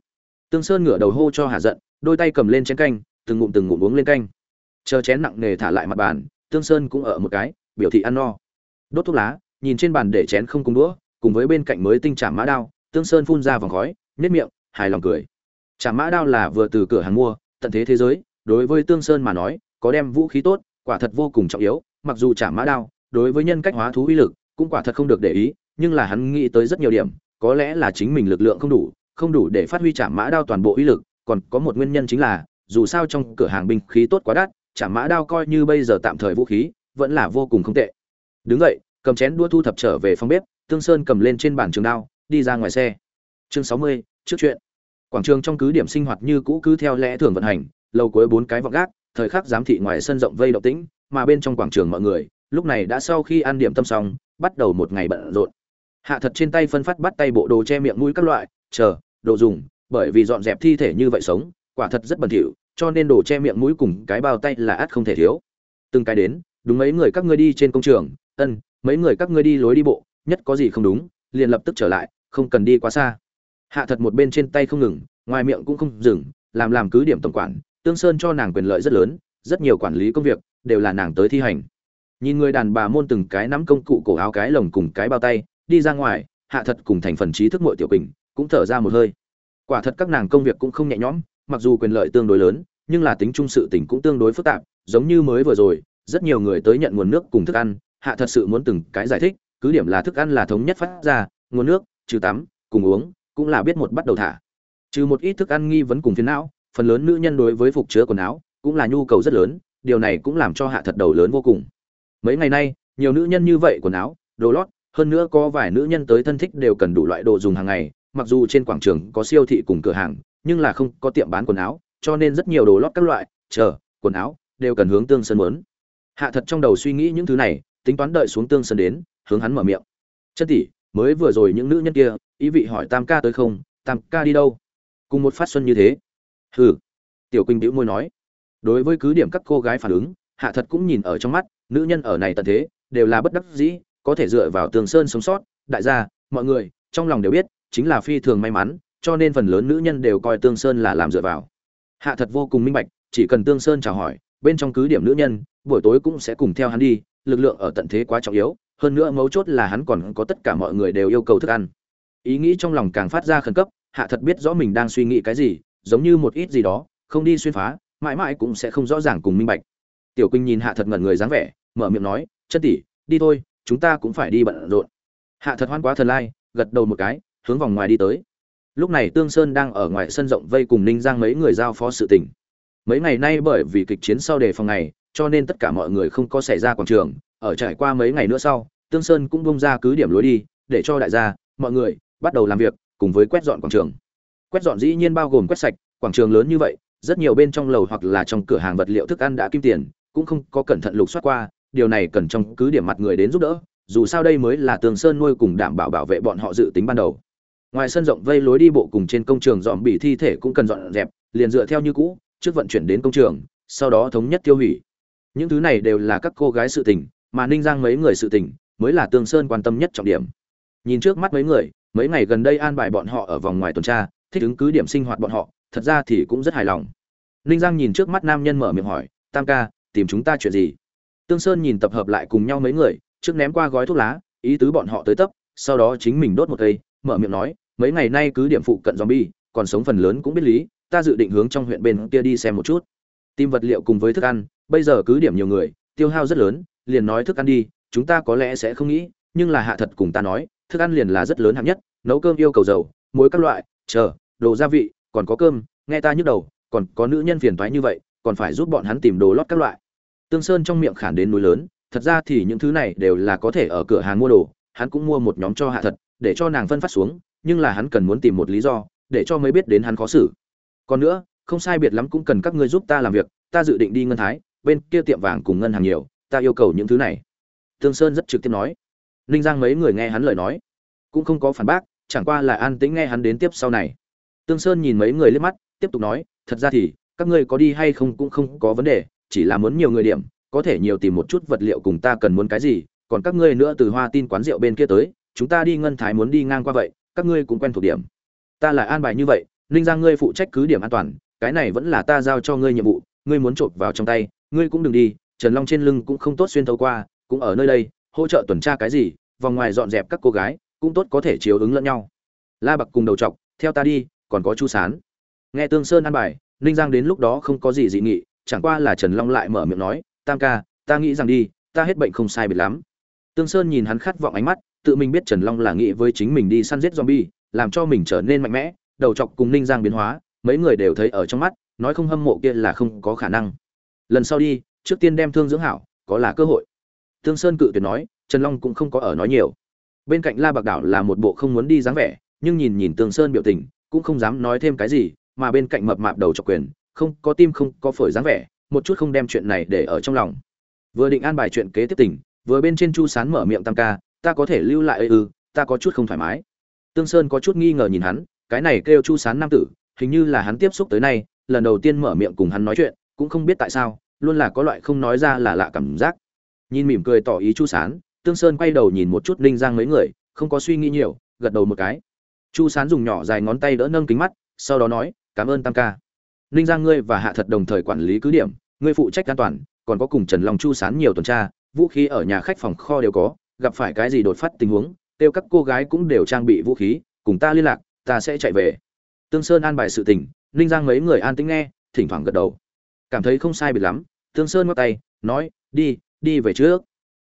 S1: Tương sơn ngửa đầu hô cho hà giận, đôi tay cầm lên chén canh, từng ngụm từng ngụm uống lên canh. Chờ chén nặng nề thả lại mặt bàn, tương sơn cũng ở một cái, biểu thị ăn no. Đốt thuốc lá nhìn trên bàn để chén không cùng đũa, cùng với bên cạnh mới tinh chạm mã đao, tương sơn phun ra vòng khói nếp miệng, hài lòng cười. Chạm mã đao là vừa từ cửa hàng mua, tận thế thế giới, đối với tương sơn mà nói, có đem vũ khí tốt, quả thật vô cùng trọng yếu, mặc dù chạm mã đao, đối với nhân cách hóa thú uy lực, cũng quả thật không được để ý, nhưng là hắn nghĩ tới rất nhiều điểm, có lẽ là chính mình lực lượng không đủ không đủ để phát huy chạm mã đao toàn bộ uy lực, còn có một nguyên nhân chính là, dù sao trong cửa hàng binh khí tốt quá đắt chạm mã đao coi như bây giờ tạm thời vũ khí, vẫn là vô cùng không tệ. Đứng vậy cầm chén đua thu thập trở về phòng bếp, tương sơn cầm lên trên bàn trường đao, đi ra ngoài xe. Chương sáu mươi, trước chuyện. Quảng trường trong cứ điểm sinh hoạt như cũ cứ theo lẽ thường vận hành, lầu cuối bốn cái vọng gác, thời khắc giám thị ngoài sân rộng vây động tĩnh, mà bên trong quảng trường mọi người, lúc này đã sau khi ăn điểm tâm xong, bắt đầu một ngày bận rộn. Hạ thật trên tay phân phát bắt tay bộ đồ che miệng mũi các loại, chờ, đồ dùng, bởi vì dọn dẹp thi thể như vậy sống, quả thật rất bẩn thỉu, cho nên đồ che miệng mũi cùng cái bao tay là ắt không thể thiếu. Từng cái đến, đúng mấy người các ngươi đi trên công trường, ân mấy người các ngươi đi lối đi bộ, nhất có gì không đúng, liền lập tức trở lại, không cần đi quá xa. Hạ thật một bên trên tay không ngừng, ngoài miệng cũng không dừng, làm làm cứ điểm tổng quản, tương sơn cho nàng quyền lợi rất lớn, rất nhiều quản lý công việc, đều là nàng tới thi hành. Nhìn người đàn bà môn từng cái nắm công cụ cổ áo cái lồng cùng cái bao tay, đi ra ngoài, hạ thật cùng thành phần trí thức mội tiểu bình cũng thở ra một hơi. Quả thật các nàng công việc cũng không nhẹ nhõm, mặc dù quyền lợi tương đối lớn, nhưng là tính trung sự tình cũng tương đối phức tạp, giống như mới vừa rồi, rất nhiều người tới nhận nguồn nước cùng thức ăn hạ thật sự muốn từng cái giải thích, cứ điểm là thức ăn là thống nhất phát ra, nguồn nước, trừ tắm, cùng uống, cũng là biết một bắt đầu thả trừ một ít thức ăn nghi vấn cùng phiến não, phần lớn nữ nhân đối với phục chứa quần áo cũng là nhu cầu rất lớn, điều này cũng làm cho hạ thật đầu lớn vô cùng mấy ngày nay, nhiều nữ nhân như vậy, quần áo, đồ lót, hơn nữa có vài nữ nhân tới thân thích đều cần đủ loại đồ dùng hàng ngày, mặc dù trên quảng trường có siêu thị cùng cửa hàng, nhưng là không có tiệm bán quần áo, cho nên rất nhiều đồ lót các loại, chờ, quần áo, đều cần hướng tương sơn muốn. hạ thật trong đầu suy nghĩ những thứ này tính toán đợi xuống tương sơn đến, hướng hắn mở miệng. Chân tỷ, mới vừa rồi những nữ nhân kia, ý vị hỏi tam ca tới không? Tam ca đi đâu? Cùng một phát xuân như thế. Hừ, tiểu quỳnh đĩu môi nói. Đối với cứ điểm các cô gái phản ứng, hạ thật cũng nhìn ở trong mắt, nữ nhân ở này tận thế, đều là bất đắc dĩ, có thể dựa vào tường sơn sống sót. Đại gia, mọi người, trong lòng đều biết, chính là phi thường may mắn, cho nên phần lớn nữ nhân đều coi tương sơn là làm dựa vào. Hạ thật vô cùng minh bạch, chỉ cần tương sơn chào hỏi, bên trong cứ điểm nữ nhân, buổi tối cũng sẽ cùng theo hắn đi lực lượng ở tận thế quá trọng yếu, hơn nữa mấu chốt là hắn còn có tất cả mọi người đều yêu cầu thức ăn. Ý nghĩ trong lòng càng phát ra khẩn cấp, hạ thật biết rõ mình đang suy nghĩ cái gì, giống như một ít gì đó, không đi xuyên phá, mãi mãi cũng sẽ không rõ ràng cùng minh bạch. Tiểu quỳnh nhìn hạ thật ngẩn người dáng vẻ, mở miệng nói, chân tỷ, đi thôi, chúng ta cũng phải đi bận rộn. Hạ thật hoan quá thần lai, gật đầu một cái, hướng vòng ngoài đi tới. Lúc này tương sơn đang ở ngoài sân rộng vây cùng ninh giang mấy người giao phó sự tình. Mấy ngày nay bởi vì kịch chiến sau đề phòng này cho nên tất cả mọi người không có xảy ra quảng trường, ở trải qua mấy ngày nữa sau, tương sơn cũng bông ra cứ điểm lối đi, để cho đại gia, mọi người, bắt đầu làm việc, cùng với quét dọn quảng trường. Quét dọn dĩ nhiên bao gồm quét sạch, quảng trường lớn như vậy, rất nhiều bên trong lầu hoặc là trong cửa hàng vật liệu thức ăn đã kim tiền, cũng không có cẩn thận lục soát qua, điều này cần trong cứ điểm mặt người đến giúp đỡ, dù sao đây mới là tường sơn nuôi cùng đảm bảo bảo vệ bọn họ dự tính ban đầu. Ngoài sân rộng vây lối đi bộ cùng trên công trường dọn bị thi thể cũng cần dọn dẹp, liền dựa theo như cũ, trước vận chuyển đến công trường, sau đó thống nhất tiêu hủy những thứ này đều là các cô gái sự tình, mà ninh giang mấy người sự tình mới là tương sơn quan tâm nhất trọng điểm. Nhìn trước mắt mấy người, mấy ngày gần đây an bài bọn họ ở vòng ngoài tuần tra, thích ứng cứ điểm sinh hoạt bọn họ, thật ra thì cũng rất hài lòng. Ninh giang nhìn trước mắt nam nhân mở miệng hỏi, tam ca, tìm chúng ta chuyện gì? Tương sơn nhìn tập hợp lại cùng nhau mấy người, trước ném qua gói thuốc lá, ý tứ bọn họ tới tấp, sau đó chính mình đốt một cây, mở miệng nói, mấy ngày nay cứ điểm phụ cận zombie, còn sống phần lớn cũng biết lý, ta dự định hướng trong huyện bên kia đi xem một chút. Tìm vật liệu cùng với thức ăn bây giờ cứ điểm nhiều người, tiêu hao rất lớn, liền nói thức ăn đi, chúng ta có lẽ sẽ không nghĩ, nhưng là hạ thật cùng ta nói, thức ăn liền là rất lớn hạng nhất, nấu cơm yêu cầu dầu muối các loại, chờ, đồ gia vị, còn có cơm, nghe ta nhức đầu, còn có nữ nhân phiền toái như vậy, còn phải giúp bọn hắn tìm đồ lót các loại. Tương sơn trong miệng khản đến núi lớn, thật ra thì những thứ này đều là có thể ở cửa hàng mua đồ, hắn cũng mua một nhóm cho hạ thật, để cho nàng phân phát xuống, nhưng là hắn cần muốn tìm một lý do, để cho mới biết đến hắn khó xử. Còn nữa, không sai biệt lắm cũng cần các ngươi giúp ta làm việc, ta dự định đi ngân thái bên kia tiệm vàng cùng ngân hàng nhiều, ta yêu cầu những thứ này. Tương sơn rất trực tiếp nói. Ninh giang mấy người nghe hắn lời nói, cũng không có phản bác, chẳng qua là an tĩnh nghe hắn đến tiếp sau này. Tương sơn nhìn mấy người liếc mắt, tiếp tục nói, thật ra thì, các ngươi có đi hay không cũng không có vấn đề, chỉ là muốn nhiều người điểm, có thể nhiều tìm một chút vật liệu cùng ta cần muốn cái gì, còn các ngươi nữa từ hoa tin quán rượu bên kia tới, chúng ta đi ngân thái muốn đi ngang qua vậy, các ngươi cũng quen thuộc điểm. Ta lại an bài như vậy, ninh giang ngươi phụ trách cứ điểm an toàn, cái này vẫn là ta giao cho ngươi nhiệm vụ, ngươi muốn trộm vào trong tay ngươi cũng đừng đi, trần long trên lưng cũng không tốt xuyên thấu qua, cũng ở nơi đây, hỗ trợ tuần tra cái gì, vòng ngoài dọn dẹp các cô gái, cũng tốt có thể chiếu ứng lẫn nhau. La bạc cùng đầu chọc, theo ta đi, còn có chu sán. Nghe tương sơn an bài, ninh giang đến lúc đó không có gì dị nghị, chẳng qua là trần long lại mở miệng nói, tam ca, ta nghĩ rằng đi, ta hết bệnh không sai biệt lắm. Tương sơn nhìn hắn khát vọng ánh mắt, tự mình biết trần long là nghĩ với chính mình đi săn giết zombie, làm cho mình trở nên mạnh mẽ, đầu chọc cùng ninh giang biến hóa, mấy người đều thấy ở trong mắt, nói không hâm mộ kia là không có khả năng lần sau đi, trước tiên đem thương dưỡng hảo, có là cơ hội. Tương sơn cự tuyệt nói, trần long cũng không có ở nói nhiều. Bên cạnh la bạc đảo là một bộ không muốn đi dáng vẻ, nhưng nhìn nhìn tương sơn biểu tình, cũng không dám nói thêm cái gì, mà bên cạnh mập mạp đầu chọc quyền, không, có tim không, có phổi dáng vẻ, một chút không đem chuyện này để ở trong lòng. Vừa định an bài chuyện kế tiếp tình, vừa bên trên chu sán mở miệng tam ca, ta có thể lưu lại ư, ta có chút không thoải mái. Tương sơn có chút nghi ngờ nhìn hắn, cái này kêu chu sán nam tử, hình như là hắn tiếp xúc tới nay, lần đầu tiên mở miệng cùng hắn nói chuyện cũng không biết tại sao, luôn là có loại không nói ra là lạ cảm giác. Nhìn mỉm cười tỏ ý chu sán, tương sơn quay đầu nhìn một chút ninh giang mấy người, không có suy nghĩ nhiều, gật đầu một cái. Chu sán dùng nhỏ dài ngón tay đỡ nâng kính mắt, sau đó nói, cảm ơn tam ca. Ninh giang ngươi và hạ thật đồng thời quản lý cứ điểm, ngươi phụ trách an toàn, còn có cùng trần long chu sán nhiều tuần tra, vũ khí ở nhà khách phòng kho đều có, gặp phải cái gì đột phát tình huống, kêu các cô gái cũng đều trang bị vũ khí, cùng ta liên lạc, ta sẽ chạy về. Tương sơn an bài sự tình, ninh giang mấy người an tĩnh nghe, thỉnh thoảng gật đầu cảm thấy không sai biệt lắm, tương sơn ngót tay, nói, đi đi về trước.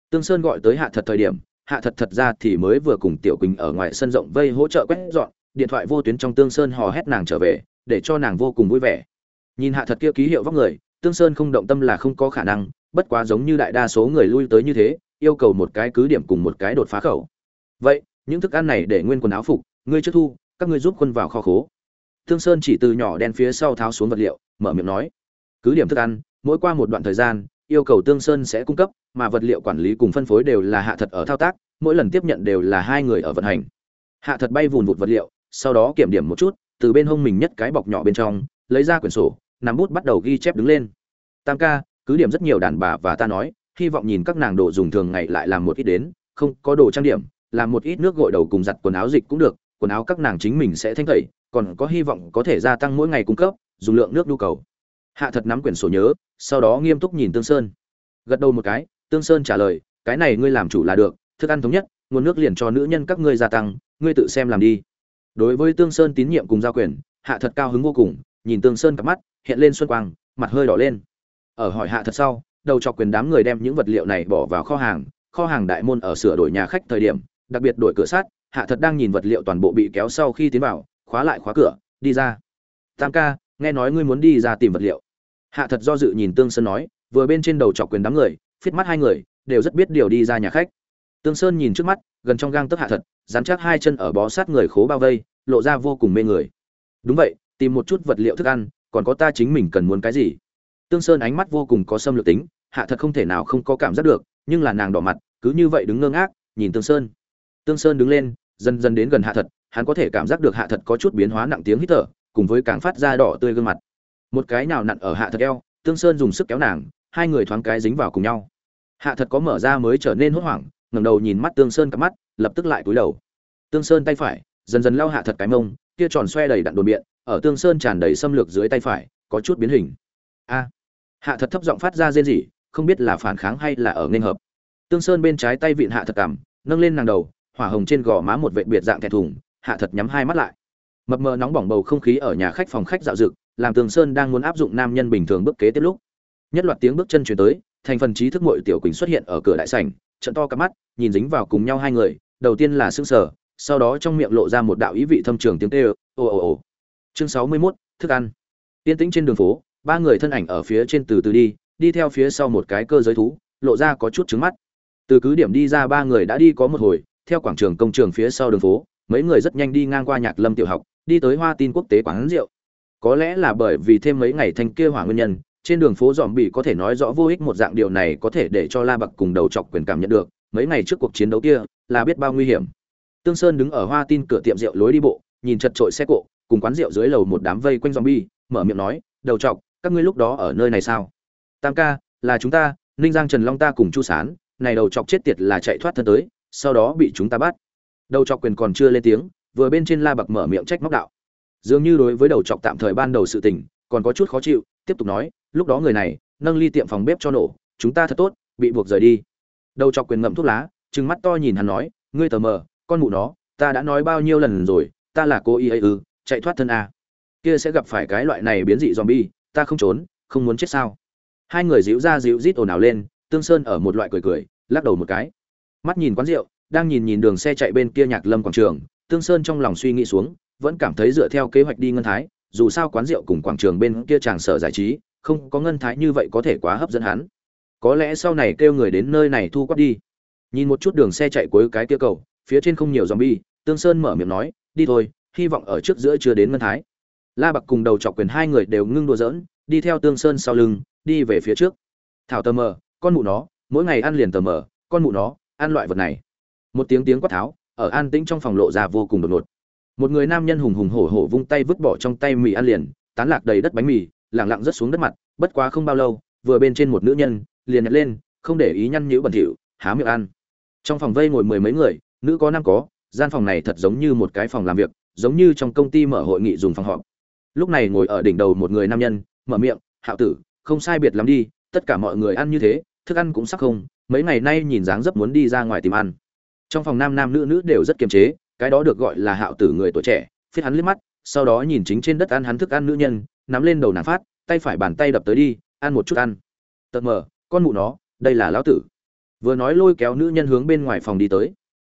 S1: Tương sơn gọi tới hạ thật thời điểm, hạ thật thật ra thì mới vừa cùng tiểu quỳnh ở ngoài sân rộng vây hỗ trợ quét dọn, điện thoại vô tuyến trong tương sơn hò hét nàng trở về, để cho nàng vô cùng vui vẻ. Nhìn hạ thật kia ký hiệu vóc người, tương sơn không động tâm là không có khả năng, bất quá giống như đại đa số người lui tới như thế, yêu cầu một cái cứ điểm cùng một cái đột phá khẩu. Vậy, những thức ăn này để nguyên quần áo phục, ngươi trước thu, các ngươi giúp quân vào kho khố. Tương sơn chỉ từ nhỏ đen phía sau tháo xuống vật liệu, mở miệng nói cứ điểm thức ăn, mỗi qua một đoạn thời gian, yêu cầu tương sơn sẽ cung cấp, mà vật liệu quản lý cùng phân phối đều là hạ thật ở thao tác, mỗi lần tiếp nhận đều là hai người ở vận hành. Hạ thật bay vùn vụt vật liệu, sau đó kiểm điểm một chút, từ bên hông mình nhất cái bọc nhỏ bên trong, lấy ra quyển sổ, nắm bút bắt đầu ghi chép đứng lên. Tam ca, cứ điểm rất nhiều đàn bà và ta nói, hy vọng nhìn các nàng đồ dùng thường ngày lại làm một ít đến, không có đồ trang điểm, làm một ít nước gội đầu cùng giặt quần áo dịch cũng được, quần áo các nàng chính mình sẽ thanh tẩy, còn có hy vọng có thể gia tăng mỗi ngày cung cấp, dùng lượng nước nhu cầu hạ thật nắm quyển sổ nhớ, sau đó nghiêm túc nhìn tương sơn. Gật đầu một cái, tương sơn trả lời, cái này ngươi làm chủ là được, thức ăn thống nhất, nguồn nước liền cho nữ nhân các ngươi gia tăng, ngươi tự xem làm đi. Đối với tương sơn tín nhiệm cùng giao quyền, hạ thật cao hứng vô cùng, nhìn tương sơn cặp mắt, hiện lên xuân quang, mặt hơi đỏ lên. Ở hỏi hạ thật sau, đầu chọc quyền đám người đem những vật liệu này bỏ vào kho hàng kho hàng đại môn ở sửa đổi nhà khách thời điểm, đặc biệt đổi cửa sát hạ thật đang nhìn vật liệu toàn bộ bị kéo sau khi tiến vào, khóa lại khóa cửa, đi ra. Tam ca nghe nói ngươi muốn đi ra tìm vật liệu. Hạ thật do dự nhìn tương sơn nói, vừa bên trên đầu chọc quyền đám người phiết mắt hai người, đều rất biết điều đi ra nhà khách. Tương sơn nhìn trước mắt, gần trong gang tấc hạ thật, dán chắc hai chân ở bó sát người khố bao vây, lộ ra vô cùng mê người. Đúng vậy, tìm một chút vật liệu thức ăn, còn có ta chính mình cần muốn cái gì? Tương sơn ánh mắt vô cùng có xâm lược tính, hạ thật không thể nào không có cảm giác được, nhưng là nàng đỏ mặt, cứ như vậy đứng ngơ ngác, nhìn tương sơn. Tương sơn đứng lên, dần dần đến gần hạ thật, hắn có thể cảm giác được hạ thật có chút biến hóa nặng tiếng hít thở cùng với càng phát ra đỏ tươi gương mặt. Một cái nào nặn ở hạ thật eo, tương sơn dùng sức kéo nàng, hai người thoáng cái dính vào cùng nhau. Hạ thật có mở ra mới trở nên hốt hoảng, ngẩng đầu nhìn mắt tương sơn cặp mắt, lập tức lại cúi đầu. Tương sơn tay phải, dần dần lao hạ thật cái mông, kia tròn xoe đầy đặn đồn biện, ở tương sơn tràn đầy xâm lược dưới tay phải, có chút biến hình. A! Hạ thật thấp giọng phát ra rên rỉ, không biết là phản kháng hay là ở nên hợp. Tương sơn bên trái tay vịn hạ thật cảm nâng lên nàng đầu, hỏa hồng trên gò má một vệt biệt dạng thẹn thùng, hạ thật nhắm hai mắt lại mập mờ nóng bỏng bầu không khí ở nhà khách phòng khách dạo dực làm tường sơn đang muốn áp dụng nam nhân bình thường bước kế tiếp lúc. Nhất loạt tiếng bước chân chuyển tới thành phần trí thức mội tiểu quỳnh xuất hiện ở cửa đại sảnh trận to cặp mắt nhìn dính vào cùng nhau hai người đầu tiên là xương sờ sau đó trong miệng lộ ra một đạo ý vị thâm trường tiếng tê ồ ồ ồ. Chương sáu mươi 61, thức ăn. Tiên tĩnh trên đường phố ba người thân ảnh ở phía trên từ từ đi đi theo phía sau một cái cơ giới thú lộ ra có chút trứng mắt. Từ cứ điểm đi ra ba người đã đi có một hồi theo quảng trường công trường phía sau đường phố mấy người rất nhanh đi ngang qua nhạc lâm tiểu học đi tới hoa tin quốc tế quán rượu có lẽ là bởi vì thêm mấy ngày thanh kia hỏa nguyên nhân trên đường phố dòm bị có thể nói rõ vô ích một dạng điều này có thể để cho la bạc cùng đầu chọc quyền cảm nhận được mấy ngày trước cuộc chiến đấu kia là biết bao nguy hiểm tương sơn đứng ở hoa tin cửa tiệm rượu lối đi bộ nhìn chật trội xe cộ cùng quán rượu dưới lầu một đám vây quanh zombie, mở miệng nói, "Đầu chọc các ngươi lúc đó ở nơi này sao?" "Tam ca, là chúng ta, Ninh Giang Trần Long ta cùng Chu Sán, này đầu chọc chết tiệt là chạy thoát thân tới, sau đó bị chúng ta bắt." Đầu chọc quyền còn chưa lên tiếng, vừa bên trên La Bạc mở miệng trách móc đạo. Dường như đối với đầu trọc tạm thời ban đầu sự tình, còn có chút khó chịu, tiếp tục nói, "Lúc đó người này, nâng ly tiệm phòng bếp cho nổ, chúng ta thật tốt, bị buộc rời đi." Đầu trọc quyền ngậm thuốc lá, trừng mắt to nhìn hắn nói, "Ngươi tờ mờ, con mụ nó, ta đã nói bao nhiêu lần rồi, ta là cô y ấy ư, chạy thoát thân a kia sẽ gặp phải cái loại này biến dị zombie ta không trốn không muốn chết sao hai người dịu ra dịu rít ồn ào lên tương sơn ở một loại cười cười lắc đầu một cái mắt nhìn quán rượu đang nhìn nhìn đường xe chạy bên kia nhạc lâm quảng trường, tương sơn trong lòng suy nghĩ xuống, vẫn cảm thấy dựa theo kế hoạch đi ngân thái, dù sao quán rượu cùng quảng trường bên kia tràng sở giải trí, không có ngân thái như vậy có thể quá hấp dẫn hắn. Có lẽ sau này kêu người đến nơi này thu quát đi. Nhìn một chút đường xe chạy cuối cái kia cầu, phía trên không nhiều zombie, tương sơn mở miệng nói, đi thôi, hy vọng ở trước giữa chưa đến ngân thái. La bạc cùng đầu chọc quyền hai người đều ngưng đùa giỡn, đi theo tương sơn sau lưng, đi về phía trước. Thảo tờ mờ, con mụ nó, mỗi ngày ăn liền tờ mờ, con mụ nó, ăn loại vật này một tiếng tiếng quát tháo, ở an tĩnh trong phòng lộ ra vô cùng đột ngột. Một người nam nhân hùng hùng hổ hổ vung tay vứt bỏ trong tay mì ăn liền, tán lạc đầy đất bánh mì, lẳng lặng rớt xuống đất mặt, bất quá không bao lâu, vừa bên trên một nữ nhân, liền nhặt lên, không để ý nhăn nhữ bẩn thỉu, há miệng ăn. Trong phòng vây ngồi mười mấy người, nữ có nam có, gian phòng này thật giống như một cái phòng làm việc, giống như trong công ty mở hội nghị dùng phòng họp. Lúc này ngồi ở đỉnh đầu một người nam nhân, mở miệng, hạo tử, không sai biệt lắm đi, tất cả mọi người ăn như thế, thức ăn cũng sắc không, mấy ngày nay nhìn dáng dấp muốn đi ra ngoài tìm ăn trong phòng nam nam nữ nữ đều rất kiềm chế, cái đó được gọi là hạo tử người tuổi trẻ, phiết hắn liếc mắt, sau đó nhìn chính trên đất ăn hắn thức ăn nữ nhân, nắm lên đầu nàng phát, tay phải bàn tay đập tới đi, ăn một chút ăn. Tật mờ, con mụ nó, đây là lão tử. Vừa nói lôi kéo nữ nhân hướng bên ngoài phòng đi tới.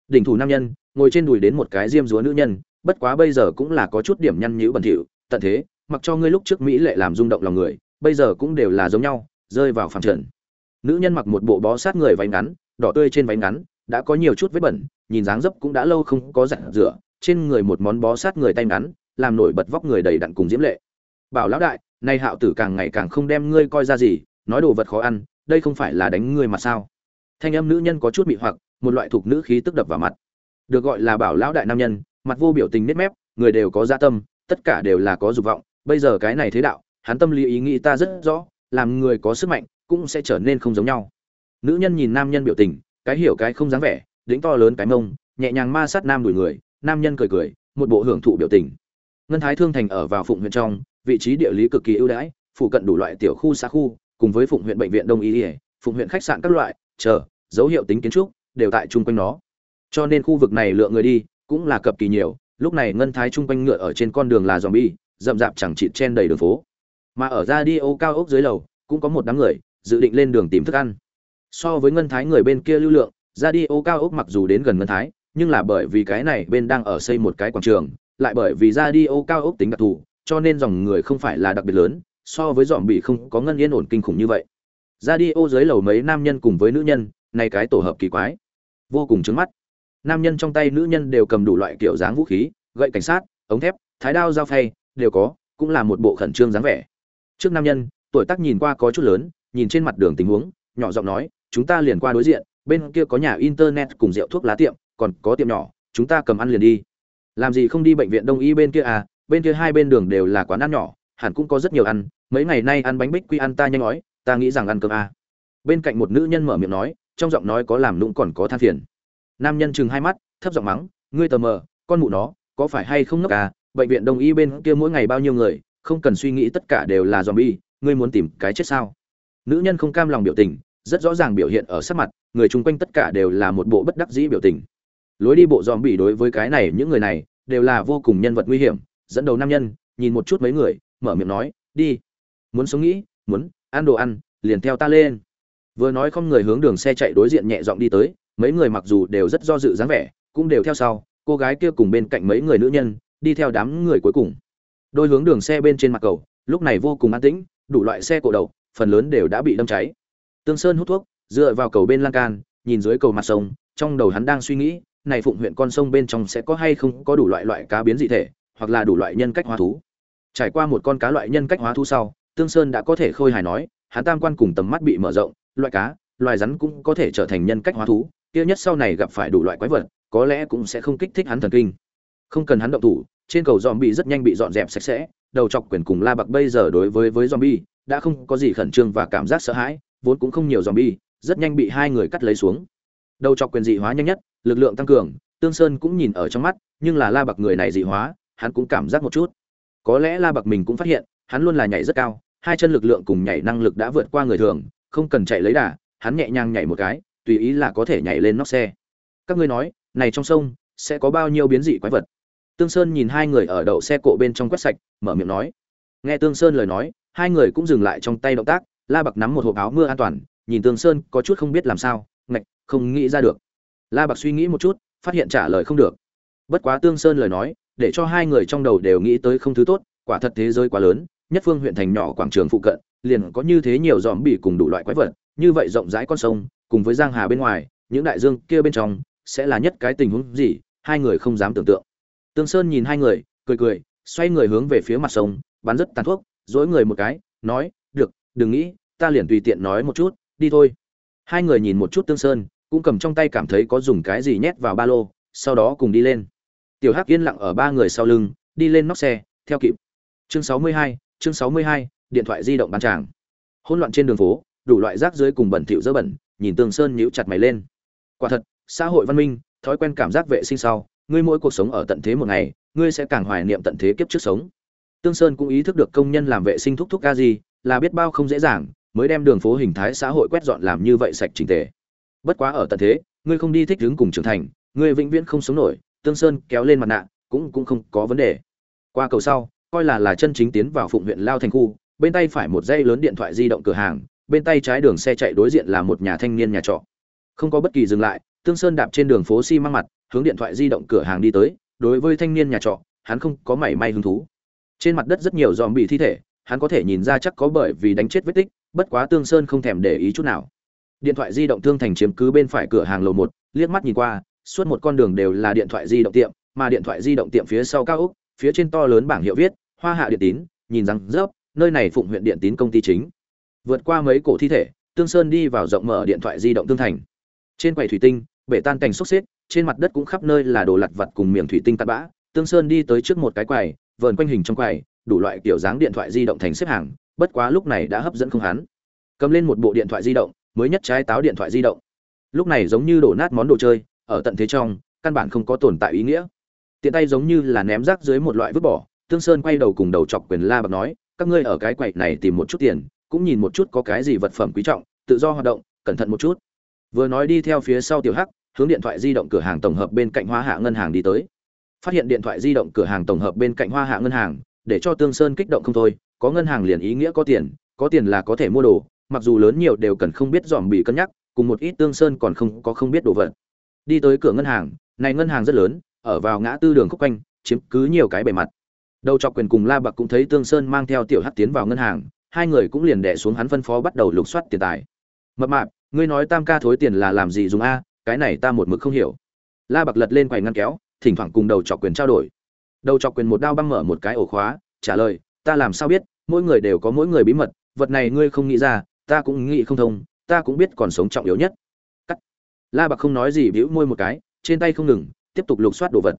S1: Đỉnh thủ nam nhân, ngồi trên đùi đến một cái diêm dúa nữ nhân, bất quá bây giờ cũng là có chút điểm nhăn nhữ bẩn thỉu, tận thế, mặc cho ngươi lúc trước mỹ lệ làm rung động lòng người, bây giờ cũng đều là giống nhau, rơi vào phàm trần. Nữ nhân mặc một bộ bó sát người váy ngắn, đỏ tươi trên váy ngắn đã có nhiều chút vết bẩn, nhìn dáng dấp cũng đã lâu không có giặt rửa, trên người một món bó sát người tay ngắn, làm nổi bật vóc người đầy đặn cùng diễm lệ. Bảo lão đại, nay hạo tử càng ngày càng không đem ngươi coi ra gì, nói đồ vật khó ăn, đây không phải là đánh ngươi mà sao? Thanh âm nữ nhân có chút bị hoặc, một loại thuộc nữ khí tức đập vào mặt. Được gọi là bảo lão đại nam nhân, mặt vô biểu tình nết mép, người đều có gia tâm, tất cả đều là có dục vọng, bây giờ cái này thế đạo, hắn tâm lý ý nghĩ ta rất rõ, làm người có sức mạnh, cũng sẽ trở nên không giống nhau. Nữ nhân nhìn nam nhân biểu tình cái hiểu cái không dáng vẻ đĩnh to lớn cái mông, nhẹ nhàng ma sát nam đuổi người, nam nhân cười cười, một bộ hưởng thụ biểu tình. Ngân thái thương thành ở vào phụng huyện trong, vị trí địa lý cực kỳ ưu đãi, phụ cận đủ loại tiểu khu, xã khu, cùng với phụng huyện bệnh viện đông y, phụng huyện khách sạn các loại, chờ, dấu hiệu tính kiến trúc, đều tại chung quanh nó. Cho nên khu vực này lượng người đi, cũng là cập kỳ nhiều, lúc này ngân thái chung quanh ngựa ở trên con đường là zombie, rậm rạp chẳng chịt chen đầy đường phố. Mà ở ra đi ô cao ốc dưới lầu, cũng có một đám người, dự định lên đường tìm thức ăn so với ngân thái người bên kia lưu lượng, ra đi ô cao ốc mặc dù đến gần ngân thái, nhưng là bởi vì cái này bên đang ở xây một cái quảng trường, lại bởi vì ra đi ô cao ốc tính đặc thù, cho nên dòng người không phải là đặc biệt lớn, so với dòm bị không có ngân yên ổn kinh khủng như vậy. Ra đi ô dưới lầu mấy nam nhân cùng với nữ nhân, này cái tổ hợp kỳ quái. Vô cùng trứng mắt. Nam nhân trong tay nữ nhân đều cầm đủ loại kiểu dáng vũ khí, gậy cảnh sát, ống thép, thái đao dao phay, đều có, cũng là một bộ khẩn trương dáng vẻ. Trước nam nhân, tuổi tác nhìn qua có chút lớn, nhìn trên mặt đường tình huống, nhỏ giọng nói chúng ta liền qua đối diện, bên kia có nhà internet cùng rượu thuốc lá tiệm, còn có tiệm nhỏ, chúng ta cầm ăn liền đi. Làm gì không đi bệnh viện đông y bên kia à bên kia hai bên đường đều là quán ăn nhỏ, hẳn cũng có rất nhiều ăn, mấy ngày nay ăn bánh bích quy ăn ta nhanh nói, ta nghĩ rằng ăn cơm à. bên cạnh một nữ nhân mở miệng nói, trong giọng nói có làm lũng còn có than phiền. Nam nhân chừng hai mắt, thấp giọng mắng, ngươi tờ mờ, con mụ nó, có phải hay không ngốc à bệnh viện đông y bên kia mỗi ngày bao nhiêu người, không cần suy nghĩ tất cả đều là zombie, ngươi muốn tìm cái chết sao? Nữ nhân không cam lòng biểu tình rất rõ ràng biểu hiện ở sắc mặt, người chung quanh tất cả đều là một bộ bất đắc dĩ biểu tình. Lối đi bộ zombie bị đối với cái này, những người này, đều là vô cùng nhân vật nguy hiểm, dẫn đầu nam nhân, nhìn một chút mấy người, mở miệng nói, đi. Muốn sống nghĩ, muốn ăn đồ ăn, liền theo ta lên. Vừa nói không người hướng đường xe chạy đối diện nhẹ giọng đi tới, mấy người mặc dù đều rất do dự dáng vẻ, cũng đều theo sau, cô gái kia cùng bên cạnh mấy người nữ nhân, đi theo đám người cuối cùng. Đôi hướng đường xe bên trên mặt cầu, lúc này vô cùng an tĩnh, đủ loại xe cổ đầu, phần lớn đều đã bị đâm cháy tương sơn hút thuốc, dựa vào cầu bên lan can, nhìn dưới cầu mặt sông, trong đầu hắn đang suy nghĩ, này phụng huyện con sông bên trong sẽ có hay không có đủ loại loại cá biến dị thể, hoặc là đủ loại nhân cách hóa thú. Trải qua một con cá loại nhân cách hóa thú sau, tương sơn đã có thể khôi hài nói, hắn tam quan cùng tầm mắt bị mở rộng, loại cá, loài rắn cũng có thể trở thành nhân cách hóa thú, kia nhất sau này gặp phải đủ loại quái vật, có lẽ cũng sẽ không kích thích hắn thần kinh. Không cần hắn động thủ, trên cầu zombie rất nhanh bị dọn dẹp sạch sẽ, đầu chọc quyền cùng la bạc bây giờ đối với với zombie, đã không có gì khẩn trương và cảm giác sợ hãi vốn cũng không nhiều zombie, rất nhanh bị hai người cắt lấy xuống. Đầu chọc quyền dị hóa nhanh nhất, lực lượng tăng cường, tương sơn cũng nhìn ở trong mắt, nhưng là la bạc người này dị hóa, hắn cũng cảm giác một chút. Có lẽ la bạc mình cũng phát hiện, hắn luôn là nhảy rất cao, hai chân lực lượng cùng nhảy năng lực đã vượt qua người thường, không cần chạy lấy đà, hắn nhẹ nhàng nhảy một cái, tùy ý là có thể nhảy lên nóc xe. Các ngươi nói, này trong sông, sẽ có bao nhiêu biến dị quái vật? Tương sơn nhìn hai người ở đậu xe cộ bên trong quét sạch, mở miệng nói. Nghe tương sơn lời nói, hai người cũng dừng lại trong tay động tác la bạc nắm một hộp áo mưa an toàn, nhìn tương sơn có chút không biết làm sao, ngạch, không nghĩ ra được. La bạc suy nghĩ một chút, phát hiện trả lời không được. Bất quá tương sơn lời nói, để cho hai người trong đầu đều nghĩ tới không thứ tốt, quả thật thế giới quá lớn, nhất phương huyện thành nhỏ quảng trường phụ cận, liền có như thế nhiều dòm bị cùng đủ loại quái vật, như vậy rộng rãi con sông, cùng với giang hà bên ngoài, những đại dương kia bên trong, sẽ là nhất cái tình huống gì, hai người không dám tưởng tượng. Tương sơn nhìn hai người, cười cười, xoay người hướng về phía mặt sông, bắn rất tàn thuốc, dỗi người một cái, nói đừng nghĩ, ta liền tùy tiện nói một chút, đi thôi. Hai người nhìn một chút tương sơn, cũng cầm trong tay cảm thấy có dùng cái gì nhét vào ba lô, sau đó cùng đi lên. Tiểu hắc yên lặng ở ba người sau lưng, đi lên nóc xe, theo kịp. Chương sáu mươi hai, chương sáu mươi hai, điện thoại di động bán tràng. Hỗn loạn trên đường phố, đủ loại rác dưới cùng bẩn thỉu dơ bẩn, nhìn tương sơn nhíu chặt mày lên. Quả thật, xã hội văn minh, thói quen cảm giác vệ sinh sau, ngươi mỗi cuộc sống ở tận thế một ngày, ngươi sẽ càng hoài niệm tận thế kiếp trước sống. Tương sơn cũng ý thức được công nhân làm vệ sinh thúc thúc ca gì là biết bao không dễ dàng, mới đem đường phố hình thái xã hội quét dọn làm như vậy sạch chỉnh tề. Bất quá ở tận thế, ngươi không đi thích đứng cùng trưởng thành, ngươi vĩnh viễn không sống nổi, tương sơn kéo lên mặt nạ, cũng cũng không có vấn đề. Qua cầu sau, coi là là chân chính tiến vào phụng huyện lao thành khu, bên tay phải một dây lớn điện thoại di động cửa hàng, bên tay trái đường xe chạy đối diện là một nhà thanh niên nhà trọ. Không có bất kỳ dừng lại, tương sơn đạp trên đường phố xi măng mặt, hướng điện thoại di động cửa hàng đi tới, đối với thanh niên nhà trọ, hắn không có mảy may hứng thú. Trên mặt đất rất nhiều dòm bị thi thể hắn có thể nhìn ra chắc có bởi vì đánh chết vết tích bất quá tương sơn không thèm để ý chút nào. Điện thoại di động thương thành chiếm cứ bên phải cửa hàng lầu một liếc mắt nhìn qua suốt một con đường đều là điện thoại di động tiệm mà điện thoại di động tiệm phía sau cao ốc, phía trên to lớn bảng hiệu viết hoa hạ điện tín nhìn rằng rớp nơi này phụng huyện điện tín công ty chính. Vượt qua mấy cổ thi thể tương sơn đi vào rộng mở điện thoại di động tương thành. Trên quầy thủy tinh bể tan cành xốc xếp trên mặt đất cũng khắp nơi là đồ lặt vặt cùng miệng thủy tinh tạt bã. Tương sơn đi tới trước một cái quầy vờn quanh hình trong quầy đủ loại kiểu dáng điện thoại di động thành xếp hàng, bất quá lúc này đã hấp dẫn không hắn. Cầm lên một bộ điện thoại di động, mới nhất trái táo điện thoại di động. Lúc này giống như đổ nát món đồ chơi, ở tận thế trong, căn bản không có tồn tại ý nghĩa. Tiện tay giống như là ném rác dưới một loại vứt bỏ, tương sơn quay đầu cùng đầu chọc quyền la bạc nói, các ngươi ở cái quầy này tìm một chút tiền, cũng nhìn một chút có cái gì vật phẩm quý trọng, tự do hoạt động, cẩn thận một chút. Vừa nói đi theo phía sau tiểu hắc, hướng điện thoại di động cửa hàng tổng hợp bên cạnh hoa hạ ngân hàng đi tới. Phát hiện điện thoại di động cửa hàng tổng hợp bên cạnh hoa hạ ngân hàng để cho tương sơn kích động không thôi, có ngân hàng liền ý nghĩa có tiền có tiền là có thể mua đồ, mặc dù lớn nhiều đều cần không biết dòm bị cân nhắc, cùng một ít tương sơn còn không có không biết đồ vật. Đi tới cửa ngân hàng, này ngân hàng rất lớn, ở vào ngã tư đường khúc quanh, chiếm cứ nhiều cái bề mặt. Đầu chọc quyền cùng la bạc cũng thấy tương sơn mang theo tiểu hắc tiến vào ngân hàng, hai người cũng liền đẻ xuống hắn phân phó bắt đầu lục soát tiền tài. Mập mạp, ngươi nói tam ca thối tiền là làm gì dùng a? Cái này ta một mực không hiểu. La bạc lật lên quầy ngăn kéo, thỉnh thoảng cùng đầu chọc quyền trao đổi đầu chọc quyền một đao băng mở một cái ổ khóa, trả lời, ta làm sao biết, mỗi người đều có mỗi người bí mật, vật này ngươi không nghĩ ra, ta cũng nghĩ không thông, ta cũng biết còn sống trọng yếu nhất. Cắt. La bạc không nói gì, bĩu môi một cái, trên tay không ngừng, tiếp tục lục soát đồ vật.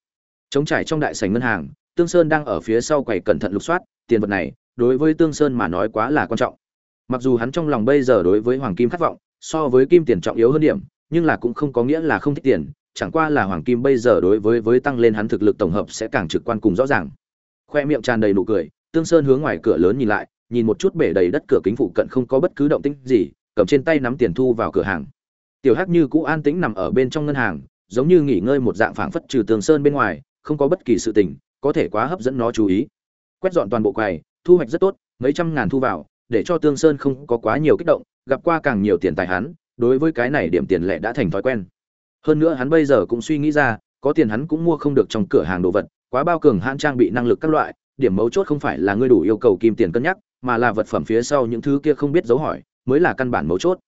S1: Chống trải trong đại sảnh ngân hàng, tương sơn đang ở phía sau quầy cẩn thận lục soát, tiền vật này, đối với tương sơn mà nói quá là quan trọng. Mặc dù hắn trong lòng bây giờ đối với hoàng kim khát vọng, so với kim tiền trọng yếu hơn điểm, nhưng là cũng không có nghĩa là không thích tiền chẳng qua là hoàng kim bây giờ đối với với tăng lên hắn thực lực tổng hợp sẽ càng trực quan cùng rõ ràng. Khoe miệng tràn đầy nụ cười, tương sơn hướng ngoài cửa lớn nhìn lại, nhìn một chút bể đầy đất cửa kính phụ cận không có bất cứ động tĩnh gì, cầm trên tay nắm tiền thu vào cửa hàng. Tiểu hắc như cũ an tĩnh nằm ở bên trong ngân hàng, giống như nghỉ ngơi một dạng phảng phất trừ tường sơn bên ngoài, không có bất kỳ sự tình, có thể quá hấp dẫn nó chú ý. Quét dọn toàn bộ quầy, thu hoạch rất tốt, mấy trăm ngàn thu vào, để cho tương sơn không có quá nhiều kích động, gặp qua càng nhiều tiền tài hắn, đối với cái này điểm tiền lệ đã thành thói quen hơn nữa hắn bây giờ cũng suy nghĩ ra, có tiền hắn cũng mua không được trong cửa hàng đồ vật, quá bao cường hãn trang bị năng lực các loại, điểm mấu chốt không phải là ngươi đủ yêu cầu kim tiền cân nhắc, mà là vật phẩm phía sau những thứ kia không biết dấu hỏi, mới là căn bản mấu chốt.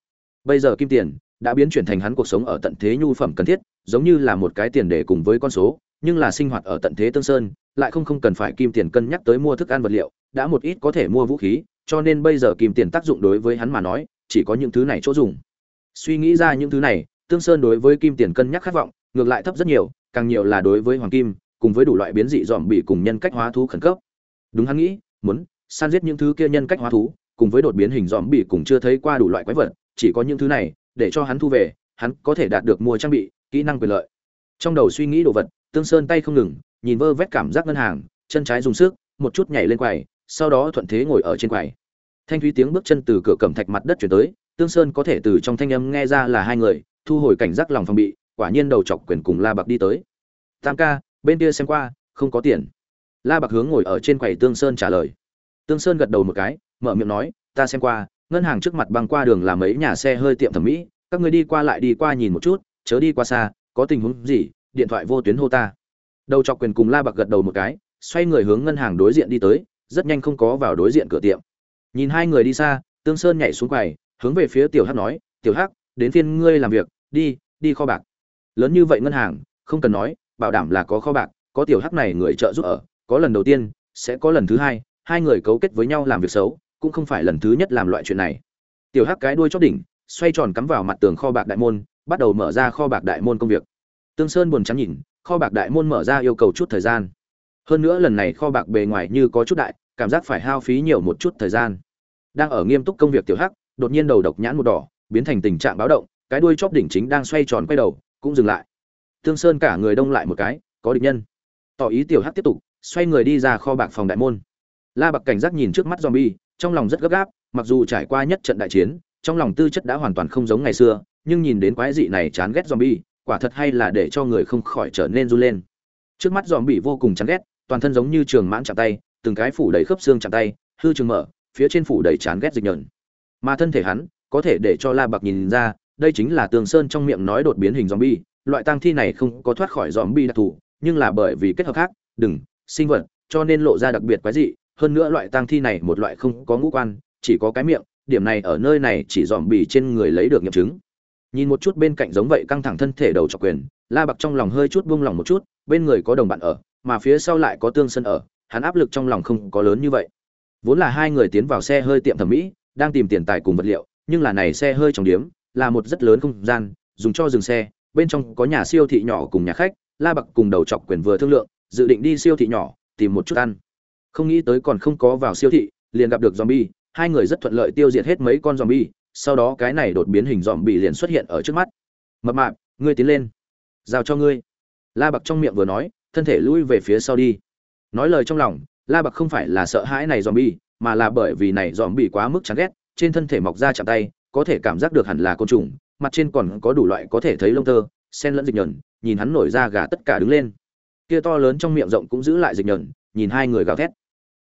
S1: Bây giờ kim tiền đã biến chuyển thành hắn cuộc sống ở tận thế nhu phẩm cần thiết, giống như là một cái tiền để cùng với con số, nhưng là sinh hoạt ở tận thế tương sơn, lại không không cần phải kim tiền cân nhắc tới mua thức ăn vật liệu, đã một ít có thể mua vũ khí, cho nên bây giờ kim tiền tác dụng đối với hắn mà nói, chỉ có những thứ này chỗ dùng. Suy nghĩ ra những thứ này tương sơn đối với kim tiền cân nhắc khát vọng, ngược lại thấp rất nhiều, càng nhiều là đối với hoàng kim, cùng với đủ loại biến dị dòm bị cùng nhân cách hóa thú khẩn cấp. Đúng hắn nghĩ, muốn san giết những thứ kia nhân cách hóa thú, cùng với đột biến hình dòm bị cùng chưa thấy qua đủ loại quái vật, chỉ có những thứ này, để cho hắn thu về, hắn có thể đạt được mua trang bị, kỹ năng quyền lợi. Trong đầu suy nghĩ đồ vật, tương sơn tay không ngừng, nhìn vơ vét cảm giác ngân hàng, chân trái dùng sức, một chút nhảy lên quầy, sau đó thuận thế ngồi ở trên quầy. Thanh thúy tiếng bước chân từ cửa cẩm thạch mặt đất chuyển tới, tương sơn có thể từ trong thanh âm nghe ra là hai người thu hồi cảnh giác lòng phòng bị, quả nhiên đầu chọc quyền cùng la bạc đi tới. Tam ca, bên kia xem qua, không có tiền. La bạc hướng ngồi ở trên quầy tương sơn trả lời. Tương sơn gật đầu một cái, mở miệng nói, ta xem qua, ngân hàng trước mặt băng qua đường là mấy nhà xe hơi tiệm thẩm mỹ, các người đi qua lại đi qua nhìn một chút, chớ đi qua xa, có tình huống gì, điện thoại vô tuyến hô ta. Đầu chọc quyền cùng la bạc gật đầu một cái, xoay người hướng ngân hàng đối diện đi tới, rất nhanh không có vào đối diện cửa tiệm. Nhìn hai người đi xa, tương sơn nhảy xuống quầy, hướng về phía tiểu hắc nói, tiểu hắc, đến phiên ngươi làm việc đi đi kho bạc. Lớn như vậy ngân hàng, không cần nói, bảo đảm là có kho bạc, có tiểu hắc này người trợ giúp ở, có lần đầu tiên, sẽ có lần thứ hai hai người cấu kết với nhau làm việc xấu, cũng không phải lần thứ nhất làm loại chuyện này. Tiểu hắc cái đuôi chót đỉnh, xoay tròn cắm vào mặt tường kho bạc đại môn, bắt đầu mở ra kho bạc đại môn công việc. Tương sơn buồn chán nhìn, kho bạc đại môn mở ra yêu cầu chút thời gian. Hơn nữa lần này kho bạc bề ngoài như có chút đại, cảm giác phải hao phí nhiều một chút thời gian. Đang ở nghiêm túc công việc tiểu hắc, đột nhiên đầu độc nhãn một đỏ, biến thành tình trạng báo động cái đuôi chóp đỉnh chính đang xoay tròn quay đầu, cũng dừng lại. Tương sơn cả người đông lại một cái, có địch nhân. Tỏ ý tiểu hắc tiếp tục, xoay người đi ra kho bạc phòng đại môn. La bạc cảnh giác nhìn trước mắt zombie, trong lòng rất gấp gáp, mặc dù trải qua nhất trận đại chiến, trong lòng tư chất đã hoàn toàn không giống ngày xưa, nhưng nhìn đến quái dị này chán ghét zombie, quả thật hay là để cho người không khỏi trở nên run lên. Trước mắt zombie vô cùng chán ghét, toàn thân giống như trường mãn chạm tay, từng cái phủ đầy khớp xương chạm tay, hư trường mở, phía trên phủ đầy chán ghét dịch nhợn mà thân thể hắn, có thể để cho la bạc nhìn ra đây chính là tường sơn trong miệng nói đột biến hình zombie, loại tang thi này không có thoát khỏi zombie đặc thù, nhưng là bởi vì kết hợp khác, đừng, sinh vật, cho nên lộ ra đặc biệt quái dị, hơn nữa loại tang thi này một loại không có ngũ quan, chỉ có cái miệng, điểm này ở nơi này chỉ dòm bì trên người lấy được nghiệm chứng. Nhìn một chút bên cạnh giống vậy căng thẳng thân thể đầu trọc quyền, la bạc trong lòng hơi chút buông lòng một chút, bên người có đồng bạn ở, mà phía sau lại có tương sân ở, hắn áp lực trong lòng không có lớn như vậy. Vốn là hai người tiến vào xe hơi tiệm thẩm mỹ, đang tìm tiền tài cùng vật liệu, nhưng là này xe hơi trong điếm là một rất lớn không gian, dùng cho dừng xe, bên trong có nhà siêu thị nhỏ cùng nhà khách, la bạc cùng đầu chọc quyền vừa thương lượng, dự định đi siêu thị nhỏ, tìm một chút ăn. Không nghĩ tới còn không có vào siêu thị, liền gặp được zombie, hai người rất thuận lợi tiêu diệt hết mấy con zombie, sau đó cái này đột biến hình zombie liền xuất hiện ở trước mắt. Mập mạp, ngươi tiến lên. Giao cho ngươi. La bạc trong miệng vừa nói, thân thể lui về phía sau đi. Nói lời trong lòng, la bạc không phải là sợ hãi này zombie, mà là bởi vì này zombie quá mức chán ghét, trên thân thể mọc ra chạm tay có thể cảm giác được hẳn là côn trùng, mặt trên còn có đủ loại có thể thấy lông tơ, sen lẫn dịch nhờn, nhìn hắn nổi ra gà tất cả đứng lên. Kia to lớn trong miệng rộng cũng giữ lại dịch nhờn, nhìn hai người gào thét.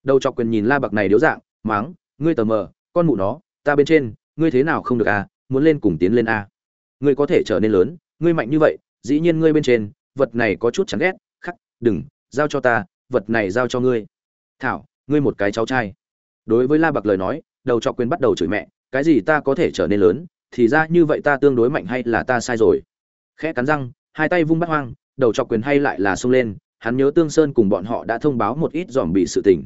S1: Đầu chọc quyền nhìn la bạc này điếu dạng, máng, ngươi tờ mờ, con mụ nó, ta bên trên, ngươi thế nào không được à muốn lên cùng tiến lên a ngươi có thể trở nên lớn, ngươi mạnh như vậy, dĩ nhiên ngươi bên trên, vật này có chút chán ghét, khắc, đừng, giao cho ta, vật này giao cho ngươi. Thảo, ngươi một cái cháu trai. Đối với la bạc lời nói, đầu chọc quyền bắt đầu chửi mẹ cái gì ta có thể trở nên lớn, thì ra như vậy ta tương đối mạnh hay là ta sai rồi? Khẽ cắn răng, hai tay vung bắt hoang, đầu chọc quyền hay lại là xông lên, hắn nhớ tương sơn cùng bọn họ đã thông báo một ít dòm bị sự tình.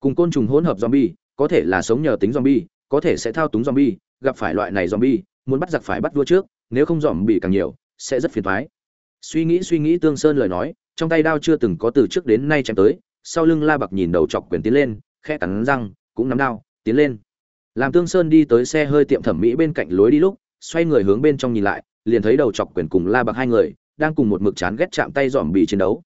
S1: Cùng côn trùng hỗn hợp zombie, có thể là sống nhờ tính zombie, có thể sẽ thao túng zombie, gặp phải loại này zombie, muốn bắt giặc phải bắt vua trước, nếu không dòm bị càng nhiều, sẽ rất phiền toái. Suy nghĩ suy nghĩ tương sơn lời nói, trong tay đao chưa từng có từ trước đến nay chém tới, sau lưng la bạc nhìn đầu chọc quyền tiến lên khe cắn răng, cũng nắm đao, tiến lên làm tương sơn đi tới xe hơi tiệm thẩm mỹ bên cạnh lối đi lúc, xoay người hướng bên trong nhìn lại, liền thấy đầu chọc quyền cùng la bạc hai người, đang cùng một mực chán ghét chạm tay dòm bị chiến đấu.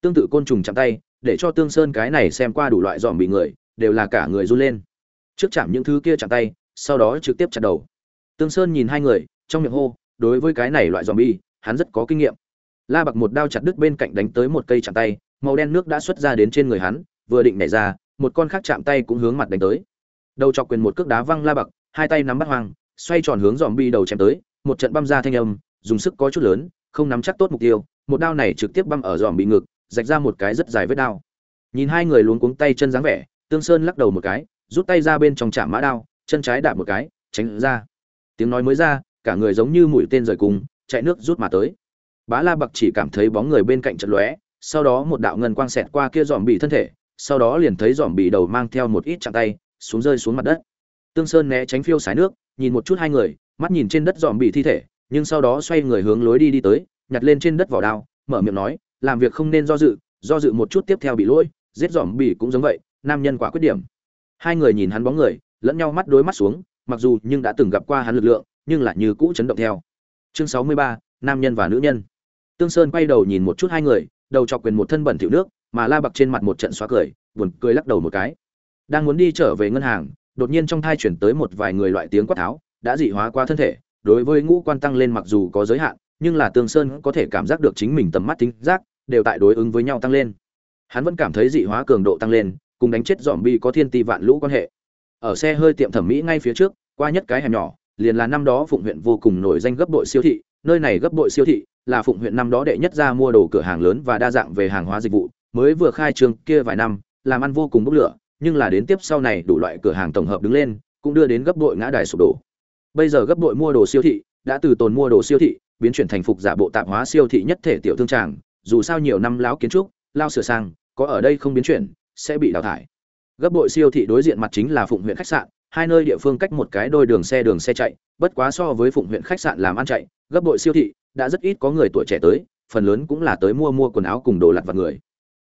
S1: Tương tự côn trùng chạm tay, để cho tương sơn cái này xem qua đủ loại dòm bị người, đều là cả người run lên. Trước chạm những thứ kia chạm tay, sau đó trực tiếp chặt đầu. Tương sơn nhìn hai người, trong miệng hô, đối với cái này loại dòm bi hắn rất có kinh nghiệm. La bạc một đao chặt đứt bên cạnh đánh tới một cây chạm tay, màu đen nước đã xuất ra đến trên người hắn, vừa định nhảy ra, một con khác chạm tay cũng hướng mặt đánh tới đầu chọc quyền một cước đá văng la bạc, hai tay nắm bắt hoang, xoay tròn hướng dòm bi đầu chém tới, một trận băm ra thanh âm, dùng sức có chút lớn, không nắm chắc tốt mục tiêu, một đao này trực tiếp băm ở dòm bị ngực, rạch ra một cái rất dài vết đao. Nhìn hai người luống cuống tay chân dáng vẻ, tương sơn lắc đầu một cái, rút tay ra bên trong chạm mã đao, chân trái đạp một cái, tránh ra. Tiếng nói mới ra, cả người giống như mũi tên rời cùng, chạy nước rút mà tới. Bá la bạc chỉ cảm thấy bóng người bên cạnh trận lóe, sau đó một đạo ngân quang xẹt qua kia dòm bị thân thể, sau đó liền thấy dòm bị đầu mang theo một ít chạm tay xuống rơi xuống mặt đất. Tương sơn né tránh phiêu sái nước, nhìn một chút hai người, mắt nhìn trên đất dòm bị thi thể, nhưng sau đó xoay người hướng lối đi đi tới, nhặt lên trên đất vỏ đao, mở miệng nói, làm việc không nên do dự do dự một chút tiếp theo bị lỗi, giết dòm bị cũng giống vậy, nam nhân quả quyết điểm. Hai người nhìn hắn bóng người, lẫn nhau mắt đối mắt xuống, mặc dù nhưng đã từng gặp qua hắn lực lượng, nhưng lại như cũ chấn động theo. Chương sáu mươi ba, nam nhân và nữ nhân. Tương sơn quay đầu nhìn một chút hai người, đầu chọc quyền một thân bẩn thỉu nước, mà la bạc trên mặt một trận xóa cười, buồn cười lắc đầu một cái đang muốn đi trở về ngân hàng, đột nhiên trong thai chuyển tới một vài người loại tiếng quát tháo, đã dị hóa qua thân thể, đối với ngũ quan tăng lên mặc dù có giới hạn, nhưng là tương sơn có thể cảm giác được chính mình tầm mắt tính giác, đều tại đối ứng với nhau tăng lên. Hắn vẫn cảm thấy dị hóa cường độ tăng lên, cùng đánh chết dòm bi có thiên ti vạn lũ quan hệ. Ở xe hơi tiệm thẩm mỹ ngay phía trước, qua nhất cái hẻm nhỏ, liền là năm đó phụng huyện vô cùng nổi danh gấp bội siêu thị, nơi này gấp bội siêu thị là phụng huyện năm đó đệ nhất ra mua đồ cửa hàng lớn và đa dạng về hàng hóa dịch vụ, mới vừa khai trương kia vài năm, làm ăn vô cùng bốc lửa nhưng là đến tiếp sau này đủ loại cửa hàng tổng hợp đứng lên, cũng đưa đến gấp đội ngã đài sụp đổ. Bây giờ gấp đội mua đồ siêu thị, đã từ tồn mua đồ siêu thị, biến chuyển thành phục giả bộ tạp hóa siêu thị nhất thể tiểu thương tràng, dù sao nhiều năm láo kiến trúc, lao sửa sang, có ở đây không biến chuyển, sẽ bị đào thải. Gấp đội siêu thị đối diện mặt chính là phụng huyện khách sạn, hai nơi địa phương cách một cái đôi đường xe đường xe chạy, bất quá so với phụng huyện khách sạn làm ăn chạy, gấp đội siêu thị đã rất ít có người tuổi trẻ tới, phần lớn cũng là tới mua mua quần áo cùng đồ lặt vặt người.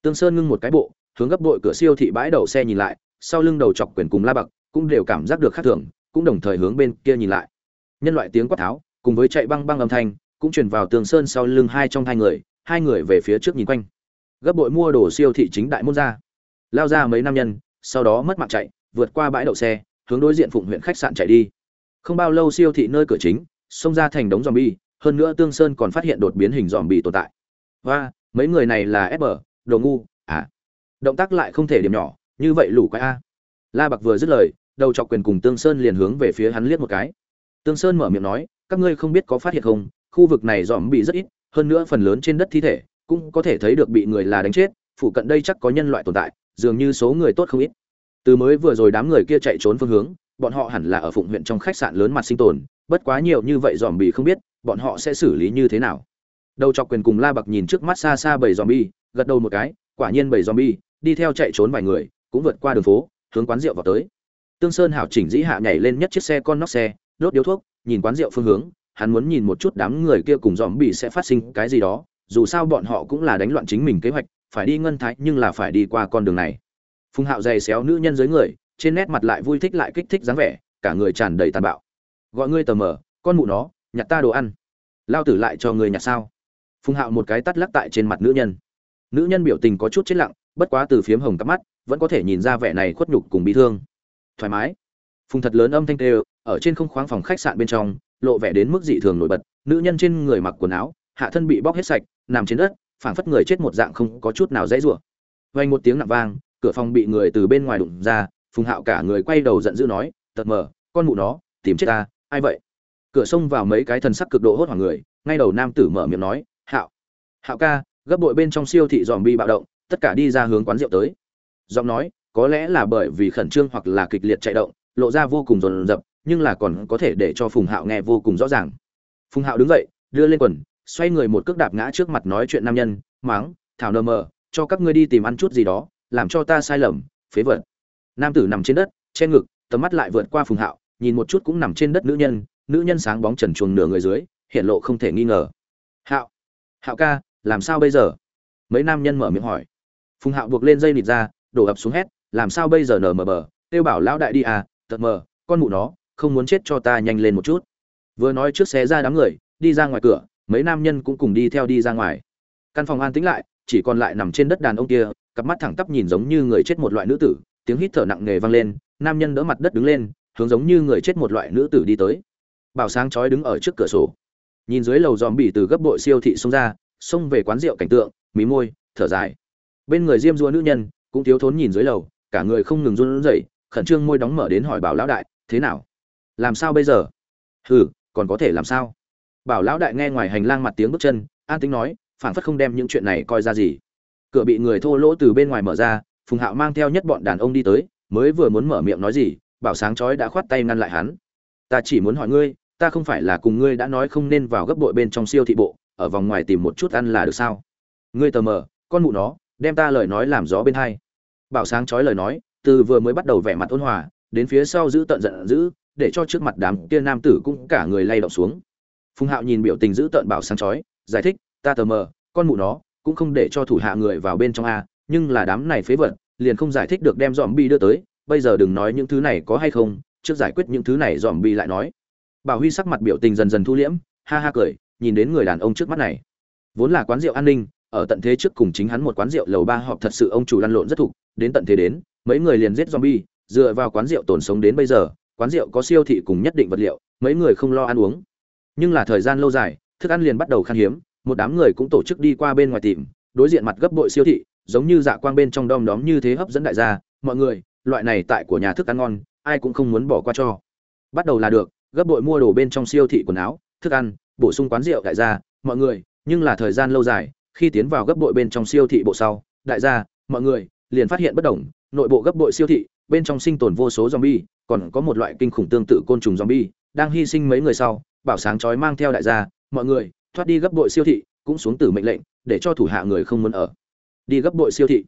S1: Tương sơn ngưng một cái bộ hướng gấp đội cửa siêu thị bãi đậu xe nhìn lại, sau lưng đầu chọc quyền cùng la bạc cũng đều cảm giác được khác thường, cũng đồng thời hướng bên kia nhìn lại. Nhân loại tiếng quát tháo, cùng với chạy băng băng âm thanh, cũng truyền vào tường sơn sau lưng hai trong hai người hai người về phía trước nhìn quanh. Gấp bội mua đồ siêu thị chính đại môn ra. Lao ra mấy nam nhân, sau đó mất mạng chạy, vượt qua bãi đậu xe, hướng đối diện phụng huyện khách sạn chạy đi. Không bao lâu siêu thị nơi cửa chính, xông ra thành đống zombie, hơn nữa tương sơn còn phát hiện đột biến hình zombie tồn tại. Và mấy người này là ép bờ đồ ngu à động tác lại không thể điểm nhỏ, như vậy lũ quái a. La bạc vừa dứt lời, đầu chọc quyền cùng tương sơn liền hướng về phía hắn liếc một cái. Tương sơn mở miệng nói, các ngươi không biết có phát hiện không, khu vực này dòm bị rất ít, hơn nữa phần lớn trên đất thi thể, cũng có thể thấy được bị người là đánh chết phụ cận đây chắc có nhân loại tồn tại, dường như số người tốt không ít. Từ mới vừa rồi đám người kia chạy trốn phương hướng, bọn họ hẳn là ở phụng huyện trong khách sạn lớn mặt sinh tồn, bất quá nhiều như vậy dòm bị không biết, bọn họ sẽ xử lý như thế nào? Đầu chọc quyền cùng la bạc nhìn trước mắt xa xa bảy dòm bi, gật đầu một cái, quả nhiên bảy dòm bi đi theo chạy trốn vài người, cũng vượt qua đường phố, hướng quán rượu vào tới. Tương sơn hảo chỉnh dĩ hạ nhảy lên nhất chiếc xe con nóc xe, đốt điếu thuốc, nhìn quán rượu phương hướng, hắn muốn nhìn một chút đám người kia cùng dòm bị sẽ phát sinh cái gì đó, dù sao bọn họ cũng là đánh loạn chính mình kế hoạch, phải đi ngân thái nhưng là phải đi qua con đường này. Phùng hạo dày xéo nữ nhân dưới người, trên nét mặt lại vui thích lại kích thích dáng vẻ, cả người tràn đầy tàn bạo. Gọi ngươi tờ mờ, con mụ nó, nhặt ta đồ ăn. Lao tử lại cho người nhặt sao? Phùng hạo một cái tắt lắc tại trên mặt nữ nhân. Nữ nhân biểu tình có chút chết lặng bất quá từ phiếm hồng cắp mắt, vẫn có thể nhìn ra vẻ này khuất nhục cùng bị thương. Thoải mái. Phùng thật lớn âm thanh tê ở trên không khoáng phòng khách sạn bên trong, lộ vẻ đến mức dị thường nổi bật, nữ nhân trên người mặc quần áo, hạ thân bị bóc hết sạch, nằm trên đất, phảng phất người chết một dạng không có chút nào dãy rủa. Vang một tiếng nặng vang, cửa phòng bị người từ bên ngoài đụng ra, phùng hạo cả người quay đầu giận dữ nói, tật mờ, con mụ nó, tìm chết ta, ai vậy? Cửa xông vào mấy cái thần sắc cực độ hốt hoảng người, ngay đầu nam tử mở miệng nói, hạo hạo ca, gấp bội bên trong siêu thị dòm bi bạo động tất cả đi ra hướng quán rượu tới. Giọng nói, có lẽ là bởi vì khẩn trương hoặc là kịch liệt chạy động, lộ ra vô cùng rồn rập nhưng là còn có thể để cho phùng hạo nghe vô cùng rõ ràng. Phùng hạo đứng dậy, đưa lên quần, xoay người một cước đạp ngã trước mặt nói chuyện nam nhân, máng, thảo nơ mờ, cho các ngươi đi tìm ăn chút gì đó, làm cho ta sai lầm, phế vật. Nam tử nằm trên đất, che ngực, tầm mắt lại vượt qua phùng hạo, nhìn một chút cũng nằm trên đất nữ nhân nữ nhân sáng bóng trần chuồng nửa người dưới hiện lộ không thể nghi ngờ. Hạo hạo ca, làm sao bây giờ? Mấy nam nhân mở miệng hỏi phùng hạo buộc lên dây nịt ra, đổ ập xuống hét, làm sao bây giờ nở mờ bờ? Tiêu bảo lão đại đi à tật mờ, con mụ nó, không muốn chết cho ta nhanh lên một chút. Vừa nói trước xé ra đám người, đi ra ngoài cửa, mấy nam nhân cũng cùng đi theo đi ra ngoài. Căn phòng an tĩnh lại, chỉ còn lại nằm trên đất đàn ông kia, cặp mắt thẳng tắp nhìn giống như người chết một loại nữ tử, tiếng hít thở nặng nề vang lên, nam nhân đỡ mặt đất đứng lên, hướng giống như người chết một loại nữ tử đi tới. Bảo sáng chói đứng ở trước cửa sổ. Nhìn dưới lầu dòm bỉ từ gấp bội siêu thị xông ra, xông về quán rượu cảnh tượng, mí môi, thở dài bên người diêm dua nữ nhân cũng thiếu thốn nhìn dưới lầu, cả người không ngừng run rẩy, khẩn trương môi đóng mở đến hỏi bảo lão đại, thế nào? Làm sao bây giờ? Hừ, còn có thể làm sao? Bảo lão đại nghe ngoài hành lang mặt tiếng bước chân, an tính nói, phảng phất không đem những chuyện này coi ra gì. Cửa bị người thô lỗ từ bên ngoài mở ra, phùng hạo mang theo nhất bọn đàn ông đi tới, mới vừa muốn mở miệng nói gì, bảo sáng chói đã khoát tay ngăn lại hắn. Ta chỉ muốn hỏi ngươi, ta không phải là cùng ngươi đã nói không nên vào gấp bội bên trong siêu thị bộ, ở vòng ngoài tìm một chút ăn là được sao? Ngươi tờ mờ, con mụ nó đem ta lời nói làm gió bên hai. Bảo sáng chói lời nói, từ vừa mới bắt đầu vẻ mặt ôn hòa, đến phía sau giữ tận giận dữ, để cho trước mặt đám kia nam tử cũng cả người lay động xuống. Phùng hạo nhìn biểu tình giữ tận bảo sáng chói giải thích, ta tờ mờ, con mụ nó, cũng không để cho thủ hạ người vào bên trong a, nhưng là đám này phế vật, liền không giải thích được đem dòm bi đưa tới, bây giờ đừng nói những thứ này có hay không, trước giải quyết những thứ này dòm bi lại nói. Bảo huy sắc mặt biểu tình dần dần thu liễm, ha ha cười, nhìn đến người đàn ông trước mắt này. Vốn là quán rượu an ninh ở tận thế trước cùng chính hắn một quán rượu lầu ba họp thật sự ông chủ lăn lộn rất thục, đến tận thế đến, mấy người liền giết zombie, dựa vào quán rượu tồn sống đến bây giờ, quán rượu có siêu thị cùng nhất định vật liệu, mấy người không lo ăn uống. Nhưng là thời gian lâu dài, thức ăn liền bắt đầu khan hiếm, một đám người cũng tổ chức đi qua bên ngoài tìm, đối diện mặt gấp bội siêu thị, giống như dạ quang bên trong đom đóm như thế hấp dẫn đại gia, mọi người, loại này tại của nhà thức ăn ngon, ai cũng không muốn bỏ qua cho. Bắt đầu là được, gấp bội mua đồ bên trong siêu thị quần áo, thức ăn, bổ sung quán rượu đại gia, mọi người, nhưng là thời gian lâu dài khi tiến vào gấp đội bên trong siêu thị bộ sau, đại gia, mọi người, liền phát hiện bất đồng, nội bộ gấp đội siêu thị, bên trong sinh tồn vô số zombie, còn có một loại kinh khủng tương tự côn trùng zombie, đang hy sinh mấy người sau, bảo sáng chói mang theo đại gia, mọi người, thoát đi gấp đội siêu thị, cũng xuống từ mệnh lệnh, để cho thủ hạ người không muốn ở. Đi gấp đội siêu thị.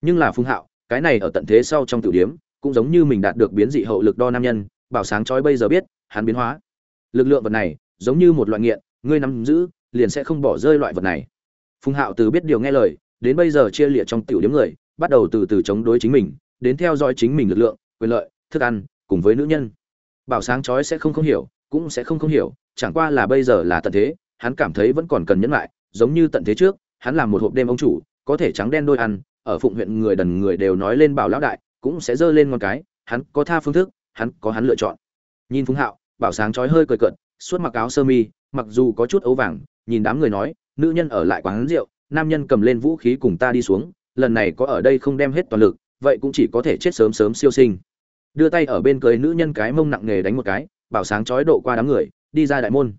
S1: Nhưng là phung hạo, cái này ở tận thế sau trong tiểu điếm, cũng giống như mình đạt được biến dị hậu lực đo nam nhân, bảo sáng chói bây giờ biết, hắn biến hóa. Lực lượng vật này, giống như một loại nghiện, ngươi nắm giữ, liền sẽ không bỏ rơi loại vật này phùng hạo từ biết điều nghe lời, đến bây giờ chia liệt trong tiểu điểm người, bắt đầu từ từ chống đối chính mình, đến theo dõi chính mình lực lượng, quyền lợi, thức ăn, cùng với nữ nhân. Bảo sáng chói sẽ không không hiểu, cũng sẽ không không hiểu, chẳng qua là bây giờ là tận thế, hắn cảm thấy vẫn còn cần nhẫn lại, giống như tận thế trước, hắn làm một hộp đêm ông chủ, có thể trắng đen đôi ăn, ở phụng huyện người đần người đều nói lên bảo lão đại, cũng sẽ dơ lên con cái, hắn có tha phương thức, hắn có hắn lựa chọn. Nhìn phùng hạo, bảo sáng chói hơi cười cợt, suốt mặc áo sơ mi, mặc dù có chút ấu vàng, nhìn đám người nói nữ nhân ở lại quán rượu, nam nhân cầm lên vũ khí cùng ta đi xuống, lần này có ở đây không đem hết toàn lực, vậy cũng chỉ có thể chết sớm sớm siêu sinh. Đưa tay ở bên cưới nữ nhân cái mông nặng nghề đánh một cái, bảo sáng chói độ qua đám người, đi ra đại môn.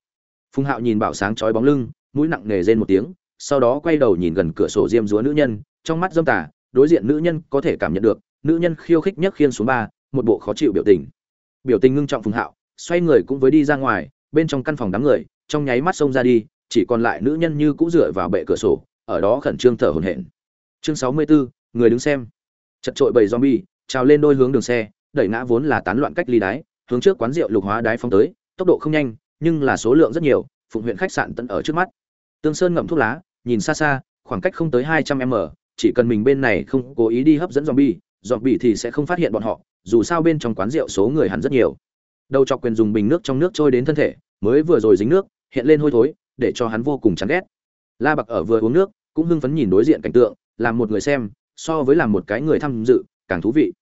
S1: Phùng hạo nhìn bảo sáng chói bóng lưng, mũi nặng nghề rên một tiếng, sau đó quay đầu nhìn gần cửa sổ diêm dúa nữ nhân, trong mắt dâm tà, đối diện nữ nhân có thể cảm nhận được, nữ nhân khiêu khích nhất khiên xuống ba, một bộ khó chịu biểu tình. Biểu tình ngưng trọng phùng hạo, xoay người cũng với đi ra ngoài, bên trong căn phòng đám người, trong nháy mắt xông ra đi chỉ còn lại nữ nhân như cũ dựa vào bệ cửa sổ ở đó khẩn trương thở hổn hển. Chương sáu mươi 64, người đứng xem. Chật trội bầy zombie trào lên đôi hướng đường xe đẩy ngã vốn là tán loạn cách ly đái hướng trước quán rượu lục hóa đái phóng tới tốc độ không nhanh nhưng là số lượng rất nhiều phụng huyện khách sạn tận ở trước mắt. Tương sơn ngậm thuốc lá nhìn xa xa khoảng cách không tới hai trăm m chỉ cần mình bên này không cố ý đi hấp dẫn zombie zombie thì sẽ không phát hiện bọn họ dù sao bên trong quán rượu số người hẳn rất nhiều. Đầu chọc quyền dùng bình nước trong nước trôi đến thân thể mới vừa rồi dính nước hiện lên hôi thối để cho hắn vô cùng chán ghét. La bạc ở vừa uống nước, cũng hưng phấn nhìn đối diện cảnh tượng, làm một người xem, so với làm một cái người tham dự, càng thú vị.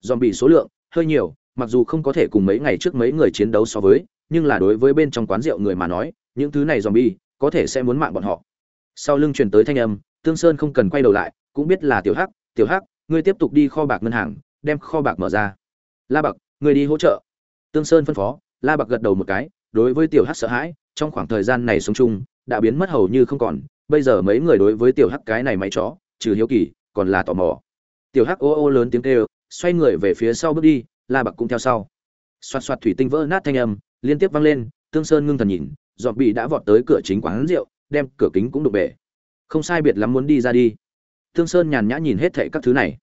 S1: Dòm bị số lượng, hơi nhiều, mặc dù không có thể cùng mấy ngày trước mấy người chiến đấu so với, nhưng là đối với bên trong quán rượu người mà nói, những thứ này dòm bi có thể sẽ muốn mạng bọn họ. Sau lưng truyền tới thanh âm, tương sơn không cần quay đầu lại, cũng biết là tiểu hắc tiểu hắc, ngươi tiếp tục đi kho bạc ngân hàng, đem kho bạc mở ra. La bạc, ngươi đi hỗ trợ. Tương sơn phân phó, la bạc gật đầu một cái, đối với tiểu hắc sợ hãi trong khoảng thời gian này sống chung, đã biến mất hầu như không còn, bây giờ mấy người đối với tiểu hắc cái này máy chó, trừ hiếu kỳ, còn là tò mò. Tiểu hắc ô ô lớn tiếng kêu, xoay người về phía sau bước đi, la bạc cũng theo sau. Xoạt xoạt thủy tinh vỡ nát thanh âm, liên tiếp vang lên, tương sơn ngưng thần nhìn dọn bị đã vọt tới cửa chính quán rượu, đem cửa kính cũng đục bể. Không sai biệt lắm muốn đi ra đi. Tương sơn nhàn nhã nhìn hết thệ các thứ này.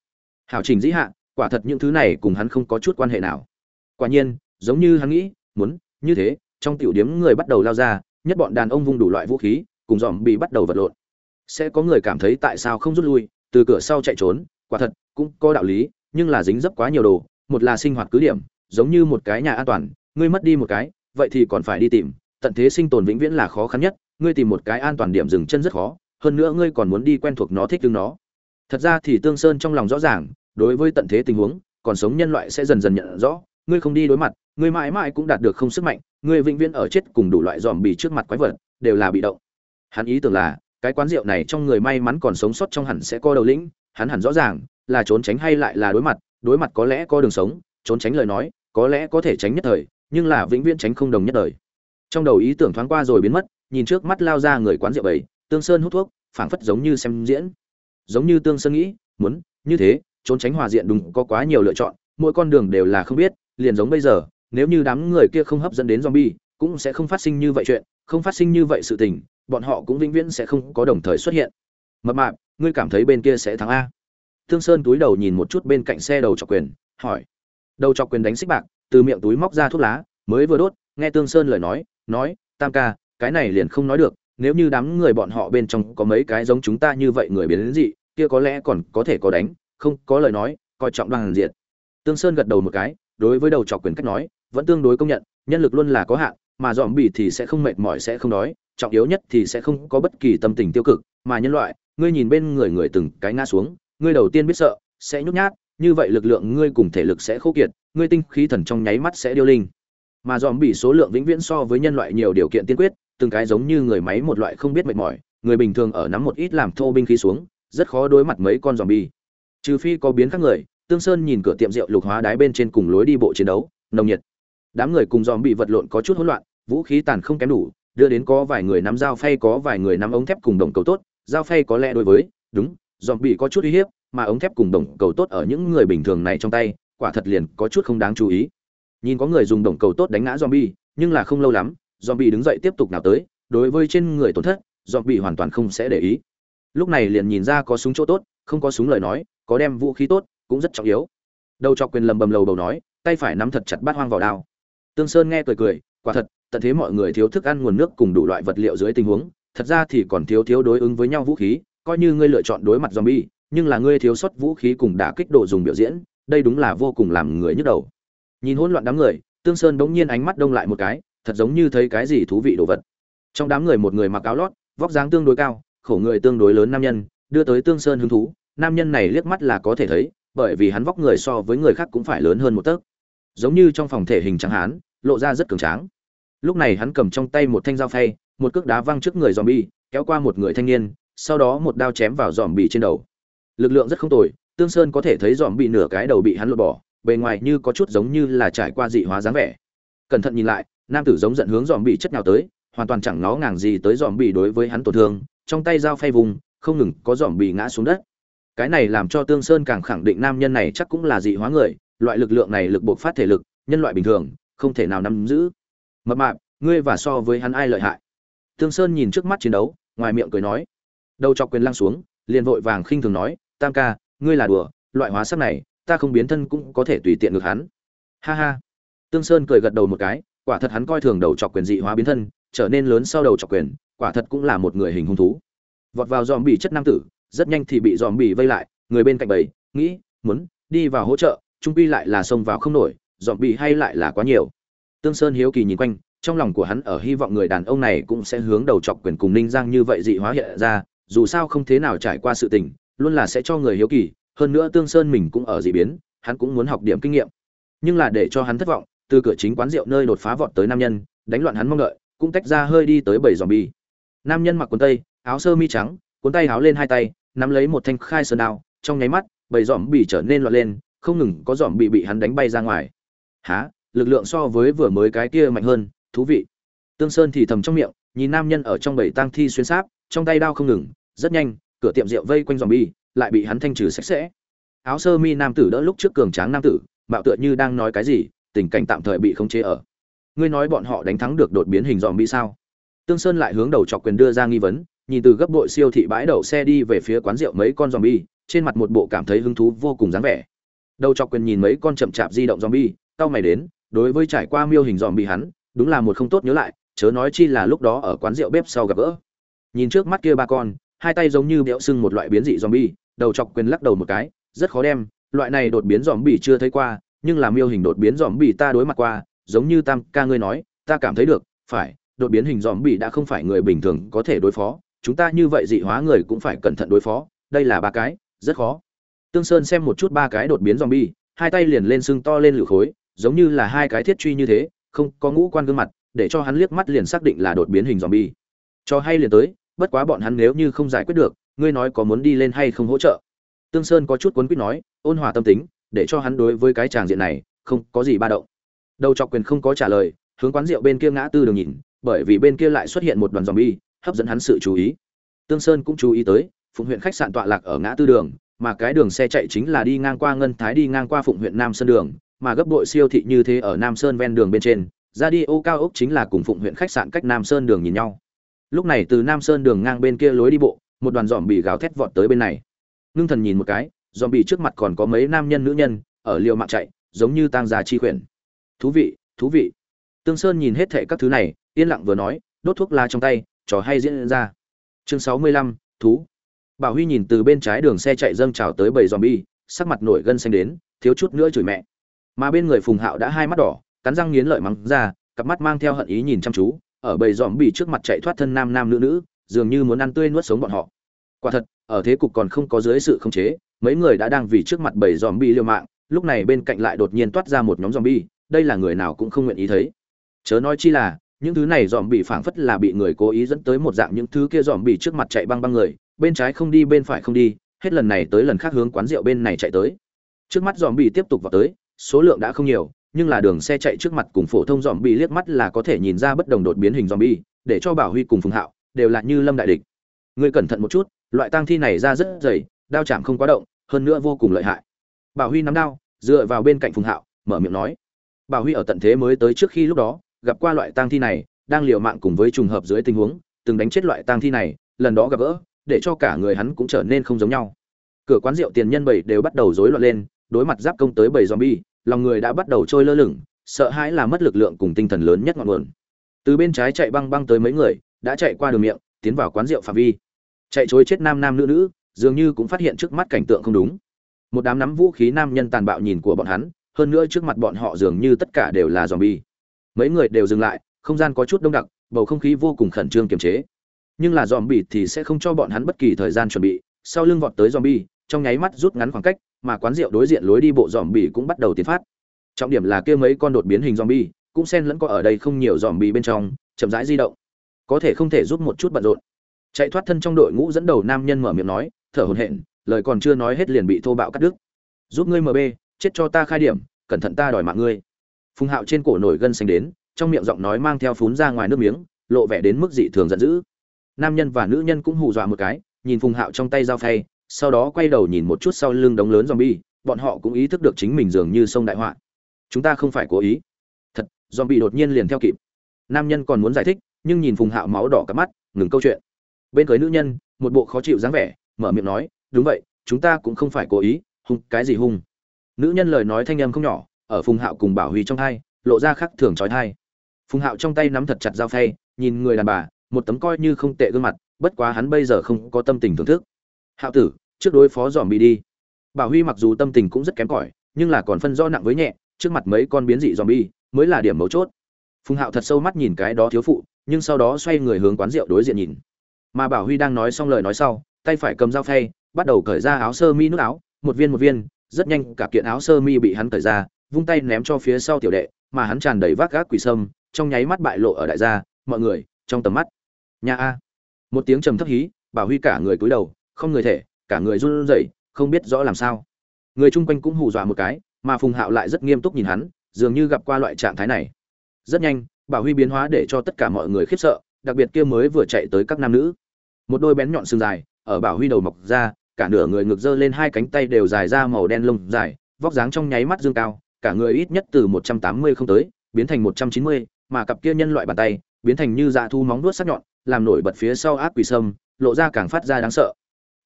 S1: Hảo trình dĩ hạ, quả thật những thứ này cùng hắn không có chút quan hệ nào. Quả nhiên, giống như hắn nghĩ, muốn, như thế trong tiểu điếm người bắt đầu lao ra, nhất bọn đàn ông vung đủ loại vũ khí, cùng dòm bị bắt đầu vật lộn. Sẽ có người cảm thấy tại sao không rút lui, từ cửa sau chạy trốn, quả thật, cũng có đạo lý, nhưng là dính dấp quá nhiều đồ, một là sinh hoạt cứ điểm, giống như một cái nhà an toàn, ngươi mất đi một cái, vậy thì còn phải đi tìm, tận thế sinh tồn vĩnh viễn là khó khăn nhất, ngươi tìm một cái an toàn điểm dừng chân rất khó, hơn nữa ngươi còn muốn đi quen thuộc nó, thích ứng nó. Thật ra thì tương sơn trong lòng rõ ràng, đối với tận thế tình huống, còn sống nhân loại sẽ dần dần nhận rõ, ngươi không đi đối mặt, ngươi mãi mãi cũng đạt được không sức mạnh Người vĩnh viễn ở chết cùng đủ loại dòm bì trước mặt quái vật, đều là bị động. Hắn ý tưởng là, cái quán rượu này trong người may mắn còn sống sót trong hẳn sẽ có đầu lĩnh, hắn hẳn rõ ràng, là trốn tránh hay lại là đối mặt đối mặt có lẽ có đường sống, trốn tránh lời nói, có lẽ có thể tránh nhất thời, nhưng là vĩnh viễn tránh không đồng nhất đời. Trong đầu ý tưởng thoáng qua rồi biến mất, nhìn trước mắt lao ra người quán rượu bảy tương sơn hút thuốc, phảng phất giống như xem diễn. Giống như tương sơn nghĩ, muốn, như thế, trốn tránh hòa diện đúng có quá nhiều lựa chọn, mỗi con đường đều là không biết, liền giống bây giờ nếu như đám người kia không hấp dẫn đến zombie, cũng sẽ không phát sinh như vậy chuyện, không phát sinh như vậy sự tình, bọn họ cũng vĩnh viễn sẽ không có đồng thời xuất hiện. Mập mạp, ngươi cảm thấy bên kia sẽ thắng a? Tương sơn túi đầu nhìn một chút bên cạnh xe đầu trọc quyền, hỏi. Đầu chọc quyền đánh xích bạc, từ miệng túi móc ra thuốc lá, mới vừa đốt, nghe tương sơn lời nói nói, tam ca, cái này liền không nói được, nếu như đám người bọn họ bên trong có mấy cái giống chúng ta như vậy người biến đến dị, kia có lẽ còn có thể có đánh, không có lời nói, coi trọng đoàn diện tương sơn gật đầu một cái, đối với đầu trọc quyền cách nói vẫn tương đối công nhận, nhân lực luôn là có hạn, mà dòm bỉ thì sẽ không mệt mỏi, sẽ không đói, trọng yếu nhất thì sẽ không có bất kỳ tâm tình tiêu cực. Mà nhân loại, ngươi nhìn bên người người từng cái ngã xuống, ngươi đầu tiên biết sợ, sẽ nhút nhát, như vậy lực lượng ngươi cùng thể lực sẽ khô kiệt, ngươi tinh khí thần trong nháy mắt sẽ điêu linh. Mà dòm bị số lượng vĩnh viễn so với nhân loại nhiều điều kiện tiên quyết, từng cái giống như người máy một loại không biết mệt mỏi, người bình thường ở nắm một ít làm thô binh khí xuống, rất khó đối mặt mấy con dòm bỉ trừ phi có biến các người, tương sơn nhìn cửa tiệm rượu lục hóa đái bên trên cùng lối đi bộ chiến đấu, nồng nhiệt đám người cùng dòm bị vật lộn có chút hỗn loạn, vũ khí tàn không kém đủ, đưa đến có vài người nắm dao phay, có vài người nắm ống thép cùng đồng cầu tốt, dao phay có lẽ đối với, đúng, dòm bị có chút uy hiếp, mà ống thép cùng đồng cầu tốt ở những người bình thường này trong tay, quả thật liền có chút không đáng chú ý. Nhìn có người dùng đồng cầu tốt đánh ngã zombie nhưng là không lâu lắm zombie đứng dậy tiếp tục nào tới, đối với trên người tổn thất zombie hoàn toàn không sẽ để ý. Lúc này liền nhìn ra có súng chỗ tốt, không có súng lời nói, có đem vũ khí tốt, cũng rất trọng yếu. Đầu cho quyền lầm bầm lầu đầu nói, tay phải nắm thật chặt bát hoang vào đao tương sơn nghe cười cười, quả thật, tận thế mọi người thiếu thức ăn nguồn nước cùng đủ loại vật liệu dưới tình huống, thật ra thì còn thiếu thiếu đối ứng với nhau vũ khí, coi như ngươi lựa chọn đối mặt zombie, nhưng là ngươi thiếu sót vũ khí cùng đả kích độ dùng biểu diễn, đây đúng là vô cùng làm người nhức đầu. Nhìn hỗn loạn đám người, tương sơn bỗng nhiên ánh mắt đông lại một cái, thật giống như thấy cái gì thú vị đồ vật. Trong đám người một người mặc áo lót, vóc dáng tương đối cao, khổ người tương đối lớn nam nhân, đưa tới tương sơn hứng thú, nam nhân này liếc mắt là có thể thấy, bởi vì hắn vóc người so với người khác cũng phải lớn hơn một tấc. Giống như trong phòng thể hình trắng hán lộ ra rất cường tráng. Lúc này hắn cầm trong tay một thanh dao phay, một cước đá văng trước người dòm bi kéo qua một người thanh niên, sau đó một đao chém vào dòm bị trên đầu. Lực lượng rất không tồi, tương sơn có thể thấy dòm bị nửa cái đầu bị hắn lột bỏ, bề ngoài như có chút giống như là trải qua dị hóa dáng vẻ. Cẩn thận nhìn lại, nam tử giống giận hướng dòm bị chất nào tới, hoàn toàn chẳng nó ngàng gì tới dòm bị đối với hắn tổn thương, trong tay dao phay vùng, không ngừng có dòm bị ngã xuống đất. Cái này làm cho tương sơn càng khẳng định nam nhân này chắc cũng là dị hóa người, loại lực lượng này lực buộc phát thể lực, nhân loại bình thường không thể nào nắm giữ. Mập mạp, ngươi và so với hắn ai lợi hại? Tương sơn nhìn trước mắt chiến đấu, ngoài miệng cười nói. Đầu chọc quyền lăng xuống, liền vội vàng khinh thường nói, tam ca, ngươi là đùa, loại hóa sắc này, ta không biến thân cũng có thể tùy tiện ngược hắn. Ha ha. Tương sơn cười gật đầu một cái, quả thật hắn coi thường đầu chọc quyền dị hóa biến thân, trở nên lớn sau đầu chọc quyền, quả thật cũng là một người hình hung thú. Vọt vào dòm bị chất nam tử, rất nhanh thì bị dòm bị vây lại, người bên cạnh bầy, nghĩ, muốn đi vào hỗ trợ, trung quy lại là xông vào không nổi dòm bị hay lại là quá nhiều. Tương sơn hiếu kỳ nhìn quanh, trong lòng của hắn ở hy vọng người đàn ông này cũng sẽ hướng đầu chọc quyền cùng ninh giang như vậy dị hóa hiện ra, dù sao không thế nào trải qua sự tình, luôn là sẽ cho người hiếu kỳ, hơn nữa tương sơn mình cũng ở dị biến, hắn cũng muốn học điểm kinh nghiệm. Nhưng là để cho hắn thất vọng, từ cửa chính quán rượu nơi đột phá vọt tới nam nhân, đánh loạn hắn mong đợi, cũng tách ra hơi đi tới bảy dòm bi nam nhân mặc quần tây, áo sơ mi trắng, cuốn tay áo lên hai tay, nắm lấy một thanh khai sơn đao, trong nháy mắt, bảy dòm bị trở nên loạn lên, không ngừng có dòm bị bị hắn đánh bay ra ngoài há, lực lượng so với vừa mới cái kia mạnh hơn, thú vị. Tương sơn thì thầm trong miệng, nhìn nam nhân ở trong bảy tang thi xuyên sáp, trong tay đao không ngừng, rất nhanh, cửa tiệm rượu vây quanh dòm bi lại bị hắn thanh trừ sạch sẽ. Áo sơ mi nam tử đỡ lúc trước cường tráng nam tử bạo tựa như đang nói cái gì, tình cảnh tạm thời bị khống chế ở. Ngươi nói bọn họ đánh thắng được đột biến hình dòm bi sao? Tương sơn lại hướng đầu chọc quyền đưa ra nghi vấn, nhìn từ gấp đội siêu thị bãi đậu xe đi về phía quán rượu mấy con dòm bi trên mặt một bộ cảm thấy hứng thú vô cùng dáng vẻ. Đầu chọc quyền nhìn mấy con chậm chạp di động dòm bi Cao mày đến, đối với trải qua miêu hình dòm bị hắn, đúng là một không tốt nhớ lại, chớ nói chi là lúc đó ở quán rượu bếp sau gặp gỡ. Nhìn trước mắt kia ba con, hai tay giống như béo sưng một loại biến dị dòm bi đầu chọc quyền lắc đầu một cái, rất khó đem, loại này đột biến dòm bi chưa thấy qua, nhưng là miêu hình đột biến dòm bi ta đối mặt qua, giống như tam ca ngươi nói, ta cảm thấy được, phải, đột biến hình dòm bi đã không phải người bình thường có thể đối phó, chúng ta như vậy dị hóa người cũng phải cẩn thận đối phó, đây là ba cái, rất khó. Tương sơn xem một chút ba cái đột biến dòm bi hai tay liền lên sưng to lên lửa khối giống như là hai cái thiết truy như thế không có ngũ quan gương mặt để cho hắn liếc mắt liền xác định là đột biến hình zombie. bi cho hay liền tới bất quá bọn hắn nếu như không giải quyết được ngươi nói có muốn đi lên hay không hỗ trợ? Tương sơn có chút cuốn quýt nói ôn hòa tâm tính để cho hắn đối với cái tràng diện này không có gì ba động. Đầu chọc quyền không có trả lời hướng quán rượu bên kia ngã tư đường nhìn bởi vì bên kia lại xuất hiện một đoàn zombie, bi hấp dẫn hắn sự chú ý. Tương sơn cũng chú ý tới phụng huyện khách sạn tọa lạc ở ngã tư đường mà cái đường xe chạy chính là đi ngang qua ngân thái đi ngang qua phụng huyện nam sơn đường mà gấp đội siêu thị như thế ở nam sơn ven đường bên trên ra đi ô cao ốc chính là cùng phụng huyện khách sạn cách nam sơn đường nhìn nhau. Lúc này từ nam sơn đường ngang bên kia lối đi bộ một đoàn giòm bị gáo thét vọt tới bên này. Ngưng thần nhìn một cái giòm bị trước mặt còn có mấy nam nhân nữ nhân ở liều mạng chạy giống như tang già chi khuyển. Thú vị thú vị. Tương sơn nhìn hết thệ các thứ này yên lặng vừa nói đốt thuốc lá trong tay trò hay diễn ra. Chương sáu mươi lăm thú. Bảo huy nhìn từ bên trái đường xe chạy dâng trào tới bầy zombie, sắc mặt nổi gân xanh đến thiếu chút nữa chửi mẹ mà bên người phùng hạo đã hai mắt đỏ, cắn răng nghiến lợi mắng ra, cặp mắt mang theo hận ý nhìn chăm chú, ở bầy dòm bị trước mặt chạy thoát thân nam nam nữ nữ, dường như muốn ăn tươi nuốt sống bọn họ. Quả thật, ở thế cục còn không có dưới sự khống chế, mấy người đã đang vì trước mặt bầy dòm bị liều mạng, lúc này bên cạnh lại đột nhiên toát ra một nhóm dòm bi đây là người nào cũng không nguyện ý thấy. Chớ nói chi là, những thứ này dòm bị phảng phất là bị người cố ý dẫn tới một dạng những thứ kia dòm bị trước mặt chạy băng băng người, bên trái không đi bên phải không đi, hết lần này tới lần khác hướng quán rượu bên này chạy tới. Trước mắt dòm bị tiếp tục vào tới số lượng đã không nhiều, nhưng là đường xe chạy trước mặt cùng phổ thông dòm bị liếc mắt là có thể nhìn ra bất đồng đột biến hình dòm bi để cho bảo huy cùng phùng hạo đều là như lâm đại địch. Người cẩn thận một chút, loại tang thi này ra rất dày, đao chạm không quá động, hơn nữa vô cùng lợi hại. Bảo huy nắm đao, dựa vào bên cạnh phùng hạo, mở miệng nói. Bảo huy ở tận thế mới tới trước khi lúc đó, gặp qua loại tang thi này, đang liều mạng cùng với trùng hợp dưới tình huống, từng đánh chết loại tang thi này, lần đó gặp gỡ, để cho cả người hắn cũng trở nên không giống nhau. Cửa quán rượu tiền nhân bảy đều bắt đầu rối loạn lên đối mặt giáp công tới bảy zombie lòng người đã bắt đầu trôi lơ lửng sợ hãi là mất lực lượng cùng tinh thần lớn nhất ngọn nguồn. Từ bên trái chạy băng băng tới mấy người đã chạy qua đường miệng tiến vào quán rượu phạm vi. Chạy trối chết nam nam nữ nữ dường như cũng phát hiện trước mắt cảnh tượng không đúng. Một đám nắm vũ khí nam nhân tàn bạo nhìn của bọn hắn hơn nữa trước mặt bọn họ dường như tất cả đều là zombie. Mấy người đều dừng lại không gian có chút đông đặc bầu không khí vô cùng khẩn trương kiềm chế. Nhưng là zombie thì sẽ không cho bọn hắn bất kỳ thời gian chuẩn bị sau lưng vọt tới zombie, trong nháy mắt rút ngắn khoảng cách mà quán rượu đối diện lối đi bộ dòm bì cũng bắt đầu tiến phát. Trọng điểm là kia mấy con đột biến hình dòm bì cũng xen lẫn có ở đây không nhiều dòm bì bên trong, chậm rãi di động. Có thể không thể giúp một chút bận rộn. Chạy thoát thân trong đội ngũ dẫn đầu nam nhân mở miệng nói, thở hổn hển, lời còn chưa nói hết liền bị thô bạo cắt đứt. Giúp ngươi mb chết cho ta khai điểm, cẩn thận ta đòi mạng ngươi. Phùng hạo trên cổ nổi gân xanh đến, trong miệng giọng nói mang theo phún ra ngoài nước miếng, lộ vẻ đến mức dị thường giận dữ. Nam nhân và nữ nhân cũng hù dọa một cái, nhìn phùng hạo trong tay dao phay sau đó quay đầu nhìn một chút sau lưng đống lớn zombie, bọn họ cũng ý thức được chính mình dường như sông đại họa. Chúng ta không phải cố ý. Thật, zombie đột nhiên liền theo kịp. Nam nhân còn muốn giải thích, nhưng nhìn phùng hạo máu đỏ cả mắt, ngừng câu chuyện. Bên cưới nữ nhân, một bộ khó chịu dáng vẻ, mở miệng nói, đúng vậy, chúng ta cũng không phải cố ý, hung, cái gì hung? Nữ nhân lời nói thanh âm không nhỏ, ở phùng hạo cùng bảo huy trong hai lộ ra khắc thường chói tai. phùng hạo trong tay nắm thật chặt dao phay, nhìn người đàn bà, một tấm coi như không tệ gương mặt, bất quá hắn bây giờ không có tâm tình thưởng thức hạo tử, trước đối phó dòm bị đi. Bảo huy mặc dù tâm tình cũng rất kém cỏi, nhưng là còn phân do nặng với nhẹ, trước mặt mấy con biến dị dòm bi mới là điểm mấu chốt. Phùng hạo thật sâu mắt nhìn cái đó thiếu phụ, nhưng sau đó xoay người hướng quán rượu đối diện nhìn. Mà bảo huy đang nói xong lời nói sau, tay phải cầm dao phay, bắt đầu cởi ra áo sơ mi nước áo, một viên một viên, rất nhanh cả kiện áo sơ mi bị hắn cởi ra, vung tay ném cho phía sau tiểu đệ, mà hắn tràn đầy vác gác quỷ sâm, trong nháy mắt bại lộ ở đại gia, mọi người, trong tầm mắt. Nhà a. Một tiếng trầm thấp hí, bảo huy cả người cúi đầu không người thể, cả người run rẩy, không biết rõ làm sao. Người chung quanh cũng hù dọa một cái, mà phùng hạo lại rất nghiêm túc nhìn hắn, dường như gặp qua loại trạng thái này. Rất nhanh, bảo huy biến hóa để cho tất cả mọi người khiếp sợ, đặc biệt kia mới vừa chạy tới các nam nữ. Một đôi bén nhọn sừng dài, ở bảo huy đầu mọc ra, cả nửa người ngực dơ lên hai cánh tay đều dài ra màu đen lông dài, vóc dáng trong nháy mắt dương cao, cả người ít nhất từ một trăm tám mươi không tới, biến thành một trăm chín mươi, mà cặp kia nhân loại bàn tay, biến thành như dạ thu móng vuốt sắc nhọn, làm nổi bật phía sau ác quỷ sâm, lộ ra càng phát ra đáng sợ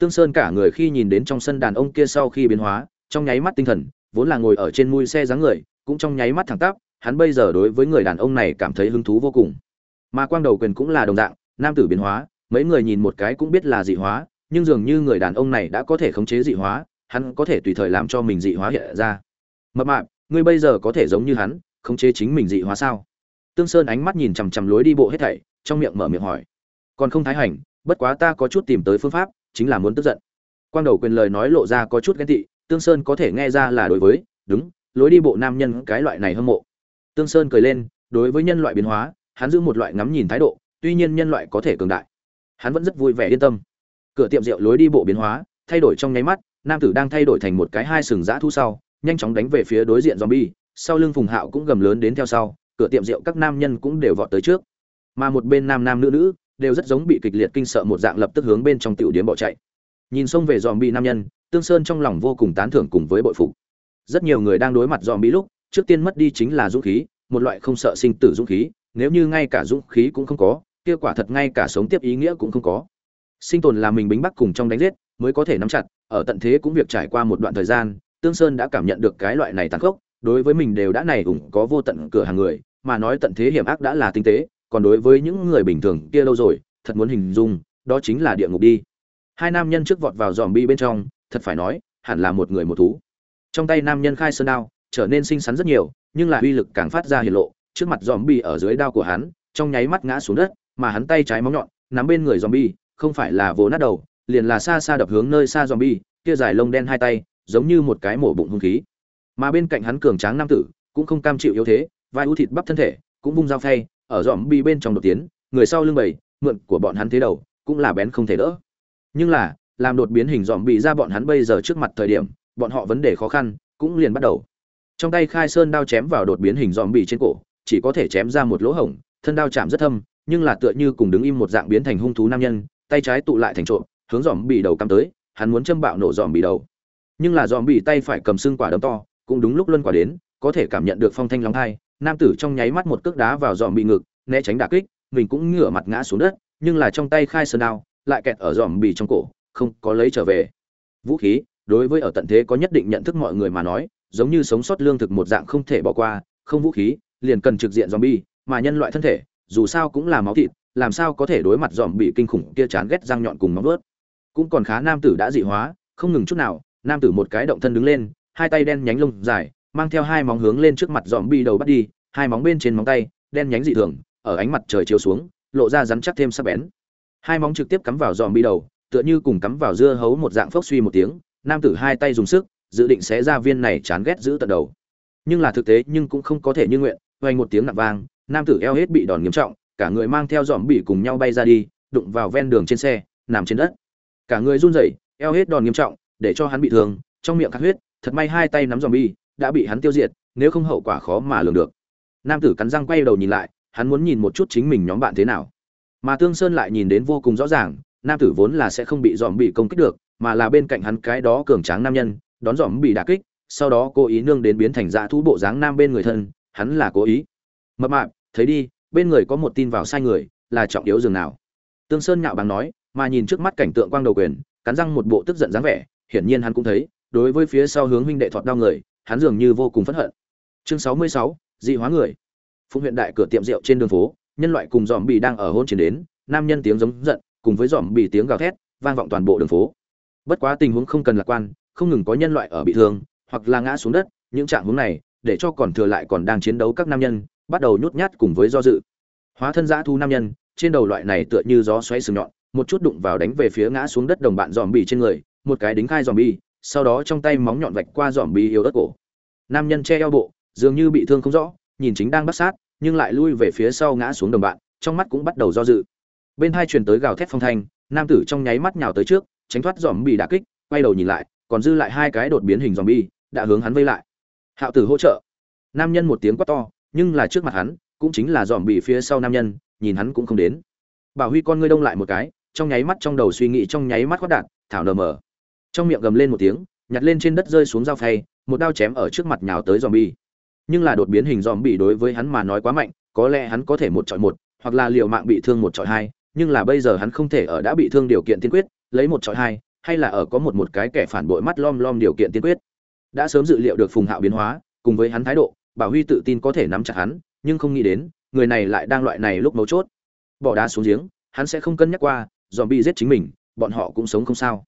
S1: tương sơn cả người khi nhìn đến trong sân đàn ông kia sau khi biến hóa, trong nháy mắt tinh thần, vốn là ngồi ở trên mui xe dáng người, cũng trong nháy mắt thẳng tắp, hắn bây giờ đối với người đàn ông này cảm thấy hứng thú vô cùng. Mà quang đầu quyền cũng là đồng dạng, nam tử biến hóa, mấy người nhìn một cái cũng biết là dị hóa, nhưng dường như người đàn ông này đã có thể khống chế dị hóa, hắn có thể tùy thời làm cho mình dị hóa hiện ra. Mập mạp, ngươi bây giờ có thể giống như hắn, khống chế chính mình dị hóa sao? Tương sơn ánh mắt nhìn chằm chằm lối đi bộ hết thảy, trong miệng mở miệng hỏi. Còn không thái hành, bất quá ta có chút tìm tới phương pháp chính là muốn tức giận. Quang đầu quyền lời nói lộ ra có chút ghen tị, tương sơn có thể nghe ra là đối với, đúng, lối đi bộ nam nhân cái loại này hâm mộ. Tương sơn cười lên, đối với nhân loại biến hóa, hắn giữ một loại ngắm nhìn thái độ, tuy nhiên nhân loại có thể cường đại. Hắn vẫn rất vui vẻ yên tâm. Cửa tiệm rượu lối đi bộ biến hóa, thay đổi trong nháy mắt, nam tử đang thay đổi thành một cái hai sừng dã thu sau, nhanh chóng đánh về phía đối diện zombie, sau lưng phùng hạo cũng gầm lớn đến theo sau, cửa tiệm rượu các nam nhân cũng đều vọt tới trước. Mà một bên nam nam nữ nữ đều rất giống bị kịch liệt kinh sợ một dạng lập tức hướng bên trong tiểu điếm bỏ chạy. Nhìn xông về dòm bị nam nhân, tương sơn trong lòng vô cùng tán thưởng cùng với bội phục. Rất nhiều người đang đối mặt dòm bị lúc, trước tiên mất đi chính là dũng khí, một loại không sợ sinh tử dũng khí, nếu như ngay cả dũng khí cũng không có, kia quả thật ngay cả sống tiếp ý nghĩa cũng không có. Sinh tồn là mình bính bắc cùng trong đánh giết, mới có thể nắm chặt, ở tận thế cũng việc trải qua một đoạn thời gian, tương sơn đã cảm nhận được cái loại này tàn khốc, đối với mình đều đã này ủng có vô tận cửa hàng người, mà nói tận thế hiểm ác đã là tinh tế còn đối với những người bình thường kia lâu rồi, thật muốn hình dung, đó chính là địa ngục đi. Hai nam nhân trước vọt vào dòm bi bên trong, thật phải nói, hẳn là một người một thú. Trong tay nam nhân khai sơn đao, trở nên xinh xắn rất nhiều, nhưng là uy lực càng phát ra hiển lộ, trước mặt dòm bi ở dưới đao của hắn, trong nháy mắt ngã xuống đất, mà hắn tay trái móng nhọn, nắm bên người dòm bi không phải là vồ nát đầu, liền là xa xa đập hướng nơi xa dòm bi kia dài lông đen hai tay, giống như một cái mổ bụng hung khí. Mà bên cạnh hắn cường tráng nam tử, cũng không cam chịu yếu thế, vai ưu thịt bắp thân thể, cũng vung dao phay ở dòm bi bên trong đột tiến, người sau lưng bầy, mượn của bọn hắn thế đầu, cũng là bén không thể đỡ. Nhưng là, làm đột biến hình dòm bị ra bọn hắn bây giờ trước mặt thời điểm, bọn họ vấn đề khó khăn, cũng liền bắt đầu. Trong tay khai sơn đao chém vào đột biến hình dòm bị trên cổ, chỉ có thể chém ra một lỗ hổng, thân đao chạm rất thâm, nhưng là tựa như cùng đứng im một dạng biến thành hung thú nam nhân, tay trái tụ lại thành trộm, hướng dòm bị đầu cắm tới, hắn muốn châm bạo nổ dòm bị đầu. Nhưng là dòm bị tay phải cầm xương quả đấm to, cũng đúng lúc luân quả đến, có thể cảm nhận được phong thanh lóng thai nam tử trong nháy mắt một cước đá vào dòm bị ngực, né tránh đả kích, mình cũng ngửa mặt ngã xuống đất, nhưng là trong tay khai sơn đao, lại kẹt ở dòm bị trong cổ, không có lấy trở về. Vũ khí, đối với ở tận thế có nhất định nhận thức mọi người mà nói, giống như sống sót lương thực một dạng không thể bỏ qua, không vũ khí, liền cần trực diện dòm bi mà nhân loại thân thể, dù sao cũng là máu thịt, làm sao có thể đối mặt dòm bị kinh khủng kia chán ghét răng nhọn cùng móng vớt cũng còn khá nam tử đã dị hóa, không ngừng chút nào, nam tử một cái động thân đứng lên, hai tay đen nhánh lông dài mang theo hai móng hướng lên trước mặt dòm bi đầu bắt đi, hai móng bên trên móng tay, đen nhánh dị thường, ở ánh mặt trời chiếu xuống, lộ ra rắn chắc thêm sắc bén. Hai móng trực tiếp cắm vào dòm bi đầu, tựa như cùng cắm vào dưa hấu một dạng phốc suy một tiếng, nam tử hai tay dùng sức, dự định xé ra viên này chán ghét giữ tận đầu. Nhưng là thực tế nhưng cũng không có thể như nguyện vang một tiếng nặng vang, nam tử eo hết bị đòn nghiêm trọng, cả người mang theo dòm bị cùng nhau bay ra đi, đụng vào ven đường trên xe, nằm trên đất. Cả người run rẩy, eo hết đòn nghiêm trọng, để cho hắn bị thương, trong miệng cắt huyết, thật may hai tay nắm dòm bi đã bị hắn tiêu diệt, nếu không hậu quả khó mà lường được. Nam tử cắn răng quay đầu nhìn lại, hắn muốn nhìn một chút chính mình nhóm bạn thế nào. Mà tương sơn lại nhìn đến vô cùng rõ ràng, nam tử vốn là sẽ không bị dòm bị công kích được, mà là bên cạnh hắn cái đó cường tráng nam nhân, đón dòm bị đả kích, sau đó cố ý nương đến biến thành dã thú bộ dáng nam bên người thân, hắn là cố ý. Mập mạp, thấy đi, bên người có một tin vào sai người, là trọng yếu dường nào. Tương sơn nhạo báng nói, mà nhìn trước mắt cảnh tượng quang đầu quyền, cắn răng một bộ tức giận dáng vẻ, hiển nhiên hắn cũng thấy, đối với phía sau hướng huynh đệ thọt đau người hắn dường như vô cùng phẫn hận. Chương sáu mươi sáu, dị hóa người. Phụng huyện đại cửa tiệm rượu trên đường phố, nhân loại cùng dòm bị đang ở hôn chiến đến, nam nhân tiếng giống giận, cùng với dòm bị tiếng gào thét, vang vọng toàn bộ đường phố. Bất quá tình huống không cần lạc quan, không ngừng có nhân loại ở bị thương, hoặc là ngã xuống đất, những trạng huống này, để cho còn thừa lại còn đang chiến đấu các nam nhân, bắt đầu nhút nhát cùng với do dự. Hóa thân dã thu nam nhân, trên đầu loại này tựa như gió xoáy sừng nhọn, một chút đụng vào đánh về phía ngã xuống đất đồng bạn dòm bị trên người, một cái đính khai dòm bi sau đó trong tay móng nhọn vạch qua dòm bi yếu ớt cổ. Nam nhân che eo bộ, dường như bị thương không rõ, nhìn chính đang bắt sát, nhưng lại lui về phía sau ngã xuống đồng bạn, trong mắt cũng bắt đầu do dự. Bên hai truyền tới gào thét phong thanh, nam tử trong nháy mắt nhào tới trước, tránh thoát dòm bị đả kích, quay đầu nhìn lại, còn dư lại hai cái đột biến hình dòm bi, đã hướng hắn vây lại. Hạo tử hỗ trợ. Nam nhân một tiếng quát to, nhưng là trước mặt hắn, cũng chính là dòm bị phía sau nam nhân, nhìn hắn cũng không đến. Bảo huy con ngươi đông lại một cái, trong nháy mắt trong đầu suy nghĩ, trong nháy mắt quát đạn thảo nờ mờ trong miệng gầm lên một tiếng, nhặt lên trên đất rơi xuống dao phay, một đao chém ở trước mặt nhào tới dòm bi nhưng là đột biến hình dòm bị đối với hắn mà nói quá mạnh, có lẽ hắn có thể một chọi một, hoặc là liều mạng bị thương một chọi hai, nhưng là bây giờ hắn không thể ở đã bị thương điều kiện tiên quyết, lấy một chọi hai, hay là ở có một một cái kẻ phản bội mắt lom lom điều kiện tiên quyết. Đã sớm dự liệu được phùng hạo biến hóa, cùng với hắn thái độ, bảo huy tự tin có thể nắm chặt hắn, nhưng không nghĩ đến, người này lại đang loại này lúc mấu chốt. Bỏ đá xuống giếng, hắn sẽ không cân nhắc qua dòm bị giết chính mình, bọn họ cũng sống không sao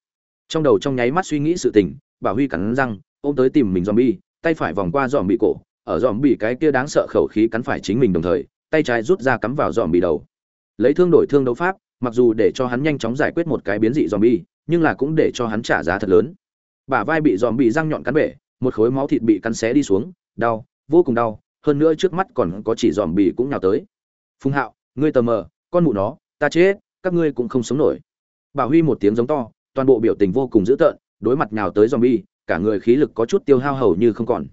S1: trong đầu trong nháy mắt suy nghĩ sự tình bảo huy cắn răng, ôm tới tìm mình dòm bi tay phải vòng qua dòm bị cổ, ở dòm bị cái kia đáng sợ khẩu khí cắn phải chính mình đồng thời, tay trái rút ra cắm vào dòm bị đầu. Lấy thương đổi thương đấu pháp, mặc dù để cho hắn nhanh chóng giải quyết một cái biến dị dòm bi nhưng là cũng để cho hắn trả giá thật lớn. Bả vai bị dòm bị răng nhọn cắn bể, một khối máu thịt bị cắn xé đi xuống, đau, vô cùng đau, hơn nữa trước mắt còn có chỉ dòm bị cũng nhào tới. Phùng hạo, ngươi tờ mờ, con mụ nó, ta chết, các ngươi cũng không sống nổi. Bảo huy một tiếng giống to toàn bộ biểu tình vô cùng dữ tợn đối mặt nhào tới zombie, cả người khí lực có chút tiêu hao hầu như không còn.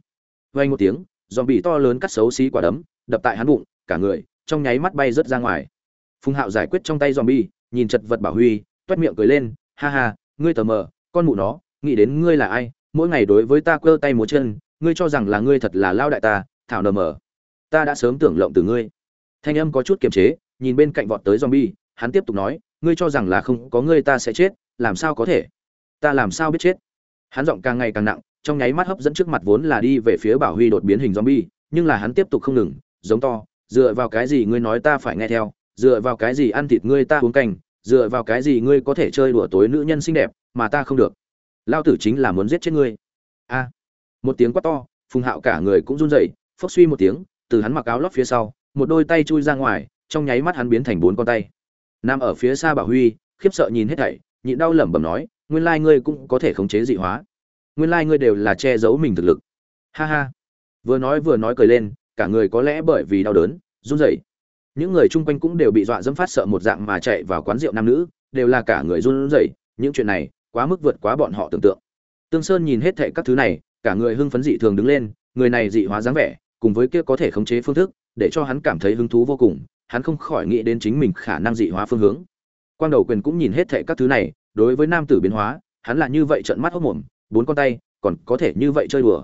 S1: Vang một tiếng zombie to lớn cắt xấu xí quả đấm đập tại hắn bụng cả người trong nháy mắt bay rất ra ngoài. Phùng hạo giải quyết trong tay zombie, nhìn chật vật bảo huy toét miệng cười lên ha ha ngươi tờ mờ con mụ nó nghĩ đến ngươi là ai mỗi ngày đối với ta quơ tay múa chân ngươi cho rằng là ngươi thật là lao đại ta thảo nờ mờ. Ta đã sớm tưởng lộng từ ngươi. Thanh âm có chút kiềm chế nhìn bên cạnh vọt tới zombie hắn tiếp tục nói ngươi cho rằng là không có ngươi ta sẽ chết, làm sao có thể? Ta làm sao biết chết? Hắn giọng càng ngày càng nặng, trong nháy mắt hấp dẫn trước mặt vốn là đi về phía bảo huy đột biến hình zombie, nhưng là hắn tiếp tục không ngừng, giống to, dựa vào cái gì ngươi nói ta phải nghe theo? Dựa vào cái gì ăn thịt ngươi ta uống canh? Dựa vào cái gì ngươi có thể chơi đùa tối nữ nhân xinh đẹp mà ta không được? Lao tử chính là muốn giết chết ngươi. A. Một tiếng quát to, phùng hạo cả người cũng run rẩy, phốc suy một tiếng, từ hắn mặc áo lót phía sau, một đôi tay chui ra ngoài, trong nháy mắt hắn biến thành bốn con tay nằm ở phía xa bảo huy, khiếp sợ nhìn hết thảy, nhịn đau lẩm bẩm nói, nguyên lai ngươi cũng có thể khống chế dị hóa. Nguyên lai ngươi đều là che giấu mình thực lực. Ha ha. Vừa nói vừa nói cười lên, cả người có lẽ bởi vì đau đớn, run rẩy. Những người chung quanh cũng đều bị dọa dẫm phát sợ một dạng mà chạy vào quán rượu nam nữ, đều là cả người run rẩy, những chuyện này quá mức vượt quá bọn họ tưởng tượng. Tương sơn nhìn hết thảy các thứ này, cả người hưng phấn dị thường đứng lên, người này dị hóa dáng vẻ, cùng với kia có thể khống chế phương thức, để cho hắn cảm thấy hứng thú vô cùng hắn không khỏi nghĩ đến chính mình khả năng dị hóa phương hướng. Quang đầu quyền cũng nhìn hết thảy các thứ này, đối với nam tử biến hóa, hắn là như vậy trợn mắt hốc mồm, bốn con tay, còn có thể như vậy chơi đùa.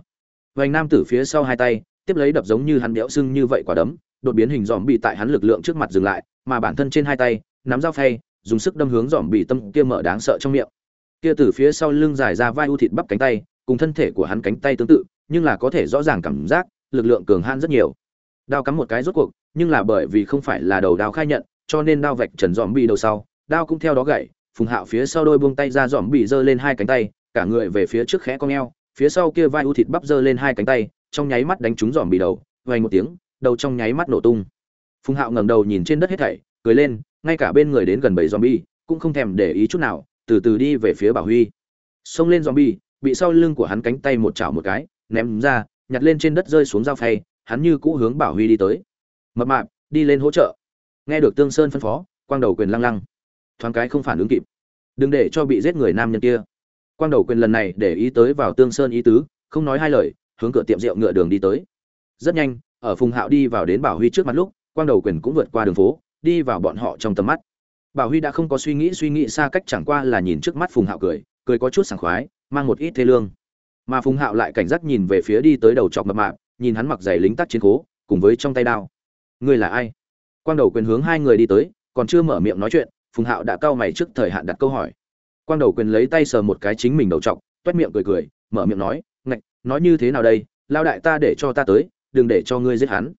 S1: Vành nam tử phía sau hai tay, tiếp lấy đập giống như hắn đẽo sưng như vậy quả đấm, đột biến hình dòm bị tại hắn lực lượng trước mặt dừng lại, mà bản thân trên hai tay, nắm dao phay, dùng sức đâm hướng dòm bị tâm kia mở đáng sợ trong miệng. Kia từ phía sau lưng dài ra vai u thịt bắp cánh tay, cùng thân thể của hắn cánh tay tương tự, nhưng là có thể rõ ràng cảm giác, lực lượng cường han rất nhiều. Đao cắm một cái rốt cuộc nhưng là bởi vì không phải là đầu đao khai nhận, cho nên đao vạch trần dòm bị đầu sau, đao cũng theo đó gãy, phùng hạo phía sau đôi buông tay ra dòm bị giơ lên hai cánh tay, cả người về phía trước khẽ cong eo, phía sau kia vai u thịt bắp giơ lên hai cánh tay, trong nháy mắt đánh trúng dòm bị đầu, vang một tiếng, đầu trong nháy mắt nổ tung. Phùng hạo ngẩng đầu nhìn trên đất hết thảy, cười lên, ngay cả bên người đến gần bảy zombie cũng không thèm để ý chút nào, từ từ đi về phía bảo huy. Xông lên zombie bị sau lưng của hắn cánh tay một chảo một cái, ném ra, nhặt lên trên đất rơi xuống dao phay, hắn như cũ hướng bảo huy đi tới mập mạp, đi lên hỗ trợ. Nghe được tương sơn phân phó, quang đầu quyền lăng lăng. Thoáng cái không phản ứng kịp. Đừng để cho bị giết người nam nhân kia. Quang đầu quyền lần này để ý tới vào tương sơn ý tứ, không nói hai lời, hướng cửa tiệm rượu ngựa đường đi tới. Rất nhanh, ở phùng hạo đi vào đến bảo huy trước mặt lúc, quang đầu quyền cũng vượt qua đường phố, đi vào bọn họ trong tầm mắt. Bảo huy đã không có suy nghĩ suy nghĩ xa cách chẳng qua là nhìn trước mắt phùng hạo cười cười có chút sảng khoái, mang một ít thê lương. Mà phùng hạo lại cảnh giác nhìn về phía đi tới đầu chọc mập mạp, nhìn hắn mặc giày lính tác chiến cố, cùng với trong tay đao ngươi là ai? Quang đầu quyền hướng hai người đi tới, còn chưa mở miệng nói chuyện, phùng hạo đã cau mày trước thời hạn đặt câu hỏi. Quang đầu quyền lấy tay sờ một cái chính mình đầu chọc, toét miệng cười cười, mở miệng nói, ngạch, nói như thế nào đây? Lao đại ta để cho ta tới, đừng để cho ngươi giết hắn.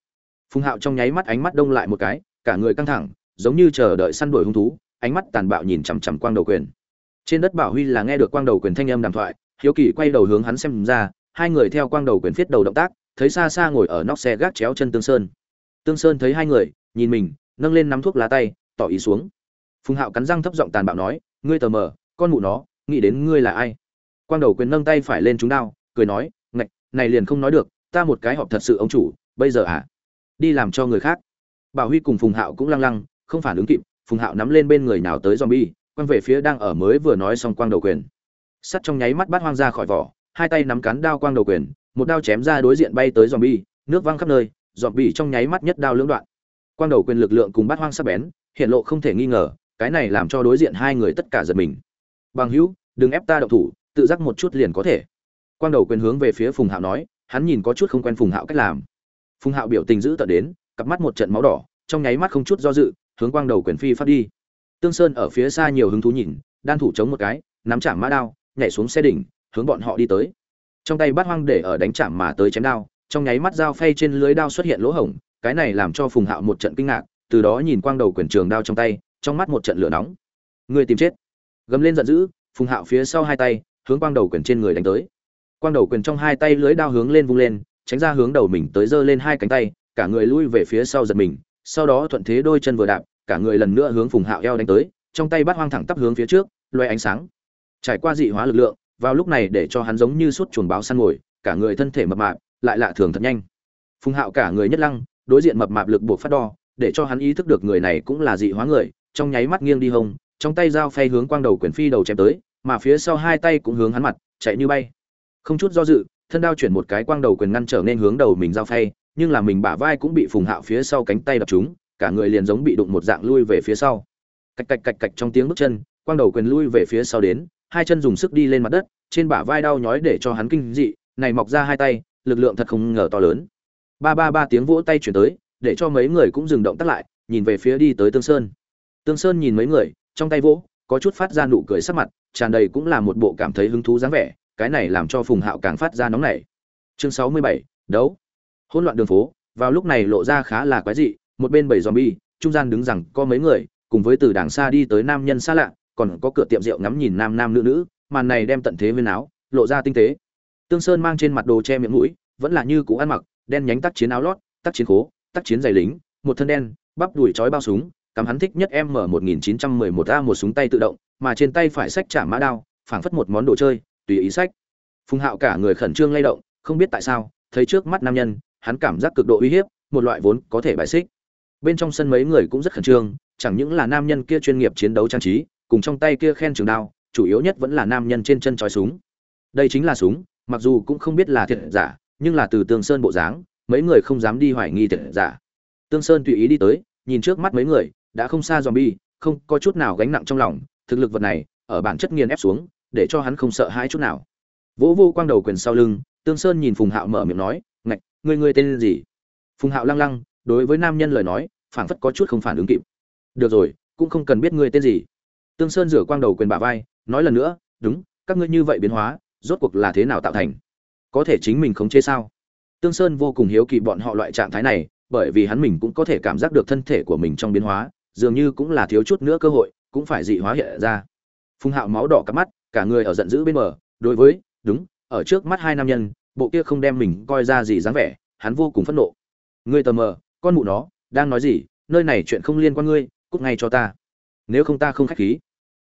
S1: Phùng hạo trong nháy mắt ánh mắt đông lại một cái, cả người căng thẳng, giống như chờ đợi săn đuổi hung thú, ánh mắt tàn bạo nhìn chằm chằm quang đầu quyền. Trên đất bảo huy là nghe được quang đầu quyền thanh âm đàm thoại, hiếu kỳ quay đầu hướng hắn xem ra, hai người theo quang đầu quyền viết đầu động tác, thấy xa xa ngồi ở nóc xe gác chéo chân tương sơn tương sơn thấy hai người, nhìn mình, nâng lên nắm thuốc lá tay, tỏ ý xuống. Phùng hạo cắn răng thấp giọng tàn bạo nói, ngươi tờ mờ, con mụ nó, nghĩ đến ngươi là ai? Quang đầu quyền nâng tay phải lên chúng đao, cười nói, ngạch, này liền không nói được, ta một cái họp thật sự ông chủ, bây giờ à? Đi làm cho người khác. Bảo huy cùng phùng hạo cũng lăng lăng, không phản ứng kịp, phùng hạo nắm lên bên người nào tới zombie, quăng về phía đang ở mới vừa nói xong quang đầu quyền. Sắt trong nháy mắt bắt hoang ra khỏi vỏ, hai tay nắm cán đao quang đầu quyền, một đao chém ra đối diện bay tới zombie, nước văng khắp nơi zombie trong nháy mắt nhất đao lưỡng đoạn. Quang đầu quyền lực lượng cùng bắt hoang sắc bén, hiện lộ không thể nghi ngờ, cái này làm cho đối diện hai người tất cả giật mình. Bằng hữu, đừng ép ta động thủ, tự giác một chút liền có thể. Quang đầu quyền hướng về phía phùng hạo nói, hắn nhìn có chút không quen phùng hạo cách làm. Phùng hạo biểu tình giữ tận đến, cặp mắt một trận máu đỏ, trong nháy mắt không chút do dự, hướng quang đầu quyền phi phát đi. Tương sơn ở phía xa nhiều hứng thú nhìn, đan thủ chống một cái, nắm chạm mã đao, nhảy xuống xe đỉnh, hướng bọn họ đi tới. Trong tay bát hoang để ở đánh chạm mà tới chém đao trong nháy mắt dao phay trên lưới đao xuất hiện lỗ hổng, cái này làm cho phùng hạo một trận kinh ngạc, từ đó nhìn quang đầu quyền trường đao trong tay, trong mắt một trận lửa nóng. Người tìm chết. Gầm lên giận dữ, phùng hạo phía sau hai tay, hướng quang đầu quyền trên người đánh tới. Quang đầu quyền trong hai tay lưới đao hướng lên vung lên, tránh ra hướng đầu mình tới giơ lên hai cánh tay, cả người lui về phía sau giật mình, sau đó thuận thế đôi chân vừa đạp, cả người lần nữa hướng phùng hạo eo đánh tới, trong tay bắt hoang thẳng tắp hướng phía trước loé ánh sáng. Trải qua dị hóa lực lượng, vào lúc này để cho hắn giống như suốt chuồn báo săn ngồi, cả người thân thể mập mạp lại lạ thường thật nhanh. Phùng hạo cả người nhất lăng, đối diện mập mạp lực buộc phát đo, để cho hắn ý thức được người này cũng là dị hóa người, trong nháy mắt nghiêng đi hông, trong tay dao phay hướng quang đầu quyền phi đầu chém tới, mà phía sau hai tay cũng hướng hắn mặt, chạy như bay. Không chút do dự, thân đao chuyển một cái quang đầu quyền ngăn trở nên hướng đầu mình dao phay, nhưng là mình bả vai cũng bị phùng hạo phía sau cánh tay đập trúng, cả người liền giống bị đụng một dạng lui về phía sau. Cạch cạch cạch cạch trong tiếng bước chân, quang đầu quyền lui về phía sau đến, hai chân dùng sức đi lên mặt đất, trên bả vai đau nhói để cho hắn kinh dị, này mọc ra hai tay lực lượng thật không ngờ to lớn. Ba ba ba tiếng vỗ tay chuyển tới, để cho mấy người cũng dừng động tác lại, nhìn về phía đi tới tương sơn. Tương sơn nhìn mấy người, trong tay vỗ, có chút phát ra nụ cười sắc mặt, tràn đầy cũng là một bộ cảm thấy hứng thú dáng vẻ, cái này làm cho phùng hạo càng phát ra nóng nảy. Chương sáu mươi bảy, đấu. Hỗn loạn đường phố, vào lúc này lộ ra khá là quái dị, một bên bảy zombie, trung gian đứng rằng có mấy người, cùng với từ đàng xa đi tới nam nhân xa lạ, còn có cửa tiệm rượu ngắm nhìn nam nam nữ nữ, màn này đem tận thế viên áo, lộ ra tinh tế tương sơn mang trên mặt đồ che miệng mũi, vẫn là như cũ ăn mặc, đen nhánh tắc chiến áo lót tắc chiến khố tắc chiến giày lính, một thân đen, bắp đùi trói bao súng, cắm hắn thích nhất m một nghìn chín trăm mười một a một súng tay tự động, mà trên tay phải sách trả mã đao, phảng phất một món đồ chơi, tùy ý sách phùng hạo cả người khẩn trương lay động, không biết tại sao, thấy trước mắt nam nhân, hắn cảm giác cực độ uy hiếp, một loại vốn có thể bài xích. Bên trong sân mấy người cũng rất khẩn trương, chẳng những là nam nhân kia chuyên nghiệp chiến đấu trang trí, cùng trong tay kia khen trường đao, chủ yếu nhất vẫn là nam nhân trên chân trói súng. Đây chính là súng mặc dù cũng không biết là thiệt giả, nhưng là từ tương sơn bộ dáng, mấy người không dám đi hoài nghi thiệt giả. Tương sơn tùy ý đi tới, nhìn trước mắt mấy người, đã không xa dòm bi không có chút nào gánh nặng trong lòng, thực lực vật này, ở bản chất nghiền ép xuống, để cho hắn không sợ hãi chút nào. Vỗ vô quang đầu quyền sau lưng, tương sơn nhìn phùng hạo mở miệng nói, ngạch, ngươi ngươi tên gì? Phùng hạo lăng lăng, đối với nam nhân lời nói, phảng phất có chút không phản ứng kịp. Được rồi, cũng không cần biết ngươi tên gì. Tương sơn rửa quang đầu quyền bả vai, nói lần nữa, đúng, các ngươi như vậy biến hóa rốt cuộc là thế nào tạo thành? Có thể chính mình khống chế sao? Tương sơn vô cùng hiếu kỳ bọn họ loại trạng thái này, bởi vì hắn mình cũng có thể cảm giác được thân thể của mình trong biến hóa, dường như cũng là thiếu chút nữa cơ hội, cũng phải dị hóa hiện ra. Phùng hạo máu đỏ cắp mắt, cả người ở giận dữ bên bờ, đối với, đúng, ở trước mắt hai nam nhân, bộ kia không đem mình coi ra gì dáng vẻ, hắn vô cùng phẫn nộ. Ngươi tờ mờ, con mụ nó, đang nói gì, nơi này chuyện không liên quan ngươi, cút ngay cho ta. Nếu không ta không khách khí.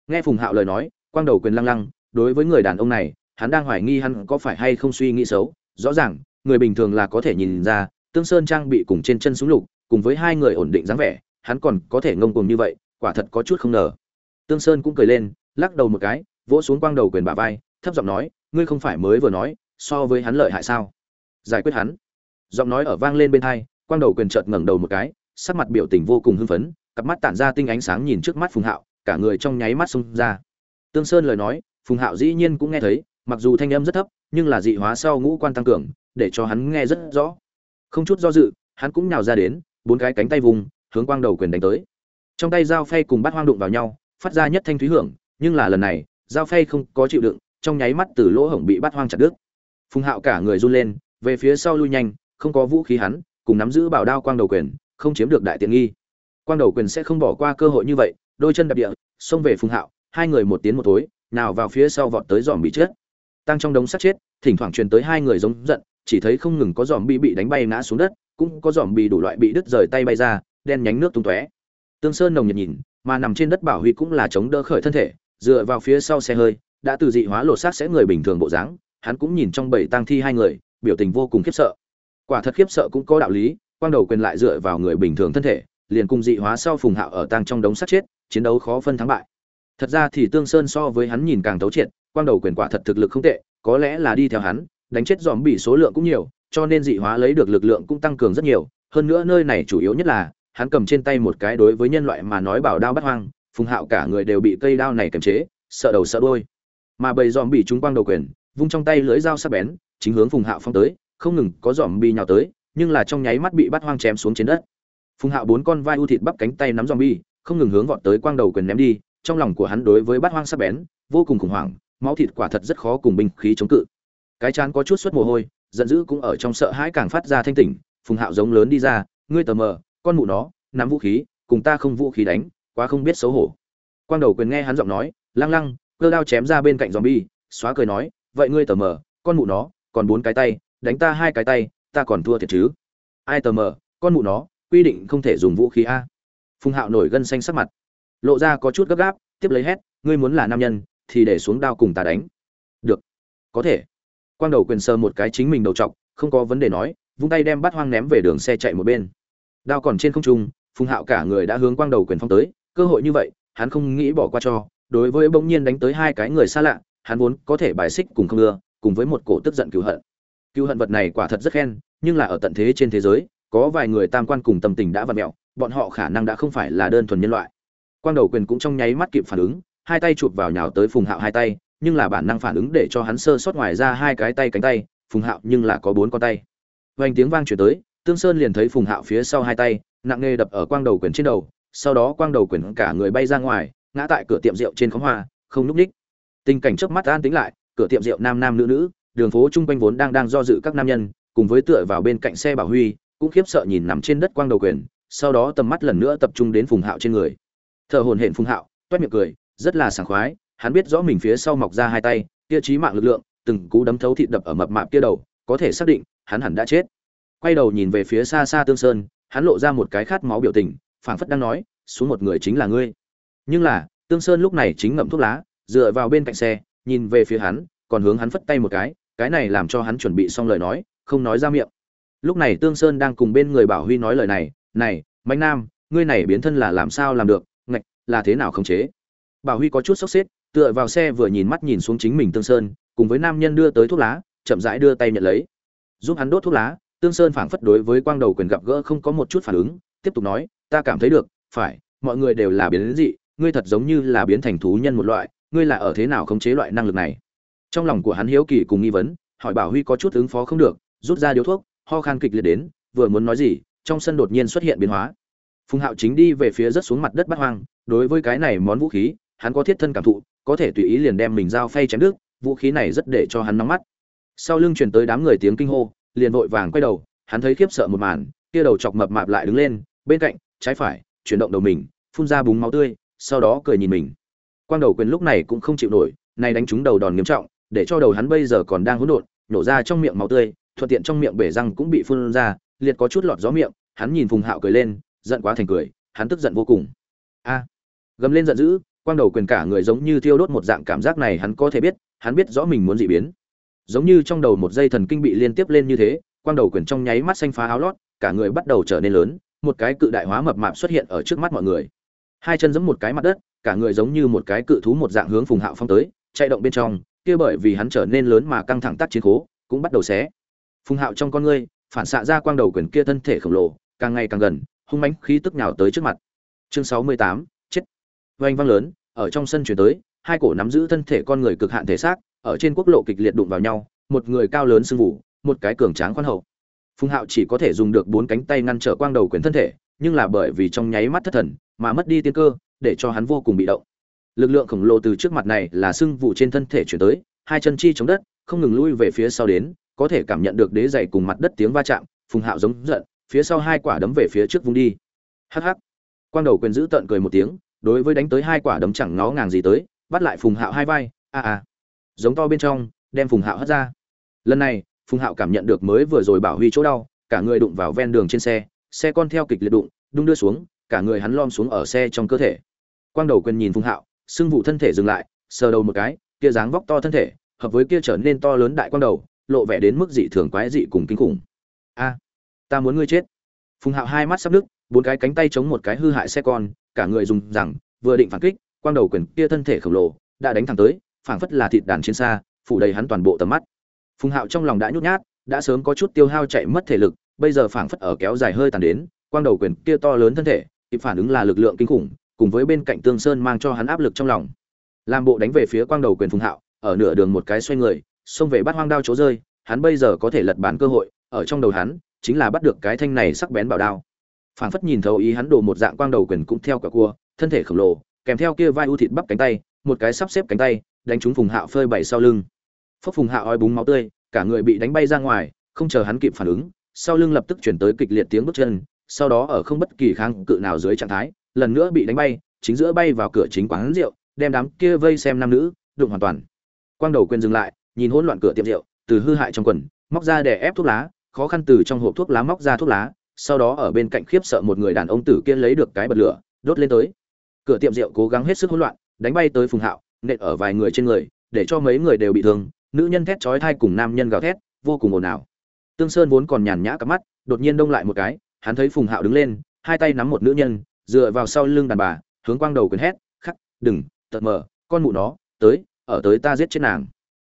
S1: Nghe phùng hạo lời nói, quang đầu quyền lăng lăng, đối với người đàn ông này hắn đang hoài nghi hắn có phải hay không suy nghĩ xấu. Rõ ràng, người bình thường là có thể nhìn ra, tương sơn trang bị cùng trên chân súng lục, cùng với hai người ổn định dáng vẻ, hắn còn có thể ngông cuồng như vậy, quả thật có chút không ngờ. Tương sơn cũng cười lên, lắc đầu một cái, vỗ xuống quang đầu quyền bả vai, thấp giọng nói, ngươi không phải mới vừa nói, so với hắn lợi hại sao? Giải quyết hắn. Giọng nói ở vang lên bên tai quang đầu quyền chợt ngẩng đầu một cái, sắc mặt biểu tình vô cùng hưng phấn, cặp mắt tản ra tinh ánh sáng nhìn trước mắt phùng hạo, cả người trong nháy mắt xông ra. Tương sơn lời nói, phùng hạo dĩ nhiên cũng nghe thấy mặc dù thanh âm rất thấp, nhưng là dị hóa sau ngũ quan tăng cường, để cho hắn nghe rất rõ. Không chút do dự, hắn cũng nhào ra đến, bốn cái cánh tay vùng, hướng quang đầu quyền đánh tới. Trong tay dao phay cùng bắt hoang đụng vào nhau, phát ra nhất thanh thúy hưởng, nhưng là lần này, dao phay không có chịu đựng, trong nháy mắt từ lỗ hổng bị bắt hoang chặt đứt. Phùng hạo cả người run lên, về phía sau lui nhanh, không có vũ khí hắn, cùng nắm giữ bảo đao quang đầu quyền, không chiếm được đại tiện nghi. Quang đầu quyền sẽ không bỏ qua cơ hội như vậy, đôi chân đạp địa, xông về phùng hạo, hai người một tiến một tối nào vào phía sau vọt tới dòm bị chết tăng trong đống sắt chết, thỉnh thoảng truyền tới hai người giống giận, chỉ thấy không ngừng có giòm bị bị đánh bay ngã xuống đất, cũng có giòm bị đủ loại bị đứt rời tay bay ra, đen nhánh nước tung tóe. Tương sơn nồng nhiệt nhìn, mà nằm trên đất bảo huy cũng là chống đỡ khởi thân thể, dựa vào phía sau xe hơi, đã từ dị hóa lột xác sẽ người bình thường bộ dáng, hắn cũng nhìn trong bảy tang thi hai người, biểu tình vô cùng khiếp sợ. Quả thật khiếp sợ cũng có đạo lý, quang đầu quyền lại dựa vào người bình thường thân thể, liền cùng dị hóa sau phùng hạo ở tang trong đống sát chết, chiến đấu khó phân thắng bại. Thật ra thì tương sơn so với hắn nhìn càng thấu triệt quang đầu quyền quả thật thực lực không tệ có lẽ là đi theo hắn đánh chết dòm bị số lượng cũng nhiều cho nên dị hóa lấy được lực lượng cũng tăng cường rất nhiều hơn nữa nơi này chủ yếu nhất là hắn cầm trên tay một cái đối với nhân loại mà nói bảo đao bắt hoang phùng hạo cả người đều bị cây đao này kiềm chế sợ đầu sợ đuôi. mà bầy dòm bị chúng quang đầu quyền vung trong tay lưỡi dao sắc bén chính hướng phùng hạo phong tới không ngừng có dòm bị nhào tới nhưng là trong nháy mắt bị bắt hoang chém xuống trên đất phùng hạo bốn con vai u thịt bắp cánh tay nắm zombie, không ngừng hướng vọt tới quang đầu quyền ném đi trong lòng của hắn đối với bắt hoang sắc bén vô cùng khủng hoảng máu thịt quả thật rất khó cùng binh khí chống cự. Cái chán có chút suất mồ hôi, giận dữ cũng ở trong sợ hãi càng phát ra thanh tỉnh, phùng hạo giống lớn đi ra, ngươi tờ mờ, con mụ nó, nắm vũ khí, cùng ta không vũ khí đánh, quá không biết xấu hổ. Quang đầu quyền nghe hắn giọng nói, lăng lăng, cơ đao chém ra bên cạnh zombie, xóa cười nói, vậy ngươi tờ mờ, con mụ nó, còn bốn cái tay, đánh ta hai cái tay, ta còn thua thiệt chứ. Ai tờ mờ, con mụ nó, quy định không thể dùng vũ khí a. Phùng hạo nổi gân xanh sắc mặt, lộ ra có chút gấp gáp, tiếp lấy hét, ngươi muốn là nam nhân thì để xuống đao cùng ta đánh. Được. Có thể. Quang đầu quyền sờ một cái chính mình đầu t không có vấn đề nói, vung tay đem bắt hoang ném về đường xe chạy một bên. Đao còn trên không trung, phùng hạo cả người đã hướng quang đầu quyền phong tới, cơ hội như vậy, hắn không nghĩ bỏ qua cho, đối với bỗng nhiên đánh tới hai cái người xa lạ, hắn vốn có thể bài xích cùng không ưa, cùng với một cổ tức giận cứu hận. Cứu hận vật này quả thật rất khen, nhưng là ở tận thế trên thế giới, có vài người tam quan cùng tâm tình đã vặt mẹo, bọn họ khả năng đã không phải là đơn thuần nhân loại. Quang đầu quyền cũng trong nháy mắt kịp phản ứng hai tay chụp vào nhào tới phùng hạo hai tay nhưng là bản năng phản ứng để cho hắn sơ sót ngoài ra hai cái tay cánh tay phùng hạo nhưng là có bốn con tay. Vành tiếng vang chuyển tới tương sơn liền thấy phùng hạo phía sau hai tay nặng nề đập ở quang đầu Quyển trên đầu sau đó quang đầu Quyển cả người bay ra ngoài ngã tại cửa tiệm rượu trên khóm hoa không núp ních. Tình cảnh trước mắt an tính lại cửa tiệm rượu nam nam nữ nữ đường phố chung quanh vốn đang đang do dự các nam nhân cùng với tựa vào bên cạnh xe bảo huy cũng khiếp sợ nhìn nằm trên đất quang đầu Quyển, sau đó tầm mắt lần nữa tập trung đến phùng hạo trên người. Thở hồn hển phùng hạo toét miệng cười rất là sảng khoái, hắn biết rõ mình phía sau mọc ra hai tay, kia chí mạng lực lượng, từng cú đấm thấu thịt đập ở mập mạp kia đầu, có thể xác định, hắn hẳn đã chết. Quay đầu nhìn về phía xa xa tương sơn, hắn lộ ra một cái khát máu biểu tình, phảng phất đang nói, xuống một người chính là ngươi. Nhưng là, tương sơn lúc này chính ngậm thuốc lá, dựa vào bên cạnh xe, nhìn về phía hắn, còn hướng hắn phất tay một cái cái này làm cho hắn chuẩn bị xong lời nói, không nói ra miệng. Lúc này tương sơn đang cùng bên người bảo huy nói lời này này, mạnh nam, ngươi này biến thân là làm sao làm được, ngạch, là thế nào khống chế? Bảo huy có chút sốc xếp tựa vào xe vừa nhìn mắt nhìn xuống chính mình tương sơn, cùng với nam nhân đưa tới thuốc lá, chậm rãi đưa tay nhận lấy. Giúp hắn đốt thuốc lá, tương sơn phảng phất đối với quang đầu quyền gặp gỡ không có một chút phản ứng, tiếp tục nói, ta cảm thấy được, phải, mọi người đều là biến dị, ngươi thật giống như là biến thành thú nhân một loại, ngươi là ở thế nào khống chế loại năng lực này? Trong lòng của hắn hiếu kỳ cùng nghi vấn, hỏi bảo huy có chút ứng phó không được, rút ra điếu thuốc, ho khan kịch liệt đến, vừa muốn nói gì, trong sân đột nhiên xuất hiện biến hóa. Phùng hạo chính đi về phía rất xuống mặt đất bắt hoang, đối với cái này món vũ khí hắn có thiết thân cảm thụ, có thể tùy ý liền đem mình dao phay chém đứt, vũ khí này rất để cho hắn nóng mắt. Sau lưng truyền tới đám người tiếng kinh hô, liền vội vàng quay đầu, hắn thấy khiếp sợ một màn, kia đầu chọc mập mạp lại đứng lên, bên cạnh, trái phải, chuyển động đầu mình, phun ra búng máu tươi, sau đó cười nhìn mình. Quang đầu quyền lúc này cũng không chịu nổi, nay đánh trúng đầu đòn nghiêm trọng, để cho đầu hắn bây giờ còn đang hỗn độn, nổ ra trong miệng máu tươi, thuận tiện trong miệng bể răng cũng bị phun ra, liệt có chút lọt gió miệng, hắn nhìn phùng hạo cười lên, giận quá thành cười, hắn tức giận vô cùng. A, gầm lên giận dữ quang đầu quyền cả người giống như thiêu đốt một dạng cảm giác này hắn có thể biết, hắn biết rõ mình muốn dị biến. Giống như trong đầu một dây thần kinh bị liên tiếp lên như thế, quang đầu quyền trong nháy mắt xanh phá áo lót, cả người bắt đầu trở nên lớn, một cái cự đại hóa mập mạp xuất hiện ở trước mắt mọi người. Hai chân giẫm một cái mặt đất, cả người giống như một cái cự thú một dạng hướng phùng hạo phong tới, chạy động bên trong, kia bởi vì hắn trở nên lớn mà căng thẳng tác chiến cố cũng bắt đầu xé. Phùng hạo trong con ngươi, phản xạ ra quang đầu quyền kia thân thể khổng lồ, càng ngày càng gần, hung mãnh khí tức nhào tới trước mặt. Chương sáu mươi tám chết vang vang lớn, ở trong sân chuyển tới, hai cổ nắm giữ thân thể con người cực hạn thể xác, ở trên quốc lộ kịch liệt đụng vào nhau, một người cao lớn sưng vụ một cái cường tráng khoan hậu. Phùng hạo chỉ có thể dùng được bốn cánh tay ngăn trở quang đầu quyền thân thể, nhưng là bởi vì trong nháy mắt thất thần, mà mất đi tiên cơ, để cho hắn vô cùng bị động. Lực lượng khổng lồ từ trước mặt này là sưng vụ trên thân thể chuyển tới, hai chân chi chống đất, không ngừng lui về phía sau đến, có thể cảm nhận được đế dày cùng mặt đất tiếng va chạm, phùng hạo giống giận, phía sau hai quả đấm về phía trước vung đi. Hắc hắc. Quang đầu quyền giữ tận cười một tiếng đối với đánh tới hai quả đấm chẳng ngó ngàng gì tới, bắt lại phùng hạo hai vai, a a. Giống to bên trong, đem phùng hạo hất ra. Lần này, phùng hạo cảm nhận được mới vừa rồi bảo huy chỗ đau, cả người đụng vào ven đường trên xe xe con theo kịch liệt đụng, đung đưa xuống, cả người hắn lom xuống ở xe trong cơ thể. Quang đầu quên nhìn phùng hạo sưng vụ thân thể dừng lại, sờ đầu một cái, kia dáng vóc to thân thể, hợp với kia trở nên to lớn đại quang đầu, lộ vẻ đến mức dị thường quái dị cùng kinh khủng. A, ta muốn ngươi chết. Phùng hạo hai mắt sắp nứt, bốn cái cánh tay chống một cái hư hại xe con cả người dùng rằng, vừa định phản kích, quang đầu quyền kia thân thể khổng lồ, đã đánh thẳng tới, phảng phất là thịt đàn trên xa, phủ đầy hắn toàn bộ tầm mắt. Phùng hạo trong lòng đã nhút nhát, đã sớm có chút tiêu hao chạy mất thể lực, bây giờ phảng phất ở kéo dài hơi tàn đến, quang đầu quyền kia to lớn thân thể, kịp phản ứng là lực lượng kinh khủng, cùng với bên cạnh tương sơn mang cho hắn áp lực trong lòng. Làm bộ đánh về phía quang đầu quyền phùng hạo, ở nửa đường một cái xoay người, xông về bắt hoang đao chỗ rơi, hắn bây giờ có thể lật bàn cơ hội, ở trong đầu hắn, chính là bắt được cái thanh này sắc bén bảo đao phảng phất nhìn thấu ý hắn đồ một dạng quang đầu quyền cũng theo cả cua, thân thể khổng lồ, kèm theo kia vai u thịt bắp cánh tay, một cái sắp xếp cánh tay, đánh trúng phùng hạo phơi bày sau lưng. Phốc phùng hạo oi búng máu tươi, cả người bị đánh bay ra ngoài, không chờ hắn kịp phản ứng, sau lưng lập tức chuyển tới kịch liệt tiếng bước chân, sau đó ở không bất kỳ kháng cự nào dưới trạng thái, lần nữa bị đánh bay, chính giữa bay vào cửa chính quán rượu, đem đám kia vây xem nam nữ, đụng hoàn toàn. Quang đầu quên dừng lại, nhìn hỗn loạn cửa tiệm rượu, từ hư hại trong quần, móc ra để ép thuốc lá, khó khăn từ trong hộp thuốc lá móc ra thuốc lá sau đó ở bên cạnh khiếp sợ một người đàn ông tử kia lấy được cái bật lửa, đốt lên tới. Cửa tiệm rượu cố gắng hết sức hỗn loạn, đánh bay tới phùng hạo, nện ở vài người trên người, để cho mấy người đều bị thương, nữ nhân thét chói thai cùng nam nhân gào thét, vô cùng ồn ào. Tương sơn vốn còn nhàn nhã cắp mắt, đột nhiên đông lại một cái, hắn thấy phùng hạo đứng lên, hai tay nắm một nữ nhân, dựa vào sau lưng đàn bà, hướng quang đầu quyền hét, khắc, đừng, tật mờ, con mụ nó, tới, ở tới ta giết chết nàng.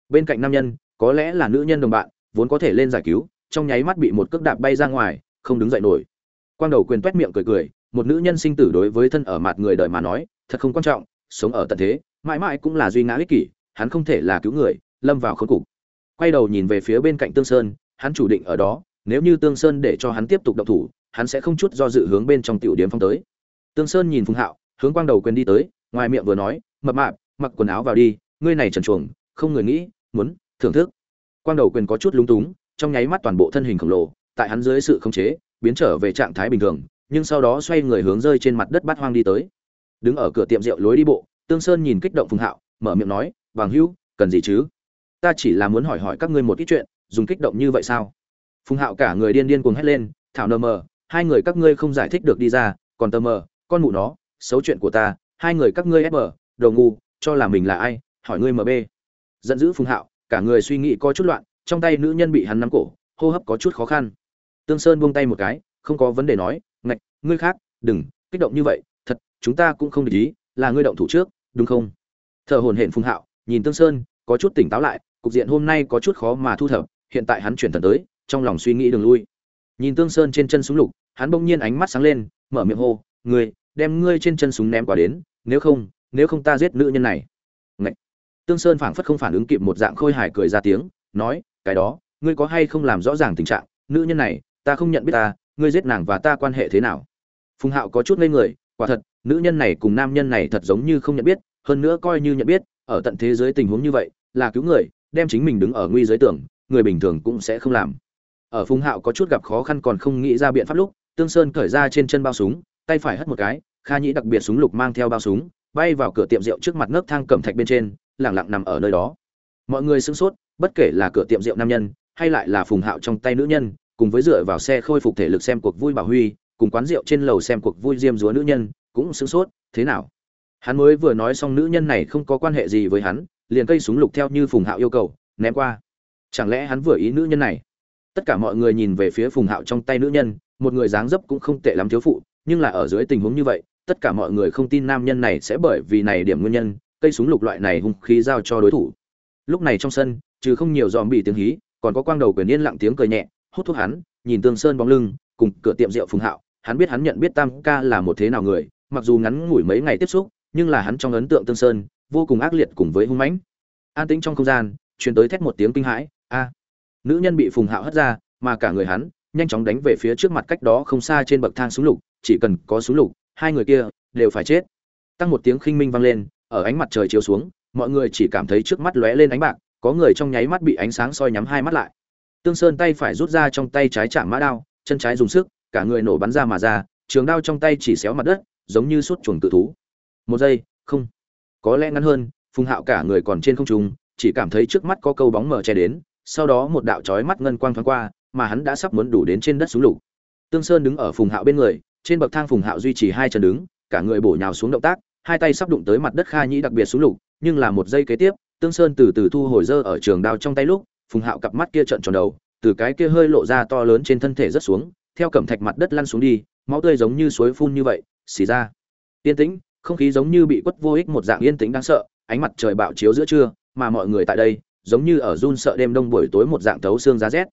S1: Bên cạnh nam nhân, có lẽ là nữ nhân đồng bạn, vốn có thể lên giải cứu, trong nháy mắt bị một cước đạp bay ra ngoài không đứng dậy nổi. Quang đầu quyền toét miệng cười cười, một nữ nhân sinh tử đối với thân ở mặt người đời mà nói, thật không quan trọng, sống ở tận thế, mãi mãi cũng là duy ngã ích kỷ, hắn không thể là cứu người, lâm vào khốn cục. Quay đầu nhìn về phía bên cạnh tương sơn, hắn chủ định ở đó, nếu như tương sơn để cho hắn tiếp tục động thủ, hắn sẽ không chút do dự hướng bên trong tiểu điếm phong tới. Tương sơn nhìn phùng hạo, hướng quang đầu quyền đi tới, ngoài miệng vừa nói, mập mạp, mặc quần áo vào đi, ngươi này trần chuồng, không người nghĩ, muốn thưởng thức. Quang đầu quyền có chút lúng túng, trong nháy mắt toàn bộ thân hình khổng lồ tại hắn dưới sự khống chế, biến trở về trạng thái bình thường, nhưng sau đó xoay người hướng rơi trên mặt đất bát hoang đi tới. Đứng ở cửa tiệm rượu lối đi bộ, tương sơn nhìn kích động phùng hạo, mở miệng nói vàng hữu, cần gì chứ? Ta chỉ là muốn hỏi hỏi các ngươi một ít chuyện, dùng kích động như vậy sao? Phùng hạo cả người điên điên cuồng hét lên, thảo nờ mờ, hai người các ngươi không giải thích được đi ra, còn tờ mờ, con mụ nó, xấu chuyện của ta, hai người các ngươi ép mờ đầu ngu, cho là mình là ai, hỏi ngươi mb giận dữ phùng hạo, cả người suy nghĩ có chút loạn, trong tay nữ nhân bị hắn nắm cổ, hô hấp có chút khó khăn tương sơn buông tay một cái, không có vấn đề nói, ngạch, ngươi khác, đừng, kích động như vậy, thật, chúng ta cũng không để ý, là ngươi động thủ trước, đúng không? Thở hồn hển phùng hạo, nhìn tương sơn, có chút tỉnh táo lại, cục diện hôm nay có chút khó mà thu thập, hiện tại hắn chuyển thần tới, trong lòng suy nghĩ đường lui. Nhìn tương sơn trên chân súng lục, hắn bỗng nhiên ánh mắt sáng lên, mở miệng hô, ngươi, đem ngươi trên chân súng ném qua đến, nếu không nếu không ta giết nữ nhân này. Ngậy. tương sơn phảng phất không phản ứng kịp một dạng khôi hài cười ra tiếng, nói, cái đó, ngươi có hay không làm rõ ràng tình trạng, nữ nhân này ta không nhận biết ta, ngươi giết nàng và ta quan hệ thế nào? Phùng hạo có chút ngây người, quả thật, nữ nhân này cùng nam nhân này thật giống như không nhận biết, hơn nữa coi như nhận biết, ở tận thế giới tình huống như vậy, là cứu người, đem chính mình đứng ở nguy giới tưởng, người bình thường cũng sẽ không làm. Ở phùng hạo có chút gặp khó khăn còn không nghĩ ra biện pháp lúc, tương sơn cởi ra trên chân bao súng, tay phải hất một cái, kha nhĩ đặc biệt súng lục mang theo bao súng, bay vào cửa tiệm rượu trước mặt nấc thang cẩm thạch bên trên lẳng lặng nằm ở nơi đó. Mọi người sửng sốt, bất kể là cửa tiệm rượu nam nhân, hay lại là phùng hạo trong tay nữ nhân cùng với dựa vào xe khôi phục thể lực xem cuộc vui bảo huy, cùng quán rượu trên lầu xem cuộc vui diêm dúa nữ nhân, cũng sửng sốt, thế nào? Hắn mới vừa nói xong nữ nhân này không có quan hệ gì với hắn, liền cây súng lục theo như phùng hạo yêu cầu, ném qua. Chẳng lẽ hắn vừa ý nữ nhân này? Tất cả mọi người nhìn về phía phùng hạo trong tay nữ nhân, một người dáng dấp cũng không tệ lắm thiếu phụ, nhưng là ở dưới tình huống như vậy, tất cả mọi người không tin nam nhân này sẽ bởi vì này điểm nguyên nhân, cây súng lục loại này hung khí giao cho đối thủ. Lúc này trong sân, trừ không nhiều dòm bị tiếng hí, còn có quang đầu quyền yên lặng tiếng cười nhẹ hút thuốc hắn, nhìn tương sơn bóng lưng, cùng cửa tiệm rượu phùng hạo, hắn biết hắn nhận biết tam ca là một thế nào người, mặc dù ngắn ngủi mấy ngày tiếp xúc, nhưng là hắn trong ấn tượng tương sơn vô cùng ác liệt cùng với hung mãnh. An tĩnh trong không gian, truyền tới thét một tiếng kinh hãi, a. Nữ nhân bị phùng hạo hất ra, mà cả người hắn nhanh chóng đánh về phía trước mặt cách đó không xa trên bậc thang súng lục, chỉ cần có súng lục, hai người kia đều phải chết. Tăng một tiếng khinh minh vang lên, ở ánh mặt trời chiếu xuống, mọi người chỉ cảm thấy trước mắt lóe lên ánh bạc, có người trong nháy mắt bị ánh sáng soi nhắm hai mắt lại tương sơn tay phải rút ra trong tay trái chạm mã đao, chân trái dùng sức, cả người nổ bắn ra mà ra, trường đao trong tay chỉ xéo mặt đất, giống như suốt chuồng tự thú. Một giây, không. Có lẽ ngắn hơn, phùng hạo cả người còn trên không trung, chỉ cảm thấy trước mắt có câu bóng mở che đến, sau đó một đạo chói mắt ngân quang thoáng qua, mà hắn đã sắp muốn đủ đến trên đất xuống lục. Tương sơn đứng ở phùng hạo bên người, trên bậc thang phùng hạo duy trì hai chân đứng, cả người bổ nhào xuống động tác, hai tay sắp đụng tới mặt đất kha nhĩ đặc biệt xuống lục, nhưng là một giây kế tiếp, tương sơn từ từ thu hồi dơ ở trường đao trong tay lúc phùng hạo cặp mắt kia trợn tròn đầu, từ cái kia hơi lộ ra to lớn trên thân thể rất xuống, theo cẩm thạch mặt đất lăn xuống đi, máu tươi giống như suối phun như vậy, xì ra. Yên tĩnh, không khí giống như bị quất vô ích một dạng yên tĩnh đáng sợ, ánh mặt trời bạo chiếu giữa trưa, mà mọi người tại đây, giống như ở run sợ đêm đông buổi tối một dạng thấu xương giá rét.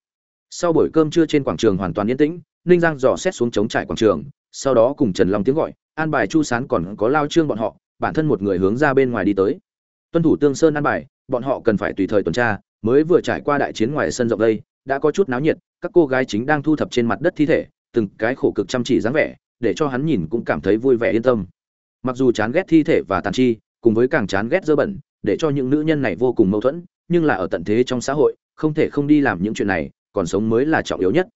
S1: Sau buổi cơm trưa trên quảng trường hoàn toàn yên tĩnh, ninh giang dò xét xuống chống trải quảng trường, sau đó cùng trần long tiếng gọi, an bài chu sán còn có lao trương bọn họ, bản thân một người hướng ra bên ngoài đi tới. Tuân thủ tương sơn an bài, bọn họ cần phải tùy thời tuần tra mới vừa trải qua đại chiến ngoài sân rộng đây, đã có chút náo nhiệt, các cô gái chính đang thu thập trên mặt đất thi thể, từng cái khổ cực chăm chỉ dáng vẻ, để cho hắn nhìn cũng cảm thấy vui vẻ yên tâm. Mặc dù chán ghét thi thể và tàn chi, cùng với càng chán ghét dơ bẩn, để cho những nữ nhân này vô cùng mâu thuẫn, nhưng là ở tận thế trong xã hội, không thể không đi làm những chuyện này, còn sống mới là trọng yếu nhất.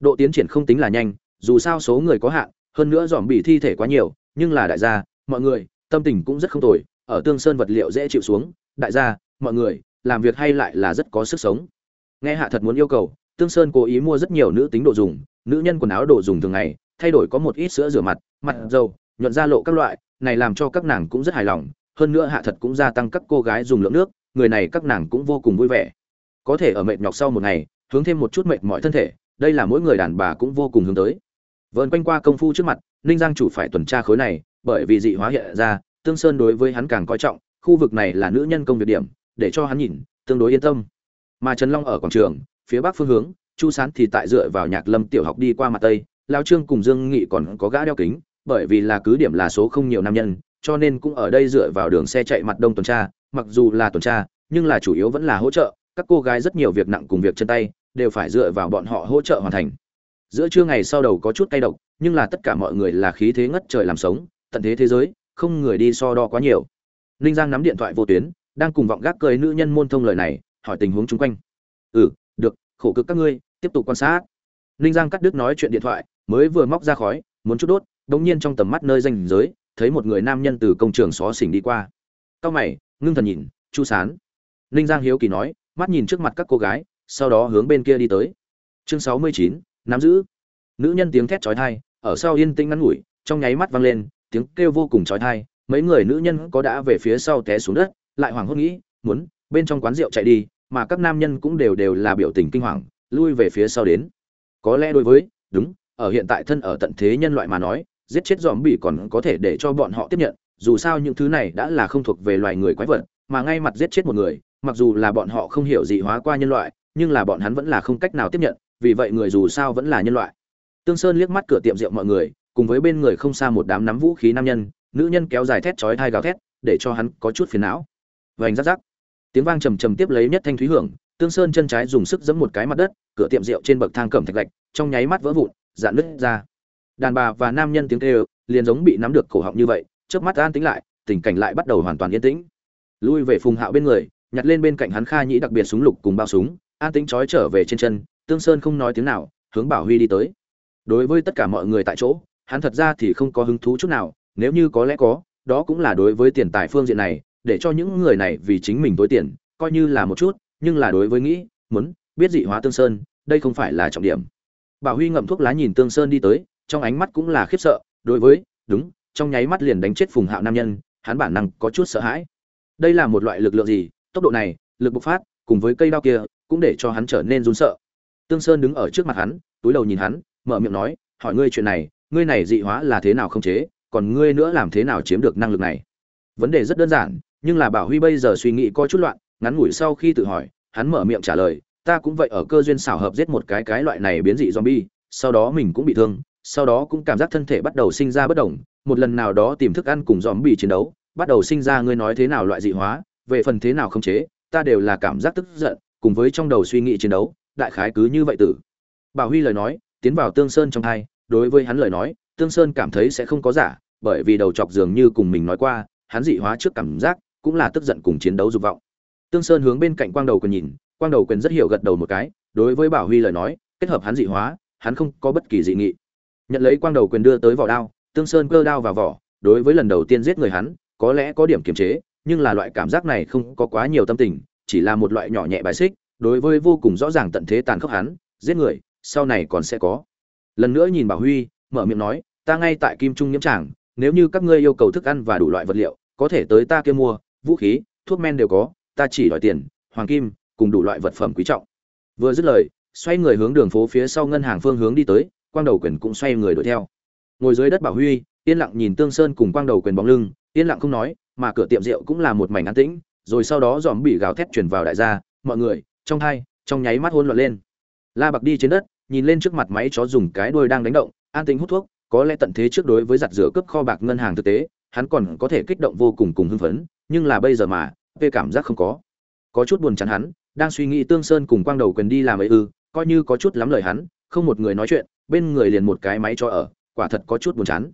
S1: Độ tiến triển không tính là nhanh, dù sao số người có hạn, hơn nữa dòm bị thi thể quá nhiều, nhưng là đại gia, mọi người, tâm tình cũng rất không tồi, ở tương sơn vật liệu dễ chịu xuống, đại gia, mọi người làm việc hay lại là rất có sức sống. Nghe hạ thật muốn yêu cầu, tương sơn cố ý mua rất nhiều nữ tính đồ dùng, nữ nhân quần áo đồ dùng thường ngày, thay đổi có một ít sữa rửa mặt mặt dầu, nhuận da lộ các loại, này làm cho các nàng cũng rất hài lòng. Hơn nữa hạ thật cũng gia tăng các cô gái dùng lượng nước, người này các nàng cũng vô cùng vui vẻ. Có thể ở mệt nhọc sau một ngày, hướng thêm một chút mệt mỏi thân thể, đây là mỗi người đàn bà cũng vô cùng hướng tới. Vợn quanh qua công phu trước mặt, ninh giang chủ phải tuần tra khối này, bởi vì dị hóa hiện ra, tương sơn đối với hắn càng coi trọng, khu vực này là nữ nhân công việc điểm để cho hắn nhìn, tương đối yên tâm. Mà trần long ở quảng trường, phía bắc phương hướng, chu sán thì tại dựa vào nhạc lâm tiểu học đi qua mặt tây, lao trương cùng dương nghị còn có gã đeo kính, bởi vì là cứ điểm là số không nhiều nam nhân, cho nên cũng ở đây dựa vào đường xe chạy mặt đông tuần tra, mặc dù là tuần tra, nhưng là chủ yếu vẫn là hỗ trợ, các cô gái rất nhiều việc nặng cùng việc chân tay, đều phải dựa vào bọn họ hỗ trợ hoàn thành. Giữa trưa ngày sau đầu có chút cay độc, nhưng là tất cả mọi người là khí thế ngất trời làm sống, tận thế thế giới, không người đi so đo quá nhiều. Ninh giang nắm điện thoại vô tuyến đang cùng vọng gác cười nữ nhân môn thông lời này, hỏi tình huống chung quanh. Ừ được, khổ cực các ngươi, tiếp tục quan sát. Ninh giang cắt đứt nói chuyện điện thoại, mới vừa móc ra khói, muốn chút đốt đ nhiên trong tầm mắt nơi danh giới, thấy một người nam nhân từ công trường xó xỉnh đi qua. Cao mày, ngưng thần nhìn, chu sán. Ninh giang hiếu kỳ nói, mắt nhìn trước mặt các cô gái, sau đó hướng bên kia đi tới. Chương sáu mươi chín, nắm giữ. Nữ nhân tiếng thét chói tai, ở sau yên tĩnh ngắn ngủi, trong nháy mắt vang lên, tiếng kêu vô cùng chói tai, mấy người nữ nhân có đã về phía sau té xuống đất lại hoảng hốt nghĩ, muốn, bên trong quán rượu chạy đi, mà các nam nhân cũng đều đều là biểu tình kinh hoàng, lui về phía sau đến. Có lẽ đối với, đúng, ở hiện tại thân ở tận thế nhân loại mà nói, giết chết dòm bị còn có thể để cho bọn họ tiếp nhận, dù sao những thứ này đã là không thuộc về loài người quái vật, mà ngay mặt giết chết một người, mặc dù là bọn họ không hiểu gì hóa qua nhân loại, nhưng là bọn hắn vẫn là không cách nào tiếp nhận, vì vậy người dù sao vẫn là nhân loại. Tương sơn liếc mắt cửa tiệm rượu mọi người, cùng với bên người không xa một đám nắm vũ khí nam nhân, nữ nhân kéo dài thét chói thai gào thét, để cho hắn có chút phiền não vành rắc rắc tiếng vang trầm trầm tiếp lấy nhất thanh thúy hưởng, tương sơn chân trái dùng sức giẫm một cái mặt đất, cửa tiệm rượu trên bậc thang cẩm thạch lạch trong nháy mắt vỡ vụn, dạn nứt ra. Đàn bà và nam nhân tiếng kêu, liền giống bị nắm được cổ họng như vậy trước mắt an tĩnh lại, tình cảnh lại bắt đầu hoàn toàn yên tĩnh. Lui về phùng hạo bên người, nhặt lên bên cạnh hắn kha nhĩ đặc biệt súng lục cùng bao súng, an tĩnh trói trở về trên chân, tương sơn không nói tiếng nào, hướng bảo huy đi tới. Đối với tất cả mọi người tại chỗ, hắn thật ra thì không có hứng thú chút nào, nếu như có lẽ có, đó cũng là đối với tiền tài phương diện này để cho những người này vì chính mình tối tiền, coi như là một chút, nhưng là đối với nghĩ, muốn, biết dị hóa tương sơn, đây không phải là trọng điểm. Bảo huy ngậm thuốc lá nhìn tương sơn đi tới, trong ánh mắt cũng là khiếp sợ, đối với, đúng, trong nháy mắt liền đánh chết phùng hạo nam nhân, hắn bản năng có chút sợ hãi. Đây là một loại lực lượng gì, tốc độ này, lực bộc phát, cùng với cây đao kia, cũng để cho hắn trở nên run sợ. Tương sơn đứng ở trước mặt hắn, túi đầu nhìn hắn, mở miệng nói, hỏi ngươi chuyện này, ngươi này dị hóa là thế nào không chế, còn ngươi nữa làm thế nào chiếm được năng lực này? Vấn đề rất đơn giản nhưng là bảo huy bây giờ suy nghĩ có chút loạn, ngắn ngủi sau khi tự hỏi, hắn mở miệng trả lời, ta cũng vậy ở cơ duyên xảo hợp giết một cái cái loại này biến dị zombie, sau đó mình cũng bị thương, sau đó cũng cảm giác thân thể bắt đầu sinh ra bất đồng, một lần nào đó tìm thức ăn cùng zombie chiến đấu, bắt đầu sinh ra ngươi nói thế nào loại dị hóa, về phần thế nào không chế, ta đều là cảm giác tức giận, cùng với trong đầu suy nghĩ chiến đấu, đại khái cứ như vậy tử. Bảo huy lời nói, tiến vào tương sơn trong hai, đối với hắn lời nói, tương sơn cảm thấy sẽ không có giả, bởi vì đầu chọc dường như cùng mình nói qua, hắn dị hóa trước cảm giác cũng là tức giận cùng chiến đấu dục vọng. Tương sơn hướng bên cạnh quang đầu quyền nhìn, quang đầu quyền rất hiểu gật đầu một cái, đối với bảo huy lời nói, kết hợp hắn dị hóa, hắn không có bất kỳ dị nghị. Nhận lấy quang đầu quyền đưa tới vỏ đao, tương sơn cơ đao vào vỏ, đối với lần đầu tiên giết người hắn, có lẽ có điểm kiềm chế, nhưng là loại cảm giác này không có quá nhiều tâm tình, chỉ là một loại nhỏ nhẹ bài xích, đối với vô cùng rõ ràng tận thế tàn khốc hắn, giết người, sau này còn sẽ có. Lần nữa nhìn bảo huy, mở miệng nói, ta ngay tại kim trung nhiễm tràng, nếu như các ngươi yêu cầu thức ăn và đủ loại vật liệu, có thể tới ta kia mua vũ khí, thuốc men đều có, ta chỉ đòi tiền, hoàng kim, cùng đủ loại vật phẩm quý trọng. Vừa dứt lời, xoay người hướng đường phố phía sau ngân hàng phương hướng đi tới, quang đầu quyền cũng xoay người đuổi theo. Ngồi dưới đất bảo huy, yên lặng nhìn tương sơn cùng quang đầu quyền bóng lưng, yên lặng không nói, mà cửa tiệm rượu cũng là một mảnh an tĩnh, rồi sau đó dòm bị gào thét truyền vào đại gia, mọi người, trong hai, trong nháy mắt hôn loạn lên. La bạc đi trên đất, nhìn lên trước mặt máy chó dùng cái đuôi đang đánh động, an tĩnh hút thuốc, có lẽ tận thế trước đối với giặt rửa cướp kho bạc ngân hàng thực tế, hắn còn có thể kích động vô cùng cùng hưng phấn nhưng là bây giờ mà về cảm giác không có. Có chút buồn chán hắn, đang suy nghĩ tương sơn cùng quang đầu quyền đi làm ấy ư, coi như có chút lắm lời hắn, không một người nói chuyện, bên người liền một cái máy cho ở, quả thật có chút buồn chán.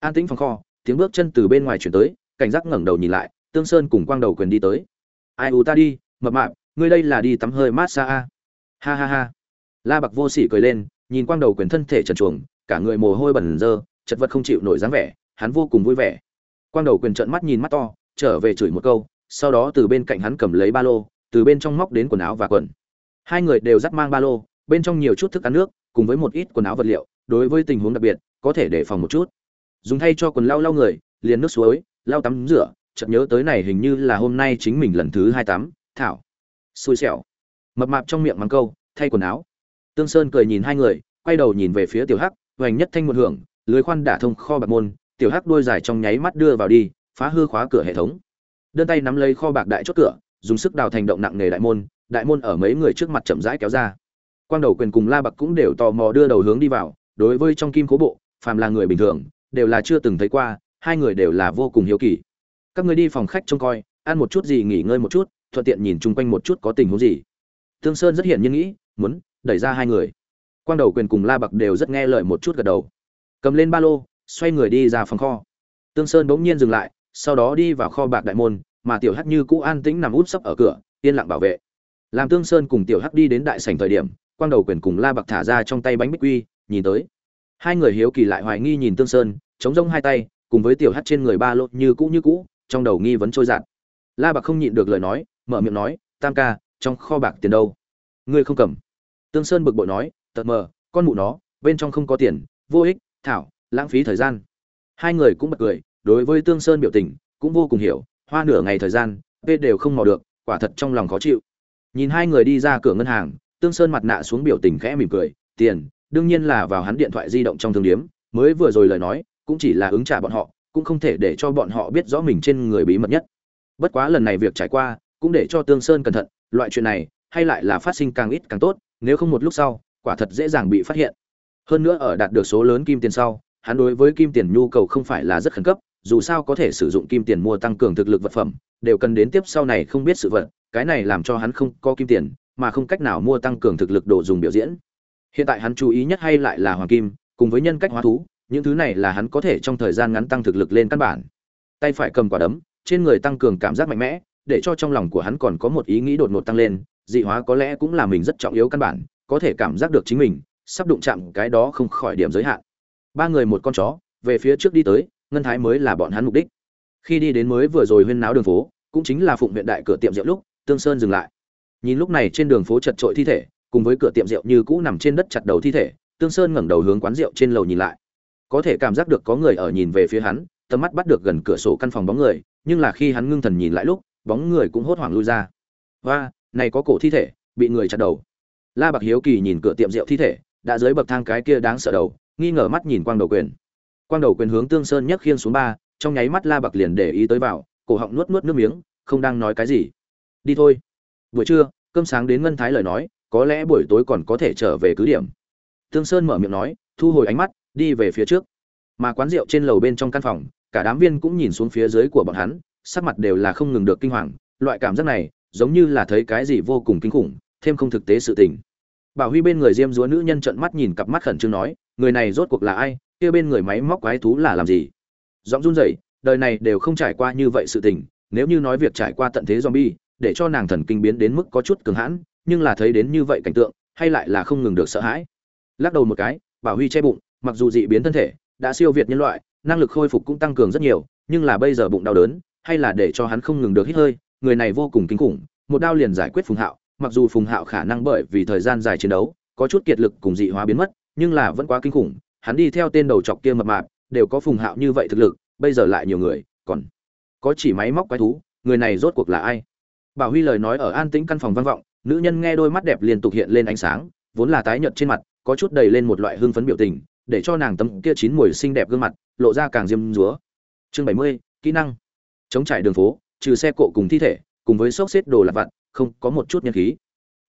S1: An tĩnh phòng kho, tiếng bước chân từ bên ngoài chuyển tới, cảnh giác ngẩng đầu nhìn lại, tương sơn cùng quang đầu quyền đi tới. Ai u ta đi, mập mạp, ngươi đây là đi tắm hơi mát xa a? Ha ha ha. La bạc vô sỉ cười lên, nhìn quang đầu quyền thân thể trần chuồng cả người mồ hôi bẩn dơ chật vật không chịu nổi dáng vẻ, hắn vô cùng vui vẻ. Quang đầu quyền trợn mắt nhìn mắt to trở về chửi một câu, sau đó từ bên cạnh hắn cầm lấy ba lô, từ bên trong móc đến quần áo và quần. Hai người đều dắt mang ba lô, bên trong nhiều chút thức ăn nước, cùng với một ít quần áo vật liệu, đối với tình huống đặc biệt, có thể đề phòng một chút. Dùng thay cho quần lau lau người, liền nước suối, lau tắm rửa, chợt nhớ tới này hình như là hôm nay chính mình lần thứ hai tắm, thảo. Xui xẻo. Mập mạp trong miệng mắng câu, thay quần áo. Tương sơn cười nhìn hai người, quay đầu nhìn về phía tiểu hắc, hoành nhất thanh một hưởng, lưới khoan đả thông kho bạc môn, tiểu hắc đuôi dài trong nháy mắt đưa vào đi phá hư khóa cửa hệ thống. Đơn tay nắm lấy kho bạc đại chốt cửa, dùng sức đào thành động nặng nề đại môn đại môn ở mấy người trước mặt chậm rãi kéo ra. Quang đầu quyền cùng la bạc cũng đều tò mò đưa đầu hướng đi vào, đối với trong kim cố bộ, phàm là người bình thường, đều là chưa từng thấy qua, hai người đều là vô cùng hiếu kỳ. Các người đi phòng khách trông coi, ăn một chút gì nghỉ ngơi một chút, thuận tiện nhìn chung quanh một chút có tình huống gì. Tương sơn rất hiển nhiên nghĩ, muốn đẩy ra hai người. Quang đầu quyền cùng la bạc đều rất nghe lời một chút gật đầu. Cầm lên ba lô, xoay người đi ra phòng kho. Tương sơn bỗng nhiên dừng lại sau đó đi vào kho bạc đại môn, mà tiểu hắc như cũ an tĩnh nằm út sấp ở cửa, yên lặng bảo vệ. Làm tương sơn cùng tiểu hắc đi đến đại sảnh thời điểm, quang đầu quyền cùng la bạc thả ra trong tay bánh bích quy, nhìn tới. Hai người hiếu kỳ lại hoài nghi nhìn tương sơn, chống rông hai tay, cùng với tiểu hắc trên người ba lô như cũ như cũ, trong đầu nghi vấn trôi giạt la bạc không nhịn được lời nói, mở miệng nói, tam ca, trong kho bạc tiền đâu? Ngươi không cầm. Tương sơn bực bội nói tật mờ, con mụ nó, bên trong không có tiền, vô ích, thảo, lãng phí thời gian. Hai người cũng bật cười đối với tương sơn biểu tình cũng vô cùng hiểu, hoa nửa ngày thời gian vê đều không mò được, quả thật trong lòng khó chịu. Nhìn hai người đi ra cửa ngân hàng, tương sơn mặt nạ xuống biểu tình khẽ mỉm cười, tiền, đương nhiên là vào hắn điện thoại di động trong thương điếm, mới vừa rồi lời nói, cũng chỉ là ứng trả bọn họ, cũng không thể để cho bọn họ biết rõ mình trên người bí mật nhất. Bất quá lần này việc trải qua, cũng để cho tương sơn cẩn thận, loại chuyện này, hay lại là phát sinh càng ít càng tốt, nếu không một lúc sau, quả thật dễ dàng bị phát hiện. Hơn nữa ở đạt được số lớn kim tiền sau, hắn đối với kim tiền nhu cầu không phải là rất khẩn cấp dù sao có thể sử dụng kim tiền mua tăng cường thực lực vật phẩm, đều cần đến tiếp sau này không biết sự vật, cái này làm cho hắn không có kim tiền, mà không cách nào mua tăng cường thực lực đồ dùng biểu diễn. Hiện tại hắn chú ý nhất hay lại là hoàng kim, cùng với nhân cách hóa thú, những thứ này là hắn có thể trong thời gian ngắn tăng thực lực lên căn bản. Tay phải cầm quả đấm, trên người tăng cường cảm giác mạnh mẽ, để cho trong lòng của hắn còn có một ý nghĩ đột ngột tăng lên, dị hóa có lẽ cũng là mình rất trọng yếu căn bản, có thể cảm giác được chính mình, sắp đụng chạm cái đó không khỏi điểm giới hạn. Ba người một con chó, về phía trước đi tới ngân thái mới là bọn hắn mục đích. Khi đi đến mới vừa rồi huyên náo đường phố, cũng chính là phụng huyện đại cửa tiệm rượu lúc, tương sơn dừng lại. Nhìn lúc này trên đường phố chật trội thi thể, cùng với cửa tiệm rượu như cũ nằm trên đất chặt đầu thi thể, tương sơn ngẩng đầu hướng quán rượu trên lầu nhìn lại. Có thể cảm giác được có người ở nhìn về phía hắn, tầm mắt bắt được gần cửa sổ căn phòng bóng người, nhưng là khi hắn ngưng thần nhìn lại lúc, bóng người cũng hốt hoảng lui ra. Và này có cổ thi thể, bị người chặt đầu. La bạc hiếu kỳ nhìn cửa tiệm rượu thi thể, đã dưới bậc thang cái kia đáng sợ đầu, nghi ngờ mắt nhìn quang đầu quyền quang đầu quyền hướng tương sơn nhấc khiên xuống ba, trong nháy mắt la bạc liền để ý tới vào, cổ họng nuốt nuốt nước miếng, không đang nói cái gì. Đi thôi. Buổi trưa, cơm sáng đến ngân thái lời nói, có lẽ buổi tối còn có thể trở về cứ điểm. Tương sơn mở miệng nói, thu hồi ánh mắt, đi về phía trước. Mà quán rượu trên lầu bên trong căn phòng, cả đám viên cũng nhìn xuống phía dưới của bọn hắn, sắc mặt đều là không ngừng được kinh hoàng. Loại cảm giác này, giống như là thấy cái gì vô cùng kinh khủng, thêm không thực tế sự tình. Bảo huy bên người diêm dúa nữ nhân trợn mắt nhìn cặp mắt khẩn trương nói, người này rốt cuộc là ai kia bên người máy móc quái thú là làm gì? Giọng run rẩy, đời này đều không trải qua như vậy sự tình, nếu như nói việc trải qua tận thế zombie, để cho nàng thần kinh biến đến mức có chút cường hãn, nhưng là thấy đến như vậy cảnh tượng, hay lại là không ngừng được sợ hãi. Lắc đầu một cái, bảo huy che bụng, mặc dù dị biến thân thể, đã siêu việt nhân loại, năng lực khôi phục cũng tăng cường rất nhiều, nhưng là bây giờ bụng đau đớn, hay là để cho hắn không ngừng được hít hơi, người này vô cùng kinh khủng, một đao liền giải quyết phùng hạo, mặc dù phùng hạo khả năng bởi vì thời gian dài chiến đấu, có chút kiệt lực cùng dị hóa biến mất, nhưng là vẫn quá kinh khủng hắn đi theo tên đầu chọc kia mập mạp, đều có phùng hạo như vậy thực lực, bây giờ lại nhiều người, còn có chỉ máy móc quái thú, người này rốt cuộc là ai? Bảo huy lời nói ở an tĩnh căn phòng vang vọng, nữ nhân nghe đôi mắt đẹp liên tục hiện lên ánh sáng, vốn là tái nhợt trên mặt, có chút đầy lên một loại hương phấn biểu tình, để cho nàng tấm kia chín mùi xinh đẹp gương mặt, lộ ra càng diêm dúa. Chương bảy mươi, kỹ năng. Chống trải đường phố, trừ xe cộ cùng thi thể, cùng với xốc xếp đồ lặt vặt, không có một chút nhân khí.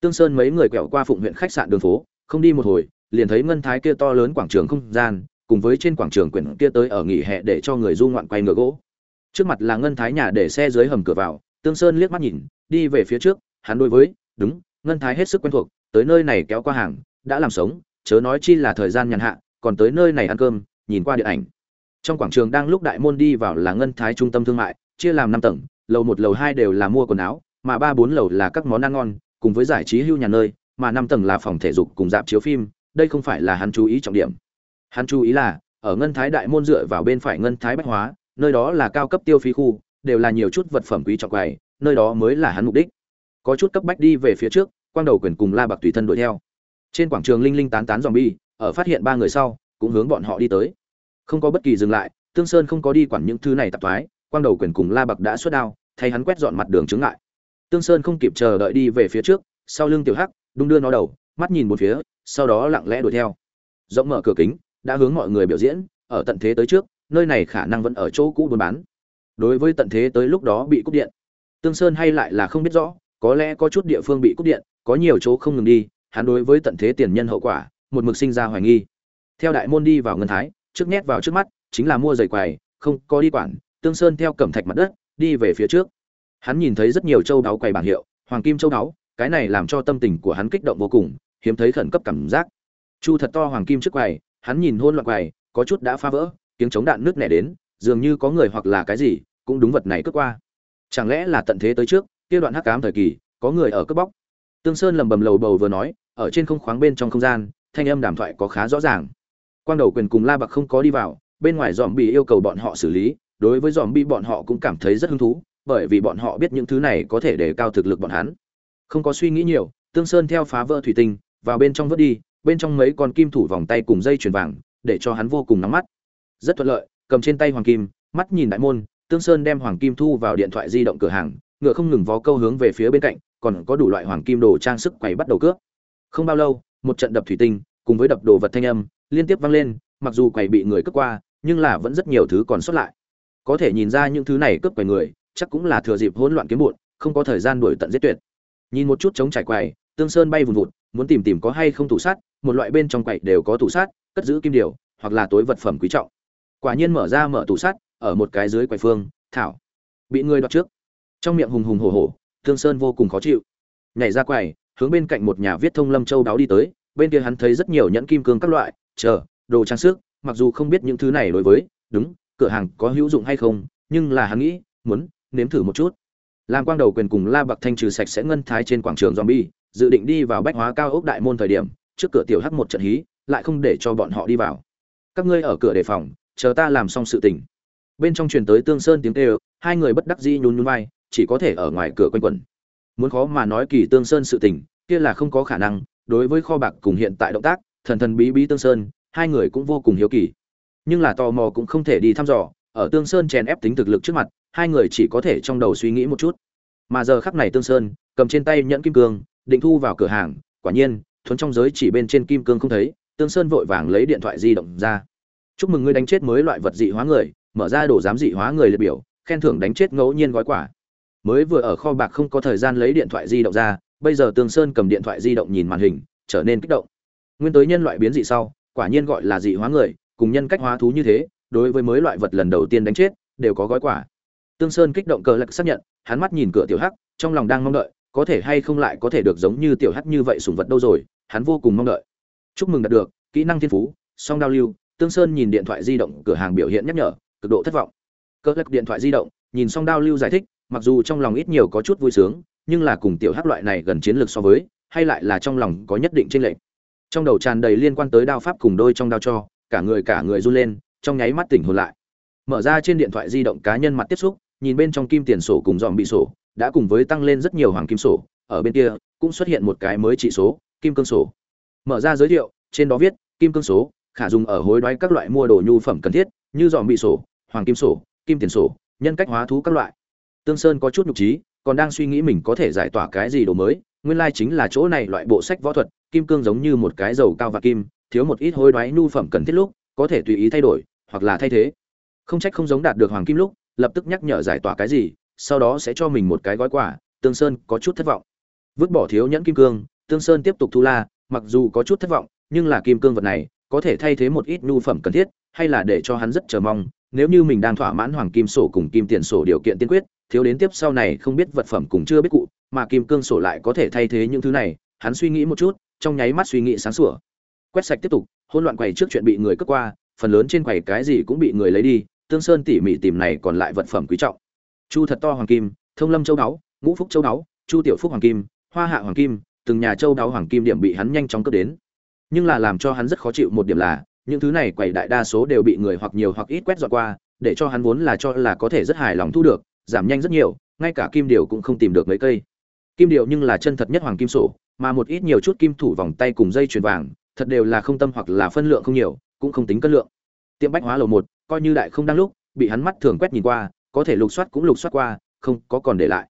S1: Tương sơn mấy người quẹo qua phụng huyện khách sạn đường phố, không đi một hồi liền thấy ngân thái kia to lớn quảng trường không gian, cùng với trên quảng trường quyển kia tới ở nghỉ hè để cho người du ngoạn quay ngựa gỗ. Trước mặt là ngân thái nhà để xe dưới hầm cửa vào, tương sơn liếc mắt nhìn, đi về phía trước, hắn đối với, đúng, ngân thái hết sức quen thuộc, tới nơi này kéo qua hàng, đã làm sống, chớ nói chi là thời gian nhàn hạ, còn tới nơi này ăn cơm, nhìn qua điện ảnh. Trong quảng trường đang lúc đại môn đi vào là ngân thái trung tâm thương mại, chia làm năm tầng, lầu một, lầu hai đều là mua quần áo, mà ba, bốn lầu là các món ăn ngon, cùng với giải trí hưu nhà nơi, mà năm tầng là phòng thể dục cùng dạp chiếu phim đây không phải là hắn chú ý trọng điểm. Hắn chú ý là ở ngân thái đại môn dựa vào bên phải ngân thái bách hóa nơi đó là cao cấp tiêu phí khu đều là nhiều chút vật phẩm quý trọng quầy nơi đó mới là hắn mục đích. Có chút cấp bách đi về phía trước quang đầu quyền cùng la bạc tùy thân đuổi theo. Trên quảng trường linh linh tán tán zombie, bi ở phát hiện ba người sau cũng hướng bọn họ đi tới. Không có bất kỳ dừng lại tương sơn không có đi quản những thứ này tạp thoái quang đầu quyền cùng la bạc đã xuất đao thay hắn quét dọn mặt đường chướng ngại. tương sơn không kịp chờ đợi đi về phía trước sau lưng tiểu hắc đung đưa nó đầu mắt nhìn một phía sau đó lặng lẽ đuổi theo. Rộng mở cửa kính, đã hướng mọi người biểu diễn, ở tận thế tới trước, nơi này khả năng vẫn ở chỗ cũ buôn bán. Đối với tận thế tới lúc đó bị cúp điện. Tương sơn hay lại là không biết rõ, có lẽ có chút địa phương bị cúp điện, có nhiều chỗ không ngừng đi, hắn đối với tận thế tiền nhân hậu quả, một mực sinh ra hoài nghi. Theo đại môn đi vào ngân thái, trước nhét vào trước mắt, chính là mua giày quầy, không có đi quản, tương sơn theo cẩm thạch mặt đất, đi về phía trước. Hắn nhìn thấy rất nhiều châu đáo quầy bảng hiệu, hoàng kim châu đáo, cái này làm cho tâm tình của hắn kích động vô cùng hiếm thấy khẩn cấp cảm giác. Chu thật to hoàng kim trước quầy, hắn nhìn hôn loạn quầy, có chút đã phá vỡ, tiếng chống đạn nước nẻ đến, dường như có người hoặc là cái gì, cũng đúng vật này cướp qua. Chẳng lẽ là tận thế tới trước, kia đoạn hắc ám thời kỳ, có người ở cướp bóc? Tương sơn lầm bầm lầu bầu vừa nói, ở trên không khoáng bên trong không gian, thanh âm đàm thoại có khá rõ ràng. Quang đầu quyền cùng la bạc không có đi vào, bên ngoài dòm bị yêu cầu bọn họ xử lý, đối với dòm bị bọn họ cũng cảm thấy rất hứng thú, bởi vì bọn họ biết những thứ này có thể đề cao thực lực bọn hắn. Không có suy nghĩ nhiều, tương sơn theo phá vỡ thủy tinh vào bên trong vớt đi, bên trong mấy con kim thủ vòng tay cùng dây chuyền vàng, để cho hắn vô cùng nóng mắt. Rất thuận lợi, cầm trên tay hoàng kim, mắt nhìn đại môn, tương sơn đem hoàng kim thu vào điện thoại di động cửa hàng, ngựa không ngừng vó câu hướng về phía bên cạnh, còn có đủ loại hoàng kim đồ trang sức quầy bắt đầu cướp. Không bao lâu, một trận đập thủy tinh, cùng với đập đồ vật thanh âm, liên tiếp vang lên, mặc dù quầy bị người cướp qua, nhưng là vẫn rất nhiều thứ còn sót lại. Có thể nhìn ra những thứ này cướp quầy người, chắc cũng là thừa dịp hỗn loạn kiếm bụn không có thời gian đuổi tận giết tuyệt. Nhìn một chút chống trải quầy tương sơn bay vùn vụt, muốn tìm tìm có hay không tủ sát một loại bên trong quậy đều có tủ sát cất giữ kim điều, hoặc là tối vật phẩm quý trọng. Quả nhiên mở ra mở tủ sát ở một cái dưới quầy phương, thảo. Bị người đoạt trước. Trong miệng hùng hùng hổ hổ, tương sơn vô cùng khó chịu. Nhảy ra quầy, hướng bên cạnh một nhà viết thông lâm châu đáo đi tới, bên kia hắn thấy rất nhiều nhẫn kim cương các loại, chờ, đồ trang sức, mặc dù không biết những thứ này đối với, đúng, cửa hàng có hữu dụng hay không, nhưng là hắn nghĩ, muốn, nếm thử một chút. Làm quang đầu quyền cùng la bạc thanh trừ sạch sẽ ngân thái trên quảng trường zombie dự định đi vào bách hóa cao ốc đại môn thời điểm, trước cửa tiểu hắc một trận hí, lại không để cho bọn họ đi vào. Các ngươi ở cửa đề phòng, chờ ta làm xong sự tình. Bên trong truyền tới tương sơn tiếng kêu, hai người bất đắc dĩ nhún nhún vai, chỉ có thể ở ngoài cửa quanh quẩn. Muốn khó mà nói kỳ tương sơn sự tình, kia là không có khả năng, đối với kho bạc cùng hiện tại động tác, thần thần bí bí tương sơn, hai người cũng vô cùng hiếu kỳ. Nhưng là tò mò cũng không thể đi thăm dò, ở tương sơn chèn ép tính thực lực trước mặt, hai người chỉ có thể trong đầu suy nghĩ một chút. Mà giờ khắc này tương sơn, cầm trên tay nhẫn kim cương định thu vào cửa hàng, quả nhiên, thuấn trong giới chỉ bên trên kim cương không thấy, tương sơn vội vàng lấy điện thoại di động ra. Chúc mừng ngươi đánh chết mới loại vật dị hóa người, mở ra đồ giám dị hóa người liệt biểu, khen thưởng đánh chết ngẫu nhiên gói quả. Mới vừa ở kho bạc không có thời gian lấy điện thoại di động ra, bây giờ tương sơn cầm điện thoại di động nhìn màn hình, trở nên kích động. Nguyên tới nhân loại biến dị sau, quả nhiên gọi là dị hóa người, cùng nhân cách hóa thú như thế, đối với mới loại vật lần đầu tiên đánh chết, đều có gói quả. Tương sơn kích động cờ lạc xác nhận, hắn mắt nhìn cửa tiểu hắc, trong lòng đang mong đợi có thể hay không lại có thể được giống như tiểu hắc như vậy sùng vật đâu rồi, hắn vô cùng mong đợi. Chúc mừng đạt được, kỹ năng thiên phú, song đao lưu, tương sơn nhìn điện thoại di động, cửa hàng biểu hiện nhắc nhở, cực độ thất vọng. Cơ lắc điện thoại di động, nhìn song đao lưu giải thích, mặc dù trong lòng ít nhiều có chút vui sướng, nhưng là cùng tiểu hắc loại này gần chiến lược so với, hay lại là trong lòng có nhất định trên lệch. Trong đầu tràn đầy liên quan tới đao pháp cùng đôi trong đao cho, cả người cả người run lên, trong nháy mắt tỉnh hồn lại. Mở ra trên điện thoại di động cá nhân mặt tiếp xúc, nhìn bên trong kim tiền sổ cùng dòm bị sổ đã cùng với tăng lên rất nhiều hoàng kim sổ, ở bên kia cũng xuất hiện một cái mới trị số, kim cương sổ. Mở ra giới thiệu, trên đó viết, kim cương số khả dùng ở hối đoái các loại mua đồ nhu phẩm cần thiết, như dòm bị sổ, hoàng kim sổ, kim tiền sổ, nhân cách hóa thú các loại. Tương sơn có chút nhục trí, còn đang suy nghĩ mình có thể giải tỏa cái gì đồ mới, nguyên lai chính là chỗ này loại bộ sách võ thuật, kim cương giống như một cái dầu cao và kim, thiếu một ít hối đoái nhu phẩm cần thiết lúc, có thể tùy ý thay đổi, hoặc là thay thế. Không trách không giống đạt được hoàng kim lúc, lập tức nhắc nhở giải tỏa cái gì sau đó sẽ cho mình một cái gói quà, tương sơn có chút thất vọng. Vứt bỏ thiếu nhẫn kim cương, tương sơn tiếp tục thu la, mặc dù có chút thất vọng, nhưng là kim cương vật này, có thể thay thế một ít nhu phẩm cần thiết, hay là để cho hắn rất chờ mong, nếu như mình đang thỏa mãn hoàng kim sổ cùng kim tiền sổ điều kiện tiên quyết, thiếu đến tiếp sau này không biết vật phẩm cũng chưa biết cụ, mà kim cương sổ lại có thể thay thế những thứ này, hắn suy nghĩ một chút, trong nháy mắt suy nghĩ sáng sủa. Quét sạch tiếp tục, hỗn loạn quầy trước chuyện bị người cướp qua, phần lớn trên quầy cái gì cũng bị người lấy đi, tương sơn tỉ mỉ tìm này còn lại vật phẩm quý trọng chu thật to hoàng kim, thông lâm châu đáo, ngũ phúc châu đáo, chu tiểu phúc hoàng kim, hoa hạ hoàng kim, từng nhà châu đáo hoàng kim điểm bị hắn nhanh chóng cướp đến. Nhưng là làm cho hắn rất khó chịu một điểm là, những thứ này quầy đại đa số đều bị người hoặc nhiều hoặc ít quét dọn qua, để cho hắn vốn là cho là có thể rất hài lòng thu được, giảm nhanh rất nhiều, ngay cả kim điều cũng không tìm được mấy cây. Kim điều nhưng là chân thật nhất hoàng kim sổ, mà một ít nhiều chút kim thủ vòng tay cùng dây chuyền vàng, thật đều là không tâm hoặc là phân lượng không nhiều, cũng không tính cân lượng. Tiệm bách hóa lầu một, coi như đại không đang lúc, bị hắn mắt thường quét nhìn qua có thể lục soát cũng lục soát qua, không có còn để lại.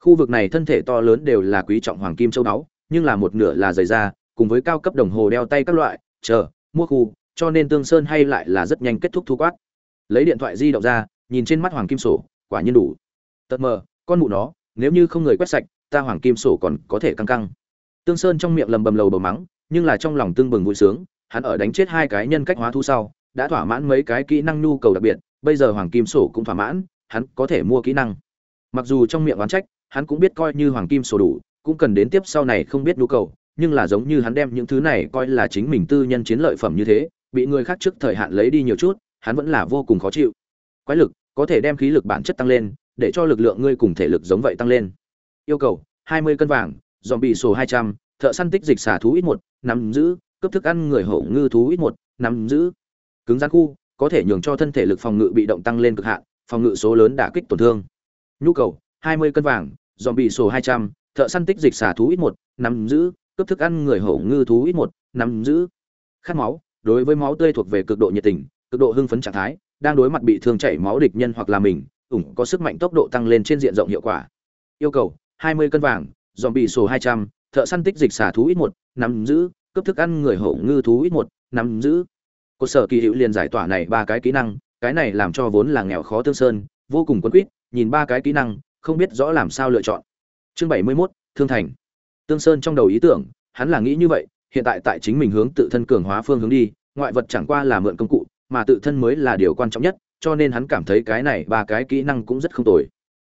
S1: Khu vực này thân thể to lớn đều là quý trọng hoàng kim châu báu, nhưng là một nửa là giày da, cùng với cao cấp đồng hồ đeo tay các loại, chờ, mua khu, cho nên tương sơn hay lại là rất nhanh kết thúc thu quát. Lấy điện thoại di động ra, nhìn trên mắt hoàng kim sổ, quả nhiên đủ. Tật mờ, con mụ nó, nếu như không người quét sạch, ta hoàng kim sổ còn có thể căng căng. Tương sơn trong miệng lầm bầm lầu bầu mắng, nhưng là trong lòng tương bừng vui sướng, hắn ở đánh chết hai cái nhân cách hóa thu sau, đã thỏa mãn mấy cái kỹ năng nhu cầu đặc biệt, bây giờ hoàng kim sổ cũng thỏa mãn hắn có thể mua kỹ năng. Mặc dù trong miệng oán trách hắn cũng biết coi như hoàng kim sổ đủ cũng cần đến tiếp sau này không biết nhu cầu nhưng là giống như hắn đem những thứ này coi là chính mình tư nhân chiến lợi phẩm như thế bị người khác trước thời hạn lấy đi nhiều chút hắn vẫn là vô cùng khó chịu. Quái lực có thể đem khí lực bản chất tăng lên để cho lực lượng ngươi cùng thể lực giống vậy tăng lên. Yêu cầu 20 cân vàng dòm bị sổ 200, thợ săn tích dịch xả thú ít một nắm giữ cấp thức ăn người hổ ngư thú ít một nắm giữ. Cứng rắn khu có thể nhường cho thân thể lực phòng ngự bị động tăng lên cực hạn phòng ngự số lớn đả kích tổn thương. Nhu cầu 20 cân vàng zombie sổ 200, thợ săn tích dịch xả thú ít một nắm giữ cấp thức ăn người hổ ngư thú ít một nắm giữ. Khát máu đối với máu tươi thuộc về cực độ nhiệt tình cực độ hưng phấn trạng thái đang đối mặt bị thương chảy máu địch nhân hoặc là mình ủng có sức mạnh tốc độ tăng lên trên diện rộng hiệu quả. Yêu cầu 20 cân vàng zombie sổ 200, thợ săn tích dịch xả thú ít một nắm giữ cấp thức ăn người hổ ngư thú ít một nắm giữ. Cơ sở kỳ hữu liền giải tỏa này ba cái kỹ năng cái này làm cho vốn là nghèo khó tương sơn vô cùng quấn quýt nhìn ba cái kỹ năng không biết rõ làm sao lựa chọn. Chương 71, thương thành. Tương sơn trong đầu ý tưởng hắn là nghĩ như vậy hiện tại tại chính mình hướng tự thân cường hóa phương hướng đi ngoại vật chẳng qua là mượn công cụ mà tự thân mới là điều quan trọng nhất cho nên hắn cảm thấy cái này ba cái kỹ năng cũng rất không tồi.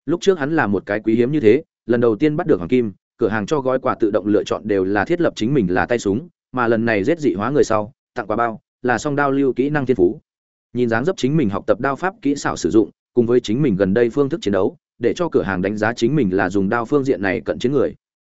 S1: Lúc trước hắn là một cái quý hiếm như thế lần đầu tiên bắt được hoàng kim cửa hàng cho gói quà tự động lựa chọn đều là thiết lập chính mình là tay súng mà lần này giết dị hóa người sau tặng quà bao là song đao lưu kỹ năng thiên phú nhìn dáng dấp chính mình học tập đao pháp kỹ xảo sử dụng, cùng với chính mình gần đây phương thức chiến đấu, để cho cửa hàng đánh giá chính mình là dùng đao phương diện này cận chiến người.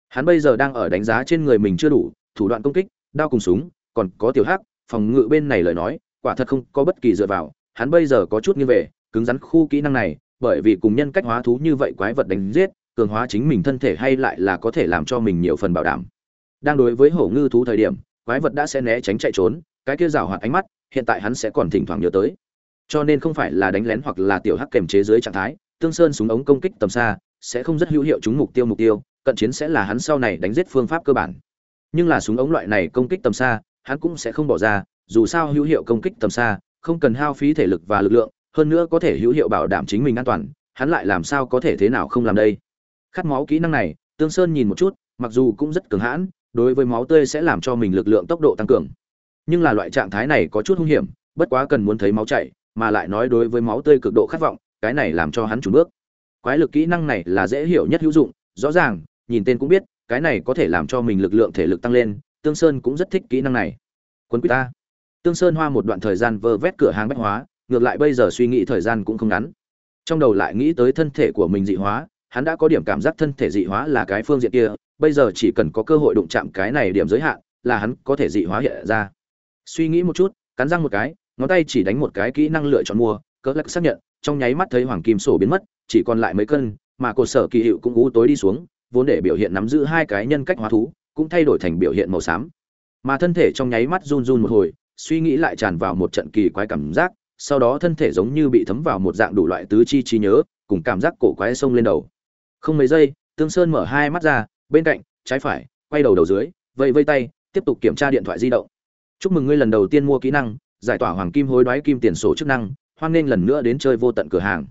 S1: Hắn bây giờ đang ở đánh giá trên người mình chưa đủ, thủ đoạn công kích, đao cùng súng, còn có tiểu hắc, phòng ngự bên này lời nói, quả thật không có bất kỳ dựa vào, hắn bây giờ có chút như về, cứng rắn khu kỹ năng này, bởi vì cùng nhân cách hóa thú như vậy quái vật đánh giết, cường hóa chính mình thân thể hay lại là có thể làm cho mình nhiều phần bảo đảm. Đang đối với hổ ngư thú thời điểm, quái vật đã sẽ né tránh chạy trốn, cái kia rào hoạt ánh mắt hiện tại hắn sẽ còn thỉnh thoảng nhớ tới. Cho nên không phải là đánh lén hoặc là tiểu hắc kềm chế dưới trạng thái, tương sơn súng ống công kích tầm xa, sẽ không rất hữu hiệu trúng mục tiêu mục tiêu, cận chiến sẽ là hắn sau này đánh giết phương pháp cơ bản. Nhưng là súng ống loại này công kích tầm xa, hắn cũng sẽ không bỏ ra, dù sao hữu hiệu công kích tầm xa, không cần hao phí thể lực và lực lượng, hơn nữa có thể hữu hiệu bảo đảm chính mình an toàn, hắn lại làm sao có thể thế nào không làm đây? Khát máu kỹ năng này, tương sơn nhìn một chút, mặc dù cũng rất cường hãn, đối với máu tươi sẽ làm cho mình lực lượng tốc độ tăng cường nhưng là loại trạng thái này có chút hung hiểm, bất quá cần muốn thấy máu chảy, mà lại nói đối với máu tươi cực độ khát vọng, cái này làm cho hắn trùn bước. Quái lực kỹ năng này là dễ hiểu nhất hữu dụng, rõ ràng, nhìn tên cũng biết, cái này có thể làm cho mình lực lượng thể lực tăng lên, tương sơn cũng rất thích kỹ năng này. Quân quýt ta. Tương sơn hoa một đoạn thời gian vơ vét cửa hàng bách hóa, ngược lại bây giờ suy nghĩ thời gian cũng không ngắn. Trong đầu lại nghĩ tới thân thể của mình dị hóa, hắn đã có điểm cảm giác thân thể dị hóa là cái phương diện kia, bây giờ chỉ cần có cơ hội đụng chạm cái này điểm giới hạn, là hắn có thể dị hóa hiện ra suy nghĩ một chút, cắn răng một cái, ngón tay chỉ đánh một cái kỹ năng lựa chọn mua, cỡ lắc xác nhận, trong nháy mắt thấy hoàng kim sổ biến mất, chỉ còn lại mấy cân, mà cột sở kỳ hiệu cũng ú tối đi xuống, vốn để biểu hiện nắm giữ hai cái nhân cách hóa thú, cũng thay đổi thành biểu hiện màu xám. Mà thân thể trong nháy mắt run run một hồi, suy nghĩ lại tràn vào một trận kỳ quái cảm giác, sau đó thân thể giống như bị thấm vào một dạng đủ loại tứ chi trí nhớ, cùng cảm giác cổ quái sông lên đầu. Không mấy giây, tương sơn mở hai mắt ra, bên cạnh, trái phải, quay đầu đầu dưới vây vây tay, tiếp tục kiểm tra điện thoại di động chúc mừng ngươi lần đầu tiên mua kỹ năng, giải tỏa hoàng kim hối đoái kim tiền sổ chức năng, hoan nghênh lần nữa đến chơi vô tận cửa hàng.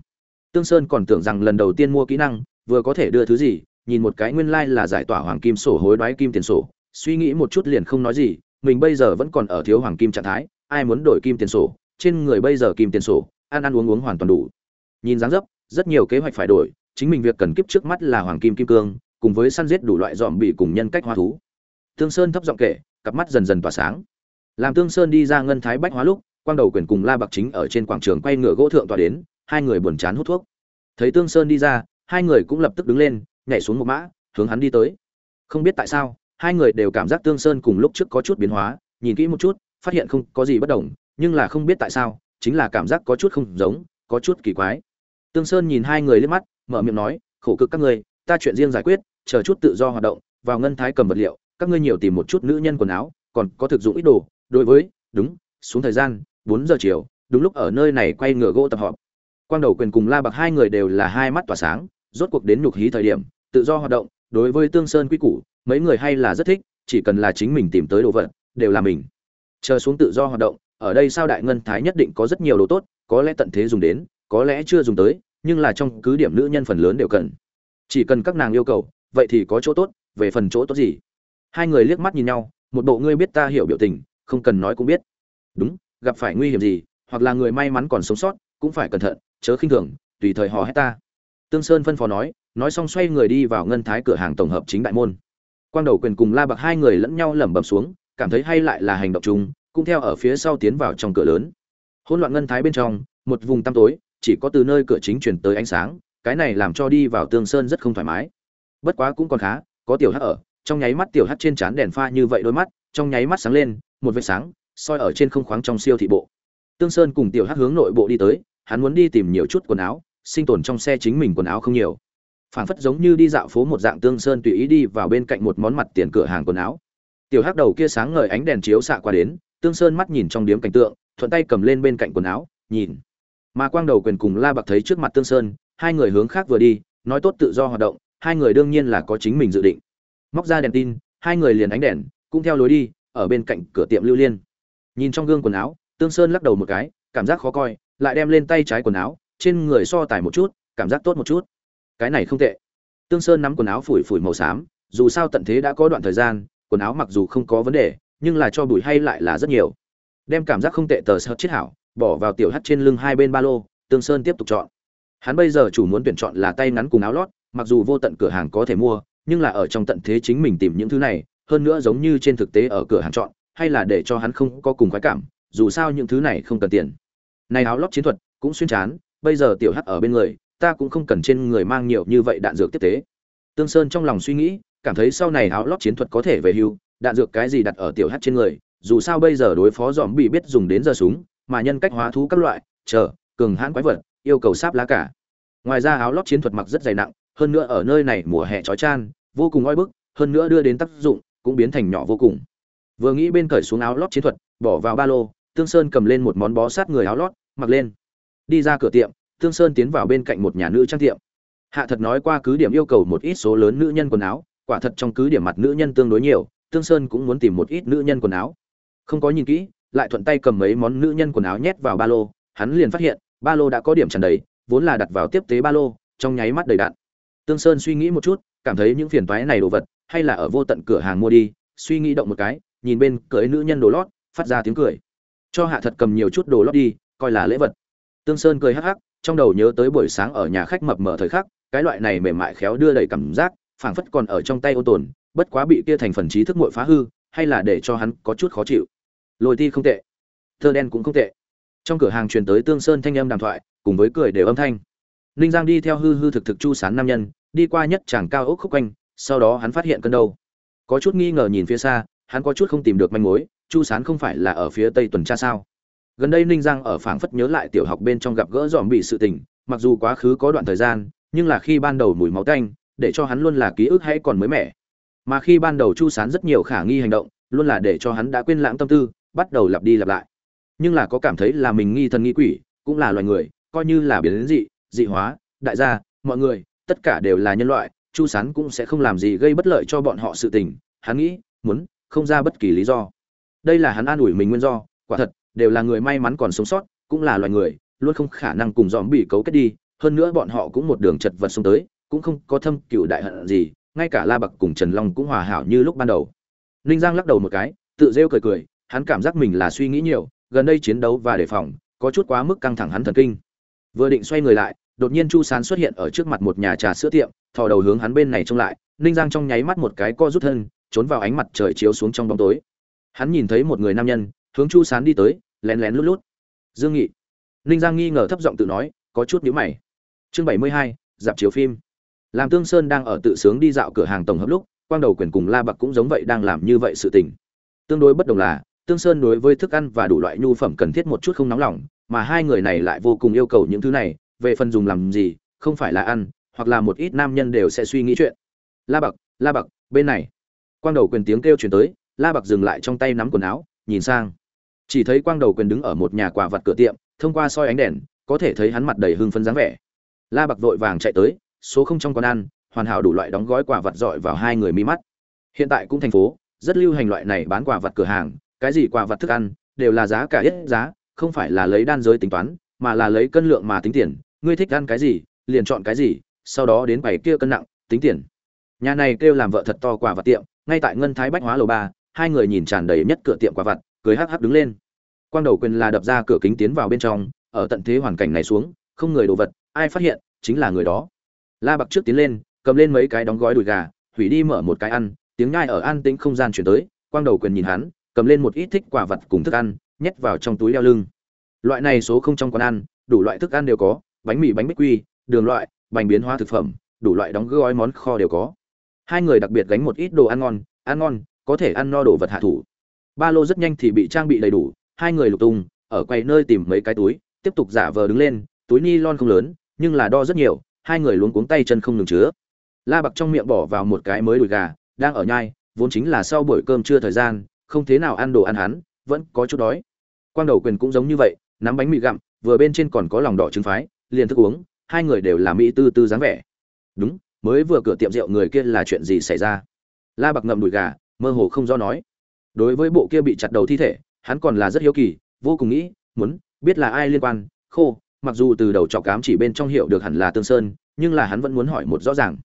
S1: Tương sơn còn tưởng rằng lần đầu tiên mua kỹ năng, vừa có thể đưa thứ gì, nhìn một cái nguyên lai、like、là giải tỏa hoàng kim sổ hối đoái kim tiền sổ, suy nghĩ một chút liền không nói gì, mình bây giờ vẫn còn ở thiếu hoàng kim trạng thái, ai muốn đổi kim tiền sổ, trên người bây giờ kim tiền sổ, ăn ăn uống uống hoàn toàn đủ. Nhìn dáng dấp, rất nhiều kế hoạch phải đổi, chính mình việc cần kiếp trước mắt là hoàng kim kim cương, cùng với săn giết đủ loại dòm bị cùng nhân cách hoa thú. Tương sơn thấp giọng kể, cặp mắt dần dần tỏa sáng làm tương sơn đi ra ngân thái bách hóa lúc, quang đầu quyền cùng la bạc chính ở trên quảng trường quay ngựa gỗ thượng tòa đến, hai người buồn chán hút thuốc. Thấy tương sơn đi ra, hai người cũng lập tức đứng lên, nhảy xuống một mã, hướng hắn đi tới. Không biết tại sao, hai người đều cảm giác tương sơn cùng lúc trước có chút biến hóa, nhìn kỹ một chút, phát hiện không có gì bất đồng, nhưng là không biết tại sao, chính là cảm giác có chút không giống, có chút kỳ quái. Tương sơn nhìn hai người liếc mắt, mở miệng nói, khổ cực các ngươi, ta chuyện riêng giải quyết, chờ chút tự do hoạt động, vào ngân thái cầm vật liệu, các ngươi nhiều tìm một chút nữ nhân quần áo, còn có thực dụng ít đồ đối với, đúng, xuống thời gian, bốn giờ chiều, đúng lúc ở nơi này quay ngựa gỗ tập họp. Quang đầu quyền cùng la bạc hai người đều là hai mắt tỏa sáng, rốt cuộc đến nhục hí thời điểm, tự do hoạt động, đối với tương sơn quy củ, mấy người hay là rất thích, chỉ cần là chính mình tìm tới đồ vật, đều là mình. Chờ xuống tự do hoạt động, ở đây sao đại ngân thái nhất định có rất nhiều đồ tốt, có lẽ tận thế dùng đến, có lẽ chưa dùng tới, nhưng là trong cứ điểm nữ nhân phần lớn đều cần. Chỉ cần các nàng yêu cầu, vậy thì có chỗ tốt, về phần chỗ tốt gì? Hai người liếc mắt nhìn nhau, một bộ ngươi biết ta hiểu biểu tình không cần nói cũng biết. Đúng, gặp phải nguy hiểm gì, hoặc là người may mắn còn sống sót, cũng phải cẩn thận, chớ khinh thường, tùy thời hò hét ta. Tương sơn phân phó nói nói xong xoay người đi vào ngân thái cửa hàng tổng hợp chính đại môn. Quang đầu quyền cùng la bạc hai người lẫn nhau lẩm bẩm xuống, cảm thấy hay lại là hành động chung, cũng theo ở phía sau tiến vào trong cửa lớn. Hỗn loạn ngân thái bên trong, một vùng tăm tối, chỉ có từ nơi cửa chính chuyển tới ánh sáng, cái này làm cho đi vào tương sơn rất không thoải mái. Bất quá cũng còn khá, có tiểu hắc ở, trong nháy mắt tiểu hắc trên trán đèn pha như vậy đôi mắt, trong nháy mắt sáng lên một vệt sáng, soi ở trên không khoáng trong siêu thị bộ. Tương sơn cùng tiểu hắc hướng nội bộ đi tới, hắn muốn đi tìm nhiều chút quần áo, sinh tồn trong xe chính mình quần áo không nhiều. Phảng phất giống như đi dạo phố một dạng tương sơn tùy ý đi vào bên cạnh một món mặt tiền cửa hàng quần áo. Tiểu hắc đầu kia sáng ngời ánh đèn chiếu xạ qua đến, tương sơn mắt nhìn trong điếm cảnh tượng, thuận tay cầm lên bên cạnh quần áo, nhìn. Mà quang đầu quyền cùng la bạc thấy trước mặt tương sơn, hai người hướng khác vừa đi, nói tốt tự do hoạt động, hai người đương nhiên là có chính mình dự định. Móc ra đèn tin, hai người liền ánh đèn, cũng theo lối đi ở bên cạnh cửa tiệm lưu liên. Nhìn trong gương quần áo, tương sơn lắc đầu một cái, cảm giác khó coi, lại đem lên tay trái quần áo, trên người so tài một chút, cảm giác tốt một chút. Cái này không tệ. Tương sơn nắm quần áo phủi phủi màu xám, dù sao tận thế đã có đoạn thời gian, quần áo mặc dù không có vấn đề, nhưng là cho bụi hay lại là rất nhiều. Đem cảm giác không tệ tờ sợt chết hảo, bỏ vào tiểu hắt trên lưng hai bên ba lô, tương sơn tiếp tục chọn. Hắn bây giờ chủ muốn tuyển chọn là tay ngắn cùng áo lót, mặc dù vô tận cửa hàng có thể mua, nhưng là ở trong tận thế chính mình tìm những thứ này hơn nữa giống như trên thực tế ở cửa hàng chọn, hay là để cho hắn không có cùng khoái cảm, dù sao những thứ này không cần tiền. Này áo lót chiến thuật, cũng xuyên chán, bây giờ tiểu hắc ở bên người, ta cũng không cần trên người mang nhiều như vậy đạn dược tiếp tế. Tương sơn trong lòng suy nghĩ, cảm thấy sau này áo lót chiến thuật có thể về hưu, đạn dược cái gì đặt ở tiểu hắc trên người, dù sao bây giờ đối phó dòm bị biết dùng đến giờ súng, mà nhân cách hóa thú các loại, chờ, cường hãn quái vật, yêu cầu sáp lá cả. Ngoài ra áo lót chiến thuật mặc rất dày nặng, hơn nữa ở nơi này mùa hè trói chan vô cùng oi bức, hơn nữa đưa đến tác dụng cũng biến thành nhỏ vô cùng. Vừa nghĩ bên cởi xuống áo lót chiến thuật, bỏ vào ba lô, tương sơn cầm lên một món bó sát người áo lót, mặc lên. Đi ra cửa tiệm, tương sơn tiến vào bên cạnh một nhà nữ trang tiệm. Hạ thật nói qua cứ điểm yêu cầu một ít số lớn nữ nhân quần áo, quả thật trong cứ điểm mặt nữ nhân tương đối nhiều, tương sơn cũng muốn tìm một ít nữ nhân quần áo. Không có nhìn kỹ, lại thuận tay cầm mấy món nữ nhân quần áo nhét vào ba lô, hắn liền phát hiện, ba lô đã có điểm tràn đầy, vốn là đặt vào tiếp tế ba lô, trong nháy mắt đầy đạn tương sơn suy nghĩ một chút, cảm thấy những phiền toái này đồ vật hay là ở vô tận cửa hàng mua đi, suy nghĩ động một cái, nhìn bên cưới nữ nhân đồ lót, phát ra tiếng cười. Cho hạ thật cầm nhiều chút đồ lót đi, coi là lễ vật. Tương sơn cười hắc hắc, trong đầu nhớ tới buổi sáng ở nhà khách mập mờ thời khắc, cái loại này mềm mại khéo đưa đầy cảm giác, phảng phất còn ở trong tay ô tồn, bất quá bị kia thành phần trí thức muội phá hư, hay là để cho hắn có chút khó chịu. Lồi ti không tệ. Thơ đen cũng không tệ. Trong cửa hàng truyền tới tương sơn thanh âm đàm thoại, cùng với cười đều âm thanh. Ninh giang đi theo hư hư thực thực chu sán nam nhân, đi qua nhất chàng cao ốc khúc quanh sau đó hắn phát hiện cân đâu. Có chút nghi ngờ nhìn phía xa, hắn có chút không tìm được manh mối, chu sán không phải là ở phía tây tuần tra sao? Gần đây ninh giang ở phảng phất nhớ lại tiểu học bên trong gặp gỡ dòm bị sự tình, mặc dù quá khứ có đoạn thời gian, nhưng là khi ban đầu mùi máu tanh, để cho hắn luôn là ký ức hay còn mới mẻ. Mà khi ban đầu chu sán rất nhiều khả nghi hành động, luôn là để cho hắn đã quên lãng tâm tư, bắt đầu lặp đi lặp lại. Nhưng là có cảm thấy là mình nghi thần nghi quỷ, cũng là loài người, coi như là biến dị dị hóa, đại gia, mọi người, tất cả đều là nhân loại chu sán cũng sẽ không làm gì gây bất lợi cho bọn họ sự tình, hắn nghĩ, muốn, không ra bất kỳ lý do. Đây là hắn an ủi mình nguyên do, quả thật, đều là người may mắn còn sống sót, cũng là loài người, luôn không khả năng cùng dòm bị cấu kết đi, hơn nữa bọn họ cũng một đường chật vật xuống tới, cũng không có thâm cựu đại hận gì, ngay cả la bậc cùng trần long cũng hòa hảo như lúc ban đầu. Ninh giang lắc đầu một cái, tự rêu cười cười, hắn cảm giác mình là suy nghĩ nhiều, gần đây chiến đấu và đề phòng, có chút quá mức căng thẳng hắn thần kinh. Vừa định xoay người lại đột nhiên chu sán xuất hiện ở trước mặt một nhà trà sữa tiệm, thò đầu hướng hắn bên này trông lại, ninh giang trong nháy mắt một cái co rút thân, trốn vào ánh mặt trời chiếu xuống trong bóng tối. Hắn nhìn thấy một người nam nhân, hướng chu sán đi tới, lén lén lút lút. Dương nghị. Ninh giang nghi ngờ thấp giọng tự nói, có chút nhíu mày. Chương bảy mươi hai, dạp chiếu phim. Làm tương sơn đang ở tự sướng đi dạo cửa hàng tổng hợp lúc, quang đầu quyền cùng la bạc cũng giống vậy đang làm như vậy sự tình. Tương đối bất đồng là, tương sơn đối với thức ăn và đủ loại nhu phẩm cần thiết một chút không nóng lòng, mà hai người này lại vô cùng yêu cầu những thứ này về phần dùng làm gì, không phải là ăn, hoặc là một ít nam nhân đều sẽ suy nghĩ chuyện. La bạc la bạc, bên này. Quang đầu quyền tiếng kêu chuyển tới, la bạc dừng lại trong tay nắm quần áo, nhìn sang. Chỉ thấy quang đầu quyền đứng ở một nhà quà vật cửa tiệm, thông qua soi ánh đèn, có thể thấy hắn mặt đầy hưng phấn dáng vẻ. La bạc vội vàng chạy tới, số không trong quán ăn, hoàn hảo đủ loại đóng gói quà vật dọi vào hai người mi mắt. Hiện tại cũng thành phố, rất lưu hành loại này bán quà vật cửa hàng, cái gì quà vật thức ăn, đều là giá cả hết giá, không phải là lấy đan giới tính toán, mà là lấy cân lượng mà tính tiền ngươi thích ăn cái gì, liền chọn cái gì, sau đó đến bày kia cân nặng, tính tiền. Nhà này kêu làm vợ thật to quả và tiệm, ngay tại ngân thái bách hóa lầu ba, hai người nhìn tràn đầy nhất cửa tiệm quả vật cười hắc hắc đứng lên. Quang đầu quyền là đập ra cửa kính tiến vào bên trong, ở tận thế hoàn cảnh này xuống, không người đồ vật, ai phát hiện, chính là người đó. La bạc trước tiến lên, cầm lên mấy cái đóng gói đùi gà, hủy đi mở một cái ăn, tiếng nhai ở an tĩnh không gian chuyển tới, quang đầu quyền nhìn hắn, cầm lên một ít thích quả vật cùng thức ăn, nhét vào trong túi đeo lưng. Loại này số không trong quán ăn, đủ loại thức ăn đều có bánh mì bánh bích quy, đường loại, bánh biến hóa thực phẩm, đủ loại đóng gói món kho đều có. Hai người đặc biệt gánh một ít đồ ăn ngon ăn ngon, có thể ăn no đồ vật hạ thủ. Ba lô rất nhanh thì bị trang bị đầy đủ, hai người lục tung, ở quầy nơi tìm mấy cái túi, tiếp tục giả vờ đứng lên, túi ni lon không lớn, nhưng là đo rất nhiều, hai người luống cuống tay chân không ngừng chứa. La bạc trong miệng bỏ vào một cái mới đùi gà, đang ở nhai, vốn chính là sau buổi cơm trưa thời gian, không thế nào ăn đồ ăn hắn, vẫn có chút đói. Quang đầu quyền cũng giống như vậy, nắm bánh mì gặm, vừa bên trên còn có lòng đỏ trứng phái liền thức uống, hai người đều là mỹ tư tư dáng vẻ. Đúng, mới vừa cửa tiệm rượu người kia là chuyện gì xảy ra? La bạc ngậm đùi gà, mơ hồ không do nói. Đối với bộ kia bị chặt đầu thi thể, hắn còn là rất hiếu kỳ, vô cùng nghĩ, muốn biết là ai liên quan, khô, mặc dù từ đầu trọc cám chỉ bên trong hiểu được hẳn là tương sơn, nhưng là hắn vẫn muốn hỏi một rõ ràng.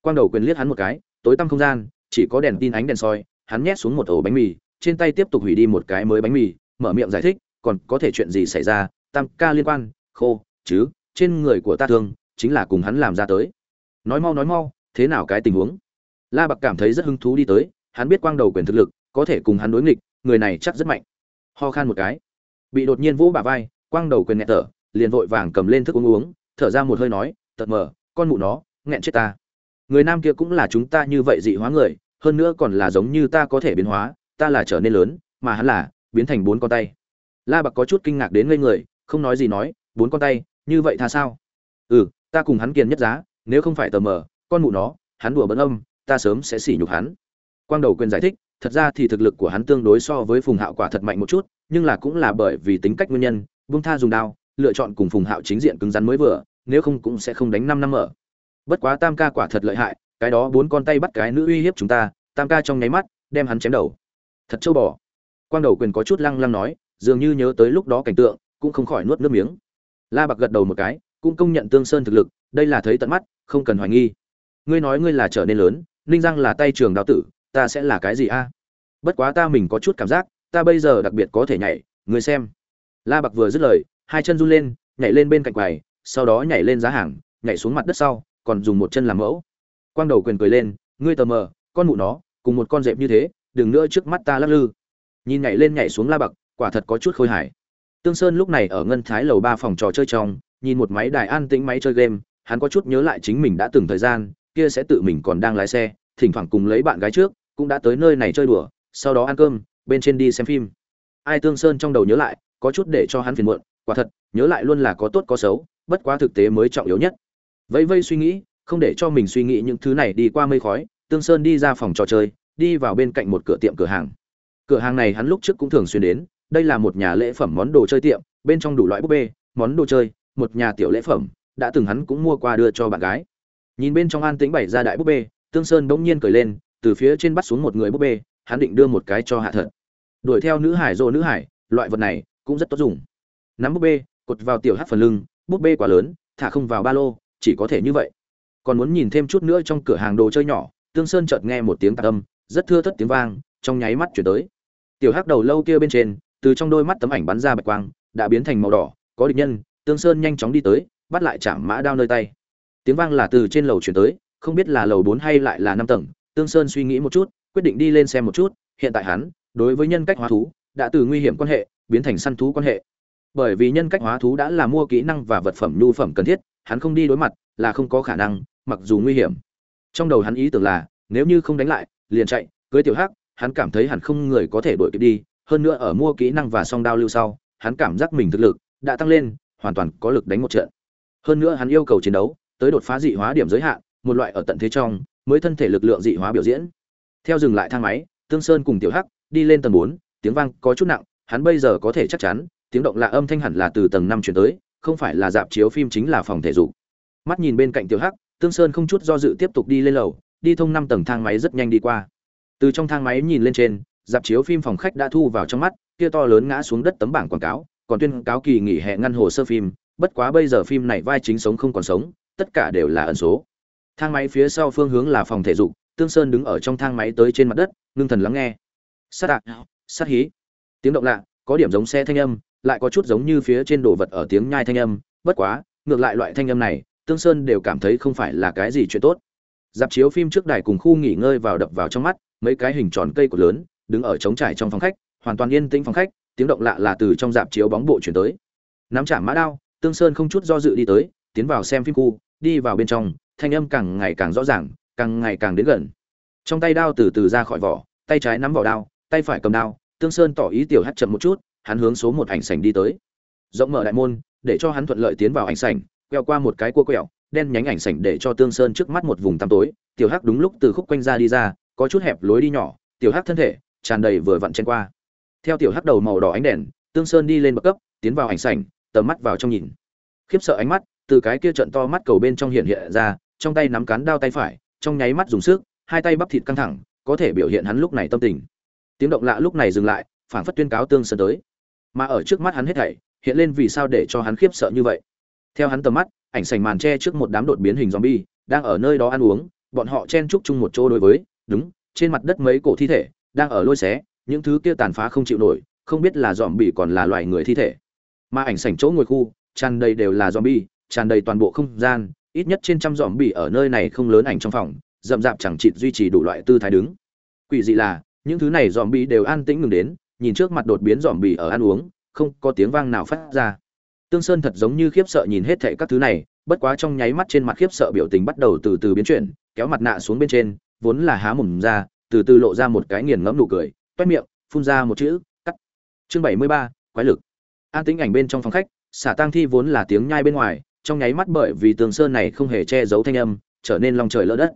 S1: Quang đầu quyền liếc hắn một cái, tối tăm không gian, chỉ có đèn tin ánh đèn soi, hắn nhét xuống một ổ bánh mì, trên tay tiếp tục hủy đi một cái mới bánh mì, mở miệng giải thích, còn có thể chuyện gì xảy ra, tam ca liên quan, khô, chứ? Trên người của ta thương, chính là cùng hắn làm ra tới. Nói mau nói mau, thế nào cái tình huống? La bạc cảm thấy rất hứng thú đi tới, hắn biết quang đầu quyền thực lực, có thể cùng hắn đối nghịch, người này chắc rất mạnh. Ho khan một cái. Bị đột nhiên vỗ bả vai, quang đầu quyền nghẹt thở, liền vội vàng cầm lên thức uống uống, thở ra một hơi nói, tật mờ, con mụ nó, nghẹn chết ta. Người nam kia cũng là chúng ta như vậy dị hóa người, hơn nữa còn là giống như ta có thể biến hóa, ta là trở nên lớn, mà hắn là biến thành bốn con tay. La bạc có chút kinh ngạc đến ngây người, không nói gì nói, bốn con tay như vậy tha sao? Ừ ta cùng hắn kiền nhất giá, nếu không phải tờ mờ, con mụ nó, hắn đùa bấn âm, ta sớm sẽ xỉ nhục hắn. Quang đầu quyền giải thích, thật ra thì thực lực của hắn tương đối so với phùng hạo quả thật mạnh một chút, nhưng là cũng là bởi vì tính cách nguyên nhân Vương tha dùng đao, lựa chọn cùng phùng hạo chính diện cứng rắn mới vừa, nếu không cũng sẽ không đánh năm năm ở bất quá tam ca quả thật lợi hại, cái đó bốn con tay bắt cái nữ uy hiếp chúng ta, tam ca trong nháy mắt, đem hắn chém đầu. Thật châu bò. Quang đầu quyền có chút lăng lăng nói, dường như nhớ tới lúc đó cảnh tượng, cũng không khỏi nuốt nước miếng la bạc gật đầu một cái, cũng công nhận tương sơn thực lực, đây là thấy tận mắt, không cần hoài nghi. Ngươi nói ngươi là trở nên lớn, ninh giang là tay trường đào tử, ta sẽ là cái gì a? Bất quá ta mình có chút cảm giác, ta bây giờ đặc biệt có thể nhảy, ngươi xem. La bạc vừa dứt lời, hai chân run lên, nhảy lên bên cạnh quầy, sau đó nhảy lên giá hàng, nhảy xuống mặt đất sau, còn dùng một chân làm mẫu. Quang đầu quyền cười lên, ngươi tờ mờ, con mụ nó, cùng một con dẹp như thế, đừng nữa trước mắt ta lắc lư. Nhìn nhảy lên nhảy xuống la bạc, quả thật có chút khôi hài tương sơn lúc này ở ngân thái lầu ba phòng trò chơi trong, nhìn một máy đài an tĩnh máy chơi game, hắn có chút nhớ lại chính mình đã từng thời gian, kia sẽ tự mình còn đang lái xe, thỉnh thoảng cùng lấy bạn gái trước, cũng đã tới nơi này chơi đùa, sau đó ăn cơm, bên trên đi xem phim. Ai tương sơn trong đầu nhớ lại, có chút để cho hắn phiền muộn, quả thật, nhớ lại luôn là có tốt có xấu, bất quá thực tế mới trọng yếu nhất. Vây vây suy nghĩ, không để cho mình suy nghĩ những thứ này đi qua mây khói, tương sơn đi ra phòng trò chơi, đi vào bên cạnh một cửa tiệm cửa hàng. Cửa hàng này hắn lúc trước cũng thường xuyên đến đây là một nhà lễ phẩm món đồ chơi tiệm, bên trong đủ loại búp bê, món đồ chơi, một nhà tiểu lễ phẩm, đã từng hắn cũng mua qua đưa cho bạn gái. Nhìn bên trong an tĩnh bày ra đại búp bê, tương sơn bỗng nhiên cười lên, từ phía trên bắt xuống một người búp bê, hắn định đưa một cái cho hạ thật. Đuổi theo nữ hải rô nữ hải, loại vật này cũng rất tốt dùng. Nắm búp bê, cột vào tiểu hát phần lưng, búp bê quá lớn, thả không vào ba lô, chỉ có thể như vậy. Còn muốn nhìn thêm chút nữa trong cửa hàng đồ chơi nhỏ, tương sơn chợt nghe một tiếng tạc âm, rất thưa thất tiếng vang, trong nháy mắt chuyển tới. Tiểu hắc đầu lâu kia bên trên từ trong đôi mắt tấm ảnh bắn ra bạch quang, đã biến thành màu đỏ, có địch nhân, tương sơn nhanh chóng đi tới, bắt lại chạm mã đao nơi tay. Tiếng vang là từ trên lầu chuyển tới, không biết là lầu bốn hay lại là năm tầng, tương sơn suy nghĩ một chút, quyết định đi lên xem một chút, hiện tại hắn, đối với nhân cách hóa thú, đã từ nguy hiểm quan hệ, biến thành săn thú quan hệ. Bởi vì nhân cách hóa thú đã là mua kỹ năng và vật phẩm nhu phẩm cần thiết, hắn không đi đối mặt, là không có khả năng, mặc dù nguy hiểm. Trong đầu hắn ý tưởng là, nếu như không đánh lại, liền chạy, cưới tiểu hắc, hắn cảm thấy hẳn không người có thể đuổi kịp đi hơn nữa ở mua kỹ năng và song đao lưu sau, hắn cảm giác mình thực lực đã tăng lên, hoàn toàn có lực đánh một trận. Hơn nữa hắn yêu cầu chiến đấu, tới đột phá dị hóa điểm giới hạn, một loại ở tận thế trong, mới thân thể lực lượng dị hóa biểu diễn. Theo dừng lại thang máy, tương sơn cùng tiểu hắc đi lên tầng bốn, tiếng vang có chút nặng, hắn bây giờ có thể chắc chắn, tiếng động lạ âm thanh hẳn là từ tầng năm truyền tới, không phải là dạp chiếu phim chính là phòng thể dục. Mắt nhìn bên cạnh tiểu hắc, tương sơn không chút do dự tiếp tục đi lên lầu, đi thông năm tầng thang máy rất nhanh đi qua. Từ trong thang máy nhìn lên trên dạp chiếu phim phòng khách đã thu vào trong mắt, kia to lớn ngã xuống đất tấm bảng quảng cáo, còn tuyên cáo kỳ nghỉ hè ngăn hồ sơ phim, bất quá bây giờ phim này vai chính sống không còn sống, tất cả đều là ẩn số. Thang máy phía sau phương hướng là phòng thể dục, tương sơn đứng ở trong thang máy tới trên mặt đất, ngưng thần lắng nghe. Sát đạc sát hí. Tiếng động lạ, có điểm giống xe thanh âm, lại có chút giống như phía trên đồ vật ở tiếng nhai thanh âm, bất quá, ngược lại loại thanh âm này, tương sơn đều cảm thấy không phải là cái gì chuyện tốt. Dạp chiếu phim trước đài cùng khu nghỉ ngơi vào đập vào trong mắt, mấy cái hình tròn cây cột lớn đứng ở trống trải trong phòng khách, hoàn toàn yên tĩnh phòng khách, tiếng động lạ là từ trong dạp chiếu bóng bộ chuyển tới. Nắm chạm mã đao, tương sơn không chút do dự đi tới, tiến vào xem phim khu, đi vào bên trong, thanh âm càng ngày càng rõ ràng, càng ngày càng đến gần. Trong tay đao từ từ ra khỏi vỏ, tay trái nắm vỏ đao, tay phải cầm đao, tương sơn tỏ ý tiểu hắt chậm một chút, hắn hướng số một ảnh sảnh đi tới. Rộng mở đại môn, để cho hắn thuận lợi tiến vào ảnh sảnh, quẹo qua một cái cua quẹo, đen nhánh ảnh sảnh để cho tương sơn trước mắt một vùng tăm tối, tiểu hắc đúng lúc từ khúc quanh ra đi ra, có chút hẹp lối đi nhỏ, tiểu hắc thân thể tràn đầy vừa vặn chen qua. Theo tiểu hắc đầu màu đỏ ánh đèn, tương sơn đi lên bậc cấp, tiến vào ảnh sảnh, tầm mắt vào trong nhìn. Khiếp sợ ánh mắt, từ cái kia trận to mắt cầu bên trong hiện hiện ra, trong tay nắm cán đao tay phải, trong nháy mắt dùng sức, hai tay bắp thịt căng thẳng, có thể biểu hiện hắn lúc này tâm tình. Tiếng động lạ lúc này dừng lại, phảng phất tuyên cáo tương sơn tới. Mà ở trước mắt hắn hết thảy, hiện lên vì sao để cho hắn khiếp sợ như vậy? Theo hắn tầm mắt, ảnh sảnh màn che trước một đám đột biến hình zombie, đang ở nơi đó ăn uống, bọn họ chen chúc chung một chỗ đối với, đúng, trên mặt đất mấy cổ thi thể đang ở lôi xé, những thứ kia tàn phá không chịu nổi, không biết là dòm bị còn là loài người thi thể. Mà ảnh sảnh chỗ ngồi khu, tràn đầy đều là zombie, tràn đầy toàn bộ không gian, ít nhất trên trăm dòm bị ở nơi này không lớn ảnh trong phòng, rậm rạp chẳng chịt duy trì đủ loại tư thái đứng. Quỷ dị là, những thứ này dòm bỉ đều an tĩnh ngừng đến, nhìn trước mặt đột biến dòm bị ở ăn uống, không có tiếng vang nào phát ra. Tương sơn thật giống như khiếp sợ nhìn hết thệ các thứ này, bất quá trong nháy mắt trên mặt khiếp sợ biểu tình bắt đầu từ từ biến chuyển, kéo mặt nạ xuống bên trên, vốn là há mồm ra từ từ lộ ra một cái nghiền ngẫm nụ cười, toét miệng, phun ra một chữ, cắt. Chương bảy mươi ba, quái lực. An tĩnh ảnh bên trong phòng khách, xả tang thi vốn là tiếng nhai bên ngoài, trong nháy mắt bởi vì tường sơn này không hề che giấu thanh âm, trở nên lòng trời lỡ đất.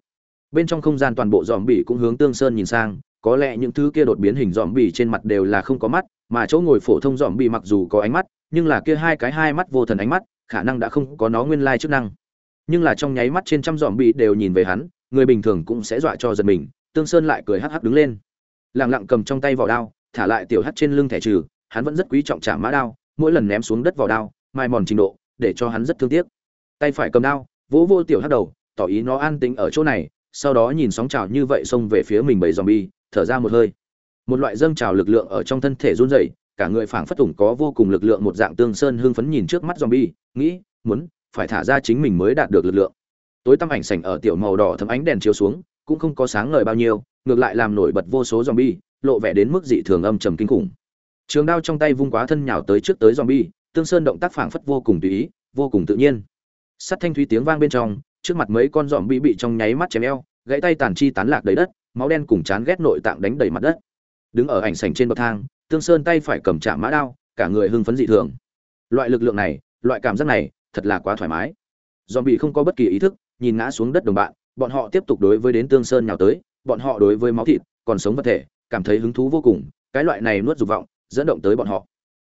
S1: Bên trong không gian toàn bộ dòm bỉ cũng hướng tương sơn nhìn sang, có lẽ những thứ kia đột biến hình dòm bỉ trên mặt đều là không có mắt, mà chỗ ngồi phổ thông dòm bỉ mặc dù có ánh mắt, nhưng là kia hai cái hai mắt vô thần ánh mắt, khả năng đã không có nó nguyên lai chức năng. Nhưng là trong nháy mắt trên trăm dòm bỉ đều nhìn về hắn, người bình thường cũng sẽ dọa cho giật mình tương sơn lại cười hắc hắc đứng lên. Lặng lặng cầm trong tay vỏ đao, thả lại tiểu hắt trên lưng thẻ trừ, hắn vẫn rất quý trọng trả mã đao, mỗi lần ném xuống đất vỏ đao, mai mòn trình độ, để cho hắn rất thương tiếc. Tay phải cầm đao, vỗ vô tiểu hắt đầu, tỏ ý nó an tính ở chỗ này, sau đó nhìn sóng trào như vậy xông về phía mình bầy zombie, thở ra một hơi. Một loại dâng trào lực lượng ở trong thân thể run rẩy, cả người phảng phất ủng có vô cùng lực lượng một dạng tương sơn hưng phấn nhìn trước mắt zombie, nghĩ, muốn phải thả ra chính mình mới đạt được lực lượng. Tối tăm ảnh sảnh ở tiểu màu đỏ thấm ánh đèn chiếu xuống cũng không có sáng ngời bao nhiêu, ngược lại làm nổi bật vô số zombie, lộ vẻ đến mức dị thường âm trầm kinh khủng. Trường đao trong tay vung quá thân nhào tới trước tới zombie, tương sơn động tác phảng phất vô cùng tùy ý, vô cùng tự nhiên. Sắt thanh thúy tiếng vang bên trong, trước mặt mấy con zombie bị trong nháy mắt chém eo, gãy tay tàn chi tán lạc đầy đất, máu đen cùng chán ghét nội tạng đánh đầy mặt đất. Đứng ở ảnh sảnh trên bậc thang, tương sơn tay phải cầm chạm mã đao, cả người hưng phấn dị thường. Loại lực lượng này, loại cảm giác này, thật là quá thoải mái. Zombie không có bất kỳ ý thức, nhìn ngã xuống đất đồng bạn bọn họ tiếp tục đối với đến tương sơn nhào tới bọn họ đối với máu thịt còn sống vật thể cảm thấy hứng thú vô cùng cái loại này nuốt dục vọng dẫn động tới bọn họ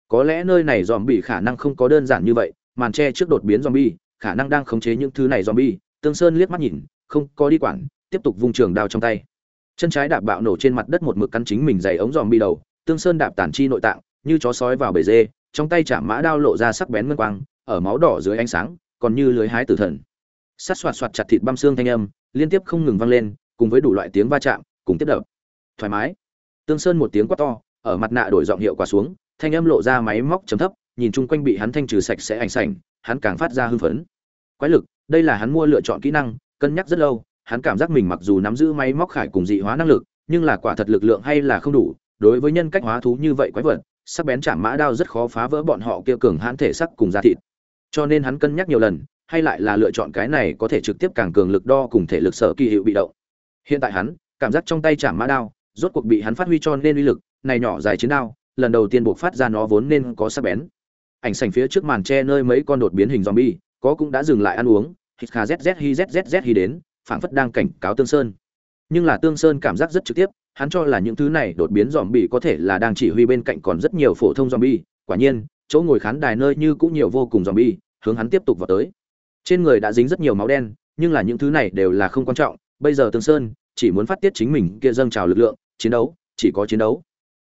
S1: có lẽ nơi này dòm bị khả năng không có đơn giản như vậy màn tre trước đột biến zombie khả năng đang khống chế những thứ này zombie Tương Sơn liếc mắt nhìn, không có đi quản, tiếp tục vung trường đao trong tay. Chân trái đạp bạo nổ trên mặt đất một mực cắn chính mình giày ống zombie bi đầu, Tương Sơn đạp tản chi nội tạng, như chó sói vào bể dê, trong tay chạm mã đao lộ ra sắc bén ngân quang, ở máu đỏ dưới ánh sáng, còn như lưới hái tử thần. Sát xoạt xoạt chặt thịt băm xương thanh âm, liên tiếp không ngừng vang lên, cùng với đủ loại tiếng va chạm, cùng tiếp đập. Thoải mái. Tương Sơn một tiếng quát to, ở mặt nạ đổi giọng hiệu quả xuống, thanh âm lộ ra máy móc trầm thấp, nhìn chung quanh bị hắn thanh trừ sạch sẽ ảnh sảnh, hắn càng phát ra hưng phấn. Quái lực, đây là hắn mua lựa chọn kỹ năng, cân nhắc rất lâu, hắn cảm giác mình mặc dù nắm giữ máy móc khải cùng dị hóa năng lực, nhưng là quả thật lực lượng hay là không đủ, đối với nhân cách hóa thú như vậy quái vật, sắc bén chạm mã đao rất khó phá vỡ bọn họ kia cường hãn thể sắc cùng da thịt. Cho nên hắn cân nhắc nhiều lần, hay lại là lựa chọn cái này có thể trực tiếp càng cường lực đo cùng thể lực sở kỳ hiệu bị động. Hiện tại hắn, cảm giác trong tay chạm mã đao, rốt cuộc bị hắn phát huy cho nên uy lực, này nhỏ dài chiến đao, lần đầu tiên buộc phát ra nó vốn nên có sắc bén. Ảnh sảnh phía trước màn che nơi mấy con đột biến hình zombie, có cũng đã dừng lại ăn uống, hít kha zz hi zzz hi đến, phảng phất đang cảnh cáo Tương Sơn. Nhưng là Tương Sơn cảm giác rất trực tiếp, hắn cho là những thứ này đột biến zombie có thể là đang chỉ huy bên cạnh còn rất nhiều phổ thông zombie, quả nhiên, chỗ ngồi khán đài nơi như cũng nhiều vô cùng zombie, hướng hắn tiếp tục vào tới. Trên người đã dính rất nhiều máu đen, nhưng là những thứ này đều là không quan trọng, bây giờ Tương Sơn chỉ muốn phát tiết chính mình kia dâng trào lực lượng, chiến đấu, chỉ có chiến đấu.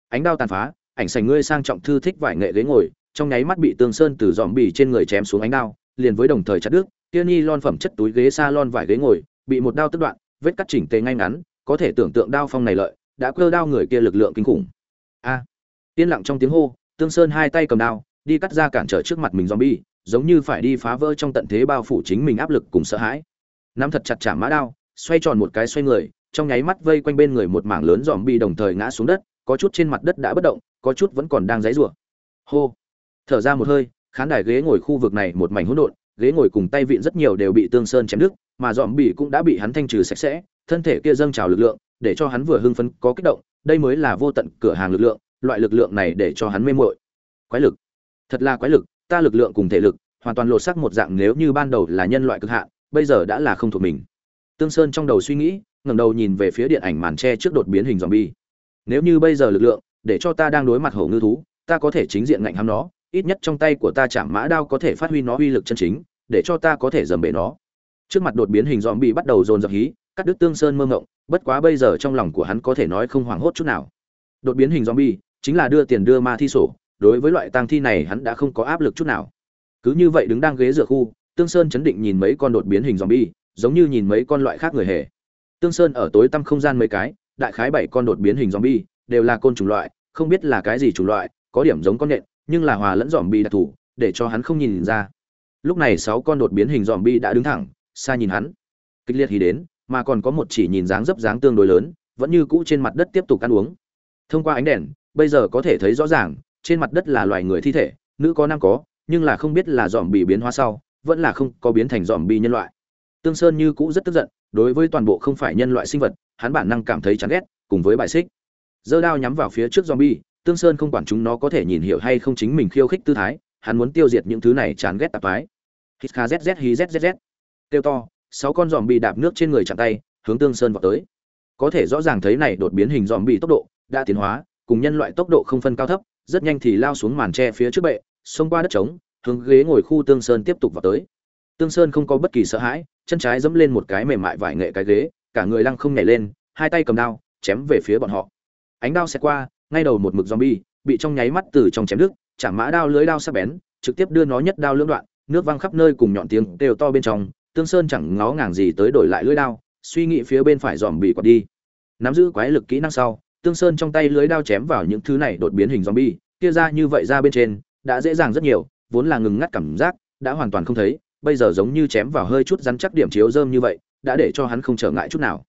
S1: Ánh đao tàn phá, ảnh sành ngươi sang trọng thư thích vải nghệ ghế ngồi, trong nháy mắt bị Tương Sơn từ dòm bì trên người chém xuống ánh đao, liền với đồng thời chặt đứt, kia ni lon phẩm chất túi ghế salon vải ghế ngồi, bị một đao tức đoạn, vết cắt chỉnh tề ngay ngắn, có thể tưởng tượng đao phong này lợi, đã cơ đao người kia lực lượng kinh khủng. A! À, yên lặng trong tiếng hô, Tương Sơn hai tay cầm đao, đi cắt ra cản trở trước mặt mình dòm bì giống như phải đi phá vỡ trong tận thế bao phủ chính mình áp lực cùng sợ hãi. Nắm thật chặt chả mã đao, xoay tròn một cái xoay người, trong nháy mắt vây quanh bên người một mảng lớn zombie đồng thời ngã xuống đất, có chút trên mặt đất đã bất động, có chút vẫn còn đang dãy rủa Hô! Thở ra một hơi, khán đài ghế ngồi khu vực này một mảnh hỗn độn, ghế ngồi cùng tay vịn rất nhiều đều bị Tương Sơn chém đứt, mà dòm bị cũng đã bị hắn thanh trừ sạch sẽ, thân thể kia dâng trào lực lượng, để cho hắn vừa hưng phấn có kích động, đây mới là vô tận cửa hàng lực lượng, loại lực lượng này để cho hắn mê muội. Quái lực, thật là quái lực, ta lực lượng cùng thể lực, hoàn toàn lột xác một dạng nếu như ban đầu là nhân loại cực hạn, bây giờ đã là không thuộc mình. Tương Sơn trong đầu suy nghĩ, ngẩng đầu nhìn về phía điện ảnh màn che trước đột biến hình zombie. Nếu như bây giờ lực lượng, để cho ta đang đối mặt hổ ngư thú, ta có thể chính diện ngạnh hắm nó, ít nhất trong tay của ta chạm mã đao có thể phát huy nó uy lực chân chính, để cho ta có thể dầm bể nó. Trước mặt đột biến hình zombie bắt đầu dồn dập hí, cắt đứt Tương Sơn mơ ngộng, bất quá bây giờ trong lòng của hắn có thể nói không hoảng hốt chút nào. Đột biến hình zombie chính là đưa tiền đưa ma thi sổ, đối với loại tang thi này hắn đã không có áp lực chút nào. Cứ như vậy đứng đang ghế dựa khu, Tương Sơn chấn định nhìn mấy con đột biến hình zombie, giống như nhìn mấy con loại khác người hề. Tương Sơn ở tối tăm không gian mấy cái, đại khái bảy con đột biến hình zombie, đều là côn trùng loại, không biết là cái gì chủng loại, có điểm giống con nện, nhưng là hòa lẫn zombie đặc thù, để cho hắn không nhìn ra. Lúc này sáu con đột biến hình zombie đã đứng thẳng, xa nhìn hắn. Kịch liệt hí đến, mà còn có một chỉ nhìn dáng dấp dáng tương đối lớn, vẫn như cũ trên mặt đất tiếp tục ăn uống. Thông qua ánh đèn, bây giờ có thể thấy rõ ràng, trên mặt đất là loài người thi thể, nữ có nam có, nhưng là không biết là zombie biến hóa sau, vẫn là không có biến thành zombie nhân loại. Tương Sơn như cũ rất tức giận, đối với toàn bộ không phải nhân loại sinh vật, hắn bản năng cảm thấy chán ghét, cùng với bài xích. Dơ đao nhắm vào phía trước zombie, Tương Sơn không quản chúng nó có thể nhìn hiểu hay không chính mình khiêu khích tư thái, hắn muốn tiêu diệt những thứ này chán ghét tạp ái. Hít kha zz hi zzz. Tiêu to, sáu con zombie đạp nước trên người chạm tay, hướng Tương Sơn vọt tới. Có thể rõ ràng thấy này đột biến hình zombie tốc độ đã tiến hóa, cùng nhân loại tốc độ không phân cao thấp, rất nhanh thì lao xuống màn tre phía trước bệ, xông qua đất trống, hướng ghế ngồi khu Tương Sơn tiếp tục vào tới. Tương Sơn không có bất kỳ sợ hãi, chân trái giẫm lên một cái mềm mại vải nghệ cái ghế, cả người lăng không nhảy lên, hai tay cầm đao, chém về phía bọn họ. Ánh đao sẽ qua, ngay đầu một mực zombie, bị trong nháy mắt từ trong chém đứt, chạm mã đao lưới đao sắc bén, trực tiếp đưa nó nhất đao lưỡng đoạn, nước văng khắp nơi cùng nhọn tiếng đều to bên trong, Tương Sơn chẳng ngó ngàng gì tới đổi lại lưới đao, suy nghĩ phía bên phải dòm bị quật đi. Nắm giữ quái lực kỹ năng sau, Tương Sơn trong tay lưới đao chém vào những thứ này đột biến hình zombie, kia ra như vậy ra bên trên, đã dễ dàng rất nhiều, vốn là ngừng ngắt cảm giác, đã hoàn toàn không thấy, bây giờ giống như chém vào hơi chút rắn chắc điểm chiếu rơm như vậy, đã để cho hắn không trở ngại chút nào.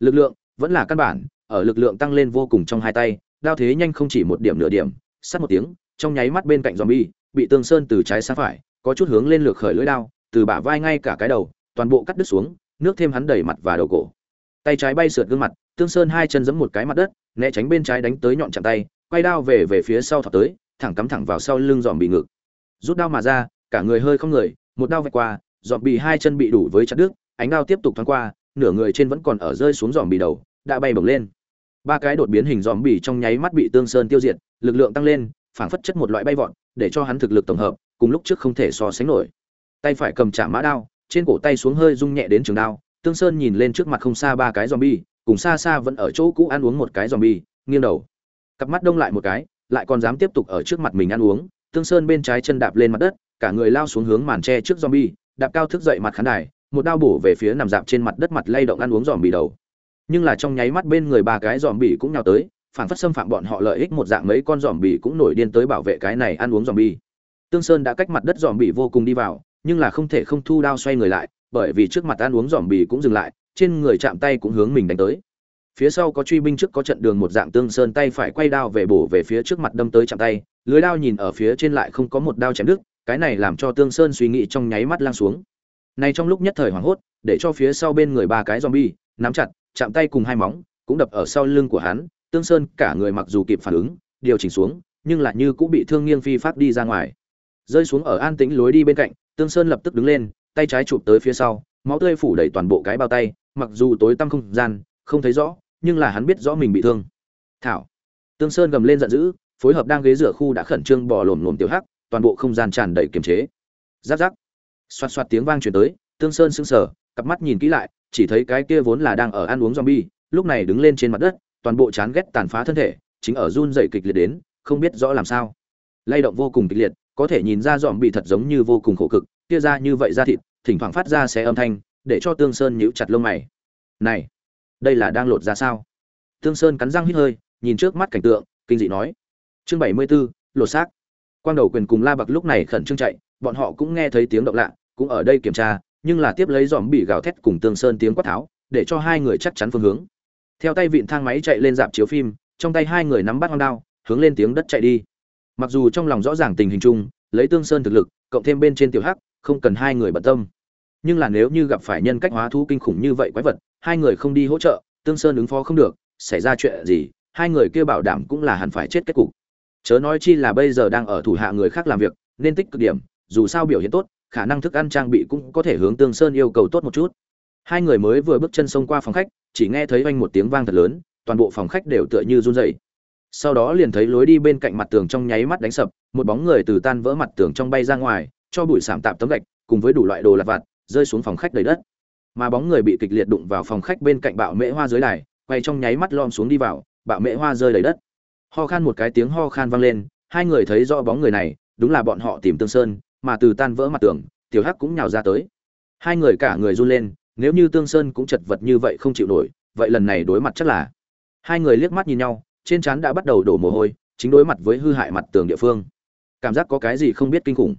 S1: Lực lượng vẫn là căn bản, ở lực lượng tăng lên vô cùng trong hai tay, đao thế nhanh không chỉ một điểm nửa điểm, sát một tiếng, trong nháy mắt bên cạnh zombie, bị Tương Sơn từ trái sang phải, có chút hướng lên lược khởi lưỡi đao, từ bả vai ngay cả cái đầu, toàn bộ cắt đứt xuống, nước thêm hắn đầy mặt và đầu cổ. Tay trái bay sượt gương mặt, Tương Sơn hai chân giẫm một cái mặt đất, né tránh bên trái đánh tới nhọn chạm tay, quay đao về về phía sau thọc tới, thẳng cắm thẳng vào sau lưng giòm bị ngực. Rút đao mà ra, cả người hơi không người, một đao vạch qua, giòm bị hai chân bị đủ với chặt đứt, ánh đao tiếp tục thoáng qua, nửa người trên vẫn còn ở rơi xuống giòm bị đầu, đã bay bổng lên. Ba cái đột biến hình giòm bị trong nháy mắt bị Tương Sơn tiêu diệt, lực lượng tăng lên, phảng phất chất một loại bay vọt, để cho hắn thực lực tổng hợp, cùng lúc trước không thể so sánh nổi. Tay phải cầm chạm mã đao, trên cổ tay xuống hơi rung nhẹ đến trường đao tương sơn nhìn lên trước mặt không xa ba cái zombie cùng xa xa vẫn ở chỗ cũ ăn uống một cái zombie, nghiêng đầu. Cặp mắt đông lại một cái, lại còn dám tiếp tục ở trước mặt mình ăn uống. Tương sơn bên trái chân đạp lên mặt đất, cả người lao xuống hướng màn tre trước zombie, đạp cao thức dậy mặt khán đài, một đao bổ về phía nằm dạp trên mặt đất mặt lay động ăn uống zombie bì đầu. Nhưng là trong nháy mắt bên người ba cái zombie bì cũng nhào tới, phản phất xâm phạm bọn họ lợi ích một dạng mấy con zombie bì cũng nổi điên tới bảo vệ cái này ăn uống zombie. bì tương sơn đã cách mặt đất zombie bì vô cùng đi vào, nhưng là không thể không thu đao xoay người lại, bởi vì trước mặt ăn uống zombie bì cũng dừng lại trên người chạm tay cũng hướng mình đánh tới. Phía sau có truy binh trước có trận đường một dạng tương sơn tay phải quay đao về bổ về phía trước mặt đâm tới chạm tay, lưới đao nhìn ở phía trên lại không có một đao chém đứt, cái này làm cho tương sơn suy nghĩ trong nháy mắt lang xuống. Này trong lúc nhất thời hoảng hốt, để cho phía sau bên người ba cái zombie, nắm chặt, chạm tay cùng hai móng, cũng đập ở sau lưng của hắn, tương sơn cả người mặc dù kịp phản ứng, điều chỉnh xuống, nhưng lại như cũng bị thương nghiêng phi phát đi ra ngoài. Rơi xuống ở an tĩnh lối đi bên cạnh, tương sơn lập tức đứng lên, tay trái chụp tới phía sau, máu tươi phủ đầy toàn bộ cái bao tay mặc dù tối tăm không gian, không thấy rõ, nhưng là hắn biết rõ mình bị thương. Thảo. Tương sơn gầm lên giận dữ, phối hợp đang ghế rửa khu đã khẩn trương bò lổm lổm tiểu hắc, toàn bộ không gian tràn đầy kiềm chế. Giáp giáp xoạt xoạt tiếng vang truyền tới, tương sơn sững sờ, cặp mắt nhìn kỹ lại, chỉ thấy cái kia vốn là đang ở ăn uống zombie, lúc này đứng lên trên mặt đất, toàn bộ chán ghét tàn phá thân thể, chính ở run dậy kịch liệt đến, không biết rõ làm sao. Lay động vô cùng kịch liệt, có thể nhìn ra dòm bị thật giống như vô cùng khổ cực kia ra như vậy ra thịt, thỉnh thoảng phát ra xé âm thanh để cho tương sơn nhíu chặt lông mày. Này đây là đang lột ra sao? Tương sơn cắn răng hít hơi nhìn trước mắt cảnh tượng kinh dị nói. Chương bảy mươi 74, lột xác. Quang đầu quyền cùng la bạc lúc này khẩn trương chạy bọn họ cũng nghe thấy tiếng động lạ cũng ở đây kiểm tra nhưng là tiếp lấy dòm bị gào thét cùng tương sơn tiếng quát tháo để cho hai người chắc chắn phương hướng. Theo tay vịn thang máy chạy lên dạp chiếu phim trong tay hai người nắm bắt hoang đao hướng lên tiếng đất chạy đi. Mặc dù trong lòng rõ ràng tình hình chung lấy tương sơn thực lực cộng thêm bên trên tiểu hắc không cần hai người bận tâm nhưng là nếu như gặp phải nhân cách hóa thú kinh khủng như vậy quái vật, hai người không đi hỗ trợ, tương sơn ứng phó không được, xảy ra chuyện gì, hai người kia bảo đảm cũng là hẳn phải chết kết cục. Chớ nói chi là bây giờ đang ở thủ hạ người khác làm việc, nên tích cực điểm, dù sao biểu hiện tốt, khả năng thức ăn trang bị cũng có thể hướng tương sơn yêu cầu tốt một chút. Hai người mới vừa bước chân xông qua phòng khách, chỉ nghe thấy oanh một tiếng vang thật lớn, toàn bộ phòng khách đều tựa như run rẩy. Sau đó liền thấy lối đi bên cạnh mặt tường trong nháy mắt đánh sập, một bóng người từ tan vỡ mặt tường trong bay ra ngoài, cho bụi sảm tạp tấm gạch, cùng với đủ loại đồ lặt vặt rơi xuống phòng khách đầy đất. Mà bóng người bị kịch liệt đụng vào phòng khách bên cạnh bạo mễ hoa dưới đài, quay trong nháy mắt lom xuống đi vào, bạo mễ hoa rơi đầy đất. Ho khan một cái tiếng ho khan vang lên, hai người thấy rõ bóng người này, đúng là bọn họ tìm tương sơn, mà từ tan vỡ mặt tường, tiểu hắc cũng nhào ra tới. Hai người cả người run lên, nếu như tương sơn cũng chật vật như vậy không chịu nổi, vậy lần này đối mặt chắc là. Hai người liếc mắt nhìn nhau, trên trán đã bắt đầu đổ mồ hôi, chính đối mặt với hư hại mặt tường địa phương. Cảm giác có cái gì không biết kinh khủng.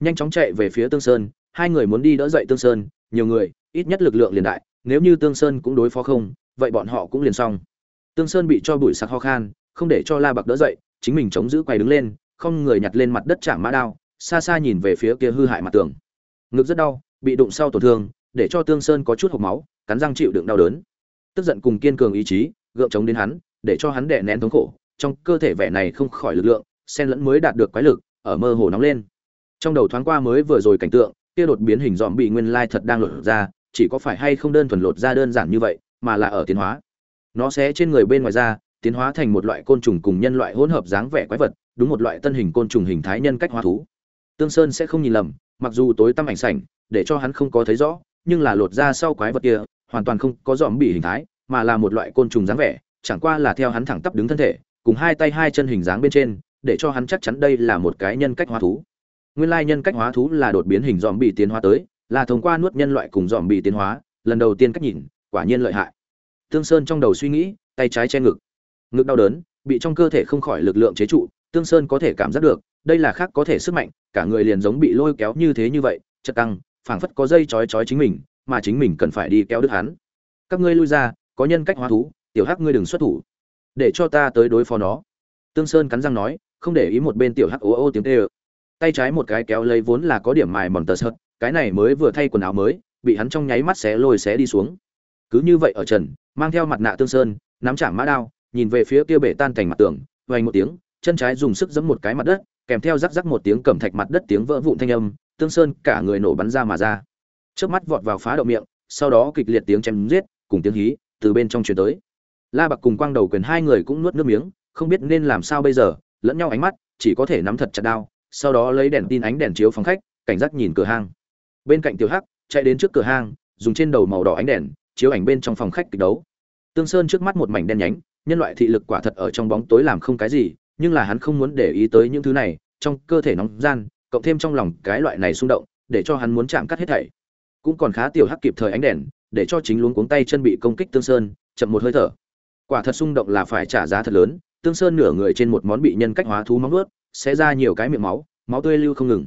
S1: Nhanh chóng chạy về phía tương sơn hai người muốn đi đỡ dậy tương sơn, nhiều người, ít nhất lực lượng liền đại, nếu như tương sơn cũng đối phó không, vậy bọn họ cũng liền xong. Tương sơn bị cho bụi sặc ho khan, không để cho la bạc đỡ dậy, chính mình chống giữ quay đứng lên, không người nhặt lên mặt đất chạm mã đao, xa xa nhìn về phía kia hư hại mặt tường. Ngực rất đau, bị đụng sau tổn thương, để cho tương sơn có chút hộc máu, cắn răng chịu đựng đau đớn. Tức giận cùng kiên cường ý chí, gượng chống đến hắn, để cho hắn đè nén thống khổ, trong cơ thể vẻ này không khỏi lực lượng sen lẫn mới đạt được quái lực, ở mơ hồ nóng lên. Trong đầu thoáng qua mới vừa rồi cảnh tượng kia đột biến hình dòm bị nguyên lai thật đang lột ra, chỉ có phải hay không đơn thuần lột ra đơn giản như vậy, mà là ở tiến hóa. Nó sẽ trên người bên ngoài ra, tiến hóa thành một loại côn trùng cùng nhân loại hỗn hợp dáng vẻ quái vật, đúng một loại tân hình côn trùng hình thái nhân cách hóa thú. Tương sơn sẽ không nhìn lầm, mặc dù tối tăm ảnh sảnh, để cho hắn không có thấy rõ, nhưng là lột ra sau quái vật kia, hoàn toàn không có dòm bị hình thái, mà là một loại côn trùng dáng vẻ, chẳng qua là theo hắn thẳng tắp đứng thân thể, cùng hai tay hai chân hình dáng bên trên, để cho hắn chắc chắn đây là một cái nhân cách hóa thú nguyên lai nhân cách hóa thú là đột biến hình dòm bị tiến hóa tới, là thông qua nuốt nhân loại cùng dòm bị tiến hóa, lần đầu tiên cách nhìn, quả nhiên lợi hại. Tương sơn trong đầu suy nghĩ, tay trái che ngực. Ngực đau đớn, bị trong cơ thể không khỏi lực lượng chế trụ, tương sơn có thể cảm giác được, đây là khác có thể sức mạnh, cả người liền giống bị lôi kéo như thế như vậy chật tăng phảng phất có dây chói chói chính mình, mà chính mình cần phải đi kéo đứt hắn. Các ngươi lui ra, có nhân cách hóa thú, tiểu hắc ngươi đừng xuất thủ. Để cho ta tới đối phó nó. Tương sơn cắn răng nói, không để ý một bên tiểu hắc ố ô tiếng tê ơ tay trái một cái kéo lấy vốn là có điểm mài mòn tờ sợt, cái này mới vừa thay quần áo mới, bị hắn trong nháy mắt xé lôi xé đi xuống. Cứ như vậy ở trần, mang theo mặt nạ tương sơn, nắm chạm mã đao, nhìn về phía kia bể tan thành mặt tường vành một tiếng, chân trái dùng sức giẫm một cái mặt đất, kèm theo rắc rắc một tiếng cẩm thạch mặt đất tiếng vỡ vụn thanh âm, tương sơn cả người nổ bắn ra mà ra. Trước mắt vọt vào phá động miệng, sau đó kịch liệt tiếng chém giết, cùng tiếng hí, từ bên trong truyền tới. La bạc cùng quang đầu quyền hai người cũng nuốt nước miếng, không biết nên làm sao bây giờ, lẫn nhau ánh mắt, chỉ có thể nắm thật chặt đao sau đó lấy đèn tin ánh đèn chiếu phòng khách, cảnh giác nhìn cửa hang. Bên cạnh tiểu hắc, chạy đến trước cửa hang, dùng trên đầu màu đỏ ánh đèn, chiếu ảnh bên trong phòng khách kịch đấu. Tương sơn trước mắt một mảnh đen nhánh, nhân loại thị lực quả thật ở trong bóng tối làm không cái gì, nhưng là hắn không muốn để ý tới những thứ này, trong cơ thể nóng gian, cộng thêm trong lòng cái loại này xung động, để cho hắn muốn chạm cắt hết thảy. Cũng còn khá tiểu hắc kịp thời ánh đèn, để cho chính luống cuống tay chân bị công kích tương sơn, chậm một hơi thở. Quả thật xung động là phải trả giá thật lớn, tương sơn nửa người trên một món bị nhân cách hóa thú móng nuốt sẽ ra nhiều cái miệng máu máu tươi lưu không ngừng.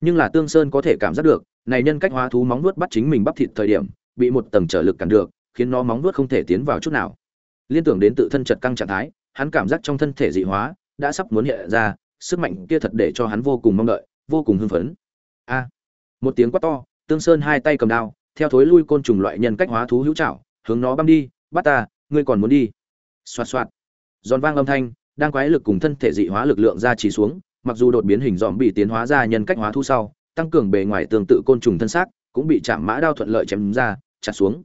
S1: Nhưng là tương sơn có thể cảm giác được, này nhân cách hóa thú móng nuốt bắt chính mình bắp thịt thời điểm, bị một tầng trở lực cản được, khiến nó móng nuốt không thể tiến vào chút nào. Liên tưởng đến tự thân chật căng trạng thái, hắn cảm giác trong thân thể dị hóa, đã sắp muốn hiện ra, sức mạnh kia thật để cho hắn vô cùng mong đợi, vô cùng hưng phấn. A! Một tiếng quát to, tương sơn hai tay cầm đao, theo thối lui côn trùng loại nhân cách hóa thú hữu trảo, hướng nó băm đi, bắt ta, ngươi còn muốn đi. Xoạt xoạt. Giòn vang âm thanh đang quái lực cùng thân thể dị hóa lực lượng ra chỉ xuống, mặc dù đột biến hình dòm bị tiến hóa ra nhân cách hóa thu sau, tăng cường bề ngoài tương tự côn trùng thân xác, cũng bị chạm mã đao thuận lợi chém ra, chặt xuống.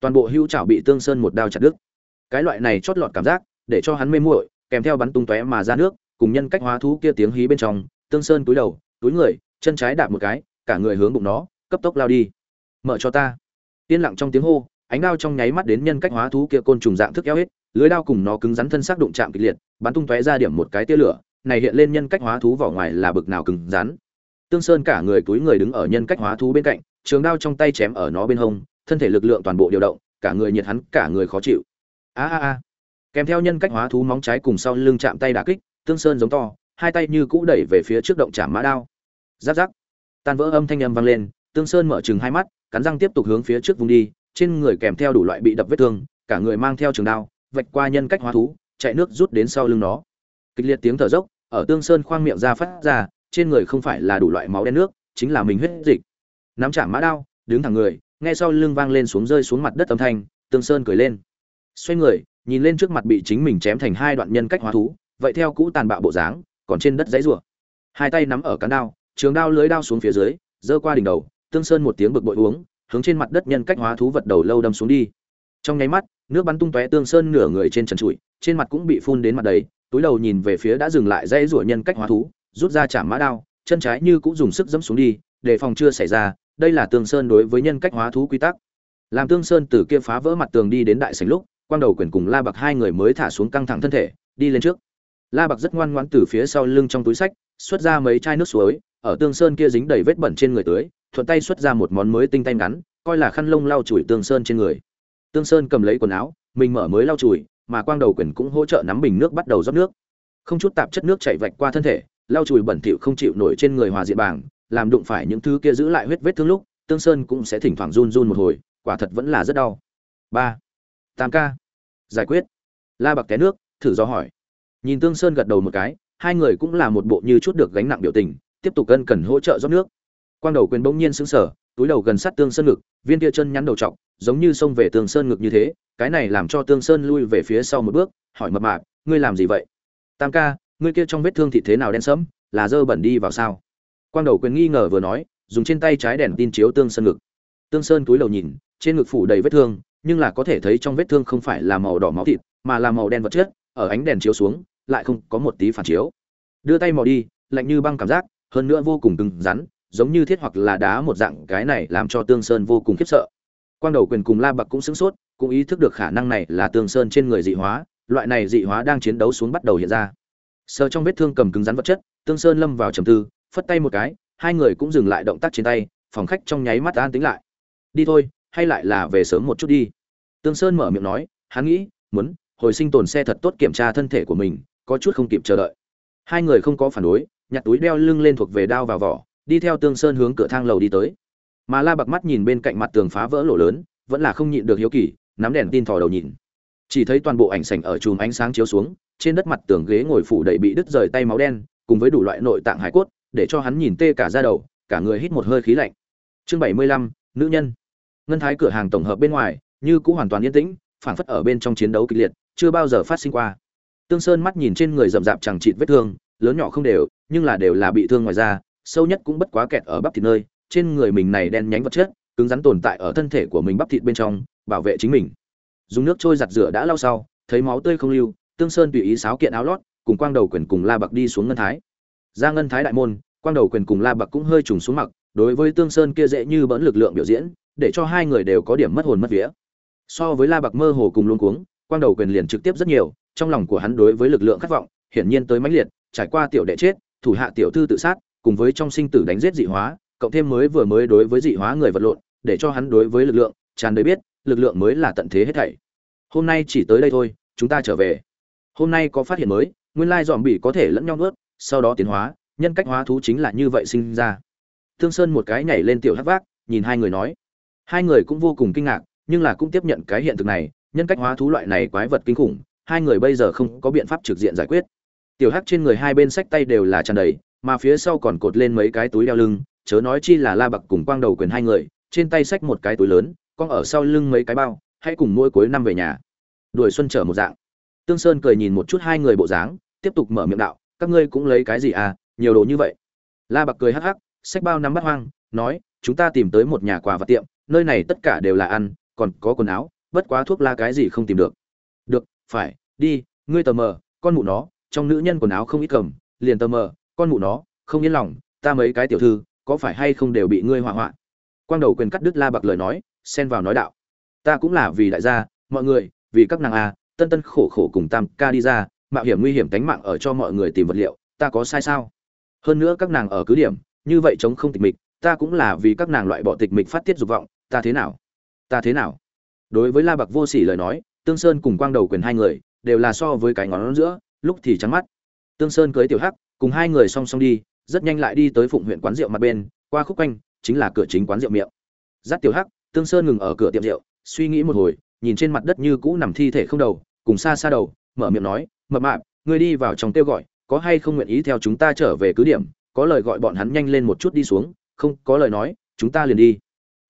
S1: Toàn bộ hưu chảo bị tương sơn một đao chặt đứt. Cái loại này chót lọt cảm giác, để cho hắn mê muội, kèm theo bắn tung tóe mà ra nước, cùng nhân cách hóa thú kia tiếng hí bên trong, tương sơn túi đầu, túi người, chân trái đạp một cái, cả người hướng bụng nó, cấp tốc lao đi. Mở cho ta. Tiên lặng trong tiếng hô, ánh đao trong nháy mắt đến nhân cách hóa thú kia côn trùng dạng thức eo hết lưới đao cùng nó cứng rắn thân xác đụng chạm kịch liệt, bắn tung tóe ra điểm một cái tia lửa, này hiện lên nhân cách hóa thú vỏ ngoài là bực nào cứng rắn. Tương sơn cả người túi người đứng ở nhân cách hóa thú bên cạnh, trường đao trong tay chém ở nó bên hông, thân thể lực lượng toàn bộ điều động, cả người nhiệt hắn, cả người khó chịu. A a a. Kèm theo nhân cách hóa thú móng trái cùng sau lưng chạm tay đả kích, tương sơn giống to, hai tay như cũ đẩy về phía trước động chạm mã đao. Giáp giáp. Tan vỡ âm thanh âm vang lên, tương sơn mở chừng hai mắt, cắn răng tiếp tục hướng phía trước vùng đi, trên người kèm theo đủ loại bị đập vết thương, cả người mang theo trường đao vạch qua nhân cách hóa thú, chạy nước rút đến sau lưng nó. Kịch liệt tiếng thở dốc, ở tương sơn khoang miệng ra phát ra, trên người không phải là đủ loại máu đen nước, chính là mình huyết dịch. Nắm chạm mã đao, đứng thẳng người, nghe sau lưng vang lên xuống rơi xuống mặt đất âm thanh, tương sơn cười lên. Xoay người, nhìn lên trước mặt bị chính mình chém thành hai đoạn nhân cách hóa thú, vậy theo cũ tàn bạo bộ dáng, còn trên đất dãy rủa. Hai tay nắm ở cán đao, trường đao lưới đao xuống phía dưới, giơ qua đỉnh đầu, tương sơn một tiếng bực bội uống, hướng trên mặt đất nhân cách hóa thú vật đầu lâu đâm xuống đi. Trong nháy mắt nước bắn tung tóe tương sơn nửa người trên trần trụi, trên mặt cũng bị phun đến mặt đầy, túi đầu nhìn về phía đã dừng lại dãy rủa nhân cách hóa thú, rút ra chạm mã đao, chân trái như cũng dùng sức dẫm xuống đi, để phòng chưa xảy ra, đây là tương sơn đối với nhân cách hóa thú quy tắc. Làm tương sơn từ kia phá vỡ mặt tường đi đến đại sảnh lúc, quang đầu quyền cùng la bạc hai người mới thả xuống căng thẳng thân thể, đi lên trước. La bạc rất ngoan ngoãn từ phía sau lưng trong túi sách, xuất ra mấy chai nước suối, ở tương sơn kia dính đầy vết bẩn trên người tưới, thuận tay xuất ra một món mới tinh tay ngắn, coi là khăn lông lau chùi tương sơn trên người tương sơn cầm lấy quần áo, mình mở mới lau chùi, mà quang đầu quyền cũng hỗ trợ nắm bình nước bắt đầu rót nước. Không chút tạp chất nước chảy vạch qua thân thể, lau chùi bẩn thỉu không chịu nổi trên người hòa diện bảng, làm đụng phải những thứ kia giữ lại huyết vết thương lúc, tương sơn cũng sẽ thỉnh thoảng run run một hồi, quả thật vẫn là rất đau. Ba tam ca. Giải quyết. La bạc té nước, thử do hỏi. Nhìn tương sơn gật đầu một cái, hai người cũng là một bộ như chút được gánh nặng biểu tình, tiếp tục cân cần hỗ trợ rót nước. Quang đầu quyền bỗng nhiên sững sờ túi đầu gần sát tương sơn ngực, viên kia chân nhắn đầu trọc, giống như xông về tương sơn ngực như thế, cái này làm cho tương sơn lui về phía sau một bước, hỏi mập mạp, ngươi làm gì vậy? Tam ca, ngươi kia trong vết thương thị thế nào đen sẫm, là dơ bẩn đi vào sao? Quang đầu quyền nghi ngờ vừa nói, dùng trên tay trái đèn tin chiếu tương sơn ngực. Tương sơn túi đầu nhìn, trên ngực phủ đầy vết thương, nhưng là có thể thấy trong vết thương không phải là màu đỏ máu thịt, mà là màu đen vật chất, ở ánh đèn chiếu xuống, lại không có một tí phản chiếu. Đưa tay mò đi, lạnh như băng cảm giác, hơn nữa vô cùng cứng rắn giống như thiết hoặc là đá một dạng, cái này làm cho tương sơn vô cùng khiếp sợ. Quang đầu quyền cùng la bạc cũng sửng sốt, cũng ý thức được khả năng này là tương sơn trên người dị hóa, loại này dị hóa đang chiến đấu xuống bắt đầu hiện ra. Sờ trong vết thương cầm cứng rắn vật chất, tương sơn lâm vào trầm tư, phất tay một cái, hai người cũng dừng lại động tác trên tay, phòng khách trong nháy mắt an tính lại. Đi thôi, hay lại là về sớm một chút đi. Tương sơn mở miệng nói, hắn nghĩ, muốn hồi sinh tồn xe thật tốt kiểm tra thân thể của mình, có chút không kịp chờ đợi. Hai người không có phản đối, nhặt túi đeo lưng lên thuộc về đao vào vỏ đi theo tương sơn hướng cửa thang lầu đi tới. Mà la bạc mắt nhìn bên cạnh mặt tường phá vỡ lỗ lớn, vẫn là không nhịn được hiếu kỳ, nắm đèn tin thò đầu nhìn. Chỉ thấy toàn bộ ảnh sảnh ở chùm ánh sáng chiếu xuống, trên đất mặt tường ghế ngồi phủ đầy bị đứt rời tay máu đen, cùng với đủ loại nội tạng hải cốt, để cho hắn nhìn tê cả ra đầu, cả người hít một hơi khí lạnh. Chương bảy mươi lăm, nữ nhân. Ngân thái cửa hàng tổng hợp bên ngoài, như cũng hoàn toàn yên tĩnh, phảng phất ở bên trong chiến đấu kịch liệt, chưa bao giờ phát sinh qua. Tương sơn mắt nhìn trên người rậm rạp chẳng chịt vết thương, lớn nhỏ không đều, nhưng là đều là bị thương ngoài da sâu nhất cũng bất quá kẹt ở bắp thịt nơi, trên người mình này đen nhánh vật chất, cứng rắn tồn tại ở thân thể của mình bắp thịt bên trong, bảo vệ chính mình. Dùng nước trôi giặt rửa đã lau sau, thấy máu tươi không lưu, tương sơn tùy ý sáo kiện áo lót, cùng quang đầu quyền cùng la bạc đi xuống ngân thái. Ra ngân thái đại môn, quang đầu quyền cùng la bạc cũng hơi trùng xuống mặc đối với tương sơn kia dễ như bỡn lực lượng biểu diễn, để cho hai người đều có điểm mất hồn mất vía. So với la bạc mơ hồ cùng luống cuống, quang đầu quyền liền trực tiếp rất nhiều, trong lòng của hắn đối với lực lượng khát vọng, hiển nhiên tới mãnh liệt, trải qua tiểu đệ chết, thủ hạ tiểu thư tự sát cùng với trong sinh tử đánh giết dị hóa, cộng thêm mới vừa mới đối với dị hóa người vật lộn, để cho hắn đối với lực lượng tràn đầy biết, lực lượng mới là tận thế hết thảy. Hôm nay chỉ tới đây thôi, chúng ta trở về. Hôm nay có phát hiện mới, nguyên lai dòm bị có thể lẫn nhau nuốt, sau đó tiến hóa, nhân cách hóa thú chính là như vậy sinh ra. Thương sơn một cái nhảy lên tiểu hắc vác, nhìn hai người nói. Hai người cũng vô cùng kinh ngạc, nhưng là cũng tiếp nhận cái hiện thực này, nhân cách hóa thú loại này quái vật kinh khủng, hai người bây giờ không có biện pháp trực diện giải quyết. Tiểu hắc trên người hai bên sách tay đều là tràn đầy mà phía sau còn cột lên mấy cái túi đeo lưng, chớ nói chi là la bạc cùng quang đầu quyền hai người, trên tay xách một cái túi lớn, con ở sau lưng mấy cái bao, hãy cùng mỗi cuối năm về nhà. Đuổi xuân trở một dạng. Tương sơn cười nhìn một chút hai người bộ dáng, tiếp tục mở miệng đạo, các ngươi cũng lấy cái gì à nhiều đồ như vậy. La bạc cười hắc hắc, xách bao năm bắt hoang, nói, chúng ta tìm tới một nhà quà và tiệm, nơi này tất cả đều là ăn, còn có quần áo, bất quá thuốc la cái gì không tìm được. Được, phải, đi, ngươi tờ mờ, con mụ nó, trong nữ nhân quần áo không ít cầm, liền tờ mờ con mụ nó, không yên lòng, ta mấy cái tiểu thư, có phải hay không đều bị ngươi hỏa hoạn? Quang đầu quyền cắt đứt la bạc lời nói, xen vào nói đạo. Ta cũng là vì đại gia, mọi người, vì các nàng a, tân tân khổ khổ cùng tam ca đi ra, mạo hiểm nguy hiểm tánh mạng ở cho mọi người tìm vật liệu, ta có sai sao? Hơn nữa các nàng ở cứ điểm, như vậy chống không tịch mịch, ta cũng là vì các nàng loại bỏ tịch mịch phát tiết dục vọng, ta thế nào? Ta thế nào? Đối với la bạc vô sỉ lời nói, tương sơn cùng quang đầu quyền hai người, đều là so với cái ngón giữa, lúc thì trắng mắt. Tương sơn cưới tiểu hắc cùng hai người song song đi, rất nhanh lại đi tới phụng huyện quán rượu mặt bên, qua khúc quanh, chính là cửa chính quán rượu miệng. Giáp tiểu hắc, tương sơn ngừng ở cửa tiệm rượu, suy nghĩ một hồi, nhìn trên mặt đất như cũ nằm thi thể không đầu, cùng xa xa đầu, mở miệng nói, mập mạp, ngươi đi vào trong kêu gọi, có hay không nguyện ý theo chúng ta trở về cứ điểm, có lời gọi bọn hắn nhanh lên một chút đi xuống, không có lời nói, chúng ta liền đi.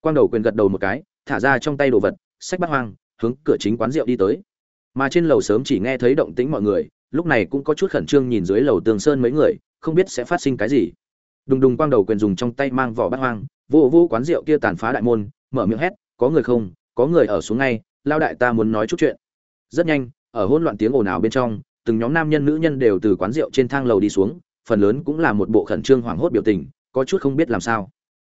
S1: Quang đầu quyền gật đầu một cái, thả ra trong tay đồ vật, sách bắt hoang, hướng cửa chính quán rượu đi tới. Mà trên lầu sớm chỉ nghe thấy động tĩnh mọi người lúc này cũng có chút khẩn trương nhìn dưới lầu tường sơn mấy người, không biết sẽ phát sinh cái gì. Đùng đùng quang đầu quyền dùng trong tay mang vỏ bát hoang, vô vô quán rượu kia tàn phá đại môn, mở miệng hét, có người không? Có người ở xuống ngay, lao đại ta muốn nói chút chuyện. Rất nhanh, ở hỗn loạn tiếng ồn ào bên trong, từng nhóm nam nhân nữ nhân đều từ quán rượu trên thang lầu đi xuống, phần lớn cũng là một bộ khẩn trương hoảng hốt biểu tình, có chút không biết làm sao.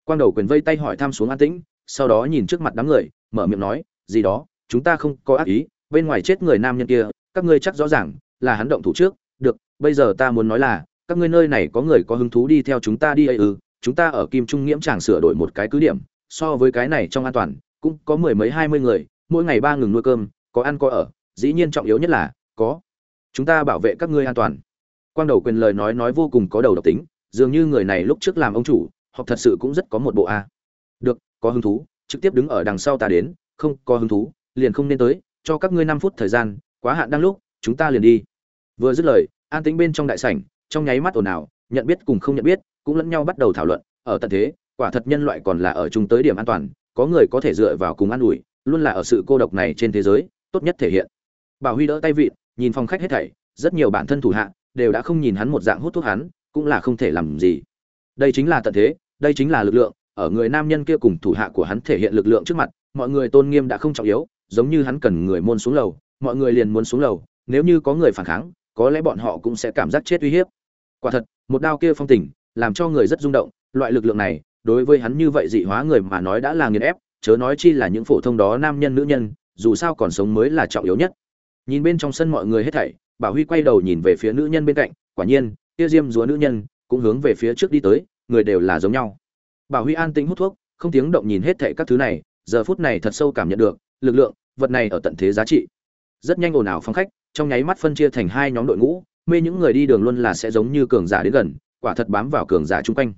S1: Quang đầu quyền vây tay hỏi thăm xuống an tĩnh, sau đó nhìn trước mặt đám người, mở miệng nói, gì đó, chúng ta không có ác ý, bên ngoài chết người nam nhân kia, các ngươi chắc rõ ràng là hắn động thủ trước, được, bây giờ ta muốn nói là, các ngươi nơi này có người có hứng thú đi theo chúng ta đi ấy ư? Chúng ta ở kim trung nghiễm tràng sửa đổi một cái cứ điểm, so với cái này trong an toàn, cũng có mười mấy hai mươi người, mỗi ngày ba ngừng nuôi cơm, có ăn có ở, dĩ nhiên trọng yếu nhất là, có. Chúng ta bảo vệ các ngươi an toàn. Quang đầu quyền lời nói nói vô cùng có đầu độc tính, dường như người này lúc trước làm ông chủ hoặc thật sự cũng rất có một bộ a. Được, có hứng thú, trực tiếp đứng ở đằng sau ta đến, không có hứng thú, liền không nên tới, cho các ngươi năm phút thời gian, quá hạn đang lúc, chúng ta liền đi vừa dứt lời, an tĩnh bên trong đại sảnh, trong nháy mắt ồn ào, nhận biết cùng không nhận biết cũng lẫn nhau bắt đầu thảo luận, ở tận thế, quả thật nhân loại còn là ở chung tới điểm an toàn, có người có thể dựa vào cùng an ủi, luôn là ở sự cô độc này trên thế giới, tốt nhất thể hiện. Bảo huy đỡ tay vịn, nhìn phòng khách hết thảy, rất nhiều bản thân thủ hạ đều đã không nhìn hắn một dạng hút thuốc hắn, cũng là không thể làm gì. Đây chính là tận thế, đây chính là lực lượng, ở người nam nhân kia cùng thủ hạ của hắn thể hiện lực lượng trước mặt, mọi người tôn nghiêm đã không trọng yếu, giống như hắn cần người môn xuống lầu, mọi người liền muốn xuống lầu, nếu như có người phản kháng có lẽ bọn họ cũng sẽ cảm giác chết uy hiếp. Quả thật, một đao kia phong tình, làm cho người rất rung động, loại lực lượng này, đối với hắn như vậy dị hóa người mà nói đã là nghiền ép, chớ nói chi là những phổ thông đó nam nhân nữ nhân, dù sao còn sống mới là trọng yếu nhất. Nhìn bên trong sân mọi người hết thảy, bảo huy quay đầu nhìn về phía nữ nhân bên cạnh, quả nhiên, kia diêm dúa nữ nhân cũng hướng về phía trước đi tới, người đều là giống nhau. Bảo huy an tĩnh hút thuốc, không tiếng động nhìn hết thảy các thứ này, giờ phút này thật sâu cảm nhận được, lực lượng, vật này ở tận thế giá trị. Rất nhanh ồn ào phong khách trong nháy mắt phân chia thành hai nhóm đội ngũ, mê những người đi đường luôn là sẽ giống như cường giả đến gần, quả thật bám vào cường giả chung quanh.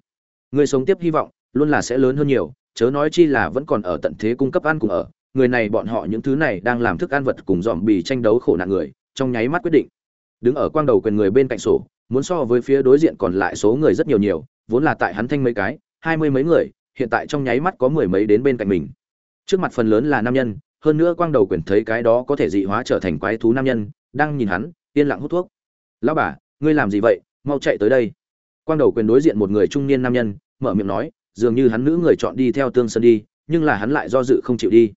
S1: Người sống tiếp hy vọng luôn là sẽ lớn hơn nhiều, chớ nói chi là vẫn còn ở tận thế cung cấp ăn cùng ở. Người này bọn họ những thứ này đang làm thức ăn vật cùng dòm bì tranh đấu khổ nạn người, trong nháy mắt quyết định. Đứng ở quang đầu quyền người bên cạnh sổ, muốn so với phía đối diện còn lại số người rất nhiều nhiều, vốn là tại hắn thanh mấy cái, hai mươi mấy người, hiện tại trong nháy mắt có mười mấy đến bên cạnh mình. Trước mặt phần lớn là nam nhân, hơn nữa quang đầu quyền thấy cái đó có thể dị hóa trở thành quái thú nam nhân đang nhìn hắn, yên lặng hút thuốc. Lão bà, ngươi làm gì vậy? Mau chạy tới đây. Quang đầu quyền đối diện một người trung niên nam nhân, mở miệng nói, dường như hắn nữ người chọn đi theo tương sơn đi, nhưng là hắn lại do dự không chịu đi.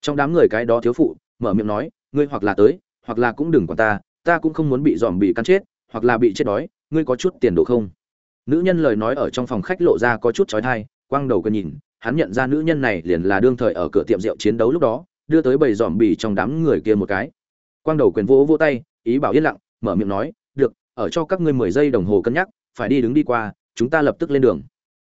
S1: Trong đám người cái đó thiếu phụ, mở miệng nói, ngươi hoặc là tới, hoặc là cũng đừng quản ta ta cũng không muốn bị dòm bị cắn chết, hoặc là bị chết đói, ngươi có chút tiền đồ không? Nữ nhân lời nói ở trong phòng khách lộ ra có chút trói thai quang đầu quyền nhìn, hắn nhận ra nữ nhân này liền là đương thời ở cửa tiệm rượu chiến đấu lúc đó, đưa tới bầy dòm bì trong đám người kia một cái quang đầu quyền vỗ vỗ tay, ý bảo yên lặng, mở miệng nói, được, ở cho các ngươi mười giây đồng hồ cân nhắc, phải đi đứng đi qua, chúng ta lập tức lên đường.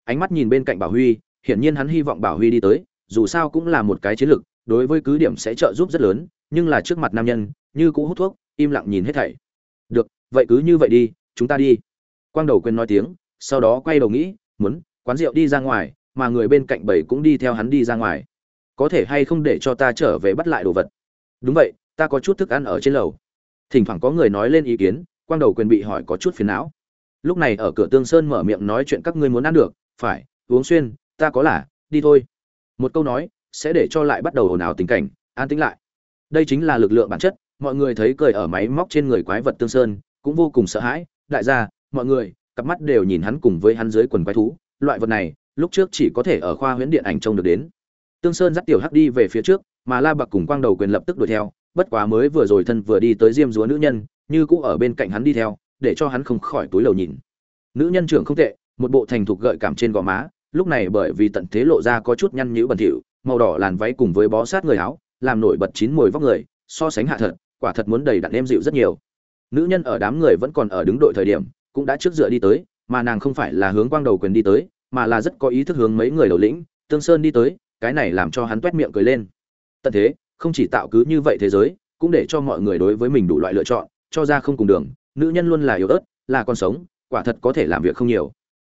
S1: Ánh mắt nhìn bên cạnh bảo huy, hiển nhiên hắn hy vọng bảo huy đi tới, dù sao cũng là một cái chiến lược, đối với cứ điểm sẽ trợ giúp rất lớn, nhưng là trước mặt nam nhân, như cũ hút thuốc, im lặng nhìn hết thảy. Được, vậy cứ như vậy đi, chúng ta đi. Quang đầu quên nói tiếng, sau đó quay đầu nghĩ, muốn, quán rượu đi ra ngoài, mà người bên cạnh bảy cũng đi theo hắn đi ra ngoài. Có thể hay không để cho ta trở về bắt lại đồ vật? Đúng vậy ta có chút thức ăn ở trên lầu. Thỉnh thoảng có người nói lên ý kiến, quang đầu quyền bị hỏi có chút phiền não. Lúc này ở cửa tương sơn mở miệng nói chuyện các ngươi muốn ăn được, phải, uống xuyên, ta có là, đi thôi. Một câu nói, sẽ để cho lại bắt đầu ồn ào tình cảnh, an tĩnh lại. Đây chính là lực lượng bản chất, mọi người thấy cười ở máy móc trên người quái vật tương sơn, cũng vô cùng sợ hãi. Đại gia, mọi người, cặp mắt đều nhìn hắn cùng với hắn dưới quần quái thú. Loại vật này, lúc trước chỉ có thể ở khoa huyễn điện ảnh trông được đến. Tương sơn dắt tiểu hắc đi về phía trước, mà la bạc cùng quang đầu quyền lập tức đuổi theo bất quá mới vừa rồi thân vừa đi tới diêm dúa nữ nhân, như cũ ở bên cạnh hắn đi theo, để cho hắn không khỏi túi lầu nhìn. Nữ nhân trưởng không tệ, một bộ thành thục gợi cảm trên gò má, lúc này bởi vì tận thế lộ ra có chút nhăn nhữ bẩn thỉu, màu đỏ làn váy cùng với bó sát người áo, làm nổi bật chín mùi vóc người, so sánh hạ thật, quả thật muốn đầy đặn em dịu rất nhiều. Nữ nhân ở đám người vẫn còn ở đứng đội thời điểm, cũng đã trước dựa đi tới, mà nàng không phải là hướng quang đầu quyền đi tới, mà là rất có ý thức hướng mấy người đầu lĩnh, tương sơn đi tới, cái này làm cho hắn toét miệng cười lên. Tận thế không chỉ tạo cứ như vậy thế giới, cũng để cho mọi người đối với mình đủ loại lựa chọn, cho ra không cùng đường, nữ nhân luôn là yếu ớt, là con sống, quả thật có thể làm việc không nhiều.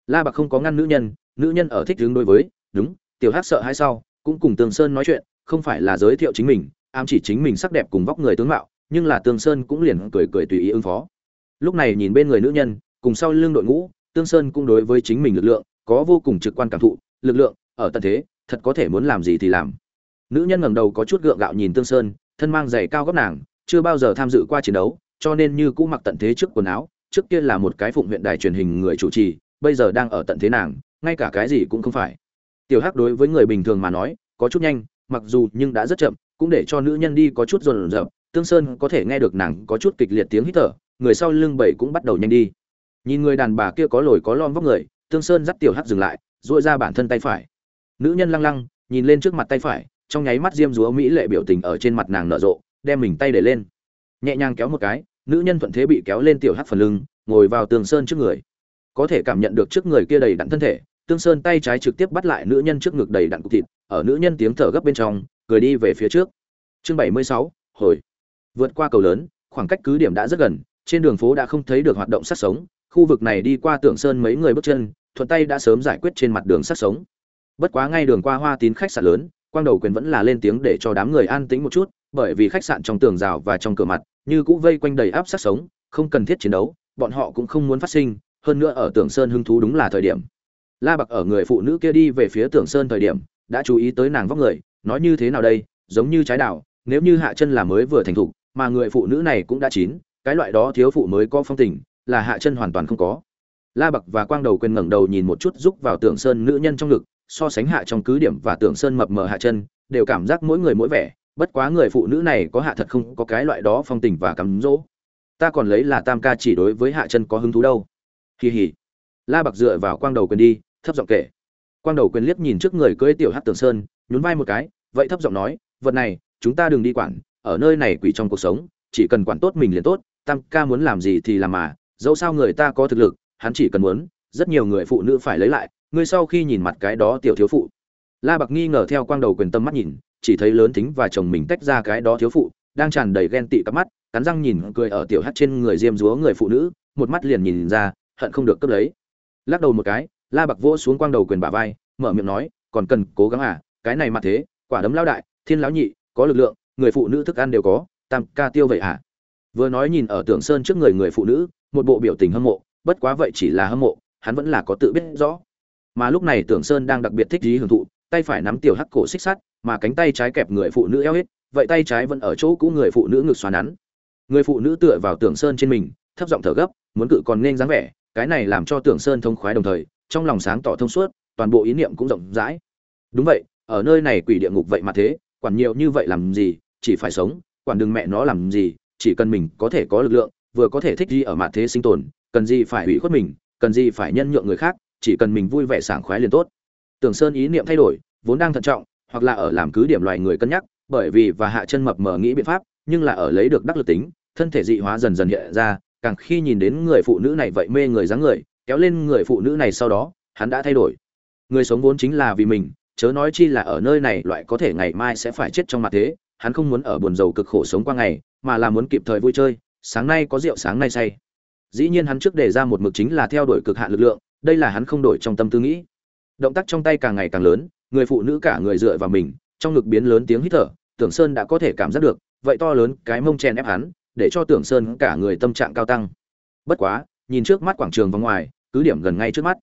S1: La bạc không có ngăn nữ nhân nữ nhân ở thích hướng đối với, đúng, tiểu hát sợ hay sau, cũng cùng tường sơn nói chuyện, không phải là giới thiệu chính mình, ám chỉ chính mình sắc đẹp cùng vóc người tướng mạo, nhưng là tường sơn cũng liền cười cười tùy ý ứng phó. Lúc này nhìn bên người nữ nhân, cùng sau lưng đội ngũ tương sơn cũng đối với chính mình lực lượng có vô cùng trực quan cảm thụ, lực lượng, ở tận thế, thật có thể muốn làm gì thì làm nữ nhân ngẩng đầu có chút gượng gạo nhìn tương sơn, thân mang giày cao góc nàng, chưa bao giờ tham dự qua chiến đấu, cho nên như cũ mặc tận thế trước quần áo, trước kia là một cái phụng huyện đài truyền hình người chủ trì, bây giờ đang ở tận thế nàng, ngay cả cái gì cũng không phải. Tiểu hắc đối với người bình thường mà nói, có chút nhanh, mặc dù nhưng đã rất chậm, cũng để cho nữ nhân đi có chút rồn rập, tương sơn có thể nghe được nàng có chút kịch liệt tiếng hít thở, người sau lưng bảy cũng bắt đầu nhanh đi. Nhìn người đàn bà kia có lồi có lon vóc người, tương sơn dắt tiểu hắc dừng lại dội ra bản thân tay phải. Nữ nhân lăng lăng, nhìn lên trước mặt tay phải trong nháy mắt diêm dúa mỹ lệ biểu tình ở trên mặt nàng nở rộ, đem mình tay để lên. Nhẹ nhàng kéo một cái, nữ nhân thuận thế bị kéo lên tiểu hát phần lưng, ngồi vào tường sơn trước người. Có thể cảm nhận được trước người kia đầy đặn thân thể tương sơn tay trái trực tiếp bắt lại nữ nhân trước ngực đầy đặn cục thịt, ở nữ nhân tiếng thở gấp bên trong, cười đi về phía trước. Chương bảy mươi sáu, hồi. Vượt qua cầu lớn, khoảng cách cứ điểm đã rất gần, trên đường phố đã không thấy được hoạt động sát sống, khu vực này đi qua tưởng sơn mấy người bước chân, thuận tay đã sớm giải quyết trên mặt đường sát sống. Bất quá ngay đường qua hoa tín khách sạn lớn quang đầu quyền vẫn là lên tiếng để cho đám người an tĩnh một chút, bởi vì khách sạn trong tường rào và trong cửa mặt như cũ vây quanh đầy áp sát sống, không cần thiết chiến đấu, bọn họ cũng không muốn phát sinh, hơn nữa ở tưởng sơn hứng thú đúng là thời điểm. La bạc ở người phụ nữ kia đi về phía tưởng sơn thời điểm, đã chú ý tới nàng vóc người, nói như thế nào đây, giống như trái đào, nếu như hạ chân là mới vừa thành thục, mà người phụ nữ này cũng đã chín, cái loại đó thiếu phụ mới có phong tình, là hạ chân hoàn toàn không có. La bạc và quang đầu quên ngẩng đầu nhìn một chút rúc vào tưởng sơn nữ nhân trong ngực so sánh hạ trong cứ điểm và tưởng sơn mập mờ hạ chân, đều cảm giác mỗi người mỗi vẻ, bất quá người phụ nữ này có hạ thật không có cái loại đó phong tình và cắm dỗ. Ta còn lấy là tam ca chỉ đối với hạ chân có hứng thú đâu. Kỳ hỉ la bạc dựa vào quang đầu quyền đi, thấp giọng kể. Quang đầu quyền liếc nhìn trước người cưỡi tiểu hát tường sơn, nhún vai một cái, vậy thấp giọng nói, vật này, chúng ta đừng đi quản, ở nơi này quỷ trong cuộc sống, chỉ cần quản tốt mình liền tốt, tam ca muốn làm gì thì làm mà, dẫu sao người ta có thực lực, hắn chỉ cần muốn, rất nhiều người phụ nữ phải lấy lại ngươi sau khi nhìn mặt cái đó tiểu thiếu phụ. La bạc nghi ngờ theo quang đầu quyền tâm mắt nhìn, chỉ thấy lớn thính và chồng mình tách ra cái đó thiếu phụ, đang tràn đầy ghen tị cắp mắt, cắn răng nhìn cười ở tiểu hát trên người diêm dúa người phụ nữ, một mắt liền nhìn ra, hận không được cướp lấy. Lắc đầu một cái, la bạc vỗ xuống quang đầu quyền bà vai, mở miệng nói, còn cần cố gắng à cái này mà thế, quả đấm lao đại, thiên lão nhị, có lực lượng, người phụ nữ thức ăn đều có, tam ca tiêu vậy à? Vừa nói nhìn ở tưởng sơn trước người người phụ nữ, một bộ biểu tình hâm mộ, bất quá vậy chỉ là hâm mộ, hắn vẫn là có tự biết rõ mà lúc này tưởng sơn đang đặc biệt thích trí hưởng thụ, tay phải nắm tiểu hắc cổ xích sắt, mà cánh tay trái kẹp người phụ nữ eo hết, vậy tay trái vẫn ở chỗ cũ người phụ nữ ngực xoắn nắn. Người phụ nữ tựa vào tưởng sơn trên mình, thấp giọng thở gấp, muốn cự còn nên dáng vẻ, cái này làm cho tưởng sơn thông khoái đồng thời, trong lòng sáng tỏ thông suốt, toàn bộ ý niệm cũng rộng rãi. Đúng vậy, ở nơi này quỷ địa ngục vậy mà thế, quản nhiều như vậy làm gì, chỉ phải sống, quản đừng mẹ nó làm gì, chỉ cần mình có thể có lực lượng, vừa có thể thích gì ở mặt thế sinh tồn, cần gì phải hủy khuất mình, cần gì phải nhân nhượng người khác chỉ cần mình vui vẻ sảng khoái liền tốt. Tưởng sơn ý niệm thay đổi, vốn đang thận trọng, hoặc là ở làm cứ điểm loài người cân nhắc, bởi vì và hạ chân mập mờ nghĩ biện pháp, nhưng là ở lấy được đắc lực tính, thân thể dị hóa dần dần hiện ra, càng khi nhìn đến người phụ nữ này vậy mê người dáng người, kéo lên người phụ nữ này sau đó, hắn đã thay đổi. Người sống vốn chính là vì mình, chớ nói chi là ở nơi này loại có thể ngày mai sẽ phải chết trong mặt thế, hắn không muốn ở buồn rầu cực khổ sống qua ngày, mà là muốn kịp thời vui chơi, sáng nay có rượu sáng nay say. Dĩ nhiên hắn trước đề ra một mực chính là theo đuổi cực hạn lực lượng đây là hắn không đổi trong tâm tư nghĩ. Động tác trong tay càng ngày càng lớn, người phụ nữ cả người dựa vào mình, trong ngực biến lớn tiếng hít thở, tưởng sơn đã có thể cảm giác được, vậy to lớn cái mông chen ép hắn, để cho tưởng sơn cả người tâm trạng cao tăng. Bất quá, nhìn trước mắt quảng trường và ngoài, cứ điểm gần ngay trước mắt.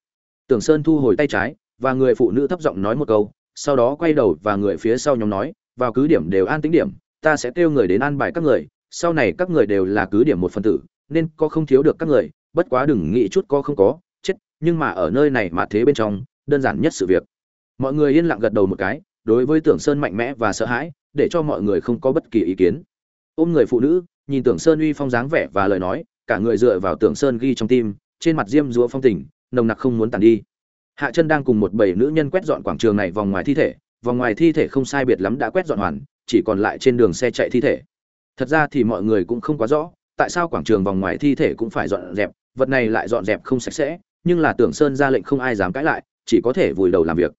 S1: Tưởng sơn thu hồi tay trái, và người phụ nữ thấp giọng nói một câu, sau đó quay đầu và người phía sau nhóm nói, vào cứ điểm đều an tính điểm, ta sẽ kêu người đến an bài các người, sau này các người đều là cứ điểm một phần tử, nên có không thiếu được các người, bất quá đừng nghĩ chút có không có nhưng mà ở nơi này mà thế bên trong, đơn giản nhất sự việc. Mọi người yên lặng gật đầu một cái, đối với tưởng sơn mạnh mẽ và sợ hãi, để cho mọi người không có bất kỳ ý kiến. Ôm người phụ nữ, nhìn tưởng sơn uy phong dáng vẻ và lời nói, cả người dựa vào tưởng sơn ghi trong tim, trên mặt diêm dúa phong tình, nồng nặc không muốn tàn đi. Hạ chân đang cùng một bầy nữ nhân quét dọn quảng trường này vòng ngoài thi thể, vòng ngoài thi thể không sai biệt lắm đã quét dọn hoàn, chỉ còn lại trên đường xe chạy thi thể. Thật ra thì mọi người cũng không quá rõ, tại sao quảng trường vòng ngoài thi thể cũng phải dọn dẹp, vật này lại dọn dẹp không sạch sẽ nhưng là tưởng sơn ra lệnh không ai dám cãi lại, chỉ có thể vùi đầu làm việc.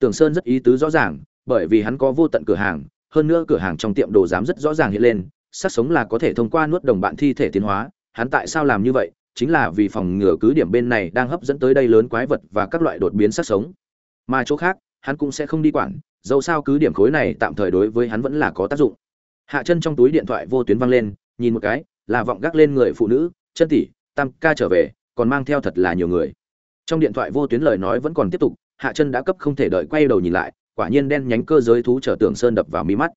S1: Tưởng sơn rất ý tứ rõ ràng, bởi vì hắn có vô tận cửa hàng, hơn nữa cửa hàng trong tiệm đồ giám rất rõ ràng hiện lên sát sống là có thể thông qua nuốt đồng bạn thi thể tiến hóa. Hắn tại sao làm như vậy? Chính là vì phòng ngừa cứ điểm bên này đang hấp dẫn tới đây lớn quái vật và các loại đột biến sát sống. Mà chỗ khác, hắn cũng sẽ không đi quản, dẫu sao cứ điểm khối này tạm thời đối với hắn vẫn là có tác dụng. Hạ chân trong túi điện thoại vô tuyến vang lên, nhìn một cái, là vọng gác lên người phụ nữ, chân tỷ, tam ca trở về còn mang theo thật là nhiều người. Trong điện thoại vô tuyến lời nói vẫn còn tiếp tục, hạ chân đã cấp không thể đợi quay đầu nhìn lại, quả nhiên đen nhánh cơ giới thú chở tưởng sơn đập vào mí mắt.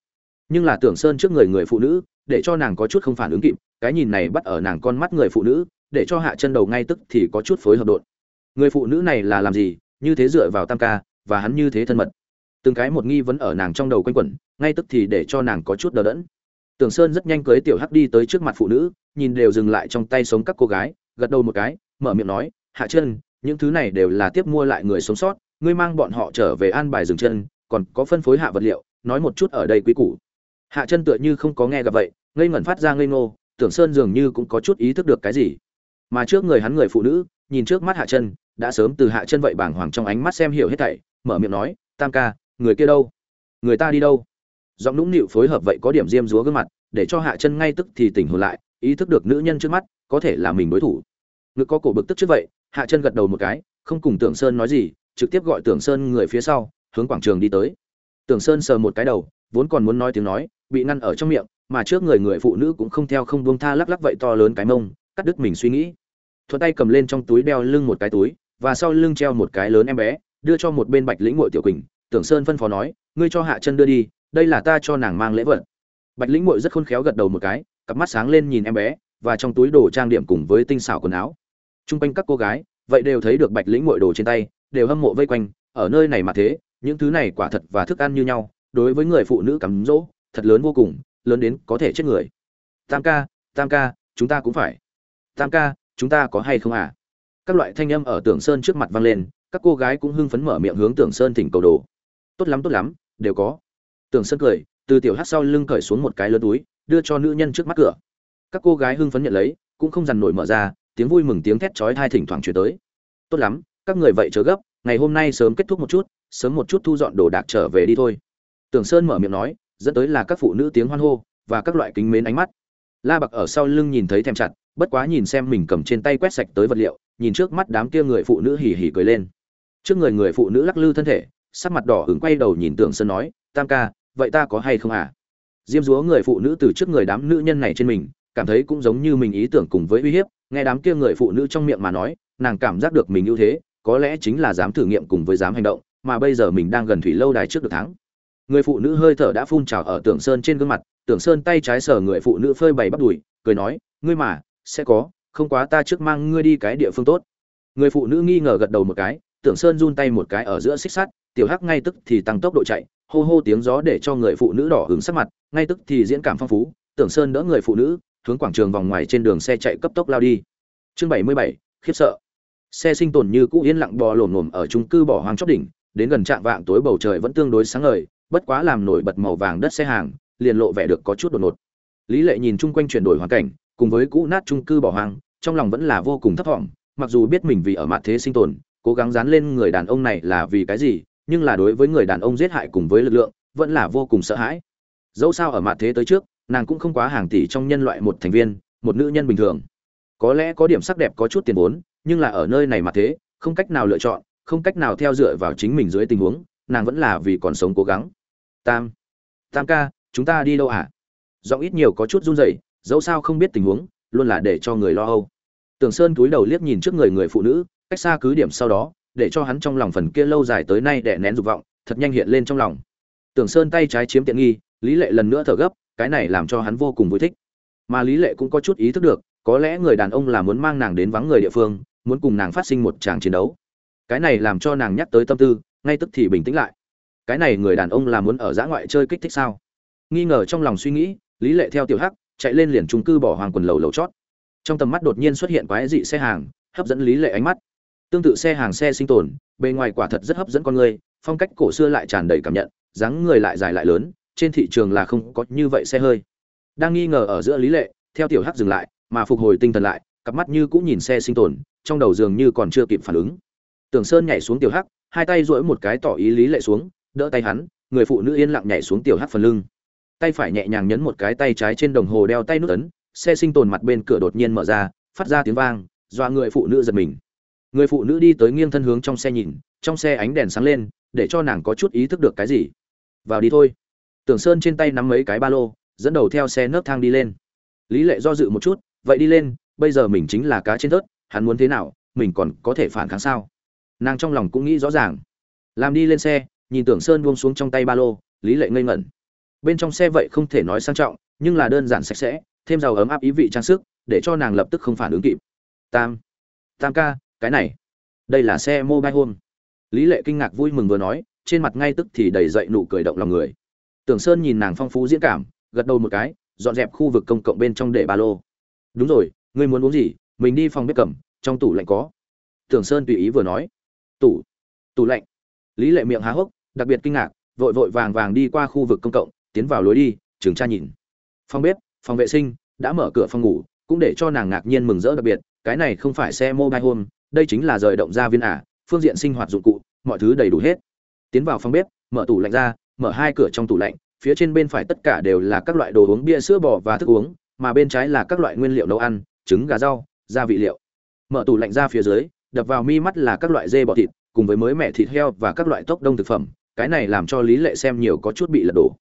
S1: Nhưng là tưởng sơn trước người người phụ nữ, để cho nàng có chút không phản ứng kịp, cái nhìn này bắt ở nàng con mắt người phụ nữ, để cho hạ chân đầu ngay tức thì có chút phối hợp đột người phụ nữ này là làm gì, như thế dựa vào tam ca, và hắn như thế thân mật. Từng cái một nghi vấn ở nàng trong đầu quanh quẩn, ngay tức thì để cho nàng có chút đờ đẫn. Tưởng sơn rất nhanh cưới tiểu hắc đi tới trước mặt phụ nữ, nhìn đều dừng lại trong tay sống các cô gái, gật đầu một cái mở miệng nói, hạ chân, những thứ này đều là tiếp mua lại người sống sót, ngươi mang bọn họ trở về an bài dừng chân, còn có phân phối hạ vật liệu, nói một chút ở đây quý củ. Hạ chân tựa như không có nghe gặp vậy, ngây ngẩn phát ra ngây ngô, tưởng sơn dường như cũng có chút ý thức được cái gì. Mà trước người hắn người phụ nữ, nhìn trước mắt hạ chân, đã sớm từ hạ chân vậy bảng hoàng trong ánh mắt xem hiểu hết thảy, mở miệng nói, tam ca, người kia đâu? Người ta đi đâu? Giọng nũng nịu phối hợp vậy có điểm diêm dúa gương mặt, để cho hạ chân ngay tức thì tỉnh hồn lại, ý thức được nữ nhân trước mắt có thể là mình đối thủ ngực có cổ bực tức trước vậy, hạ chân gật đầu một cái, không cùng tưởng sơn nói gì, trực tiếp gọi tưởng sơn người phía sau, hướng quảng trường đi tới. Tưởng sơn sờ một cái đầu, vốn còn muốn nói tiếng nói, bị ngăn ở trong miệng, mà trước người người phụ nữ cũng không theo không buông tha lắc lắc vậy to lớn cái mông, cắt đứt mình suy nghĩ. Thuận tay cầm lên trong túi đeo lưng một cái túi, và sau lưng treo một cái lớn em bé, đưa cho một bên bạch lĩnh ngội tiểu quỳnh. Tưởng sơn phân phó nói, ngươi cho hạ chân đưa đi, đây là ta cho nàng mang lễ vật. Bạch lĩnh ngội rất khôn khéo gật đầu một cái, cặp mắt sáng lên nhìn em bé, và trong túi đồ trang điểm cùng với tinh xảo quần áo chung quanh các cô gái, vậy đều thấy được bạch lĩnh mội đồ trên tay, đều hâm mộ vây quanh, ở nơi này mà thế, những thứ này quả thật và thức ăn như nhau, đối với người phụ nữ cắm rỗ thật lớn vô cùng, lớn đến có thể chết người. Tam ca tam ca, chúng ta cũng phải. Tam ca, chúng ta có hay không à? Các loại thanh âm ở tưởng sơn trước mặt vang lên, các cô gái cũng hưng phấn mở miệng hướng tưởng sơn thỉnh cầu đồ. Tốt lắm tốt lắm, đều có. Tưởng sơn cười, từ tiểu hát sau lưng cởi xuống một cái lớn túi, đưa cho nữ nhân trước mắt cửa. Các cô gái hưng phấn nhận lấy, cũng không dằn nổi mở ra tiếng vui mừng tiếng thét chói tai thỉnh thoảng truyền tới. Tốt lắm, các người vậy chớ gấp, ngày hôm nay sớm kết thúc một chút, sớm một chút thu dọn đồ đạc trở về đi thôi. Tưởng sơn mở miệng nói, dẫn tới là các phụ nữ tiếng hoan hô và các loại kính mến ánh mắt. La bạc ở sau lưng nhìn thấy thèm chặt, bất quá nhìn xem mình cầm trên tay quét sạch tới vật liệu, nhìn trước mắt đám kia người phụ nữ hỉ hỉ cười lên. Trước người người phụ nữ lắc lư thân thể, sắc mặt đỏ ửng quay đầu nhìn tưởng sơn nói, tam ca, vậy ta có hay không à? Diêm dúa người phụ nữ từ trước người đám nữ nhân này trên mình, cảm thấy cũng giống như mình ý tưởng cùng với uy hiếp nghe đám kia người phụ nữ trong miệng mà nói, nàng cảm giác được mình ưu thế, có lẽ chính là dám thử nghiệm cùng với dám hành động, mà bây giờ mình đang gần thủy lâu đài trước được thắng. Người phụ nữ hơi thở đã phun trào ở tưởng sơn trên gương mặt, tưởng sơn tay trái sờ người phụ nữ phơi bày bắt đùi, cười nói, ngươi mà, sẽ có, không quá ta trước mang ngươi đi cái địa phương tốt. Người phụ nữ nghi ngờ gật đầu một cái, tưởng sơn run tay một cái ở giữa xích sắt, tiểu hắc ngay tức thì tăng tốc độ chạy, hô hô tiếng gió để cho người phụ nữ đỏ hứng sắc mặt, ngay tức thì diễn cảm phong phú, tưởng sơn đỡ người phụ nữ hướng quảng trường vòng ngoài trên đường xe chạy cấp tốc lao đi. Chương bảy mươi bảy, khiếp sợ. Xe sinh tồn như cũ yên lặng bò lổm lổm ở trung cư bỏ hoang chót đỉnh, đến gần trạng vạng tối bầu trời vẫn tương đối sáng ngời, bất quá làm nổi bật màu vàng đất xe hàng, liền lộ vẻ được có chút đột ngột. Lý lệ nhìn chung quanh chuyển đổi hoàn cảnh, cùng với cũ nát trung cư bỏ hoang, trong lòng vẫn là vô cùng thấp thỏm, mặc dù biết mình vì ở mặt thế sinh tồn, cố gắng dán lên người đàn ông này là vì cái gì, nhưng là đối với người đàn ông giết hại cùng với lực lượng, vẫn là vô cùng sợ hãi. Dẫu sao ở mặt thế tới trước nàng cũng không quá hàng tỷ trong nhân loại một thành viên, một nữ nhân bình thường. Có lẽ có điểm sắc đẹp có chút tiền vốn, nhưng là ở nơi này mà thế, không cách nào lựa chọn, không cách nào theo dựa vào chính mình dưới tình huống, nàng vẫn là vì còn sống cố gắng. Tam tam ca, chúng ta đi đâu hả? À? giọng ít nhiều có chút run rẩy, dẫu sao không biết tình huống, luôn là để cho người lo âu. Tường sơn cúi đầu liếc nhìn trước người người phụ nữ, cách xa cứ điểm sau đó, để cho hắn trong lòng phần kia lâu dài tới nay đè nén dục vọng, thật nhanh hiện lên trong lòng. Tường sơn tay trái chiếm tiện nghi, lý lệ lần nữa thở gấp cái này làm cho hắn vô cùng vui thích. Mà lý lệ cũng có chút ý thức được, có lẽ người đàn ông là muốn mang nàng đến vắng người địa phương, muốn cùng nàng phát sinh một tràng chiến đấu. Cái này làm cho nàng nhắc tới tâm tư, ngay tức thì bình tĩnh lại. Cái này người đàn ông là muốn ở giã ngoại chơi kích thích sao? Nghi ngờ trong lòng suy nghĩ, lý lệ theo tiểu hắc, chạy lên liền trung cư bỏ hoàng quần lầu lầu chót. Trong tầm mắt đột nhiên xuất hiện quái dị xe hàng, hấp dẫn lý lệ ánh mắt. Tương tự xe hàng xe sinh tồn, bề ngoài quả thật rất hấp dẫn con người, phong cách cổ xưa lại tràn đầy cảm nhận, dáng người lại dài lại lớn trên thị trường là không có như vậy xe hơi. Đang nghi ngờ ở giữa lý lệ, theo tiểu hắc dừng lại, mà phục hồi tinh thần lại, cặp mắt như cũng nhìn xe sinh tồn, trong đầu dường như còn chưa kịp phản ứng. Tưởng sơn nhảy xuống tiểu hắc, hai tay duỗi một cái tỏ ý lý lệ xuống, đỡ tay hắn, người phụ nữ yên lặng nhảy xuống tiểu hắc phần lưng. Tay phải nhẹ nhàng nhấn một cái tay trái trên đồng hồ đeo tay nút ấn, xe sinh tồn mặt bên cửa đột nhiên mở ra, phát ra tiếng vang, dọa người phụ nữ giật mình. Người phụ nữ đi tới nghiêng thân hướng trong xe nhìn, trong xe ánh đèn sáng lên, để cho nàng có chút ý thức được cái gì. Vào đi thôi tưởng sơn trên tay nắm mấy cái ba lô, dẫn đầu theo xe nấp thang đi lên. Lý lệ do dự một chút, vậy đi lên, bây giờ mình chính là cá trên tớt hắn muốn thế nào, mình còn có thể phản kháng sao? Nàng trong lòng cũng nghĩ rõ ràng. Làm đi lên xe, nhìn tưởng sơn buông xuống trong tay ba lô, lý lệ ngây ngẩn. Bên trong xe vậy không thể nói sang trọng, nhưng là đơn giản sạch sẽ, thêm giàu ấm áp ý vị trang sức, để cho nàng lập tức không phản ứng kịp. Tam tam ca, cái này, đây là xe mobile home. Lý lệ kinh ngạc vui mừng vừa nói, trên mặt ngay tức thì đầy dậy nụ cười động lòng người tưởng sơn nhìn nàng phong phú diễn cảm, gật đầu một cái, dọn dẹp khu vực công cộng bên trong để ba lô. Đúng rồi, ngươi muốn uống gì? Mình đi phòng bếp cầm, trong tủ lạnh có. Tưởng sơn tùy ý vừa nói. Tủ tủ lạnh. Lý lệ miệng há hốc, đặc biệt kinh ngạc, vội vội vàng vàng đi qua khu vực công cộng, tiến vào lối đi, trường tra nhìn. Phòng bếp, phòng vệ sinh, đã mở cửa phòng ngủ, cũng để cho nàng ngạc nhiên mừng rỡ đặc biệt, cái này không phải xe mobile home, đây chính là rời động ra viên ả phương diện sinh hoạt dụng cụ, mọi thứ đầy đủ hết. Tiến vào phòng bếp, mở tủ lạnh ra mở hai cửa trong tủ lạnh, phía trên bên phải tất cả đều là các loại đồ uống bia sữa bò và thức uống, mà bên trái là các loại nguyên liệu nấu ăn, trứng, gà rau, gia vị liệu. Mở tủ lạnh ra phía dưới, đập vào mi mắt là các loại dê bò thịt, cùng với mới mẻ thịt heo và các loại tốc đông thực phẩm, cái này làm cho lý lệ xem nhiều có chút bị lật đổ.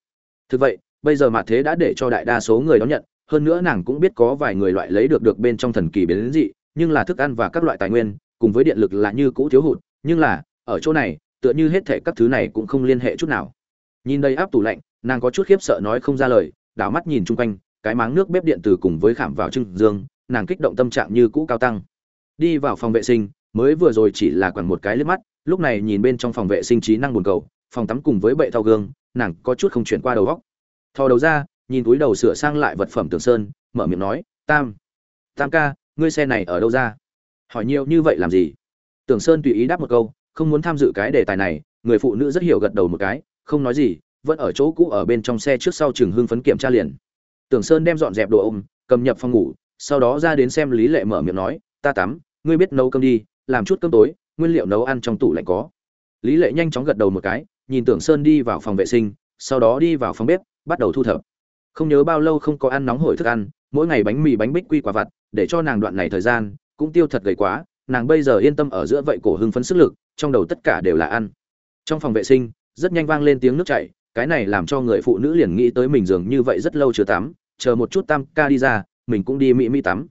S1: Thực vậy, bây giờ mặt thế đã để cho đại đa số người đón nhận, hơn nữa nàng cũng biết có vài người loại lấy được được bên trong thần kỳ biến dị, nhưng là thức ăn và các loại tài nguyên, cùng với điện lực là như cũ thiếu hụt, nhưng là, ở chỗ này, tựa như hết thể các thứ này cũng không liên hệ chút nào nhìn đây áp tủ lạnh, nàng có chút khiếp sợ nói không ra lời, đảo mắt nhìn chung quanh, cái máng nước bếp điện từ cùng với khảm vào trưng dương, nàng kích động tâm trạng như cũ cao tăng. Đi vào phòng vệ sinh, mới vừa rồi chỉ là quản một cái liếc mắt, lúc này nhìn bên trong phòng vệ sinh trí năng buồn cầu, phòng tắm cùng với bệ thao gương, nàng có chút không chuyển qua đầu góc thò đầu ra, nhìn túi đầu sửa sang lại vật phẩm tường sơn, mở miệng nói, tam tam ca, ngươi xe này ở đâu ra? Hỏi nhiều như vậy làm gì? Tường sơn tùy ý đáp một câu, không muốn tham dự cái đề tài này, người phụ nữ rất hiểu gật đầu một cái không nói gì, vẫn ở chỗ cũ ở bên trong xe trước sau trường hưng phấn kiểm tra liền. Tưởng sơn đem dọn dẹp đồ ôm, cầm nhập phòng ngủ, sau đó ra đến xem lý lệ mở miệng nói, ta tắm, ngươi biết nấu cơm đi, làm chút cơm tối, nguyên liệu nấu ăn trong tủ lạnh có. Lý lệ nhanh chóng gật đầu một cái, nhìn tưởng sơn đi vào phòng vệ sinh, sau đó đi vào phòng bếp, bắt đầu thu thập. Không nhớ bao lâu không có ăn nóng hổi thức ăn, mỗi ngày bánh mì bánh bích quy quả vặt, để cho nàng đoạn này thời gian, cũng tiêu thật gầy quá, nàng bây giờ yên tâm ở giữa vậy cổ hưng phấn sức lực, trong đầu tất cả đều là ăn. Trong phòng vệ sinh rất nhanh vang lên tiếng nước chảy, cái này làm cho người phụ nữ liền nghĩ tới mình dường như vậy rất lâu chưa tắm, chờ một chút tam ca đi ra, mình cũng đi mỹ mỹ tắm.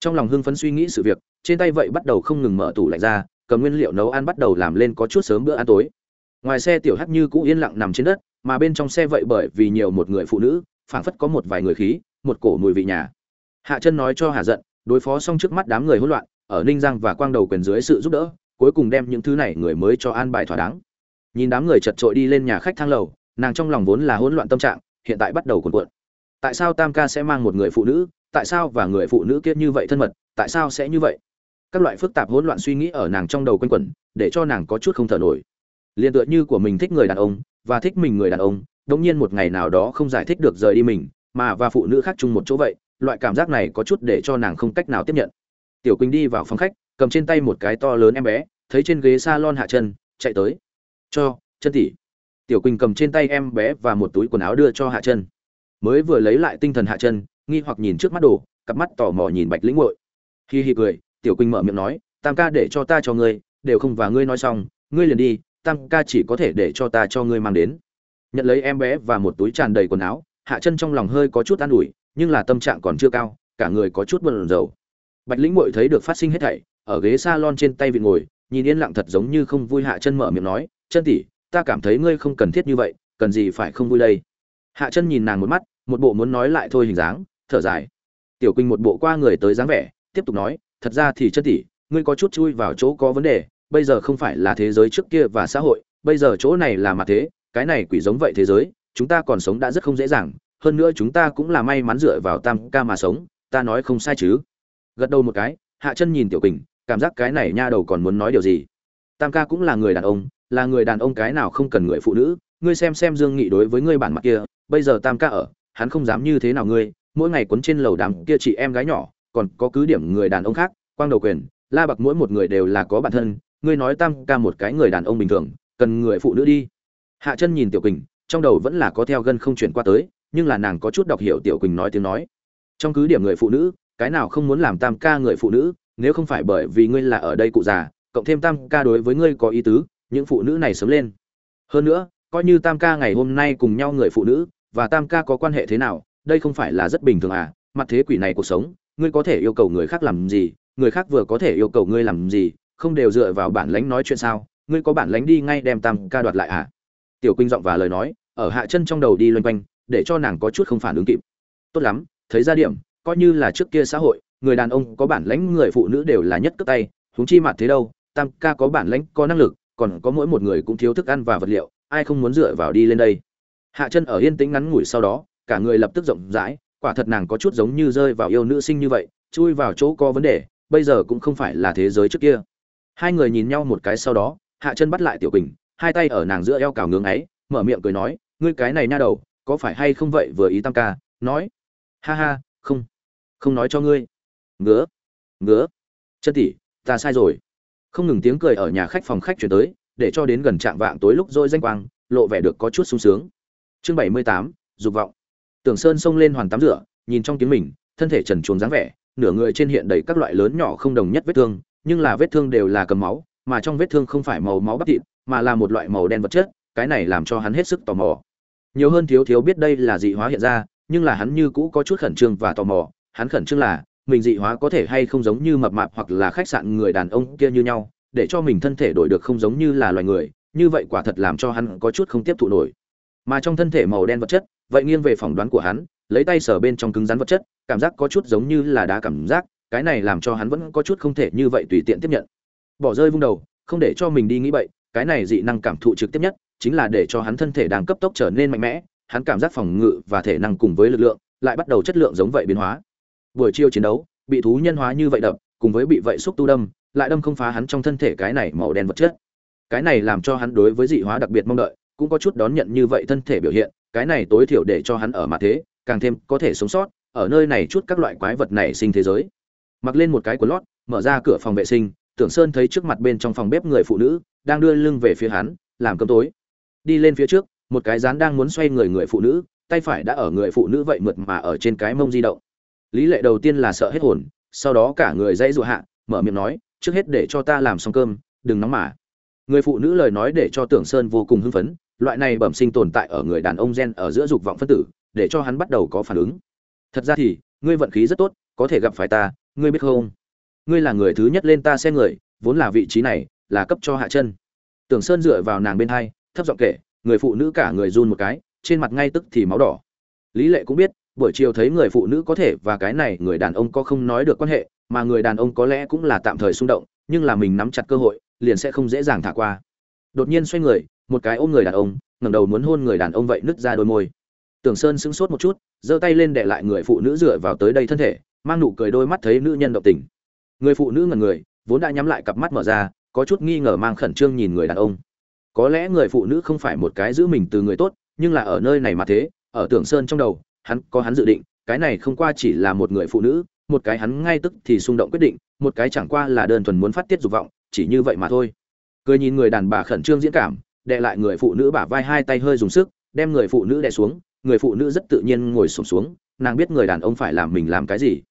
S1: Trong lòng hưng phấn suy nghĩ sự việc, trên tay vậy bắt đầu không ngừng mở tủ lạnh ra, cầm nguyên liệu nấu ăn bắt đầu làm lên có chút sớm bữa ăn tối. Ngoài xe tiểu hắc như cũ yên lặng nằm trên đất, mà bên trong xe vậy bởi vì nhiều một người phụ nữ, phảng phất có một vài người khí, một cổ mùi vị nhà. Hạ chân nói cho hà giận, đối phó xong trước mắt đám người hỗn loạn, ở ninh giang và quang đầu quyền dưới sự giúp đỡ, cuối cùng đem những thứ này người mới cho an bài thỏa đáng nhìn đám người chật trội đi lên nhà khách thang lầu, nàng trong lòng vốn là hỗn loạn tâm trạng, hiện tại bắt đầu cuộn cuộn. Tại sao tam ca sẽ mang một người phụ nữ, tại sao và người phụ nữ kia như vậy thân mật, tại sao sẽ như vậy? Các loại phức tạp hỗn loạn suy nghĩ ở nàng trong đầu quanh quẩn, để cho nàng có chút không thở nổi. Liền tựa như của mình thích người đàn ông, và thích mình người đàn ông, đống nhiên một ngày nào đó không giải thích được rời đi mình, mà và phụ nữ khác chung một chỗ vậy, loại cảm giác này có chút để cho nàng không cách nào tiếp nhận. Tiểu quỳnh đi vào phòng khách, cầm trên tay một cái to lớn em bé, thấy trên ghế salon hạ chân, chạy tới cho, chân tỷ tiểu quỳnh cầm trên tay em bé và một túi quần áo đưa cho hạ chân mới vừa lấy lại tinh thần hạ chân nghi hoặc nhìn trước mắt đồ, cặp mắt tò mò nhìn bạch lĩnh hội hi hi cười, tiểu quỳnh mở miệng nói, tam ca để cho ta cho ngươi, đều không và ngươi nói xong, ngươi liền đi, tam ca chỉ có thể để cho ta cho ngươi mang đến. Nhận lấy em bé và một túi tràn đầy quần áo, hạ chân trong lòng hơi có chút an ủi, nhưng là tâm trạng còn chưa cao, cả người có chút buồn rầu. Bạch lĩnh mội thấy được phát sinh hết thảy, ở ghế salon trên tay vị ngồi, nhìn yên lặng thật giống như không vui hạ chân mở miệng nói chân tỷ, ta cảm thấy ngươi không cần thiết như vậy, cần gì phải không vui đây? Hạ chân nhìn nàng một mắt, một bộ muốn nói lại thôi hình dáng, thở dài. Tiểu quỳnh một bộ qua người tới dáng vẻ, tiếp tục nói, thật ra thì chân tỷ, ngươi có chút chui vào chỗ có vấn đề, bây giờ không phải là thế giới trước kia và xã hội, bây giờ chỗ này là mặt thế, cái này quỷ giống vậy thế giới, chúng ta còn sống đã rất không dễ dàng, hơn nữa chúng ta cũng là may mắn dựa vào tam ca mà sống, ta nói không sai chứ? Gật đầu một cái, hạ chân nhìn tiểu quỳnh, cảm giác cái này nha đầu còn muốn nói điều gì? Tam ca cũng là người đàn ông là người đàn ông cái nào không cần người phụ nữ, ngươi xem xem dương nghị đối với ngươi bản mặt kia, bây giờ tam ca ở, hắn không dám như thế nào ngươi, mỗi ngày quấn trên lầu đàm kia chị em gái nhỏ, còn có cứ điểm người đàn ông khác, quang đầu quyền, la bạc mỗi một người đều là có bản thân, ngươi nói tam ca một cái người đàn ông bình thường, cần người phụ nữ đi. Hạ chân nhìn tiểu quỳnh, trong đầu vẫn là có theo gân không chuyển qua tới, nhưng là nàng có chút đọc hiểu tiểu quỳnh nói tiếng nói. Trong cứ điểm người phụ nữ, cái nào không muốn làm tam ca người phụ nữ, nếu không phải bởi vì ngươi là ở đây cụ già, cộng thêm tam ca đối với ngươi có ý tứ những phụ nữ này sớm lên. Hơn nữa, coi như tam ca ngày hôm nay cùng nhau người phụ nữ, và tam ca có quan hệ thế nào, đây không phải là rất bình thường à? Mặt thế quỷ này cuộc sống, ngươi có thể yêu cầu người khác làm gì, người khác vừa có thể yêu cầu ngươi làm gì, không đều dựa vào bản lãnh nói chuyện sao? Ngươi có bản lãnh đi ngay đem tam ca đoạt lại à? Tiểu quỳnh giọng và lời nói, ở hạ chân trong đầu đi loanh quanh, để cho nàng có chút không phản ứng kịp. Tốt lắm, thấy ra điểm, coi như là trước kia xã hội, người đàn ông có bản lãnh người phụ nữ đều là nhất cất tay, huống chi mặt thế đâu, tam ca có bản lãnh có năng lực còn có mỗi một người cũng thiếu thức ăn và vật liệu, ai không muốn dựa vào đi lên đây? Hạ chân ở yên tĩnh ngắn ngủi sau đó, cả người lập tức rộng rãi, quả thật nàng có chút giống như rơi vào yêu nữ sinh như vậy, chui vào chỗ có vấn đề, bây giờ cũng không phải là thế giới trước kia. Hai người nhìn nhau một cái sau đó, hạ chân bắt lại tiểu quỳnh, hai tay ở nàng giữa eo cào ngưỡng ấy, mở miệng cười nói, ngươi cái này nha đầu, có phải hay không vậy? Vừa ý tam ca, nói, ha ha, không không nói cho ngươi. Ngứa ngứa, chân tỷ, ta sai rồi không ngừng tiếng cười ở nhà khách phòng khách chuyển tới, để cho đến gần trạm vạng tối lúc dôi danh quang, lộ vẻ được có chút sung sướng. Chương bảy mươi tám, dục vọng. Tưởng sơn xông lên hoàn tắm rửa, nhìn trong tiếng mình, thân thể trần truồng dáng vẻ, nửa người trên hiện đầy các loại lớn nhỏ không đồng nhất vết thương, nhưng là vết thương đều là cầm máu, mà trong vết thương không phải màu máu bắp thịt, mà là một loại màu đen vật chất, cái này làm cho hắn hết sức tò mò. Nhiều hơn thiếu thiếu biết đây là dị hóa hiện ra, nhưng là hắn như cũ có chút khẩn trương và tò mò, hắn khẩn trương là mình dị hóa có thể hay không giống như mập mạp hoặc là khách sạn người đàn ông kia như nhau, để cho mình thân thể đổi được không giống như là loài người, như vậy quả thật làm cho hắn có chút không tiếp thụ nổi. Mà trong thân thể màu đen vật chất, vậy nghiêng về phỏng đoán của hắn, lấy tay sờ bên trong cứng rắn vật chất, cảm giác có chút giống như là đá cảm giác, cái này làm cho hắn vẫn có chút không thể như vậy tùy tiện tiếp nhận. Bỏ rơi vung đầu, không để cho mình đi nghĩ vậy cái này dị năng cảm thụ trực tiếp nhất, chính là để cho hắn thân thể đang cấp tốc trở nên mạnh mẽ, hắn cảm giác phòng ngự và thể năng cùng với lực lượng lại bắt đầu chất lượng giống vậy biến hóa buổi chiều chiến đấu, bị thú nhân hóa như vậy đập, cùng với bị vậy xúc tu đâm, lại đâm không phá hắn trong thân thể cái này màu đen vật chất. Cái này làm cho hắn đối với dị hóa đặc biệt mong đợi, cũng có chút đón nhận như vậy thân thể biểu hiện, cái này tối thiểu để cho hắn ở mặt thế, càng thêm có thể sống sót, ở nơi này chút các loại quái vật này sinh thế giới. Mặc lên một cái quần lót, mở ra cửa phòng vệ sinh, tưởng sơn thấy trước mặt bên trong phòng bếp người phụ nữ, đang đưa lưng về phía hắn, làm cơm tối. Đi lên phía trước, một cái rán đang muốn xoay người người phụ nữ, tay phải đã ở người phụ nữ vậy mượt mà ở trên cái mông di động lý lệ đầu tiên là sợ hết hồn, sau đó cả người dãy dụ hạ, mở miệng nói, trước hết để cho ta làm xong cơm, đừng nóng mà. Người phụ nữ lời nói để cho tưởng sơn vô cùng hưng phấn, loại này bẩm sinh tồn tại ở người đàn ông gen ở giữa dục vọng phân tử, để cho hắn bắt đầu có phản ứng. Thật ra thì, ngươi vận khí rất tốt, có thể gặp phải ta, ngươi biết không? Ngươi là người thứ nhất lên ta xe người, vốn là vị trí này, là cấp cho hạ chân. Tưởng sơn dựa vào nàng bên hai, thấp giọng kể, người phụ nữ cả người run một cái, trên mặt ngay tức thì máu đỏ. Lý lệ cũng biết buổi chiều thấy người phụ nữ có thể và cái này người đàn ông có không nói được quan hệ, mà người đàn ông có lẽ cũng là tạm thời xung động, nhưng là mình nắm chặt cơ hội, liền sẽ không dễ dàng thả qua. Đột nhiên xoay người, một cái ôm người đàn ông, ngẩng đầu muốn hôn người đàn ông vậy nứt ra đôi môi. Tưởng sơn sững sốt một chút, giơ tay lên để lại người phụ nữ dựa vào tới đây thân thể, mang nụ cười đôi mắt thấy nữ nhân động tình. Người phụ nữ ngẩn người, vốn đã nhắm lại cặp mắt mở ra, có chút nghi ngờ mang khẩn trương nhìn người đàn ông. Có lẽ người phụ nữ không phải một cái giữ mình từ người tốt, nhưng là ở nơi này mà thế, ở tưởng sơn trong đầu hắn có hắn dự định cái này không qua chỉ là một người phụ nữ một cái hắn ngay tức thì xung động quyết định một cái chẳng qua là đơn thuần muốn phát tiết dục vọng chỉ như vậy mà thôi. Cười nhìn người đàn bà khẩn trương diễn cảm đệ lại người phụ nữ bả vai hai tay hơi dùng sức đem người phụ nữ đè xuống người phụ nữ rất tự nhiên ngồi sụp xuống, xuống nàng biết người đàn ông phải làm mình làm cái gì.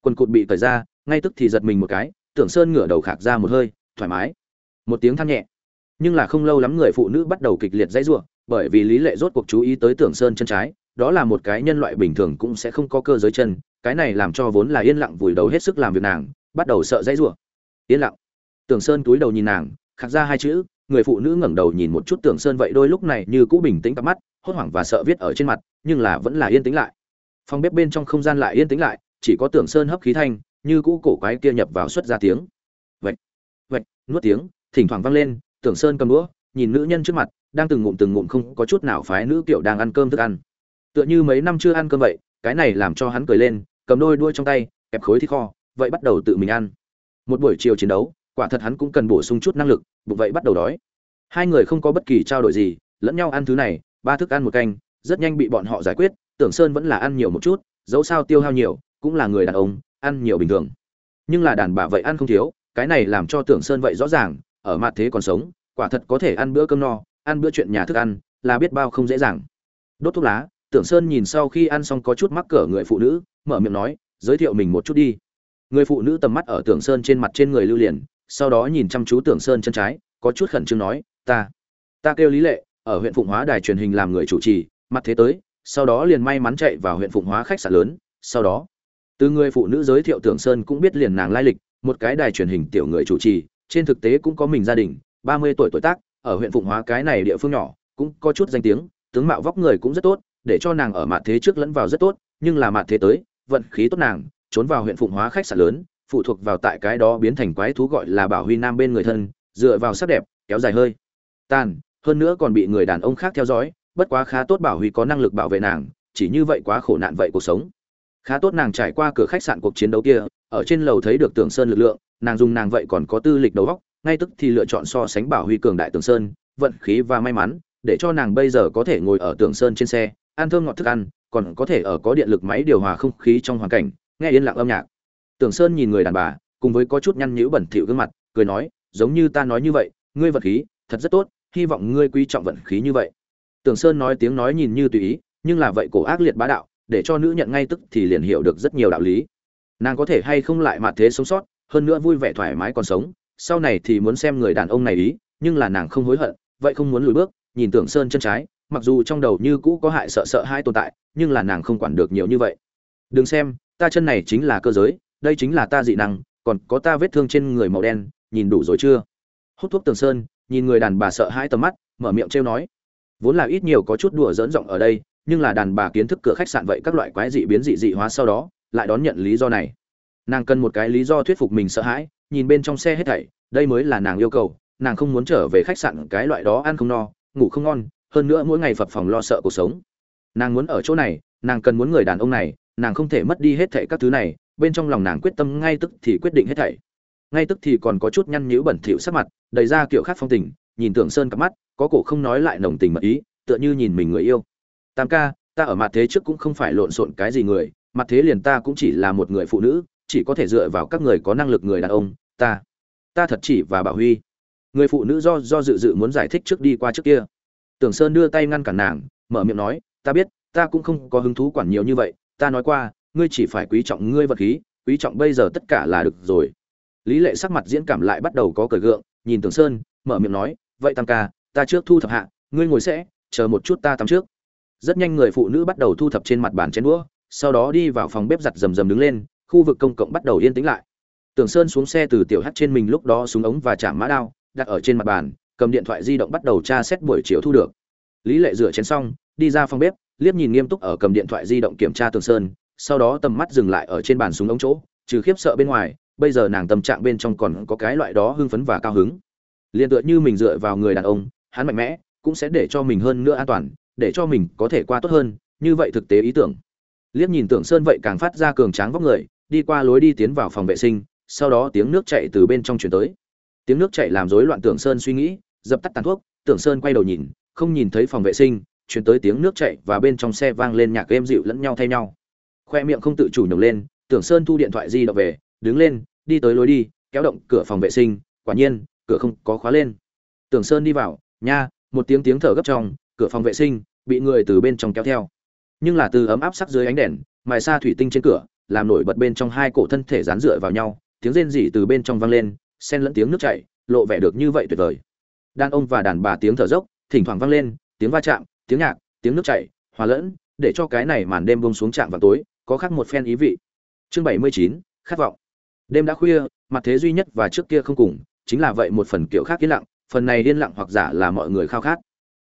S1: Quần cụt bị cởi ra ngay tức thì giật mình một cái tưởng sơn ngửa đầu khạc ra một hơi thoải mái. Một tiếng than nhẹ. Nhưng là không lâu lắm người phụ nữ bắt đầu kịch liệt dãy giụa bởi vì lý lệ rốt cuộc chú ý tới tưởng sơn chân trái đó là một cái nhân loại bình thường cũng sẽ không có cơ giới chân, cái này làm cho vốn là yên lặng vùi đầu hết sức làm việc nàng, bắt đầu sợ dãy rủa. Yên lặng. Tưởng sơn túi đầu nhìn nàng, khạc ra hai chữ, người phụ nữ ngẩng đầu nhìn một chút tưởng sơn vậy đôi lúc này như cũ bình tĩnh cặp mắt, hốt hoảng và sợ viết ở trên mặt, nhưng là vẫn là yên tĩnh lại. Phòng bếp bên trong không gian lại yên tĩnh lại, chỉ có tưởng sơn hấp khí thanh, như cũ cổ quái kia nhập vào xuất ra tiếng. Vạch vạch, nuốt tiếng, thỉnh thoảng vang lên, tưởng sơn cầm đũa, nhìn nữ nhân trước mặt, đang từng ngụm từng ngụm không có chút nào phái nữ kiểu đang ăn cơm thức ăn tựa như mấy năm chưa ăn cơm vậy, cái này làm cho hắn cười lên, cầm đôi đuôi trong tay, kẹp khối thịt kho, vậy bắt đầu tự mình ăn. Một buổi chiều chiến đấu, quả thật hắn cũng cần bổ sung chút năng lực, bụng vậy bắt đầu đói. Hai người không có bất kỳ trao đổi gì, lẫn nhau ăn thứ này, ba thức ăn một canh, rất nhanh bị bọn họ giải quyết, tưởng sơn vẫn là ăn nhiều một chút, dẫu sao tiêu hao nhiều, cũng là người đàn ông, ăn nhiều bình thường. Nhưng là đàn bà vậy ăn không thiếu, cái này làm cho tưởng sơn vậy rõ ràng, ở mặt thế còn sống, quả thật có thể ăn bữa cơm no, ăn bữa chuyện nhà thức ăn, là biết bao không dễ dàng. Đốt thuốc lá tưởng sơn nhìn sau khi ăn xong có chút mắc cỡ người phụ nữ, mở miệng nói, giới thiệu mình một chút đi. Người phụ nữ tầm mắt ở tưởng sơn trên mặt trên người lưu liền, sau đó nhìn chăm chú tưởng sơn chân trái, có chút khẩn trương nói, ta ta kêu lý lệ, ở huyện phụng hóa đài truyền hình làm người chủ trì, mặt thế tới, sau đó liền may mắn chạy vào huyện phụng hóa khách sạn lớn, sau đó. Từ người phụ nữ giới thiệu tưởng sơn cũng biết liền nàng lai lịch, một cái đài truyền hình tiểu người chủ trì, trên thực tế cũng có mình gia đình, ba mươi tuổi tuổi tác, ở huyện phụng hóa cái này địa phương nhỏ, cũng có chút danh tiếng, tướng mạo vóc người cũng rất tốt để cho nàng ở mặt thế trước lẫn vào rất tốt, nhưng là mặt thế tới, vận khí tốt nàng, trốn vào huyện phụng hóa khách sạn lớn, phụ thuộc vào tại cái đó biến thành quái thú gọi là bảo huy nam bên người thân, dựa vào sắc đẹp, kéo dài hơi. Tàn, hơn nữa còn bị người đàn ông khác theo dõi, bất quá khá tốt bảo huy có năng lực bảo vệ nàng, chỉ như vậy quá khổ nạn vậy cuộc sống. Khá tốt nàng trải qua cửa khách sạn cuộc chiến đấu kia, ở trên lầu thấy được tưởng sơn lực lượng, nàng dùng nàng vậy còn có tư lịch đầu góc ngay tức thì lựa chọn so sánh bảo huy cường đại tường sơn, vận khí và may mắn, để cho nàng bây giờ có thể ngồi ở tường sơn trên xe ăn thơm ngọt thức ăn, còn có thể ở có điện lực máy điều hòa không khí trong hoàn cảnh, nghe yên lặng âm nhạc. Tưởng sơn nhìn người đàn bà, cùng với có chút nhăn nhữ bẩn thỉu gương mặt, cười nói, giống như ta nói như vậy, ngươi vận khí thật rất tốt, hy vọng ngươi quý trọng vận khí như vậy. Tưởng sơn nói tiếng nói nhìn như tùy ý, nhưng là vậy cổ ác liệt bá đạo, để cho nữ nhận ngay tức thì liền hiểu được rất nhiều đạo lý. Nàng có thể hay không lại mặt thế sống sót, hơn nữa vui vẻ thoải mái còn sống, sau này thì muốn xem người đàn ông này ý, nhưng là nàng không hối hận, vậy không muốn lùi bước, nhìn tưởng sơn chân trái mặc dù trong đầu như cũ có hại sợ sợ hai tồn tại, nhưng là nàng không quản được nhiều như vậy. Đừng xem, ta chân này chính là cơ giới, đây chính là ta dị năng, còn có ta vết thương trên người màu đen, nhìn đủ rồi chưa? Hút thuốc tường sơn, nhìn người đàn bà sợ hãi tầm mắt, mở miệng trêu nói. Vốn là ít nhiều có chút đùa dỡn giọng ở đây, nhưng là đàn bà kiến thức cửa khách sạn vậy các loại quái dị biến dị dị hóa sau đó, lại đón nhận lý do này. Nàng cần một cái lý do thuyết phục mình sợ hãi, nhìn bên trong xe hết thảy, đây mới là nàng yêu cầu, nàng không muốn trở về khách sạn cái loại đó ăn không no, ngủ không ngon hơn nữa mỗi ngày phập phòng lo sợ cuộc sống. Nàng muốn ở chỗ này, nàng cần muốn người đàn ông này, nàng không thể mất đi hết thảy các thứ này, bên trong lòng nàng quyết tâm ngay tức thì quyết định hết thảy. Ngay tức thì còn có chút nhăn nhữ bẩn thỉu sắc mặt, đầy ra kiểu khác phong tình, nhìn tưởng sơn cặp mắt, có cổ không nói lại nồng tình mật ý, tựa như nhìn mình người yêu. Tam ca, ta ở mặt thế trước cũng không phải lộn xộn cái gì người, mặt thế liền ta cũng chỉ là một người phụ nữ, chỉ có thể dựa vào các người có năng lực người đàn ông, ta. Ta thật chỉ và bảo huy. Người phụ nữ do do dự dự muốn giải thích trước đi qua trước kia tưởng sơn đưa tay ngăn cản nàng, mở miệng nói, ta biết, ta cũng không có hứng thú quản nhiều như vậy, ta nói qua, ngươi chỉ phải quý trọng ngươi vật khí, quý trọng bây giờ tất cả là được rồi. Lý lệ sắc mặt diễn cảm lại bắt đầu có cởi gượng, nhìn tưởng sơn, mở miệng nói, vậy tam ca, ta trước thu thập hạ, ngươi ngồi sẽ, chờ một chút ta tắm trước. Rất nhanh người phụ nữ bắt đầu thu thập trên mặt bàn chén đũa, sau đó đi vào phòng bếp giặt rầm rầm đứng lên, khu vực công cộng bắt đầu yên tĩnh lại. Tưởng sơn xuống xe từ tiểu hắt trên mình lúc đó súng ống và chạm mã đao, đặt ở trên mặt bàn cầm điện thoại di động bắt đầu tra xét buổi chiều thu được. Lý lệ rửa chén xong, đi ra phòng bếp, liếc nhìn nghiêm túc ở cầm điện thoại di động kiểm tra tường sơn, sau đó tầm mắt dừng lại ở trên bàn súng ống chỗ, trừ khiếp sợ bên ngoài, bây giờ nàng tâm trạng bên trong còn có cái loại đó hưng phấn và cao hứng. Liền tựa như mình dựa vào người đàn ông, hắn mạnh mẽ, cũng sẽ để cho mình hơn nữa an toàn, để cho mình có thể qua tốt hơn, như vậy thực tế ý tưởng. Liếc nhìn tưởng sơn vậy càng phát ra cường tráng vóc người, đi qua lối đi tiến vào phòng vệ sinh, sau đó tiếng nước chảy từ bên trong chuyển tới tiếng nước chảy làm rối loạn tưởng sơn suy nghĩ, dập tắt tàn thuốc, tưởng sơn quay đầu nhìn, không nhìn thấy phòng vệ sinh, chuyển tới tiếng nước chảy và bên trong xe vang lên nhạc êm dịu lẫn nhau thay nhau. Khoe miệng không tự chủ nhổng lên, tưởng sơn thu điện thoại di động về, đứng lên, đi tới lối đi, kéo động cửa phòng vệ sinh, quả nhiên, cửa không có khóa lên. Tưởng sơn đi vào, nha, một tiếng tiếng thở gấp trong, cửa phòng vệ sinh, bị người từ bên trong kéo theo. Nhưng là từ ấm áp sắc dưới ánh đèn, mài xa thủy tinh trên cửa, làm nổi bật bên trong hai cổ thân thể dán dựa vào nhau, tiếng rên rỉ từ bên trong vang lên xen lẫn tiếng nước chảy lộ vẻ được như vậy tuyệt vời. Đàn ông và đàn bà tiếng thở dốc thỉnh thoảng vang lên tiếng va chạm tiếng nhạc tiếng nước chảy hòa lẫn để cho cái này màn đêm buông xuống trạng vào tối có khác một phen ý vị. Chương bảy mươi chín khát vọng. Đêm đã khuya mặt thế duy nhất và trước kia không cùng chính là vậy một phần kiểu khác yên lặng phần này yên lặng hoặc giả là mọi người khao khát.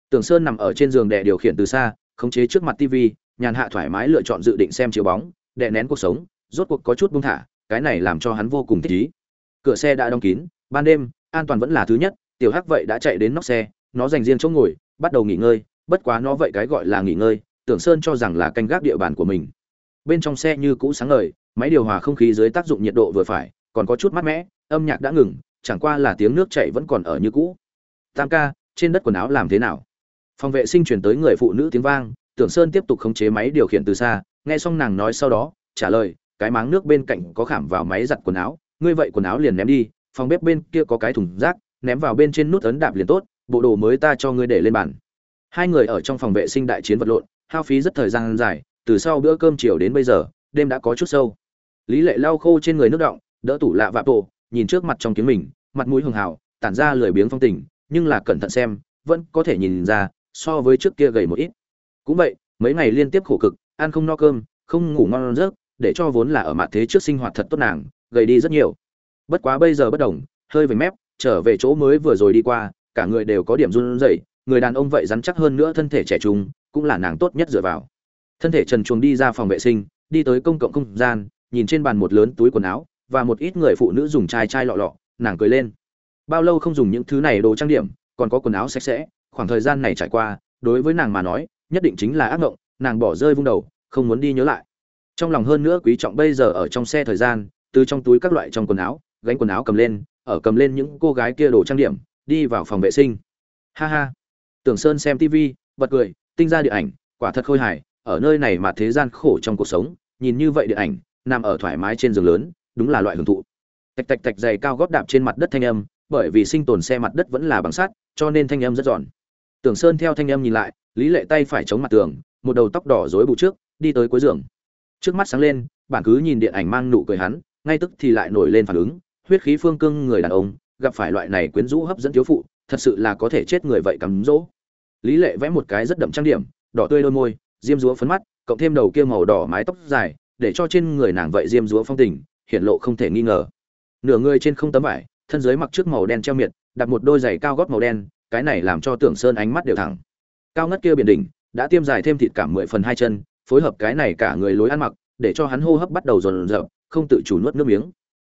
S1: Tưởng Sơn nằm ở trên giường đè điều khiển từ xa, khống chế trước mặt tivi, nhàn hạ thoải mái lựa chọn dự định xem chiếu bóng, đè nén cuộc sống, rốt cuộc có chút buông thả, cái này làm cho hắn vô cùng thích ý. Cửa xe đã đóng kín, ban đêm, an toàn vẫn là thứ nhất, tiểu Hắc vậy đã chạy đến nóc xe, nó dành riêng chỗ ngồi, bắt đầu nghỉ ngơi, bất quá nó vậy cái gọi là nghỉ ngơi, Tưởng Sơn cho rằng là canh gác địa bàn của mình. Bên trong xe như cũ sáng ngời, máy điều hòa không khí dưới tác dụng nhiệt độ vừa phải, còn có chút mát mẻ, âm nhạc đã ngừng, chẳng qua là tiếng nước chảy vẫn còn ở như cũ. Tam ca, trên đất quần áo làm thế nào? phòng vệ sinh chuyển tới người phụ nữ tiếng vang tưởng sơn tiếp tục khống chế máy điều khiển từ xa nghe xong nàng nói sau đó trả lời cái máng nước bên cạnh có khảm vào máy giặt quần áo ngươi vậy quần áo liền ném đi, phòng bếp bên kia có cái thùng rác, ném vào bên trên nút ấn đạp liền tốt, bộ đồ mới ta cho ngươi để lên bàn. Hai người ở trong phòng vệ sinh đại chiến vật lộn, hao phí rất thời gian dài, từ sau bữa cơm chiều đến bây giờ, đêm đã có chút sâu. Lý lệ lau khô trên người nước động đỡ tủ lạ vạ bộ nhìn trước mặt trong kiếm mình, mặt mũi hường hào, tản ra lười biếng phong tình, nhưng là cẩn thận xem, vẫn có thể nhìn ra, so với trước kia gầy một ít. Cũng vậy, mấy ngày liên tiếp khổ cực, ăn không no cơm, không ngủ ngon giấc, để cho vốn là ở mặt thế trước sinh hoạt thật tốt nàng gầy đi rất nhiều. Bất quá bây giờ bất đồng, hơi về mép, trở về chỗ mới vừa rồi đi qua, cả người đều có điểm run rẩy, người đàn ông vậy rắn chắc hơn nữa thân thể trẻ trung, cũng là nàng tốt nhất dựa vào. Thân thể trần chuồng đi ra phòng vệ sinh, đi tới công cộng không gian, nhìn trên bàn một lớn túi quần áo, và một ít người phụ nữ dùng chai chai lọ lọ, nàng cười lên. Bao lâu không dùng những thứ này đồ trang điểm, còn có quần áo sạch sẽ, khoảng thời gian này trải qua, đối với nàng mà nói, nhất định chính là ác mộng, nàng bỏ rơi vung đầu, không muốn đi nhớ lại. Trong lòng hơn nữa quý trọng bây giờ ở trong xe thời gian từ trong túi các loại trong quần áo gánh quần áo cầm lên ở cầm lên những cô gái kia đồ trang điểm đi vào phòng vệ sinh. Ha ha. Tưởng sơn xem tv bật cười tinh ra điện ảnh quả thật khôi hài ở nơi này mà thế gian khổ trong cuộc sống nhìn như vậy điện ảnh nằm ở thoải mái trên giường lớn đúng là loại hưởng thụ. Tạch tạch tạch dày cao gót đạp trên mặt đất thanh âm bởi vì sinh tồn xe mặt đất vẫn là bằng sắt cho nên thanh âm rất giòn. Tưởng Sơn theo thanh âm nhìn lại, Lý Lệ tay phải chống mặt tường, một đầu tóc đỏ rối bù trước, đi tới cuối giường. Trước mắt sáng lên, bản cứ nhìn điện ảnh mang nụ cười hắn, ngay tức thì lại nổi lên phản ứng, huyết khí phương cương người đàn ông, gặp phải loại này quyến rũ hấp dẫn thiếu phụ, thật sự là có thể chết người vậy cắm rỗ. Lý Lệ vẽ một cái rất đậm trang điểm, đỏ tươi đôi môi, diêm dúa phấn mắt, cộng thêm đầu kia màu đỏ mái tóc dài, để cho trên người nàng vậy diêm dúa phong tình, hiện lộ không thể nghi ngờ. Nửa người trên không tấm vải, thân dưới mặc trước màu đen treo miệt, đặt một đôi giày cao gót màu đen, cái này làm cho tưởng sơn ánh mắt đều thẳng cao ngất kia biển đỉnh đã tiêm dài thêm thịt cả mười phần hai chân phối hợp cái này cả người lối ăn mặc để cho hắn hô hấp bắt đầu dồn dập không tự chủ nuốt nước miếng.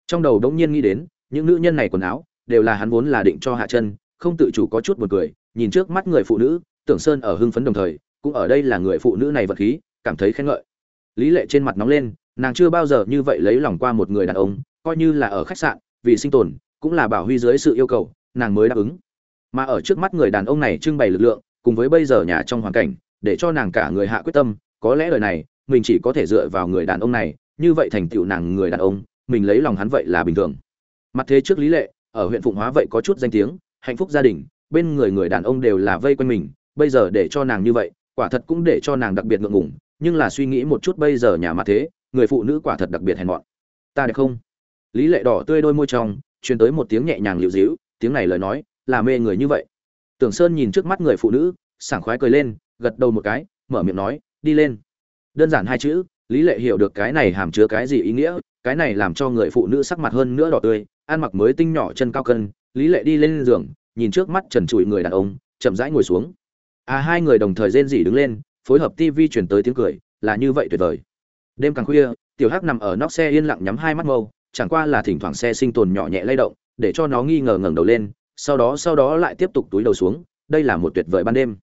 S1: Trong đầu đống nhiên nghĩ đến, những nữ nhân này quần áo, đều là hắn vốn là định cho hạ chân, không tự chủ có chút buồn cười, nhìn trước mắt người phụ nữ, tưởng sơn ở hưng phấn đồng thời, cũng ở đây là người phụ nữ này vật khí, cảm thấy khen ngợi. Lý lệ trên mặt nóng lên, nàng chưa bao giờ như vậy lấy lòng qua một người đàn ông, coi như là ở khách sạn, vì sinh tồn, cũng là bảo huy dưới sự yêu cầu, nàng mới đáp ứng. Mà ở trước mắt người đàn ông này trưng bày lực lượng, cùng với bây giờ nhà trong hoàn cảnh, để cho nàng cả người hạ quyết tâm, có lẽ đời này, mình chỉ có thể dựa vào người đàn ông này như vậy thành tựu nàng người đàn ông, mình lấy lòng hắn vậy là bình thường. Mặt thế trước lý lệ, ở huyện phụng hóa vậy có chút danh tiếng, hạnh phúc gia đình, bên người người đàn ông đều là vây quanh mình, bây giờ để cho nàng như vậy, quả thật cũng để cho nàng đặc biệt ngượng ngùng, nhưng là suy nghĩ một chút bây giờ nhà mặt thế, người phụ nữ quả thật đặc biệt hèn mọn. Ta đẹp không? Lý lệ đỏ tươi đôi môi trong, truyền tới một tiếng nhẹ nhàng liễu dĩu tiếng này lời nói, là mê người như vậy. Tưởng sơn nhìn trước mắt người phụ nữ, sảng khoái cười lên, gật đầu một cái, mở miệng nói, đi lên. Đơn giản hai chữ lý lệ hiểu được cái này hàm chứa cái gì ý nghĩa, cái này làm cho người phụ nữ sắc mặt hơn nữa đỏ tươi, ăn mặc mới tinh nhỏ chân cao cân, lý lệ đi lên giường, nhìn trước mắt trần trụi người đàn ông, chậm rãi ngồi xuống. À hai người đồng thời rên rỉ đứng lên, phối hợp tivi truyền tới tiếng cười, là như vậy tuyệt vời. Đêm càng khuya, tiểu hắc nằm ở nóc xe yên lặng nhắm hai mắt mâu, chẳng qua là thỉnh thoảng xe sinh tồn nhỏ nhẹ lay động, để cho nó nghi ngờ ngẩng đầu lên, sau đó sau đó lại tiếp tục túi đầu xuống, đây là một tuyệt vời ban đêm.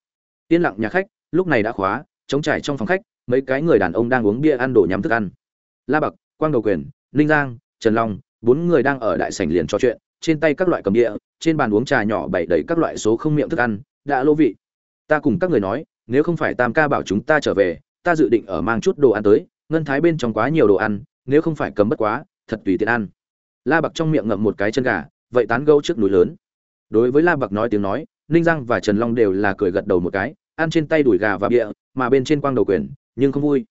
S1: Yên lặng nhà khách, lúc này đã khóa chống trải trong phòng khách mấy cái người đàn ông đang uống bia ăn đổ nhắm thức ăn. La bạc, quang đầu quyền, ninh giang, trần long, bốn người đang ở đại sảnh liền trò chuyện, trên tay các loại cầm địa trên bàn uống trà nhỏ bày đầy các loại số không miệng thức ăn, đã lô vị. Ta cùng các người nói, nếu không phải tam ca bảo chúng ta trở về, ta dự định ở mang chút đồ ăn tới, ngân thái bên trong quá nhiều đồ ăn, nếu không phải cấm bất quá, thật tùy tiện ăn. La bạc trong miệng ngậm một cái chân gà, vậy tán gâu trước núi lớn. Đối với la bạc nói tiếng nói, ninh giang và trần long đều là cười gật đầu một cái, ăn trên tay đùi gà và bịa mà bên trên quang đầu quyền nhưng không vui.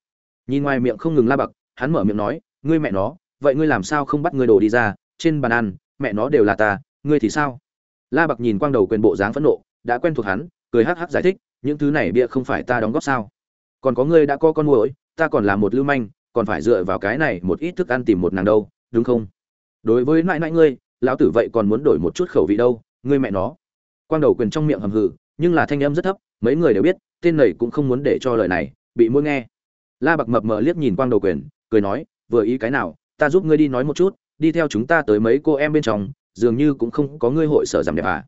S1: Nhìn ngoài miệng không ngừng la bạc, hắn mở miệng nói, ngươi mẹ nó, vậy ngươi làm sao không bắt ngươi đồ đi ra? Trên bàn ăn, mẹ nó đều là ta, ngươi thì sao? La bạc nhìn quang đầu quyền bộ dáng phẫn nộ, đã quen thuộc hắn, cười hắc hắc giải thích, những thứ này bịa không phải ta đóng góp sao? Còn có ngươi đã có con muỗi, ta còn là một lưu manh, còn phải dựa vào cái này một ít thức ăn tìm một nàng đâu, đúng không? Đối với nãi nãi ngươi, lão tử vậy còn muốn đổi một chút khẩu vị đâu, ngươi mẹ nó. Quang đầu quyền trong miệng hầm hừ, nhưng là thanh âm rất thấp, mấy người đều biết, tên này cũng không muốn để cho lời này bị mũi nghe. La bạc mập mờ liếc nhìn quang đầu quyền, cười nói, vừa ý cái nào, ta giúp ngươi đi nói một chút, đi theo chúng ta tới mấy cô em bên trong, dường như cũng không có ngươi hội sở giảm đẹp à?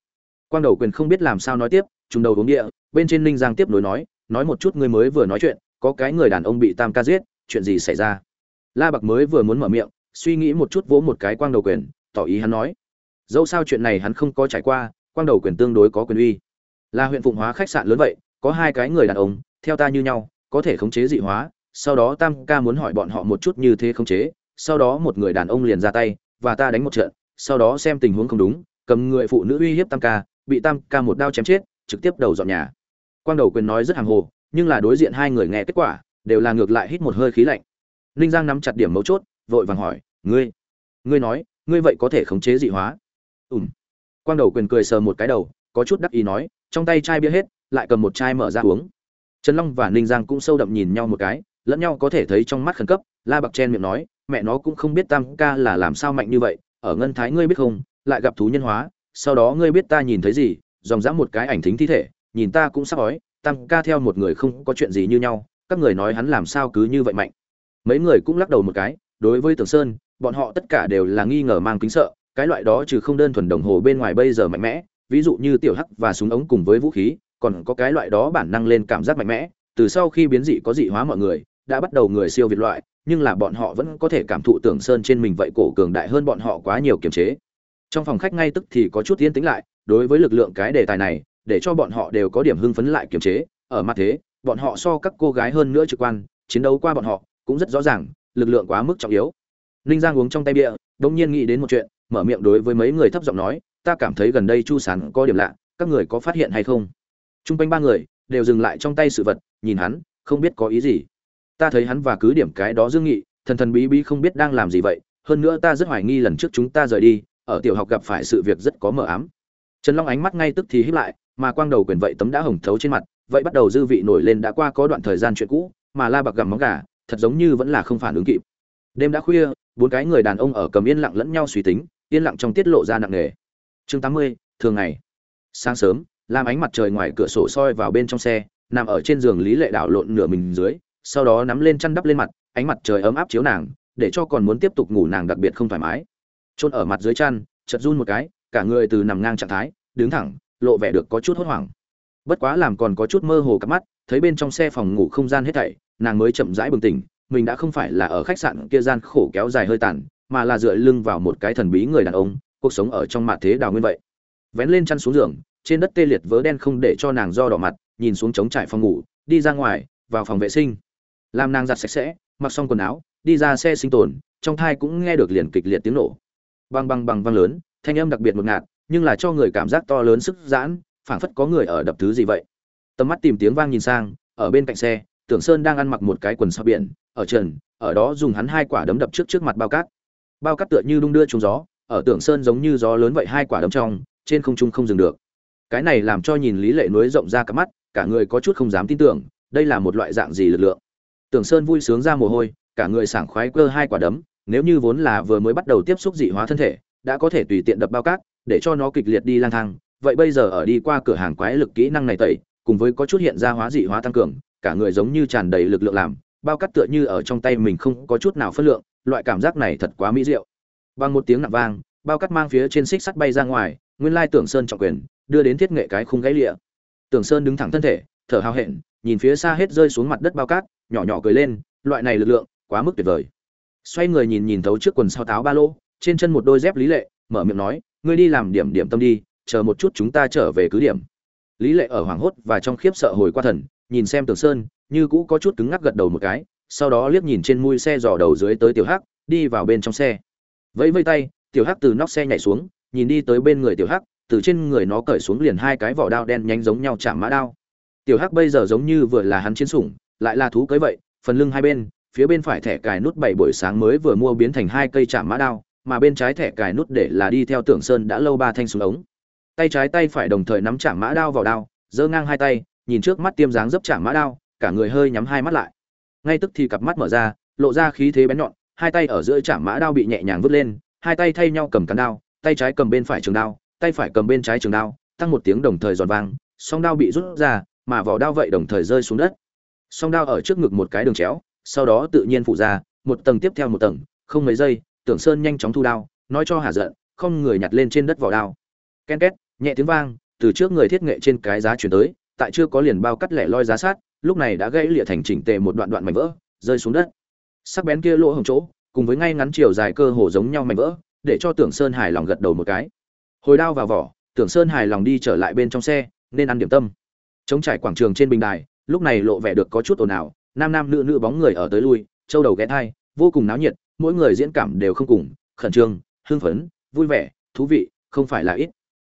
S1: Quang đầu quyền không biết làm sao nói tiếp, trùng đầu uống địa, bên trên ninh giang tiếp nối nói nói một chút ngươi mới vừa nói chuyện, có cái người đàn ông bị tam ca giết, chuyện gì xảy ra? La bạc mới vừa muốn mở miệng, suy nghĩ một chút vỗ một cái quang đầu quyền, tỏ ý hắn nói, dẫu sao chuyện này hắn không có trải qua, quang đầu quyền tương đối có quyền uy. Là huyện phụng hóa khách sạn lớn vậy, có hai cái người đàn ông, theo ta như nhau có thể khống chế dị hóa, sau đó tam ca muốn hỏi bọn họ một chút như thế khống chế, sau đó một người đàn ông liền ra tay, và ta đánh một trận, sau đó xem tình huống không đúng, cầm người phụ nữ uy hiếp tam ca, bị tam ca một đao chém chết, trực tiếp đầu dọn nhà. Quang đầu quyền nói rất hàng hồ, nhưng là đối diện hai người nghe kết quả, đều là ngược lại hít một hơi khí lạnh. Ninh giang nắm chặt điểm mấu chốt, vội vàng hỏi, ngươi ngươi nói, ngươi vậy có thể khống chế dị hóa? Ùm quang đầu quyền cười sờ một cái đầu, có chút đắc ý nói, trong tay chai bia hết, lại cầm một chai mở ra uống trần long và ninh giang cũng sâu đậm nhìn nhau một cái, lẫn nhau có thể thấy trong mắt khẩn cấp, la bạc chen miệng nói, mẹ nó cũng không biết tam ca là làm sao mạnh như vậy, ở ngân thái ngươi biết không, lại gặp thú nhân hóa, sau đó ngươi biết ta nhìn thấy gì, dòng dã một cái ảnh thính thi thể, nhìn ta cũng sắp ói, tam ca theo một người không có chuyện gì như nhau, các người nói hắn làm sao cứ như vậy mạnh. Mấy người cũng lắc đầu một cái, đối với tưởng sơn, bọn họ tất cả đều là nghi ngờ mang kính sợ, cái loại đó trừ không đơn thuần đồng hồ bên ngoài bây giờ mạnh mẽ, ví dụ như tiểu hắc và súng ống cùng với vũ khí còn có cái loại đó bản năng lên cảm giác mạnh mẽ, từ sau khi biến dị có dị hóa mọi người, đã bắt đầu người siêu việt loại, nhưng là bọn họ vẫn có thể cảm thụ tưởng sơn trên mình vậy cổ cường đại hơn bọn họ quá nhiều kiềm chế. Trong phòng khách ngay tức thì có chút yên tĩnh lại, đối với lực lượng cái đề tài này, để cho bọn họ đều có điểm hưng phấn lại kiềm chế, ở mặt thế, bọn họ so các cô gái hơn nữa trực quan, chiến đấu qua bọn họ, cũng rất rõ ràng, lực lượng quá mức trọng yếu. Ninh giang uống trong tay bia đông nhiên nghĩ đến một chuyện, mở miệng đối với mấy người thấp giọng nói, ta cảm thấy gần đây chu sán có điểm lạ, các người có phát hiện hay không? Trung quanh ba người đều dừng lại trong tay sự vật, nhìn hắn, không biết có ý gì. Ta thấy hắn và cứ điểm cái đó dương nghị, thần thần bí bí không biết đang làm gì vậy, hơn nữa ta rất hoài nghi lần trước chúng ta rời đi, ở tiểu học gặp phải sự việc rất có mờ ám. Trần long ánh mắt ngay tức thì híp lại, mà quang đầu quyền vậy tấm đã hồng thấu trên mặt, vậy bắt đầu dư vị nổi lên đã qua có đoạn thời gian chuyện cũ, mà la bạc gặm móng gà, thật giống như vẫn là không phản ứng kịp. Đêm đã khuya, bốn cái người đàn ông ở cầm yên lặng lẫn nhau suy tính, yên lặng trong tiết lộ ra nặng nề. Chương tám mươi, thường ngày. Sáng sớm làm ánh mặt trời ngoài cửa sổ soi vào bên trong xe, nằm ở trên giường lý lệ đảo lộn nửa mình dưới, sau đó nắm lên chăn đắp lên mặt, ánh mặt trời ấm áp chiếu nàng, để cho còn muốn tiếp tục ngủ nàng đặc biệt không thoải mái. Trôn ở mặt dưới chăn chật run một cái, cả người từ nằm ngang trạng thái, đứng thẳng, lộ vẻ được có chút hốt hoảng. Bất quá làm còn có chút mơ hồ cặp mắt, thấy bên trong xe phòng ngủ không gian hết thảy, nàng mới chậm rãi bừng tỉnh, mình đã không phải là ở khách sạn kia gian khổ kéo dài hơi tàn, mà là dựa lưng vào một cái thần bí người đàn ông, cuộc sống ở trong mạ thế đào nguyên vậy. Vén lên chăn xuống giường trên đất tê liệt vớ đen không để cho nàng do đỏ mặt, nhìn xuống trống trải phòng ngủ, đi ra ngoài, vào phòng vệ sinh. Làm nàng giặt sạch sẽ, mặc xong quần áo, đi ra xe sinh tồn, trong thai cũng nghe được liền kịch liệt tiếng nổ. Băng băng băng vang lớn, thanh âm đặc biệt ngột ngạt, nhưng là cho người cảm giác to lớn sức giãn, phảng phất có người ở đập thứ gì vậy. Tầm mắt tìm tiếng vang nhìn sang, ở bên cạnh xe, tưởng sơn đang ăn mặc một cái quần sau biển, ở trần, ở đó dùng hắn hai quả đấm đập trước trước mặt bao cát. Bao cát tựa như đung đưa trúng gió, ở tưởng sơn giống như gió lớn vậy hai quả đấm trong, trên không trung không dừng được cái này làm cho nhìn lý lệ núi rộng ra cả mắt, cả người có chút không dám tin tưởng, đây là một loại dạng gì lực lượng? Tưởng sơn vui sướng ra mồ hôi, cả người sảng khoái cơ hai quả đấm, nếu như vốn là vừa mới bắt đầu tiếp xúc dị hóa thân thể, đã có thể tùy tiện đập bao cát, để cho nó kịch liệt đi lang thang. Vậy bây giờ ở đi qua cửa hàng quái lực kỹ năng này tẩy, cùng với có chút hiện ra hóa dị hóa tăng cường, cả người giống như tràn đầy lực lượng làm, bao cát tựa như ở trong tay mình không có chút nào phân lượng, loại cảm giác này thật quá mỹ diệu. Bằng một tiếng nặng vang, bao cát mang phía trên xích sắt bay ra ngoài, nguyên lai tưởng sơn trọng quyền đưa đến thiết nghệ cái khung gãy lịa. Tưởng sơn đứng thẳng thân thể, thở hào hẹn, nhìn phía xa hết rơi xuống mặt đất bao cát, nhỏ nhỏ cười lên, loại này lực lượng, quá mức tuyệt vời. Xoay người nhìn nhìn thấu trước quần sao táo ba lô, trên chân một đôi dép lý lệ, mở miệng nói, ngươi đi làm điểm điểm tâm đi, chờ một chút chúng ta trở về cứ điểm. Lý lệ ở hoảng hốt và trong khiếp sợ hồi qua thần, nhìn xem tường sơn, như cũ có chút cứng ngắc gật đầu một cái, sau đó liếc nhìn trên mui xe dò đầu dưới tới tiểu hắc, đi vào bên trong xe. Vẫy vây tay, tiểu hắc từ nóc xe nhảy xuống, nhìn đi tới bên người tiểu hắc từ trên người nó cởi xuống liền hai cái vỏ đao đen nhánh giống nhau chạm mã đao. Tiểu hắc bây giờ giống như vừa là hắn chiến sủng, lại là thú cưới vậy, phần lưng hai bên, phía bên phải thẻ cài nút bảy buổi sáng mới vừa mua biến thành hai cây chạm mã đao, mà bên trái thẻ cài nút để là đi theo tưởng sơn đã lâu ba thanh súng ống. Tay trái tay phải đồng thời nắm chạm mã đao vào đao, giơ ngang hai tay, nhìn trước mắt tiêm dáng dấp chạm mã đao, cả người hơi nhắm hai mắt lại. Ngay tức thì cặp mắt mở ra, lộ ra khí thế bén nhọn, hai tay ở giữa chạm mã đao bị nhẹ nhàng vứt lên, hai tay thay nhau cầm cán đao, tay trái cầm bên phải trường đao tay phải cầm bên trái trường đao, tăng một tiếng đồng thời giòn vang, song đao bị rút ra, mà vỏ đao vậy đồng thời rơi xuống đất. Song đao ở trước ngực một cái đường chéo, sau đó tự nhiên phụ ra, một tầng tiếp theo một tầng, không mấy giây, tưởng sơn nhanh chóng thu đao, nói cho hà giận, không người nhặt lên trên đất vỏ đao. Ken két, nhẹ tiếng vang, từ trước người thiết nghệ trên cái giá chuyển tới, tại chưa có liền bao cắt lẻ loi giá sát, lúc này đã gãy lịa thành chỉnh tề một đoạn đoạn mảnh vỡ, rơi xuống đất. Sắc bén kia lỗ hồng chỗ, cùng với ngay ngắn chiều dài cơ hồ giống nhau mảnh vỡ, để cho tưởng sơn hài lòng gật đầu một cái hồi đao vào vỏ, tưởng sơn hài lòng đi trở lại bên trong xe, nên ăn điểm tâm. Chống trải quảng trường trên bình đài, lúc này lộ vẻ được có chút ồn ào, nam nam nữ nữ bóng người ở tới lui, châu đầu ghé thai, vô cùng náo nhiệt, mỗi người diễn cảm đều không cùng, khẩn trương, hưng phấn, vui vẻ, thú vị, không phải là ít.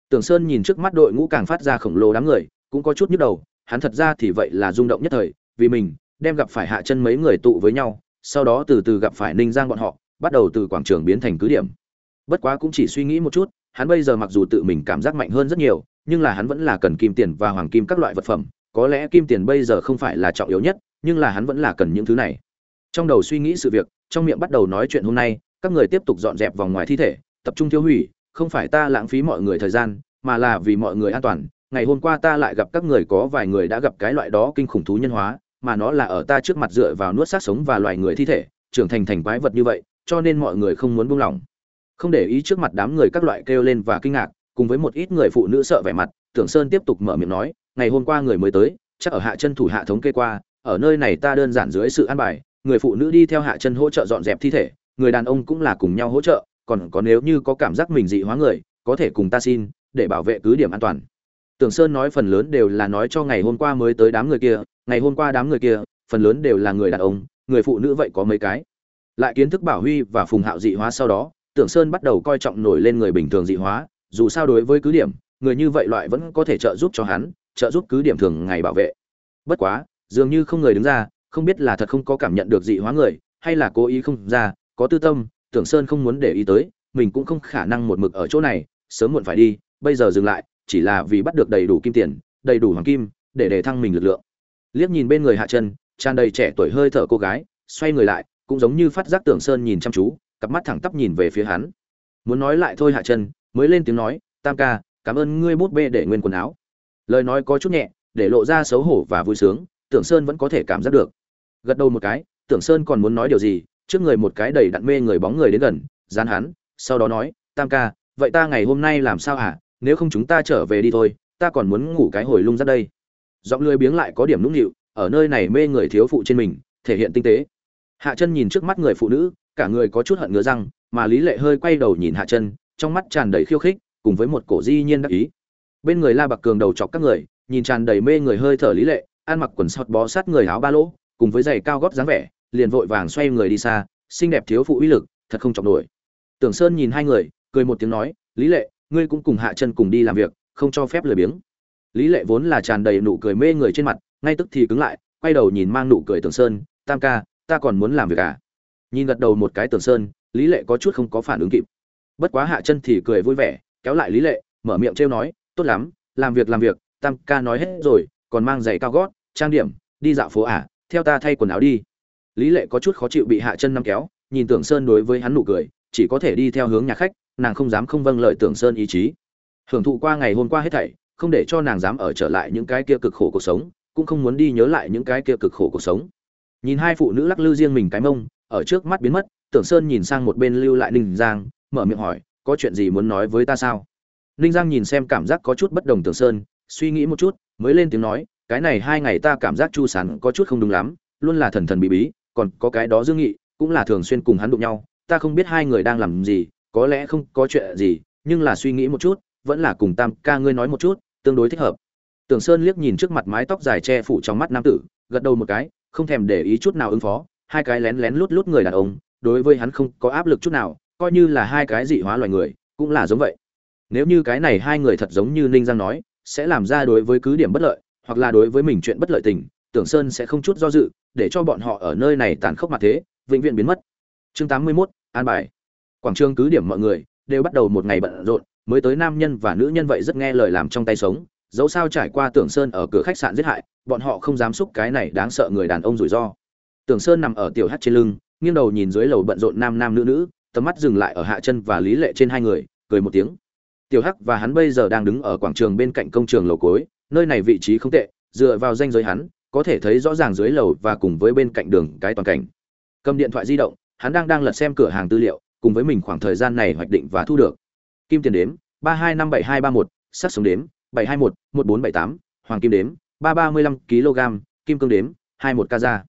S1: Tưởng sơn nhìn trước mắt đội ngũ càng phát ra khổng lồ đám người, cũng có chút nhức đầu, hắn thật ra thì vậy là rung động nhất thời, vì mình, đem gặp phải hạ chân mấy người tụ với nhau, sau đó từ từ gặp phải ninh giang bọn họ, bắt đầu từ quảng trường biến thành cứ điểm. Bất quá cũng chỉ suy nghĩ một chút hắn bây giờ mặc dù tự mình cảm giác mạnh hơn rất nhiều, nhưng là hắn vẫn là cần kim tiền và hoàng kim các loại vật phẩm, có lẽ kim tiền bây giờ không phải là trọng yếu nhất, nhưng là hắn vẫn là cần những thứ này. Trong đầu suy nghĩ sự việc, trong miệng bắt đầu nói chuyện hôm nay, các người tiếp tục dọn dẹp vòng ngoài thi thể, tập trung tiêu hủy, không phải ta lãng phí mọi người thời gian, mà là vì mọi người an toàn. Ngày hôm qua ta lại gặp các người có vài người đã gặp cái loại đó kinh khủng thú nhân hóa, mà nó là ở ta trước mặt dựa vào nuốt xác sống và loài người thi thể, trưởng thành thành quái vật như vậy, cho nên mọi người không muốn buông lỏng không để ý trước mặt đám người các loại kêu lên và kinh ngạc, cùng với một ít người phụ nữ sợ vẻ mặt, tưởng sơn tiếp tục mở miệng nói, ngày hôm qua người mới tới, chắc ở hạ chân thủ hạ thống kê qua, ở nơi này ta đơn giản dưới sự an bài, người phụ nữ đi theo hạ chân hỗ trợ dọn dẹp thi thể, người đàn ông cũng là cùng nhau hỗ trợ, còn có nếu như có cảm giác mình dị hóa người, có thể cùng ta xin, để bảo vệ cứ điểm an toàn. Tưởng sơn nói phần lớn đều là nói cho ngày hôm qua mới tới đám người kia, ngày hôm qua đám người kia, phần lớn đều là người đàn ông, người phụ nữ vậy có mấy cái? Lại kiến thức bảo huy và phùng hạo dị hóa sau đó tưởng sơn bắt đầu coi trọng nổi lên người bình thường dị hóa, dù sao đối với cứ điểm, người như vậy loại vẫn có thể trợ giúp cho hắn, trợ giúp cứ điểm thường ngày bảo vệ. Bất quá, dường như không người đứng ra, không biết là thật không có cảm nhận được dị hóa người, hay là cố ý không ra, có tư tâm, tưởng sơn không muốn để ý tới, mình cũng không khả năng một mực ở chỗ này, sớm muộn phải đi, bây giờ dừng lại, chỉ là vì bắt được đầy đủ kim tiền, đầy đủ hoàng kim, để để thăng mình lực lượng. Liếc nhìn bên người hạ chân tràn đầy trẻ tuổi hơi thở cô gái, xoay người lại, cũng giống như phát giác tưởng sơn nhìn chăm chú cặp mắt thẳng tắp nhìn về phía hắn. Muốn nói lại thôi hạ chân mới lên tiếng nói, tam ca, cảm ơn ngươi bút bê để nguyên quần áo. Lời nói có chút nhẹ, để lộ ra xấu hổ và vui sướng, tưởng sơn vẫn có thể cảm giác được. Gật đầu một cái, tưởng sơn còn muốn nói điều gì, trước người một cái đầy đặn mê người bóng người đến gần, dán hắn, sau đó nói, tam ca, vậy ta ngày hôm nay làm sao hả? Nếu không chúng ta trở về đi thôi, ta còn muốn ngủ cái hồi lung ra đây. Giọng lười biếng lại có điểm nũng nịu, ở nơi này mê người thiếu phụ trên mình, thể hiện tinh tế. Hạ chân nhìn trước mắt người phụ nữ cả người có chút hận ngứa răng, mà lý lệ hơi quay đầu nhìn hạ chân, trong mắt tràn đầy khiêu khích, cùng với một cổ di nhiên đắc ý. Bên người la bạc cường đầu chọc các người, nhìn tràn đầy mê người hơi thở lý lệ, ăn mặc quần sọt bó sát người áo ba lỗ, cùng với giày cao gót dáng vẻ, liền vội vàng xoay người đi xa, xinh đẹp thiếu phụ uy lực, thật không chọc nổi. Tưởng sơn nhìn hai người, cười một tiếng nói, lý lệ, ngươi cũng cùng hạ chân cùng đi làm việc, không cho phép lười biếng. Lý lệ vốn là tràn đầy nụ cười mê người trên mặt, ngay tức thì cứng lại, quay đầu nhìn mang nụ cười tưởng sơn, tam ca, ta còn muốn làm việc à? Nhìn gật đầu một cái tường sơn, lý lệ có chút không có phản ứng kịp. Bất quá hạ chân thì cười vui vẻ, kéo lại lý lệ, mở miệng trêu nói, tốt lắm, làm việc làm việc, tam ca nói hết rồi, còn mang giày cao gót, trang điểm, đi dạo phố à theo ta thay quần áo đi. Lý lệ có chút khó chịu bị hạ chân nắm kéo, nhìn tưởng sơn đối với hắn nụ cười, chỉ có thể đi theo hướng nhà khách, nàng không dám không vâng lời tưởng sơn ý chí. Hưởng thụ qua ngày hôm qua hết thảy, không để cho nàng dám ở trở lại những cái kia cực khổ cuộc sống, cũng không muốn đi nhớ lại những cái kia cực khổ cuộc sống. Nhìn hai phụ nữ lắc lư riêng mình cái mông ở trước mắt biến mất tưởng sơn nhìn sang một bên lưu lại ninh giang mở miệng hỏi có chuyện gì muốn nói với ta sao? Ninh giang nhìn xem cảm giác có chút bất đồng tưởng sơn suy nghĩ một chút mới lên tiếng nói cái này hai ngày ta cảm giác chu sán có chút không đúng lắm luôn là thần thần bí bí còn có cái đó dương nghị cũng là thường xuyên cùng hắn đụng nhau ta không biết hai người đang làm gì có lẽ không có chuyện gì nhưng là suy nghĩ một chút vẫn là cùng tam ca ngươi nói một chút tương đối thích hợp. Tưởng Sơn liếc nhìn trước mặt mái tóc dài che phủ trong mắt nam tử, gật đầu một cái, không thèm để ý chút nào ứng phó, hai cái lén lén lút lút người đàn ông, đối với hắn không có áp lực chút nào, coi như là hai cái dị hóa loài người, cũng là giống vậy. Nếu như cái này hai người thật giống như Ninh Giang nói, sẽ làm ra đối với cứ điểm bất lợi, hoặc là đối với mình chuyện bất lợi tình, Tưởng Sơn sẽ không chút do dự, để cho bọn họ ở nơi này tàn khốc mặt thế, vĩnh viễn biến mất. Chương 81, an bài. Quảng trường cứ điểm mọi người đều bắt đầu một ngày bận rộn, mới tới nam nhân và nữ nhân vậy rất nghe lời làm trong tay sống, dẫu sao trải qua Tưởng Sơn ở cửa khách sạn giết hại, bọn họ không dám xúc cái này đáng sợ người đàn ông rủi ro. Tưởng Sơn nằm ở tiểu hắc trên lưng, nghiêng đầu nhìn dưới lầu bận rộn nam nam nữ nữ, tầm mắt dừng lại ở hạ chân và lý lệ trên hai người, cười một tiếng. Tiểu Hắc và hắn bây giờ đang đứng ở quảng trường bên cạnh công trường lầu cối, nơi này vị trí không tệ, dựa vào danh giới hắn, có thể thấy rõ ràng dưới lầu và cùng với bên cạnh đường cái toàn cảnh. Cầm điện thoại di động, hắn đang đang lật xem cửa hàng tư liệu, cùng với mình khoảng thời gian này hoạch định và thu được. Kim tiền đếm, ba hai năm bảy hai ba một, sống đếm, bảy hai một, một bốn bảy tám, hoàng kim đếm, ba ba mươi lăm kg, kim cương đếm, hai một ca ra.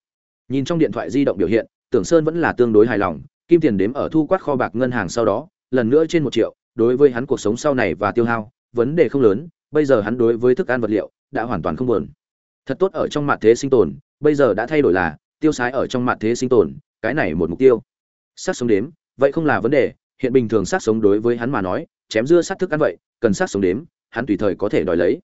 S1: Nhìn trong điện thoại di động biểu hiện, Tưởng Sơn vẫn là tương đối hài lòng, kim tiền đếm ở thu quát kho bạc ngân hàng sau đó, lần nữa trên một triệu, đối với hắn cuộc sống sau này và tiêu hao, vấn đề không lớn, bây giờ hắn đối với thức ăn vật liệu đã hoàn toàn không buồn. Thật tốt ở trong mặt thế sinh tồn, bây giờ đã thay đổi là tiêu sái ở trong mặt thế sinh tồn, cái này một mục tiêu. Sát sống đếm, vậy không là vấn đề, hiện bình thường sát sống đối với hắn mà nói, chém dưa sát thức ăn vậy, cần sát sống đếm, hắn tùy thời có thể đòi lấy.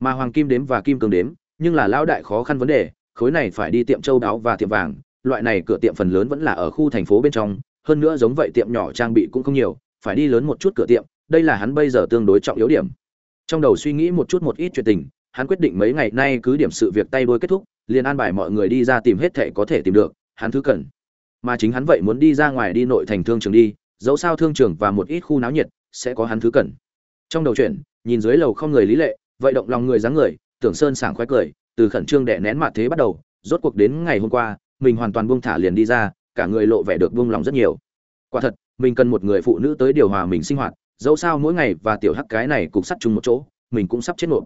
S1: Mà hoàng kim đếm và kim cương đếm, nhưng là lão đại khó khăn vấn đề, khối này phải đi tiệm châu đáo và tiệm vàng, loại này cửa tiệm phần lớn vẫn là ở khu thành phố bên trong, hơn nữa giống vậy tiệm nhỏ trang bị cũng không nhiều, phải đi lớn một chút cửa tiệm, đây là hắn bây giờ tương đối trọng yếu điểm. Trong đầu suy nghĩ một chút một ít chuyện tình, hắn quyết định mấy ngày nay cứ điểm sự việc tay đôi kết thúc, liền an bài mọi người đi ra tìm hết thể có thể tìm được, hắn thứ cần. Mà chính hắn vậy muốn đi ra ngoài đi nội thành thương trường đi, dẫu sao thương trường và một ít khu náo nhiệt sẽ có hắn thứ cần. Trong đầu chuyện, nhìn dưới lầu không người lý lệ, vậy động lòng người dáng người, Tưởng Sơn sảng khoái cười, từ khẩn trương đè nén mặt thế bắt đầu, rốt cuộc đến ngày hôm qua, mình hoàn toàn buông thả liền đi ra, cả người lộ vẻ được buông lòng rất nhiều. Quả thật, mình cần một người phụ nữ tới điều hòa mình sinh hoạt, dẫu sao mỗi ngày và tiểu hắc cái này cục sắt chung một chỗ, mình cũng sắp chết nộp.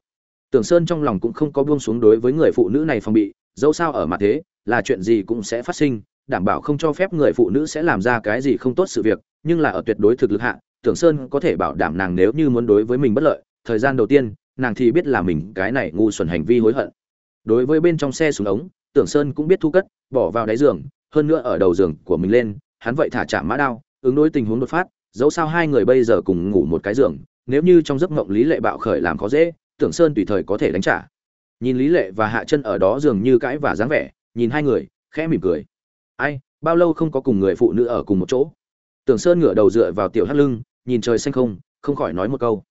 S1: Tưởng Sơn trong lòng cũng không có buông xuống đối với người phụ nữ này phòng bị, dẫu sao ở mặt thế, là chuyện gì cũng sẽ phát sinh, đảm bảo không cho phép người phụ nữ sẽ làm ra cái gì không tốt sự việc, nhưng là ở tuyệt đối thực lực hạ, Tưởng Sơn có thể bảo đảm nàng nếu như muốn đối với mình bất lợi, thời gian đầu tiên, nàng thì biết là mình cái này ngu xuẩn hành vi hối hận. Đối với bên trong xe xuống ống, Tưởng Sơn cũng biết thu cất, bỏ vào đáy giường, hơn nữa ở đầu giường của mình lên, hắn vậy thả chạm mã đao, ứng đối tình huống đột phát, dẫu sao hai người bây giờ cùng ngủ một cái giường, nếu như trong giấc mộng Lý Lệ bạo khởi làm khó dễ, Tưởng Sơn tùy thời có thể đánh trả. Nhìn Lý Lệ và Hạ Chân ở đó dường như cãi và dáng vẻ, nhìn hai người, khẽ mỉm cười. Ai, bao lâu không có cùng người phụ nữ ở cùng một chỗ? Tưởng Sơn ngửa đầu dựa vào tiểu hát lưng, nhìn trời xanh không, không khỏi nói một câu.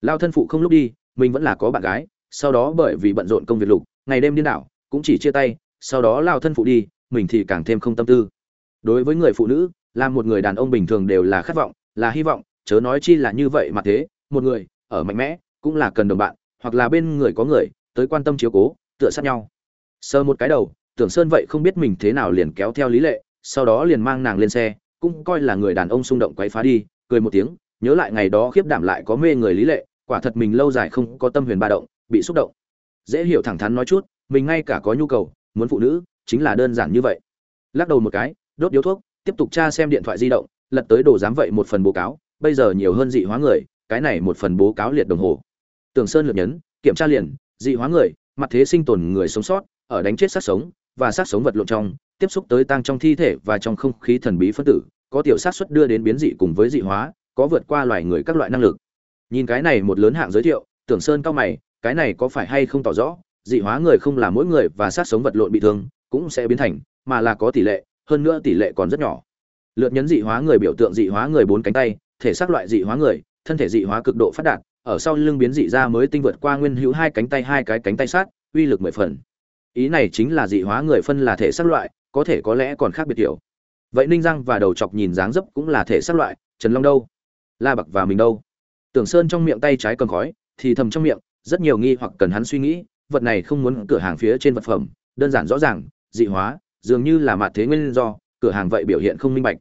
S1: Lao thân phụ không lúc đi, mình vẫn là có bạn gái, sau đó bởi vì bận rộn công việc lục, ngày đêm điên đảo, cũng chỉ chia tay, sau đó lao thân phụ đi, mình thì càng thêm không tâm tư. Đối với người phụ nữ, làm một người đàn ông bình thường đều là khát vọng, là hy vọng, chớ nói chi là như vậy mà thế, một người ở mạnh mẽ, cũng là cần đồng bạn, hoặc là bên người có người tới quan tâm chiếu cố, tựa sát nhau. Sơ một cái đầu, Tưởng Sơn vậy không biết mình thế nào liền kéo theo Lý Lệ, sau đó liền mang nàng lên xe, cũng coi là người đàn ông xung động quấy phá đi, cười một tiếng, nhớ lại ngày đó khiếp đảm lại có mê người Lý Lệ, quả thật mình lâu dài không có tâm huyền ba động, bị xúc động. Dễ hiểu thẳng thắn nói chút, mình ngay cả có nhu cầu, muốn phụ nữ, chính là đơn giản như vậy. Lắc đầu một cái, đốt điếu thuốc, tiếp tục tra xem điện thoại di động, lật tới đồ giám vậy một phần báo cáo, bây giờ nhiều hơn dị hóa người, cái này một phần báo cáo liệt đồng hồ. tường Sơn lượt nhấn, kiểm tra liền, dị hóa người, mặt thế sinh tồn người sống sót, ở đánh chết sát sống và sát sống vật lộn trong, tiếp xúc tới tăng trong thi thể và trong không khí thần bí phân tử, có tiểu sát xuất đưa đến biến dị cùng với dị hóa, có vượt qua loài người các loại năng lực. Nhìn cái này một lớn hạng giới thiệu, Tưởng Sơn cao mày, cái này có phải hay không tỏ rõ, dị hóa người không là mỗi người và sát sống vật lộn bị thương, cũng sẽ biến thành, mà là có tỷ lệ, hơn nữa tỷ lệ còn rất nhỏ. Lượt nhấn dị hóa người biểu tượng dị hóa người bốn cánh tay, thể xác loại dị hóa người, thân thể dị hóa cực độ phát đạt, ở sau lưng biến dị ra mới tinh vượt qua nguyên hữu hai cánh tay hai cái cánh tay sát, uy lực mười phần. Ý này chính là dị hóa người phân là thể xác loại, có thể có lẽ còn khác biệt kiểu. Vậy Ninh Giang và đầu chọc nhìn dáng dấp cũng là thể xác loại, Trần Long đâu? La Bạc và mình đâu? Tưởng Sơn trong miệng tay trái cầm khói, thì thầm trong miệng, rất nhiều nghi hoặc cần hắn suy nghĩ, vật này không muốn cửa hàng phía trên vật phẩm, đơn giản rõ ràng, dị hóa, dường như là mặt thế nguyên do, cửa hàng vậy biểu hiện không minh bạch.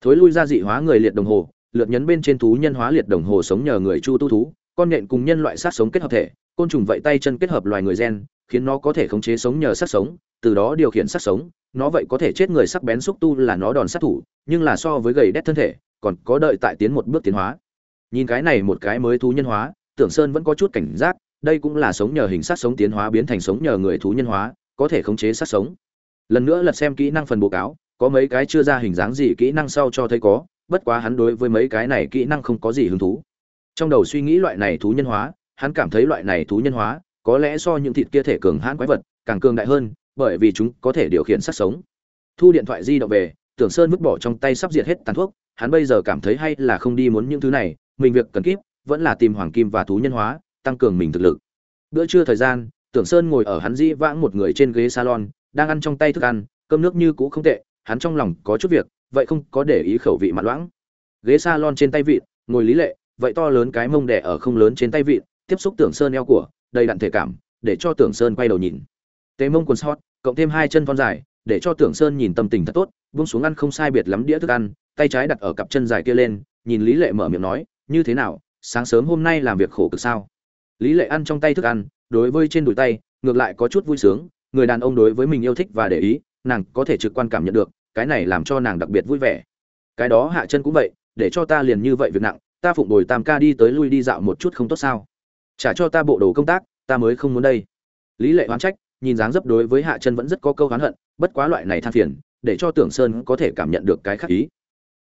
S1: Thối lui ra dị hóa người liệt đồng hồ, lượt nhấn bên trên thú nhân hóa liệt đồng hồ sống nhờ người chu tu thú, con nhện cùng nhân loại sát sống kết hợp thể, côn trùng vậy tay chân kết hợp loài người gen, khiến nó có thể khống chế sống nhờ sát sống, từ đó điều khiển sát sống, nó vậy có thể chết người sắc bén xúc tu là nó đòn sát thủ, nhưng là so với gầy đét thân thể, còn có đợi tại tiến một bước tiến hóa. Nhìn cái này một cái mới thú nhân hóa, Tưởng Sơn vẫn có chút cảnh giác, đây cũng là sống nhờ hình sát sống tiến hóa biến thành sống nhờ người thú nhân hóa có thể khống chế sát sống. Lần nữa lật xem kỹ năng phần báo cáo có mấy cái chưa ra hình dáng gì kỹ năng sau cho thấy có bất quá hắn đối với mấy cái này kỹ năng không có gì hứng thú. Trong đầu suy nghĩ loại này thú nhân hóa hắn cảm thấy loại này thú nhân hóa có lẽ so những thịt kia thể cường hãn quái vật càng cường đại hơn bởi vì chúng có thể điều khiển sát sống. Thu điện thoại di động về tưởng sơn vứt bỏ trong tay sắp diệt hết tàn thuốc hắn bây giờ cảm thấy hay là không đi muốn những thứ này mình việc cần kíp vẫn là tìm hoàng kim và thú nhân hóa, tăng cường mình thực lực. Bữa trưa thời gian, tưởng sơn ngồi ở hắn dĩ vãng một người trên ghế salon, đang ăn trong tay thức ăn, cơm nước như cũ không tệ, hắn trong lòng có chút việc, vậy không có để ý khẩu vị mặn loãng. Ghế salon trên tay vịt, ngồi lý lệ, vậy to lớn cái mông đẻ ở không lớn trên tay vịt, tiếp xúc tưởng sơn eo của, đầy đặn thể cảm, để cho tưởng sơn quay đầu nhìn. Tế mông quần sót cộng thêm hai chân con dài, để cho tưởng sơn nhìn tâm tình thật tốt vung xuống ăn không sai biệt lắm đĩa thức ăn, tay trái đặt ở cặp chân dài kia lên, nhìn lý lệ mở miệng nói, như thế nào sáng sớm hôm nay làm việc khổ cực sao? Lý lệ ăn trong tay thức ăn, đối với trên đùi tay, ngược lại có chút vui sướng, người đàn ông đối với mình yêu thích và để ý, nàng có thể trực quan cảm nhận được, cái này làm cho nàng đặc biệt vui vẻ. Cái đó hạ chân cũng vậy, để cho ta liền như vậy việc nặng, ta phụng bồi tam ca đi tới lui đi dạo một chút không tốt sao? Trả cho ta bộ đồ công tác, ta mới không muốn đây. Lý lệ oán trách, nhìn dáng dấp đối với hạ chân vẫn rất có câu oán hận, bất quá loại này than phiền, để cho tưởng sơn có thể cảm nhận được cái khác ý.